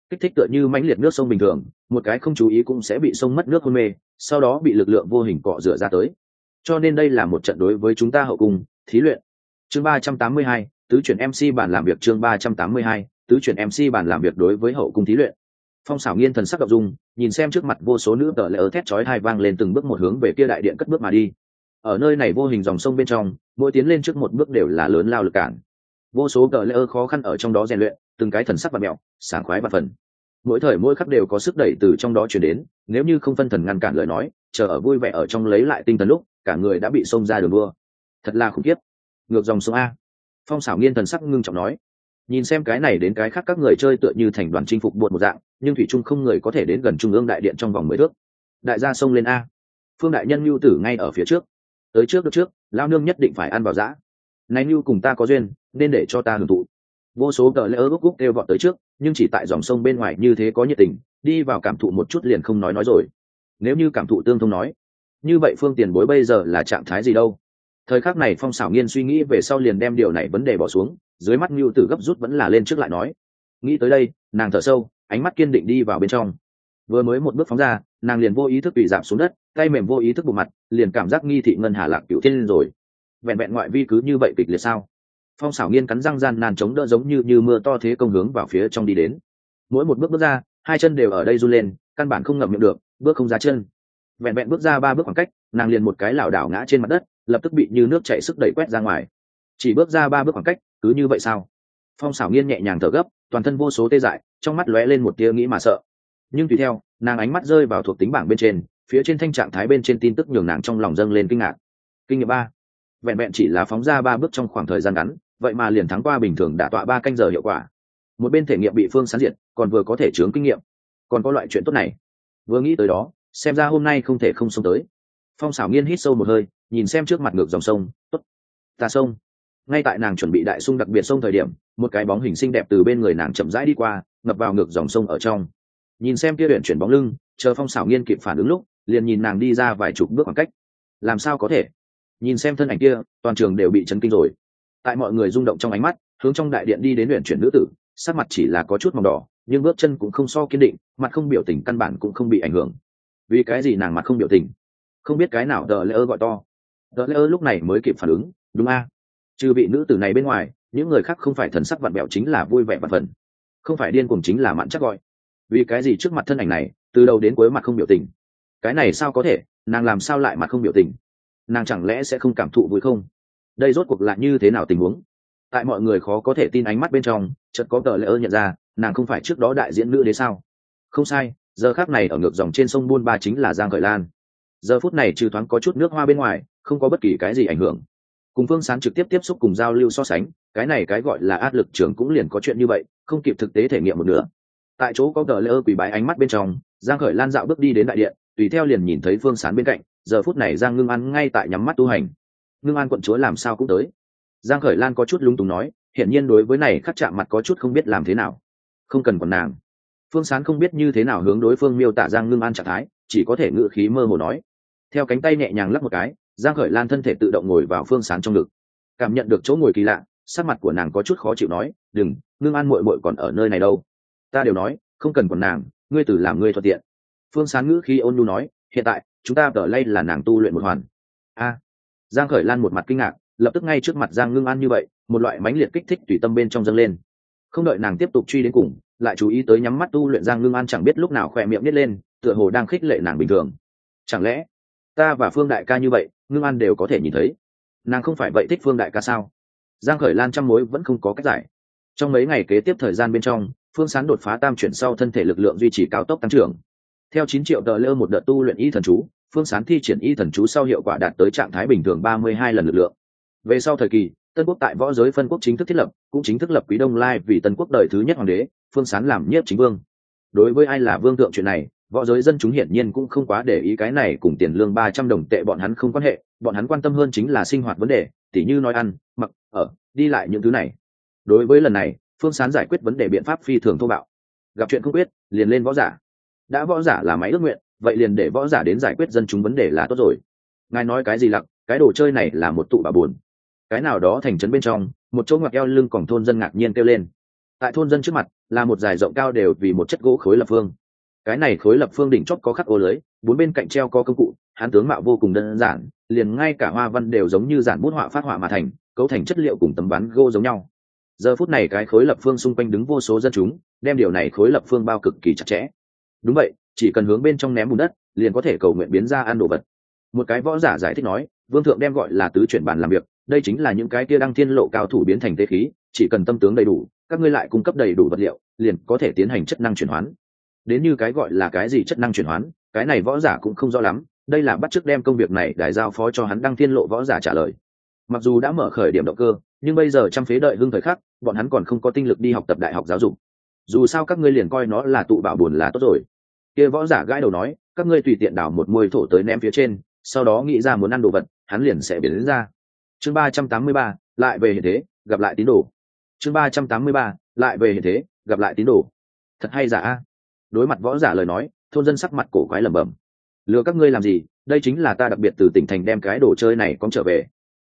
Kích thích tựa như mãnh liệt nước sông bình thường, một cái không chú ý cũng sẽ bị sông mất nước hôn mê, sau đó bị lực lượng vô hình cọ rửa ra tới. Cho nên đây là một trận đối với chúng ta hậu cung, thí luyện chương ba trăm tám mươi hai, tứ chuyển mc bản làm việc chương ba trăm tám mươi hai, tứ chuyển mc bản làm việc đối với hậu cung thí luyện. Phong xảo nghiên thần sắc đ dung, nhìn xem trước mặt vô số nữ tờ lỡ thét chói hai vang lên từng bước một hướng về kia đại điện cất bước mà đi. Ở nơi này vô hình dòng sông bên trong, mỗi tiến lên trước một bước đều là lớn lao lực cản. Vô số tờ lỡ khó khăn ở trong đó rèn luyện, từng cái thần sắc và mẹo sáng khoái và phần. Mỗi thời mỗi khắc đều có sức đẩy từ trong đó chuyển đến, nếu như không phân thần ngăn cản lời nói, chờ ở vui vẻ ở trong lấy lại tinh thần lúc, cả người đã bị xông ra đường đua. Thật là khủng khiếp ngược dòng sông a. Phong xảo nghiên thần sắc ngưng trọng nói, nhìn xem cái này đến cái khác các người chơi tựa như thành đoàn chinh phục buồn một dạng, nhưng thủy trung không người có thể đến gần trung ương đại điện trong vòng mười thước. Đại gia sông lên a. Phương đại nhân mưu tử ngay ở phía trước. Tới trước được trước lao nương nhất định phải ăn vào giã này mưu cùng ta có duyên, nên để cho ta hưởng thụ. Vô số cờ lễ ớt gúc kêu vọt tới trước, nhưng chỉ tại dòng sông bên ngoài như thế có nhiệt tình, đi vào cảm thụ một chút liền không nói nói rồi. Nếu như cảm thụ tương thông nói, như vậy phương tiền bối bây giờ là trạng thái gì đâu? Thời khắc này phong xảo nghiên suy nghĩ về sau liền đem điều này vấn đề bỏ xuống, dưới mắt mưu tử gấp rút vẫn là lên trước lại nói. Nghĩ tới đây, nàng thở sâu, ánh mắt kiên định đi vào bên trong. Vừa mới một bước phóng ra, nàng liền vô ý thức bị giảm xuống đất, tay mềm vô ý thức bộ mặt, liền cảm giác nghi thị ngân hà lạc cựu thiên rồi. Vẹn vẹn ngoại vi cứ như vậy kịch liệt sao? Phong xảo nghiên cắn răng gian nàn chống đỡ giống như như mưa to thế công hướng vào phía trong đi đến. Mỗi một bước bước ra, hai chân đều ở đây run lên, căn bản không ngậm miệng được, bước không ra chân. Vẹn vẹn bước ra ba bước khoảng cách, nàng liền một cái lảo đảo ngã trên mặt đất lập tức bị như nước chảy sức đẩy quét ra ngoài. Chỉ bước ra ba bước khoảng cách, cứ như vậy sao? Phong xảo nghiên nhẹ nhàng thở gấp, toàn thân vô số tê dại, trong mắt lóe lên một tia nghĩ mà sợ. Nhưng tùy theo, nàng ánh mắt rơi vào thuộc tính bảng bên trên, phía trên thanh trạng thái bên trên tin tức nhường nàng trong lòng dâng lên kinh ngạc. Kinh nghiệm ba. Vẹn vẹn chỉ là phóng ra ba bước trong khoảng thời gian ngắn, vậy mà liền thắng qua bình thường đã tọa ba canh giờ hiệu quả. Một bên thể nghiệm bị phương sán diệt, còn vừa có thể chướng kinh nghiệm. Còn có loại chuyện tốt này. Vừa nghĩ tới đó, xem ra hôm nay không thể không xông tới. Phong xảo nghiên hít sâu một hơi nhìn xem trước mặt ngược dòng sông, tốt, ta sông. Ngay tại nàng chuẩn bị đại sung đặc biệt sông thời điểm, một cái bóng hình xinh đẹp từ bên người nàng chậm rãi đi qua, ngập vào ngược dòng sông ở trong. Nhìn xem kia luyện chuyển bóng lưng, chờ phong xảo nghiên kịp phản ứng lúc, liền nhìn nàng đi ra vài chục bước khoảng cách. Làm sao có thể? Nhìn xem thân ảnh kia, toàn trường đều bị chấn kinh rồi. Tại mọi người rung động trong ánh mắt, hướng trong đại điện đi đến luyện chuyển nữ tử, sắc mặt chỉ là có chút màu đỏ, nhưng bước chân cũng không so kiên định, mặt không biểu tình căn bản cũng không bị ảnh hưởng. Vì cái gì nàng mặt không biểu tình? Không biết cái nào đờ lỡ gọi to đỡ lễ lúc này mới kịp phản ứng, đúng a? Trừ vị nữ tử này bên ngoài, những người khác không phải thần sắc vặn bẹo chính là vui vẻ vặt phần không phải điên cùng chính là mặn chắc gọi. Vì cái gì trước mặt thân ảnh này, từ đầu đến cuối mặt không biểu tình? Cái này sao có thể? Nàng làm sao lại mặt không biểu tình? Nàng chẳng lẽ sẽ không cảm thụ vui không? Đây rốt cuộc lại như thế nào tình huống? Tại mọi người khó có thể tin ánh mắt bên trong, chợt có tờ lễ ơ nhận ra, nàng không phải trước đó đại diễn nữ đế sao? Không sai, giờ khác này ở ngược dòng trên sông buôn ba chính là giang khởi lan. Giờ phút này trừ thoáng có chút nước hoa bên ngoài không có bất kỳ cái gì ảnh hưởng. Cùng phương sán trực tiếp tiếp xúc cùng giao lưu so sánh, cái này cái gọi là áp lực trưởng cũng liền có chuyện như vậy, không kịp thực tế thể nghiệm một nữa tại chỗ có tờ lơ quỷ quỳ bái ánh mắt bên trong, giang khởi lan dạo bước đi đến đại điện, tùy theo liền nhìn thấy phương sán bên cạnh, giờ phút này giang ngưng ăn ngay tại nhắm mắt tu hành. Ngưng an quận chúa làm sao cũng tới. Giang khởi lan có chút lung túng nói, hiển nhiên đối với này khắc chạm mặt có chút không biết làm thế nào. Không cần còn nàng. Phương sán không biết như thế nào hướng đối phương miêu tả giang ngưng an trạng thái, chỉ có thể ngự khí mơ hồ nói. Theo cánh tay nhẹ nhàng lắp một cái giang khởi lan thân thể tự động ngồi vào phương sán trong ngực. Cảm nhận được chỗ ngồi kỳ lạ, sắc mặt của nàng có chút khó chịu nói, đừng, ngưng an muội muội còn ở nơi này đâu. Ta đều nói, không cần còn nàng, ngươi từ làm ngươi thuận tiện. Phương sán ngữ khi ôn nhu nói, hiện tại, chúng ta đỡ lay là nàng tu luyện một hoàn. A. Giang khởi lan một mặt kinh ngạc, lập tức ngay trước mặt giang ngưng an như vậy, một loại mãnh liệt kích thích tùy tâm bên trong dâng lên. Không đợi nàng tiếp tục truy đến cùng, lại chú ý tới nhắm mắt tu luyện giang ngưng an chẳng biết lúc nào khỏe miệng nít lên, tựa hồ đang khích lệ nàng bình thường. Chẳng lẽ ta và phương đại ca như vậy, ngưng an đều có thể nhìn thấy. Nàng không phải vậy thích phương đại ca sao? Giang khởi lan trăm mối vẫn không có cách giải. Trong mấy ngày kế tiếp thời gian bên trong, phương sán đột phá tam chuyển sau thân thể lực lượng duy trì cao tốc tăng trưởng. Theo chín triệu tờ lơ một đợt tu luyện y thần chú, phương sán thi triển y thần chú sau hiệu quả đạt tới trạng thái bình thường ba mươi hai lần lực lượng. Về sau thời kỳ, tân quốc tại võ giới phân quốc chính thức thiết lập, cũng chính thức lập quý đông lai vì tân quốc đời thứ nhất hoàng đế, phương sán làm nhiếp chính vương. Đối với ai là vương thượng chuyện này võ giới dân chúng hiển nhiên cũng không quá để ý cái này cùng tiền lương ba trăm đồng tệ bọn hắn không quan hệ, bọn hắn quan tâm hơn chính là sinh hoạt vấn đề, tỉ như nói ăn, mặc, ở, đi lại những thứ này. Đối với lần này, phương sán giải quyết vấn đề biện pháp phi thường thô bạo. Gặp chuyện không quyết, liền lên võ giả. Đã võ giả là máy ước nguyện, vậy liền để võ giả đến giải quyết dân chúng vấn đề là tốt rồi. Ngài nói cái gì lặc, cái đồ chơi này là một tụ bà buồn. Cái nào đó thành trấn bên trong, một chỗ ngoặc eo lưng cổng thôn dân ngạc nhiên kêu lên. Tại thôn dân trước mặt, là một dài rộng cao đều vì một chất gỗ khối lập phương cái này khối lập phương đỉnh chót có khắc ô lưới, bốn bên cạnh treo có công cụ, hán tướng mạo vô cùng đơn giản, liền ngay cả hoa văn đều giống như giản bút họa phát họa mà thành, cấu thành chất liệu cùng tấm ván gô giống nhau. Giờ phút này cái khối lập phương xung quanh đứng vô số dân chúng, đem điều này khối lập phương bao cực kỳ chặt chẽ. Đúng vậy, chỉ cần hướng bên trong ném bùn đất, liền có thể cầu nguyện biến ra ăn đồ vật. Một cái võ giả giải thích nói, vương thượng đem gọi là tứ chuyển bản làm việc, đây chính là những cái kia đăng thiên lộ cao thủ biến thành tế khí, chỉ cần tâm tướng đầy đủ, các ngươi lại cung cấp đầy đủ vật liệu, liền có thể tiến hành chất năng chuyển hoán đến như cái gọi là cái gì chất năng chuyển hoán, cái này võ giả cũng không rõ lắm, đây là bắt chước đem công việc này đại giao phó cho hắn đăng thiên lộ võ giả trả lời. Mặc dù đã mở khởi điểm động cơ, nhưng bây giờ trăm phế đợi hưng thời khắc, bọn hắn còn không có tinh lực đi học tập đại học giáo dục. Dù sao các ngươi liền coi nó là tụ bảo buồn là tốt rồi. Kia võ giả gãi đầu nói, các ngươi tùy tiện đảo một môi thổ tới ném phía trên, sau đó nghĩ ra muốn ăn đồ vật, hắn liền sẽ biến đến ra. Chương ba trăm tám mươi ba, lại về hiện thế, gặp lại tín đồ. Chương ba trăm tám mươi ba, lại về hiện thế, gặp lại tín đồ. Thật hay giả a? Đối mặt võ giả lời nói, thôn dân sắc mặt cổ quái lẩm bẩm. Lừa các ngươi làm gì? Đây chính là ta đặc biệt từ tỉnh thành đem cái đồ chơi này con trở về.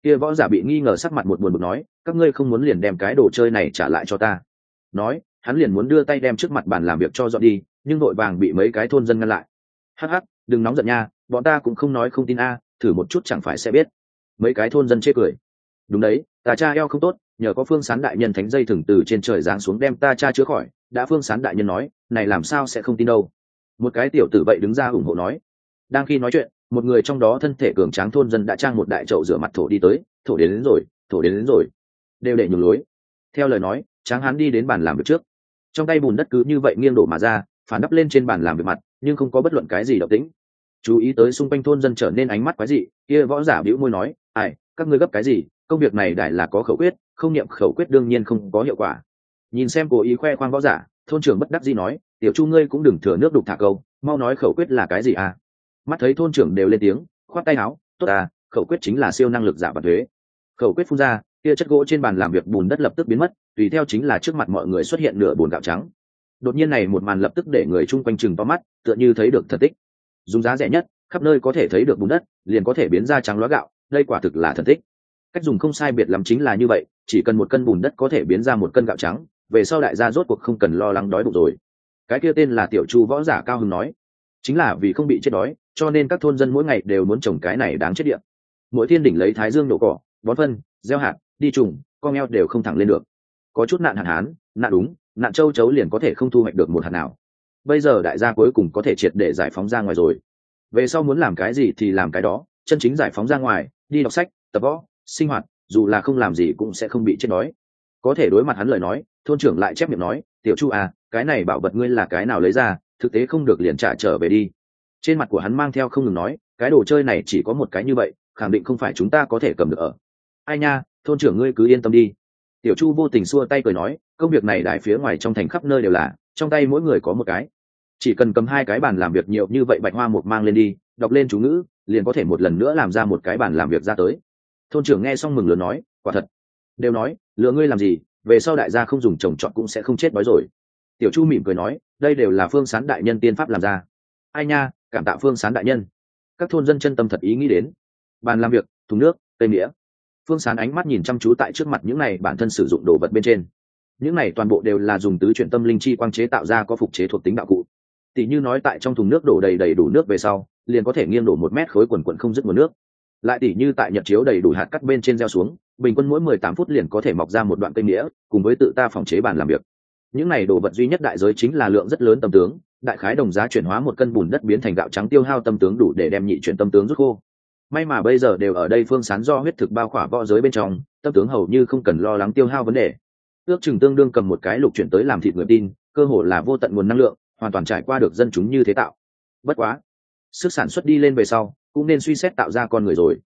Kia võ giả bị nghi ngờ sắc mặt một buồn bực nói, các ngươi không muốn liền đem cái đồ chơi này trả lại cho ta. Nói, hắn liền muốn đưa tay đem trước mặt bàn làm việc cho dọn đi, nhưng vội vàng bị mấy cái thôn dân ngăn lại. Hắc hắc, đừng nóng giận nha, bọn ta cũng không nói không tin a, thử một chút chẳng phải sẽ biết. Mấy cái thôn dân chê cười. Đúng đấy, ta cha eo không tốt, nhờ có phương sán đại nhân thánh dây thừng từ trên trời giáng xuống đem ta cha chữa khỏi đã phương sán đại nhân nói này làm sao sẽ không tin đâu. Một cái tiểu tử vậy đứng ra ủng hộ nói. Đang khi nói chuyện một người trong đó thân thể cường tráng thôn dân đã trang một đại chậu rửa mặt thổ đi tới thổ đến, đến rồi thổ đến, đến rồi. Đều để nhường lối. Theo lời nói tráng hán đi đến bàn làm việc trước. Trong tay bùn đất cứ như vậy nghiêng đổ mà ra phản đắp lên trên bàn làm việc mặt nhưng không có bất luận cái gì động tĩnh. Chú ý tới xung quanh thôn dân trở nên ánh mắt quái dị kia võ giả bĩu môi nói ai các ngươi gấp cái gì? Công việc này đại là có khẩu quyết không niệm khẩu quyết đương nhiên không có hiệu quả nhìn xem cố ý khoe khoang võ giả, thôn trưởng bất đắc dĩ nói, tiểu chu ngươi cũng đừng thừa nước đục thả câu, mau nói khẩu quyết là cái gì à? Mắt thấy thôn trưởng đều lên tiếng, khoát tay áo, tốt à khẩu quyết chính là siêu năng lực giả và thuế. Khẩu quyết phun ra, kia chất gỗ trên bàn làm việc bùn đất lập tức biến mất, tùy theo chính là trước mặt mọi người xuất hiện nửa bùn gạo trắng. Đột nhiên này một màn lập tức để người chung quanh chừng to mắt, tựa như thấy được thần tích. Dùng giá rẻ nhất, khắp nơi có thể thấy được bùn đất, liền có thể biến ra trắng loá gạo, đây quả thực là thần tích. Cách dùng không sai biệt lắm chính là như vậy, chỉ cần một cân bùn đất có thể biến ra một cân gạo trắng về sau đại gia rốt cuộc không cần lo lắng đói bụng rồi. Cái kia tên là tiểu chu võ giả cao hưng nói, chính là vì không bị chết đói, cho nên các thôn dân mỗi ngày đều muốn trồng cái này đáng chết điện mỗi thiên đỉnh lấy thái dương đổ cỏ, bón phân, gieo hạt, đi trùng, con eo đều không thẳng lên được. Có chút nạn hạn hán, nạn đúng, nạn châu chấu liền có thể không thu hoạch được một hạt nào. Bây giờ đại gia cuối cùng có thể triệt để giải phóng ra ngoài rồi. Về sau muốn làm cái gì thì làm cái đó, chân chính giải phóng ra ngoài, đi đọc sách, tập võ, sinh hoạt, dù là không làm gì cũng sẽ không bị chết đói. Có thể đối mặt hắn lời nói thôn trưởng lại chép miệng nói, tiểu chu à cái này bảo vật ngươi là cái nào lấy ra, thực tế không được liền trả trở về đi. Trên mặt của hắn mang theo không ngừng nói, cái đồ chơi này chỉ có một cái như vậy, khẳng định không phải chúng ta có thể cầm được ở. Ai nha, thôn trưởng ngươi cứ yên tâm đi. Tiểu chu vô tình xua tay cười nói, công việc này đại phía ngoài trong thành khắp nơi đều là, trong tay mỗi người có một cái. Chỉ cần cầm hai cái bàn làm việc nhiều như vậy bạch hoa một mang lên đi, đọc lên chú ngữ, liền có thể một lần nữa làm ra một cái bàn làm việc ra tới. Thôn trưởng nghe xong mừng lớn nói, quả thật. Đều nói lựa ngươi làm gì về sau đại gia không dùng trồng trọt cũng sẽ không chết đói rồi. Tiểu chu mỉm cười nói, đây đều là phương sán đại nhân tiên pháp làm ra. Ai nha, cảm tạ phương sán đại nhân. Các thôn dân chân tâm thật ý nghĩ đến. Bàn làm việc, thùng nước, cây nghĩa phương sán ánh mắt nhìn chăm chú tại trước mặt những này bản thân sử dụng đồ vật bên trên. Những này toàn bộ đều là dùng tứ chuyển tâm linh chi quang chế tạo ra có phục chế thuộc tính đạo cụ. Tỷ như nói tại trong thùng nước đổ đầy đầy đủ nước về sau, liền có thể nghiêng đổ một mét khối quần quận không dứt nguồn nước lại tỷ như tại nhật chiếu đầy đủ hạt cắt bên trên gieo xuống, bình quân mỗi mười tám phút liền có thể mọc ra một đoạn cây nghĩa, cùng với tự ta phòng chế bàn làm việc. Những này đồ vật duy nhất đại giới chính là lượng rất lớn tâm tướng, đại khái đồng giá chuyển hóa một cân bùn đất biến thành gạo trắng tiêu hao tâm tướng đủ để đem nhị chuyển tâm tướng rút khô. May mà bây giờ đều ở đây phương sán do huyết thực bao khỏa võ giới bên trong, tâm tướng hầu như không cần lo lắng tiêu hao vấn đề. Ước chừng tương đương cầm một cái lục chuyển tới làm thịt người tin, cơ hồ là vô tận nguồn năng lượng, hoàn toàn trải qua được dân chúng như thế tạo. Bất quá, sức sản xuất đi lên về sau cũng nên suy xét tạo ra con người rồi.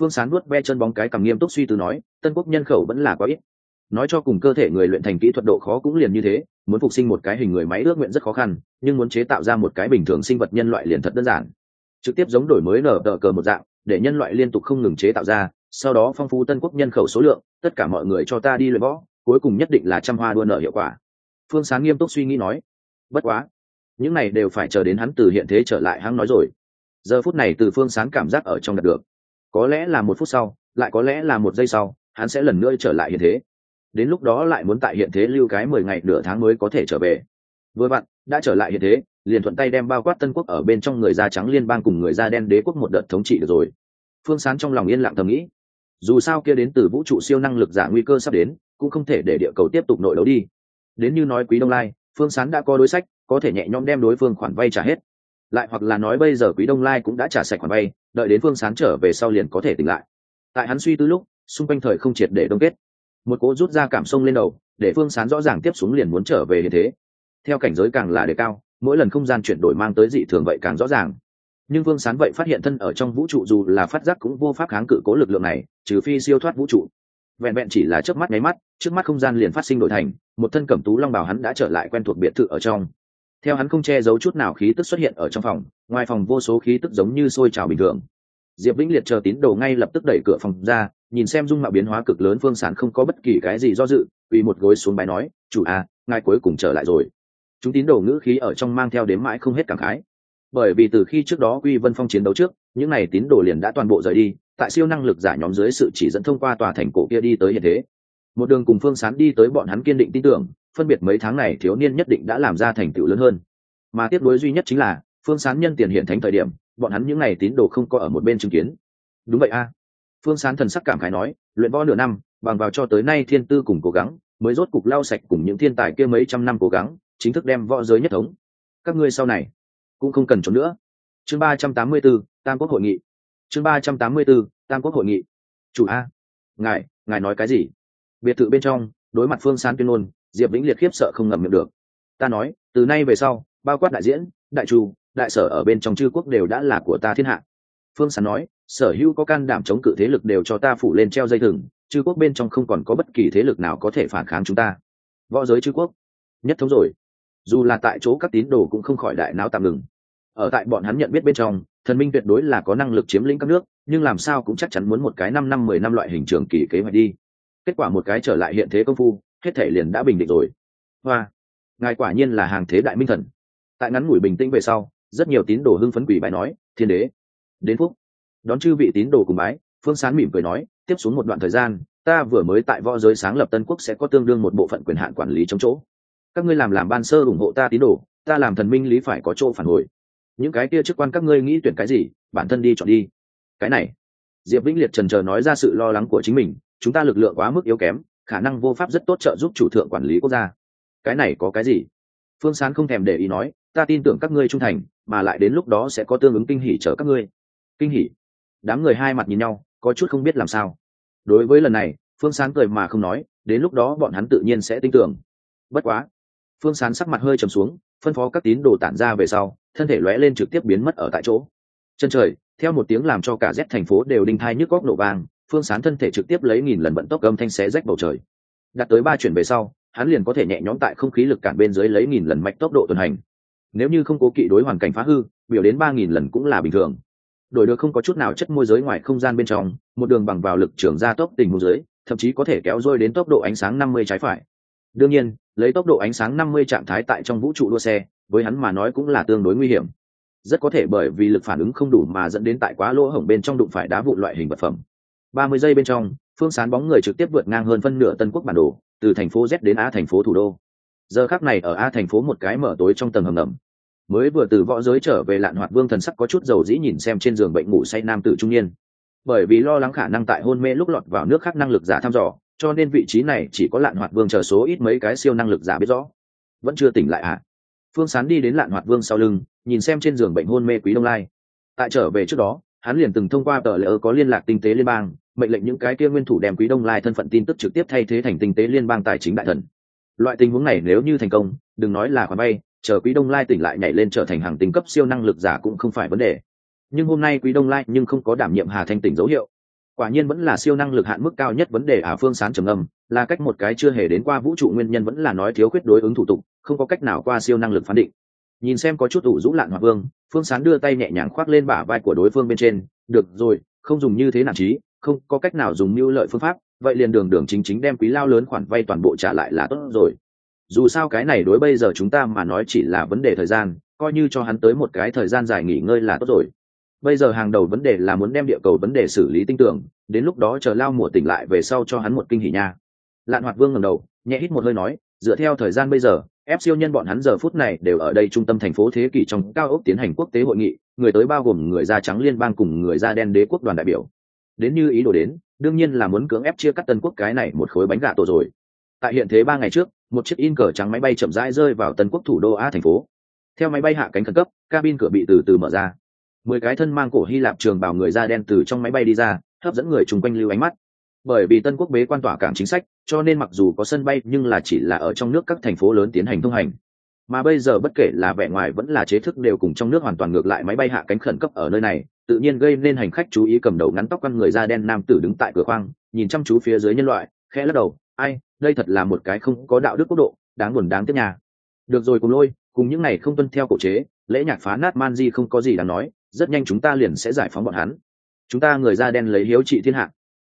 Phương sán nuốt ve chân bóng cái cầm nghiêm túc suy tư nói, tân quốc nhân khẩu vẫn là quá ít. Nói cho cùng cơ thể người luyện thành kỹ thuật độ khó cũng liền như thế, muốn phục sinh một cái hình người máy ước nguyện rất khó khăn, nhưng muốn chế tạo ra một cái bình thường sinh vật nhân loại liền thật đơn giản. Trực tiếp giống đổi mới nở tờ cờ một dạng, để nhân loại liên tục không ngừng chế tạo ra, sau đó phong phú tân quốc nhân khẩu số lượng, tất cả mọi người cho ta đi luyện võ, cuối cùng nhất định là trăm hoa đua nở hiệu quả. Phương sáng nghiêm túc suy nghĩ nói, bất quá, những này đều phải chờ đến hắn từ hiện thế trở lại hắn nói rồi giờ phút này từ phương sáng cảm giác ở trong đạt được. Có lẽ là một phút sau, lại có lẽ là một giây sau, hắn sẽ lần nữa trở lại hiện thế. Đến lúc đó lại muốn tại hiện thế lưu cái mười ngày nửa tháng mới có thể trở về. Vừa vặn, đã trở lại hiện thế, liền thuận tay đem bao quát tân quốc ở bên trong người da trắng liên bang cùng người da đen đế quốc một đợt thống trị được rồi. Phương sán trong lòng yên lặng thầm nghĩ, dù sao kia đến từ vũ trụ siêu năng lực giả nguy cơ sắp đến, cũng không thể để địa cầu tiếp tục nội đấu đi. Đến như nói quý đông lai, phương sán đã có đối sách, có thể nhẹ nhõm đem đối phương khoản vay trả hết lại hoặc là nói bây giờ quý đông lai cũng đã trả sạch khoản vay, đợi đến phương sán trở về sau liền có thể tỉnh lại. Tại hắn suy tư lúc, xung quanh thời không triệt để đông kết. Một cố rút ra cảm sông lên đầu, để phương sán rõ ràng tiếp xuống liền muốn trở về như thế. Theo cảnh giới càng là đề cao, mỗi lần không gian chuyển đổi mang tới dị thường vậy càng rõ ràng. Nhưng vương sán vậy phát hiện thân ở trong vũ trụ dù là phát giác cũng vô pháp kháng cự cố lực lượng này, trừ phi siêu thoát vũ trụ. Vẹn vẹn chỉ là trước mắt nháy mắt, trước mắt không gian liền phát sinh đổi thành, một thân cẩm tú long bảo hắn đã trở lại quen thuộc biệt thự ở trong theo hắn không che giấu chút nào khí tức xuất hiện ở trong phòng, ngoài phòng vô số khí tức giống như sôi trào bình thường. Diệp vĩnh liệt chờ tín đồ ngay lập tức đẩy cửa phòng ra, nhìn xem dung mạo biến hóa cực lớn phương sản không có bất kỳ cái gì do dự, vì một gối xuống bài nói, chủ à ngài cuối cùng trở lại rồi. Chúng tín đồ ngữ khí ở trong mang theo đến mãi không hết cảm khái. Bởi vì từ khi trước đó quy vân phong chiến đấu trước, những n à y tín đồ liền đã toàn bộ rời đi, tại siêu năng lực giả nhóm dưới sự chỉ dẫn thông qua tòa thành cổ kia đi tới hiện thế. Một đường cùng phương sán đi tới bọn hắn kiên định tin tưởng phân biệt mấy tháng này thiếu niên nhất định đã làm ra thành tựu lớn hơn. Mà tiếp nối duy nhất chính là, phương sán nhân tiền hiện thánh thời điểm, bọn hắn những n à y tín đồ không có ở một bên chứng kiến. Đúng vậy a. Phương sán thần sắc cảm khái nói, luyện võ nửa năm, bằng vào cho tới nay thiên tư cùng cố gắng, mới rốt cục lau sạch cùng những thiên tài kia mấy trăm năm cố gắng, chính thức đem võ giới nhất thống. Các ngươi sau này cũng không cần trốn nữa. Chương ba trăm tám mươi b ố tam quốc hội nghị. Chương ba trăm tám mươi b ố tam quốc hội nghị. Chủ a. Ngài ngài nói cái gì? Biệt thự bên trong, đối mặt phương sán tuyên ngôn diệp vĩnh liệt khiếp sợ không ngầm miệng được. Ta nói, từ nay về sau, bao quát đại diễn, đại trù đại sở ở bên trong chư quốc đều đã là của ta thiên hạ. Phương sán nói, sở hữu có can đảm chống cự thế lực đều cho ta phủ lên treo dây thừng, chư quốc bên trong không còn có bất kỳ thế lực nào có thể phản kháng chúng ta. Võ giới chư quốc, nhất thống rồi. Dù là tại chỗ các tín đồ cũng không khỏi đại não tạm ngừng. Ở tại bọn hắn nhận biết bên trong, thần minh tuyệt đối là có năng lực chiếm lĩnh các nước, nhưng làm sao cũng chắc chắn muốn một cái năm năm mười năm loại hình trường kỳ kế hoạch đi. Kết quả một cái trở lại hiện thế công phu hết thể liền đã bình định rồi. Hoa, ngài quả nhiên là hàng thế đại minh thần. Tại ngắn ngủi bình tĩnh về sau, rất nhiều tín đồ hưng phấn quỷ bài nói, thiên đế, đến phúc. Đón chư vị tín đồ cùng bái, phương sán mỉm cười nói, tiếp xuống một đoạn thời gian, ta vừa mới tại võ giới sáng lập tân quốc sẽ có tương đương một bộ phận quyền hạn quản lý trong chỗ. Các ngươi làm làm ban sơ ủng hộ ta tín đồ, ta làm thần minh lý phải có chỗ phản hồi. Những cái kia chức quan các ngươi nghĩ tuyển cái gì, bản thân đi chọn đi. Cái này, diệp vĩnh liệt trần trờ nói ra sự lo lắng của chính mình, chúng ta lực lượng quá mức yếu kém khả năng vô pháp rất tốt trợ giúp chủ thượng quản lý quốc gia. Cái này có cái gì? Phương sán không thèm để ý nói, ta tin tưởng các ngươi trung thành, mà lại đến lúc đó sẽ có tương ứng kinh hỉ chở các ngươi. Kinh hỉ? Đám người hai mặt nhìn nhau, có chút không biết làm sao. Đối với lần này, phương sán cười mà không nói, đến lúc đó bọn hắn tự nhiên sẽ tin tưởng. Bất quá, phương sán sắc mặt hơi trầm xuống, phân phó các tín đồ tản ra về sau, thân thể lóe lên trực tiếp biến mất ở tại chỗ. Chân trời, theo một tiếng làm cho cả rét thành phố đều đinh thai nhức góc nổ vang phương sán thân thể trực tiếp lấy nghìn lần vận tốc âm thanh xé rách bầu trời. Đạt tới ba chuyển về sau, hắn liền có thể nhẹ nhõm tại không khí lực cản bên dưới lấy nghìn lần mạch tốc độ tuần hành. Nếu như không cố kỵ đối hoàn cảnh phá hư, biểu đến ba nghìn lần cũng là bình thường. Đổi được không có chút nào chất môi giới ngoài không gian bên trong, một đường bằng vào lực trưởng gia tốc tình hồ dưới, thậm chí có thể kéo dôi đến tốc độ ánh sáng năm mươi trái phải. Đương nhiên, lấy tốc độ ánh sáng 50 trạng thái tại trong vũ trụ đua xe, với hắn mà nói cũng là tương đối nguy hiểm. Rất có thể bởi vì lực phản ứng không đủ mà dẫn đến tại quá lỗ hổng bên trong đụng phải đá vụ loại hình vật phẩm. 30 giây bên trong, phương sán bóng người trực tiếp vượt ngang hơn phân nửa tân quốc bản đồ, từ thành phố z đến a thành phố thủ đô. Giờ khác này ở a thành phố một cái mở tối trong tầng hầm ngầm. Mới vừa từ võ giới trở về lạn hoạt vương thần sắc có chút dầu dĩ nhìn xem trên giường bệnh ngủ say nam tử trung niên. Bởi vì lo lắng khả năng tại hôn mê lúc lọt vào nước khác năng lực giả thăm dò, cho nên vị trí này chỉ có lạn hoạt vương chờ số ít mấy cái siêu năng lực giả biết rõ. Vẫn chưa tỉnh lại à phương sán đi đến lạn hoạt vương sau lưng, nhìn xem trên giường bệnh hôn mê quý đông lai. Tại trở về trước đó hắn liền từng thông qua tờ lỡ có liên lạc tinh tế liên bang, mệnh lệnh những cái kia nguyên thủ đem quý đông lai thân phận tin tức trực tiếp thay thế thành tinh tế liên bang tài chính đại thần. Loại tình huống này nếu như thành công, đừng nói là khoản bay chờ quý đông lai tỉnh lại nhảy lên trở thành hàng tính cấp siêu năng lực giả cũng không phải vấn đề. Nhưng hôm nay quý đông lai nhưng không có đảm nhiệm hà thanh tỉnh dấu hiệu. Quả nhiên vẫn là siêu năng lực hạn mức cao nhất vấn đề à phương sán trầm âm là cách một cái chưa hề đến qua vũ trụ nguyên nhân vẫn là nói thiếu khuyết đối ứng thủ tục, không có cách nào qua siêu năng lực phán định. Nhìn xem có chút ủ rũ lạn hoa vương phương sán đưa tay nhẹ nhàng khoác lên bả vai của đối phương bên trên, được rồi, không dùng như thế nản trí không có cách nào dùng mưu lợi phương pháp, vậy liền đường đường chính chính đem quý lao lớn khoản vay toàn bộ trả lại là tốt rồi. Dù sao cái này đối bây giờ chúng ta mà nói chỉ là vấn đề thời gian, coi như cho hắn tới một cái thời gian dài nghỉ ngơi là tốt rồi. Bây giờ hàng đầu vấn đề là muốn đem địa cầu vấn đề xử lý tinh tưởng, đến lúc đó chờ lao mùa tỉnh lại về sau cho hắn một kinh hỉ nha. Lạn hoạt vương ngầm đầu, nhẹ hít một hơi nói dựa theo thời gian bây giờ, ép siêu nhân bọn hắn giờ phút này đều ở đây trung tâm thành phố thế kỷ trong cao ốc tiến hành quốc tế hội nghị, người tới bao gồm người da trắng liên bang cùng người da đen đế quốc đoàn đại biểu. Đến như ý đồ đến, đương nhiên là muốn cưỡng ép chia cắt tân quốc cái này một khối bánh gà tổ rồi. Tại hiện thế ba ngày trước, một chiếc in cờ trắng máy bay chậm rãi rơi vào tân quốc thủ đô a thành phố. Theo máy bay hạ cánh khẩn cấp, cabin cửa bị từ từ mở ra. Mười cái thân mang cổ hy lạp trường bảo người da đen từ trong máy bay đi ra, hấp dẫn người chung quanh lưu ánh mắt bởi vì tân quốc bế quan tỏa cảng chính sách, cho nên mặc dù có sân bay, nhưng là chỉ là ở trong nước các thành phố lớn tiến hành thông hành. Mà bây giờ bất kể là vẻ ngoài vẫn là chế thức đều cùng trong nước hoàn toàn ngược lại máy bay hạ cánh khẩn cấp ở nơi này, tự nhiên gây nên hành khách chú ý cầm đầu ngắn tóc con người da đen nam tử đứng tại cửa khoang, nhìn chăm chú phía dưới nhân loại, khẽ lắc đầu, ai, đây thật là một cái không có đạo đức quốc độ, đáng buồn đáng tiếc nhà được rồi cùng lôi, cùng những này không tuân theo cổ chế, lễ nhạc phá nát man di không có gì đáng nói, rất nhanh chúng ta liền sẽ giải phóng bọn hắn. Chúng ta người da đen lấy hiếu trị thiên hạ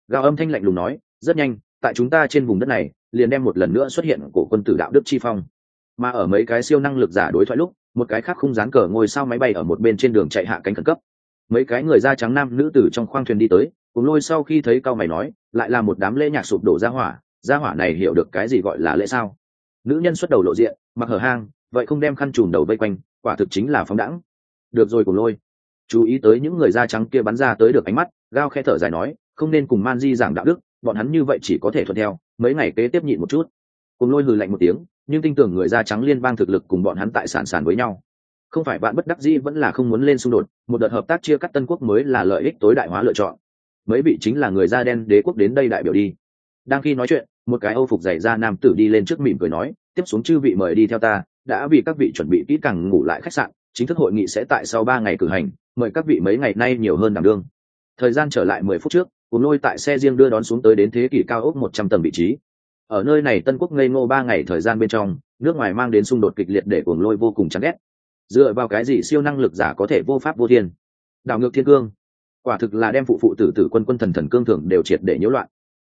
gào âm thanh lạnh lùng nói, rất nhanh, tại chúng ta trên vùng đất này, liền đem một lần nữa xuất hiện cổ quân tử đạo đức chi phong. Mà ở mấy cái siêu năng lực giả đối thoại lúc, một cái khác không dán cờ ngồi sau máy bay ở một bên trên đường chạy hạ cánh khẩn cấp. Mấy cái người da trắng nam nữ tử trong khoang thuyền đi tới, cùng lôi sau khi thấy cao mày nói, lại là một đám lễ nhạc sụp đổ ra hỏa ra hỏa này hiểu được cái gì gọi là lễ sao? Nữ nhân xuất đầu lộ diện, mặc hở hang, vậy không đem khăn trùm đầu vây quanh, quả thực chính là phóng đẳng được rồi cùng lôi. Chú ý tới những người da trắng kia bắn ra tới được ánh mắt, gao khe thở dài nói không nên cùng man di giảng đạo đức, bọn hắn như vậy chỉ có thể thuận theo, mấy ngày kế tiếp nhịn một chút. Cùng lôi hừ lạnh một tiếng, nhưng tin tưởng người da trắng liên bang thực lực cùng bọn hắn tại sản sản với nhau. Không phải bạn bất đắc dĩ vẫn là không muốn lên xung đột, một đợt hợp tác chia cắt tân quốc mới là lợi ích tối đại hóa lựa chọn. Mấy vị chính là người da đen đế quốc đến đây đại biểu đi. Đang khi nói chuyện, một cái âu phục dày da nam tử đi lên trước mỉm cười nói, tiếp xuống chư vị mời đi theo ta, đã vì các vị chuẩn bị kỹ càng ngủ lại khách sạn, chính thức hội nghị sẽ tại sau ba ngày cử hành, mời các vị mấy ngày nay nhiều hơn đảm đương thời gian trở lại mười phút trước, cùng lôi tại xe riêng đưa đón xuống tới đến thế kỷ cao ốc một trăm tầng vị trí. Ở nơi này tân quốc ngây ngô ba ngày thời gian bên trong, nước ngoài mang đến xung đột kịch liệt để cuồng lôi vô cùng chán ghét. Dựa vào cái gì siêu năng lực giả có thể vô pháp vô thiên? Đảo ngược thiên cương. Quả thực là đem phụ phụ tử tử quân quân thần thần cương thường đều triệt để nhiễu loạn.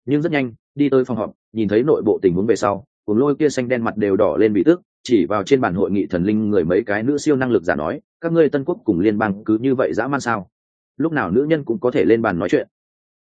Nhưng rất nhanh, đi tới phòng họp, nhìn thấy nội bộ tình huống về sau, cuồng lôi kia xanh đen mặt đều đỏ lên bị tức, chỉ vào trên bàn hội nghị thần linh người mấy cái nữ siêu năng lực giả nói, các ngươi tân quốc cùng liên bang cứ như vậy dã man sao? Lúc nào nữ nhân cũng có thể lên bàn nói chuyện.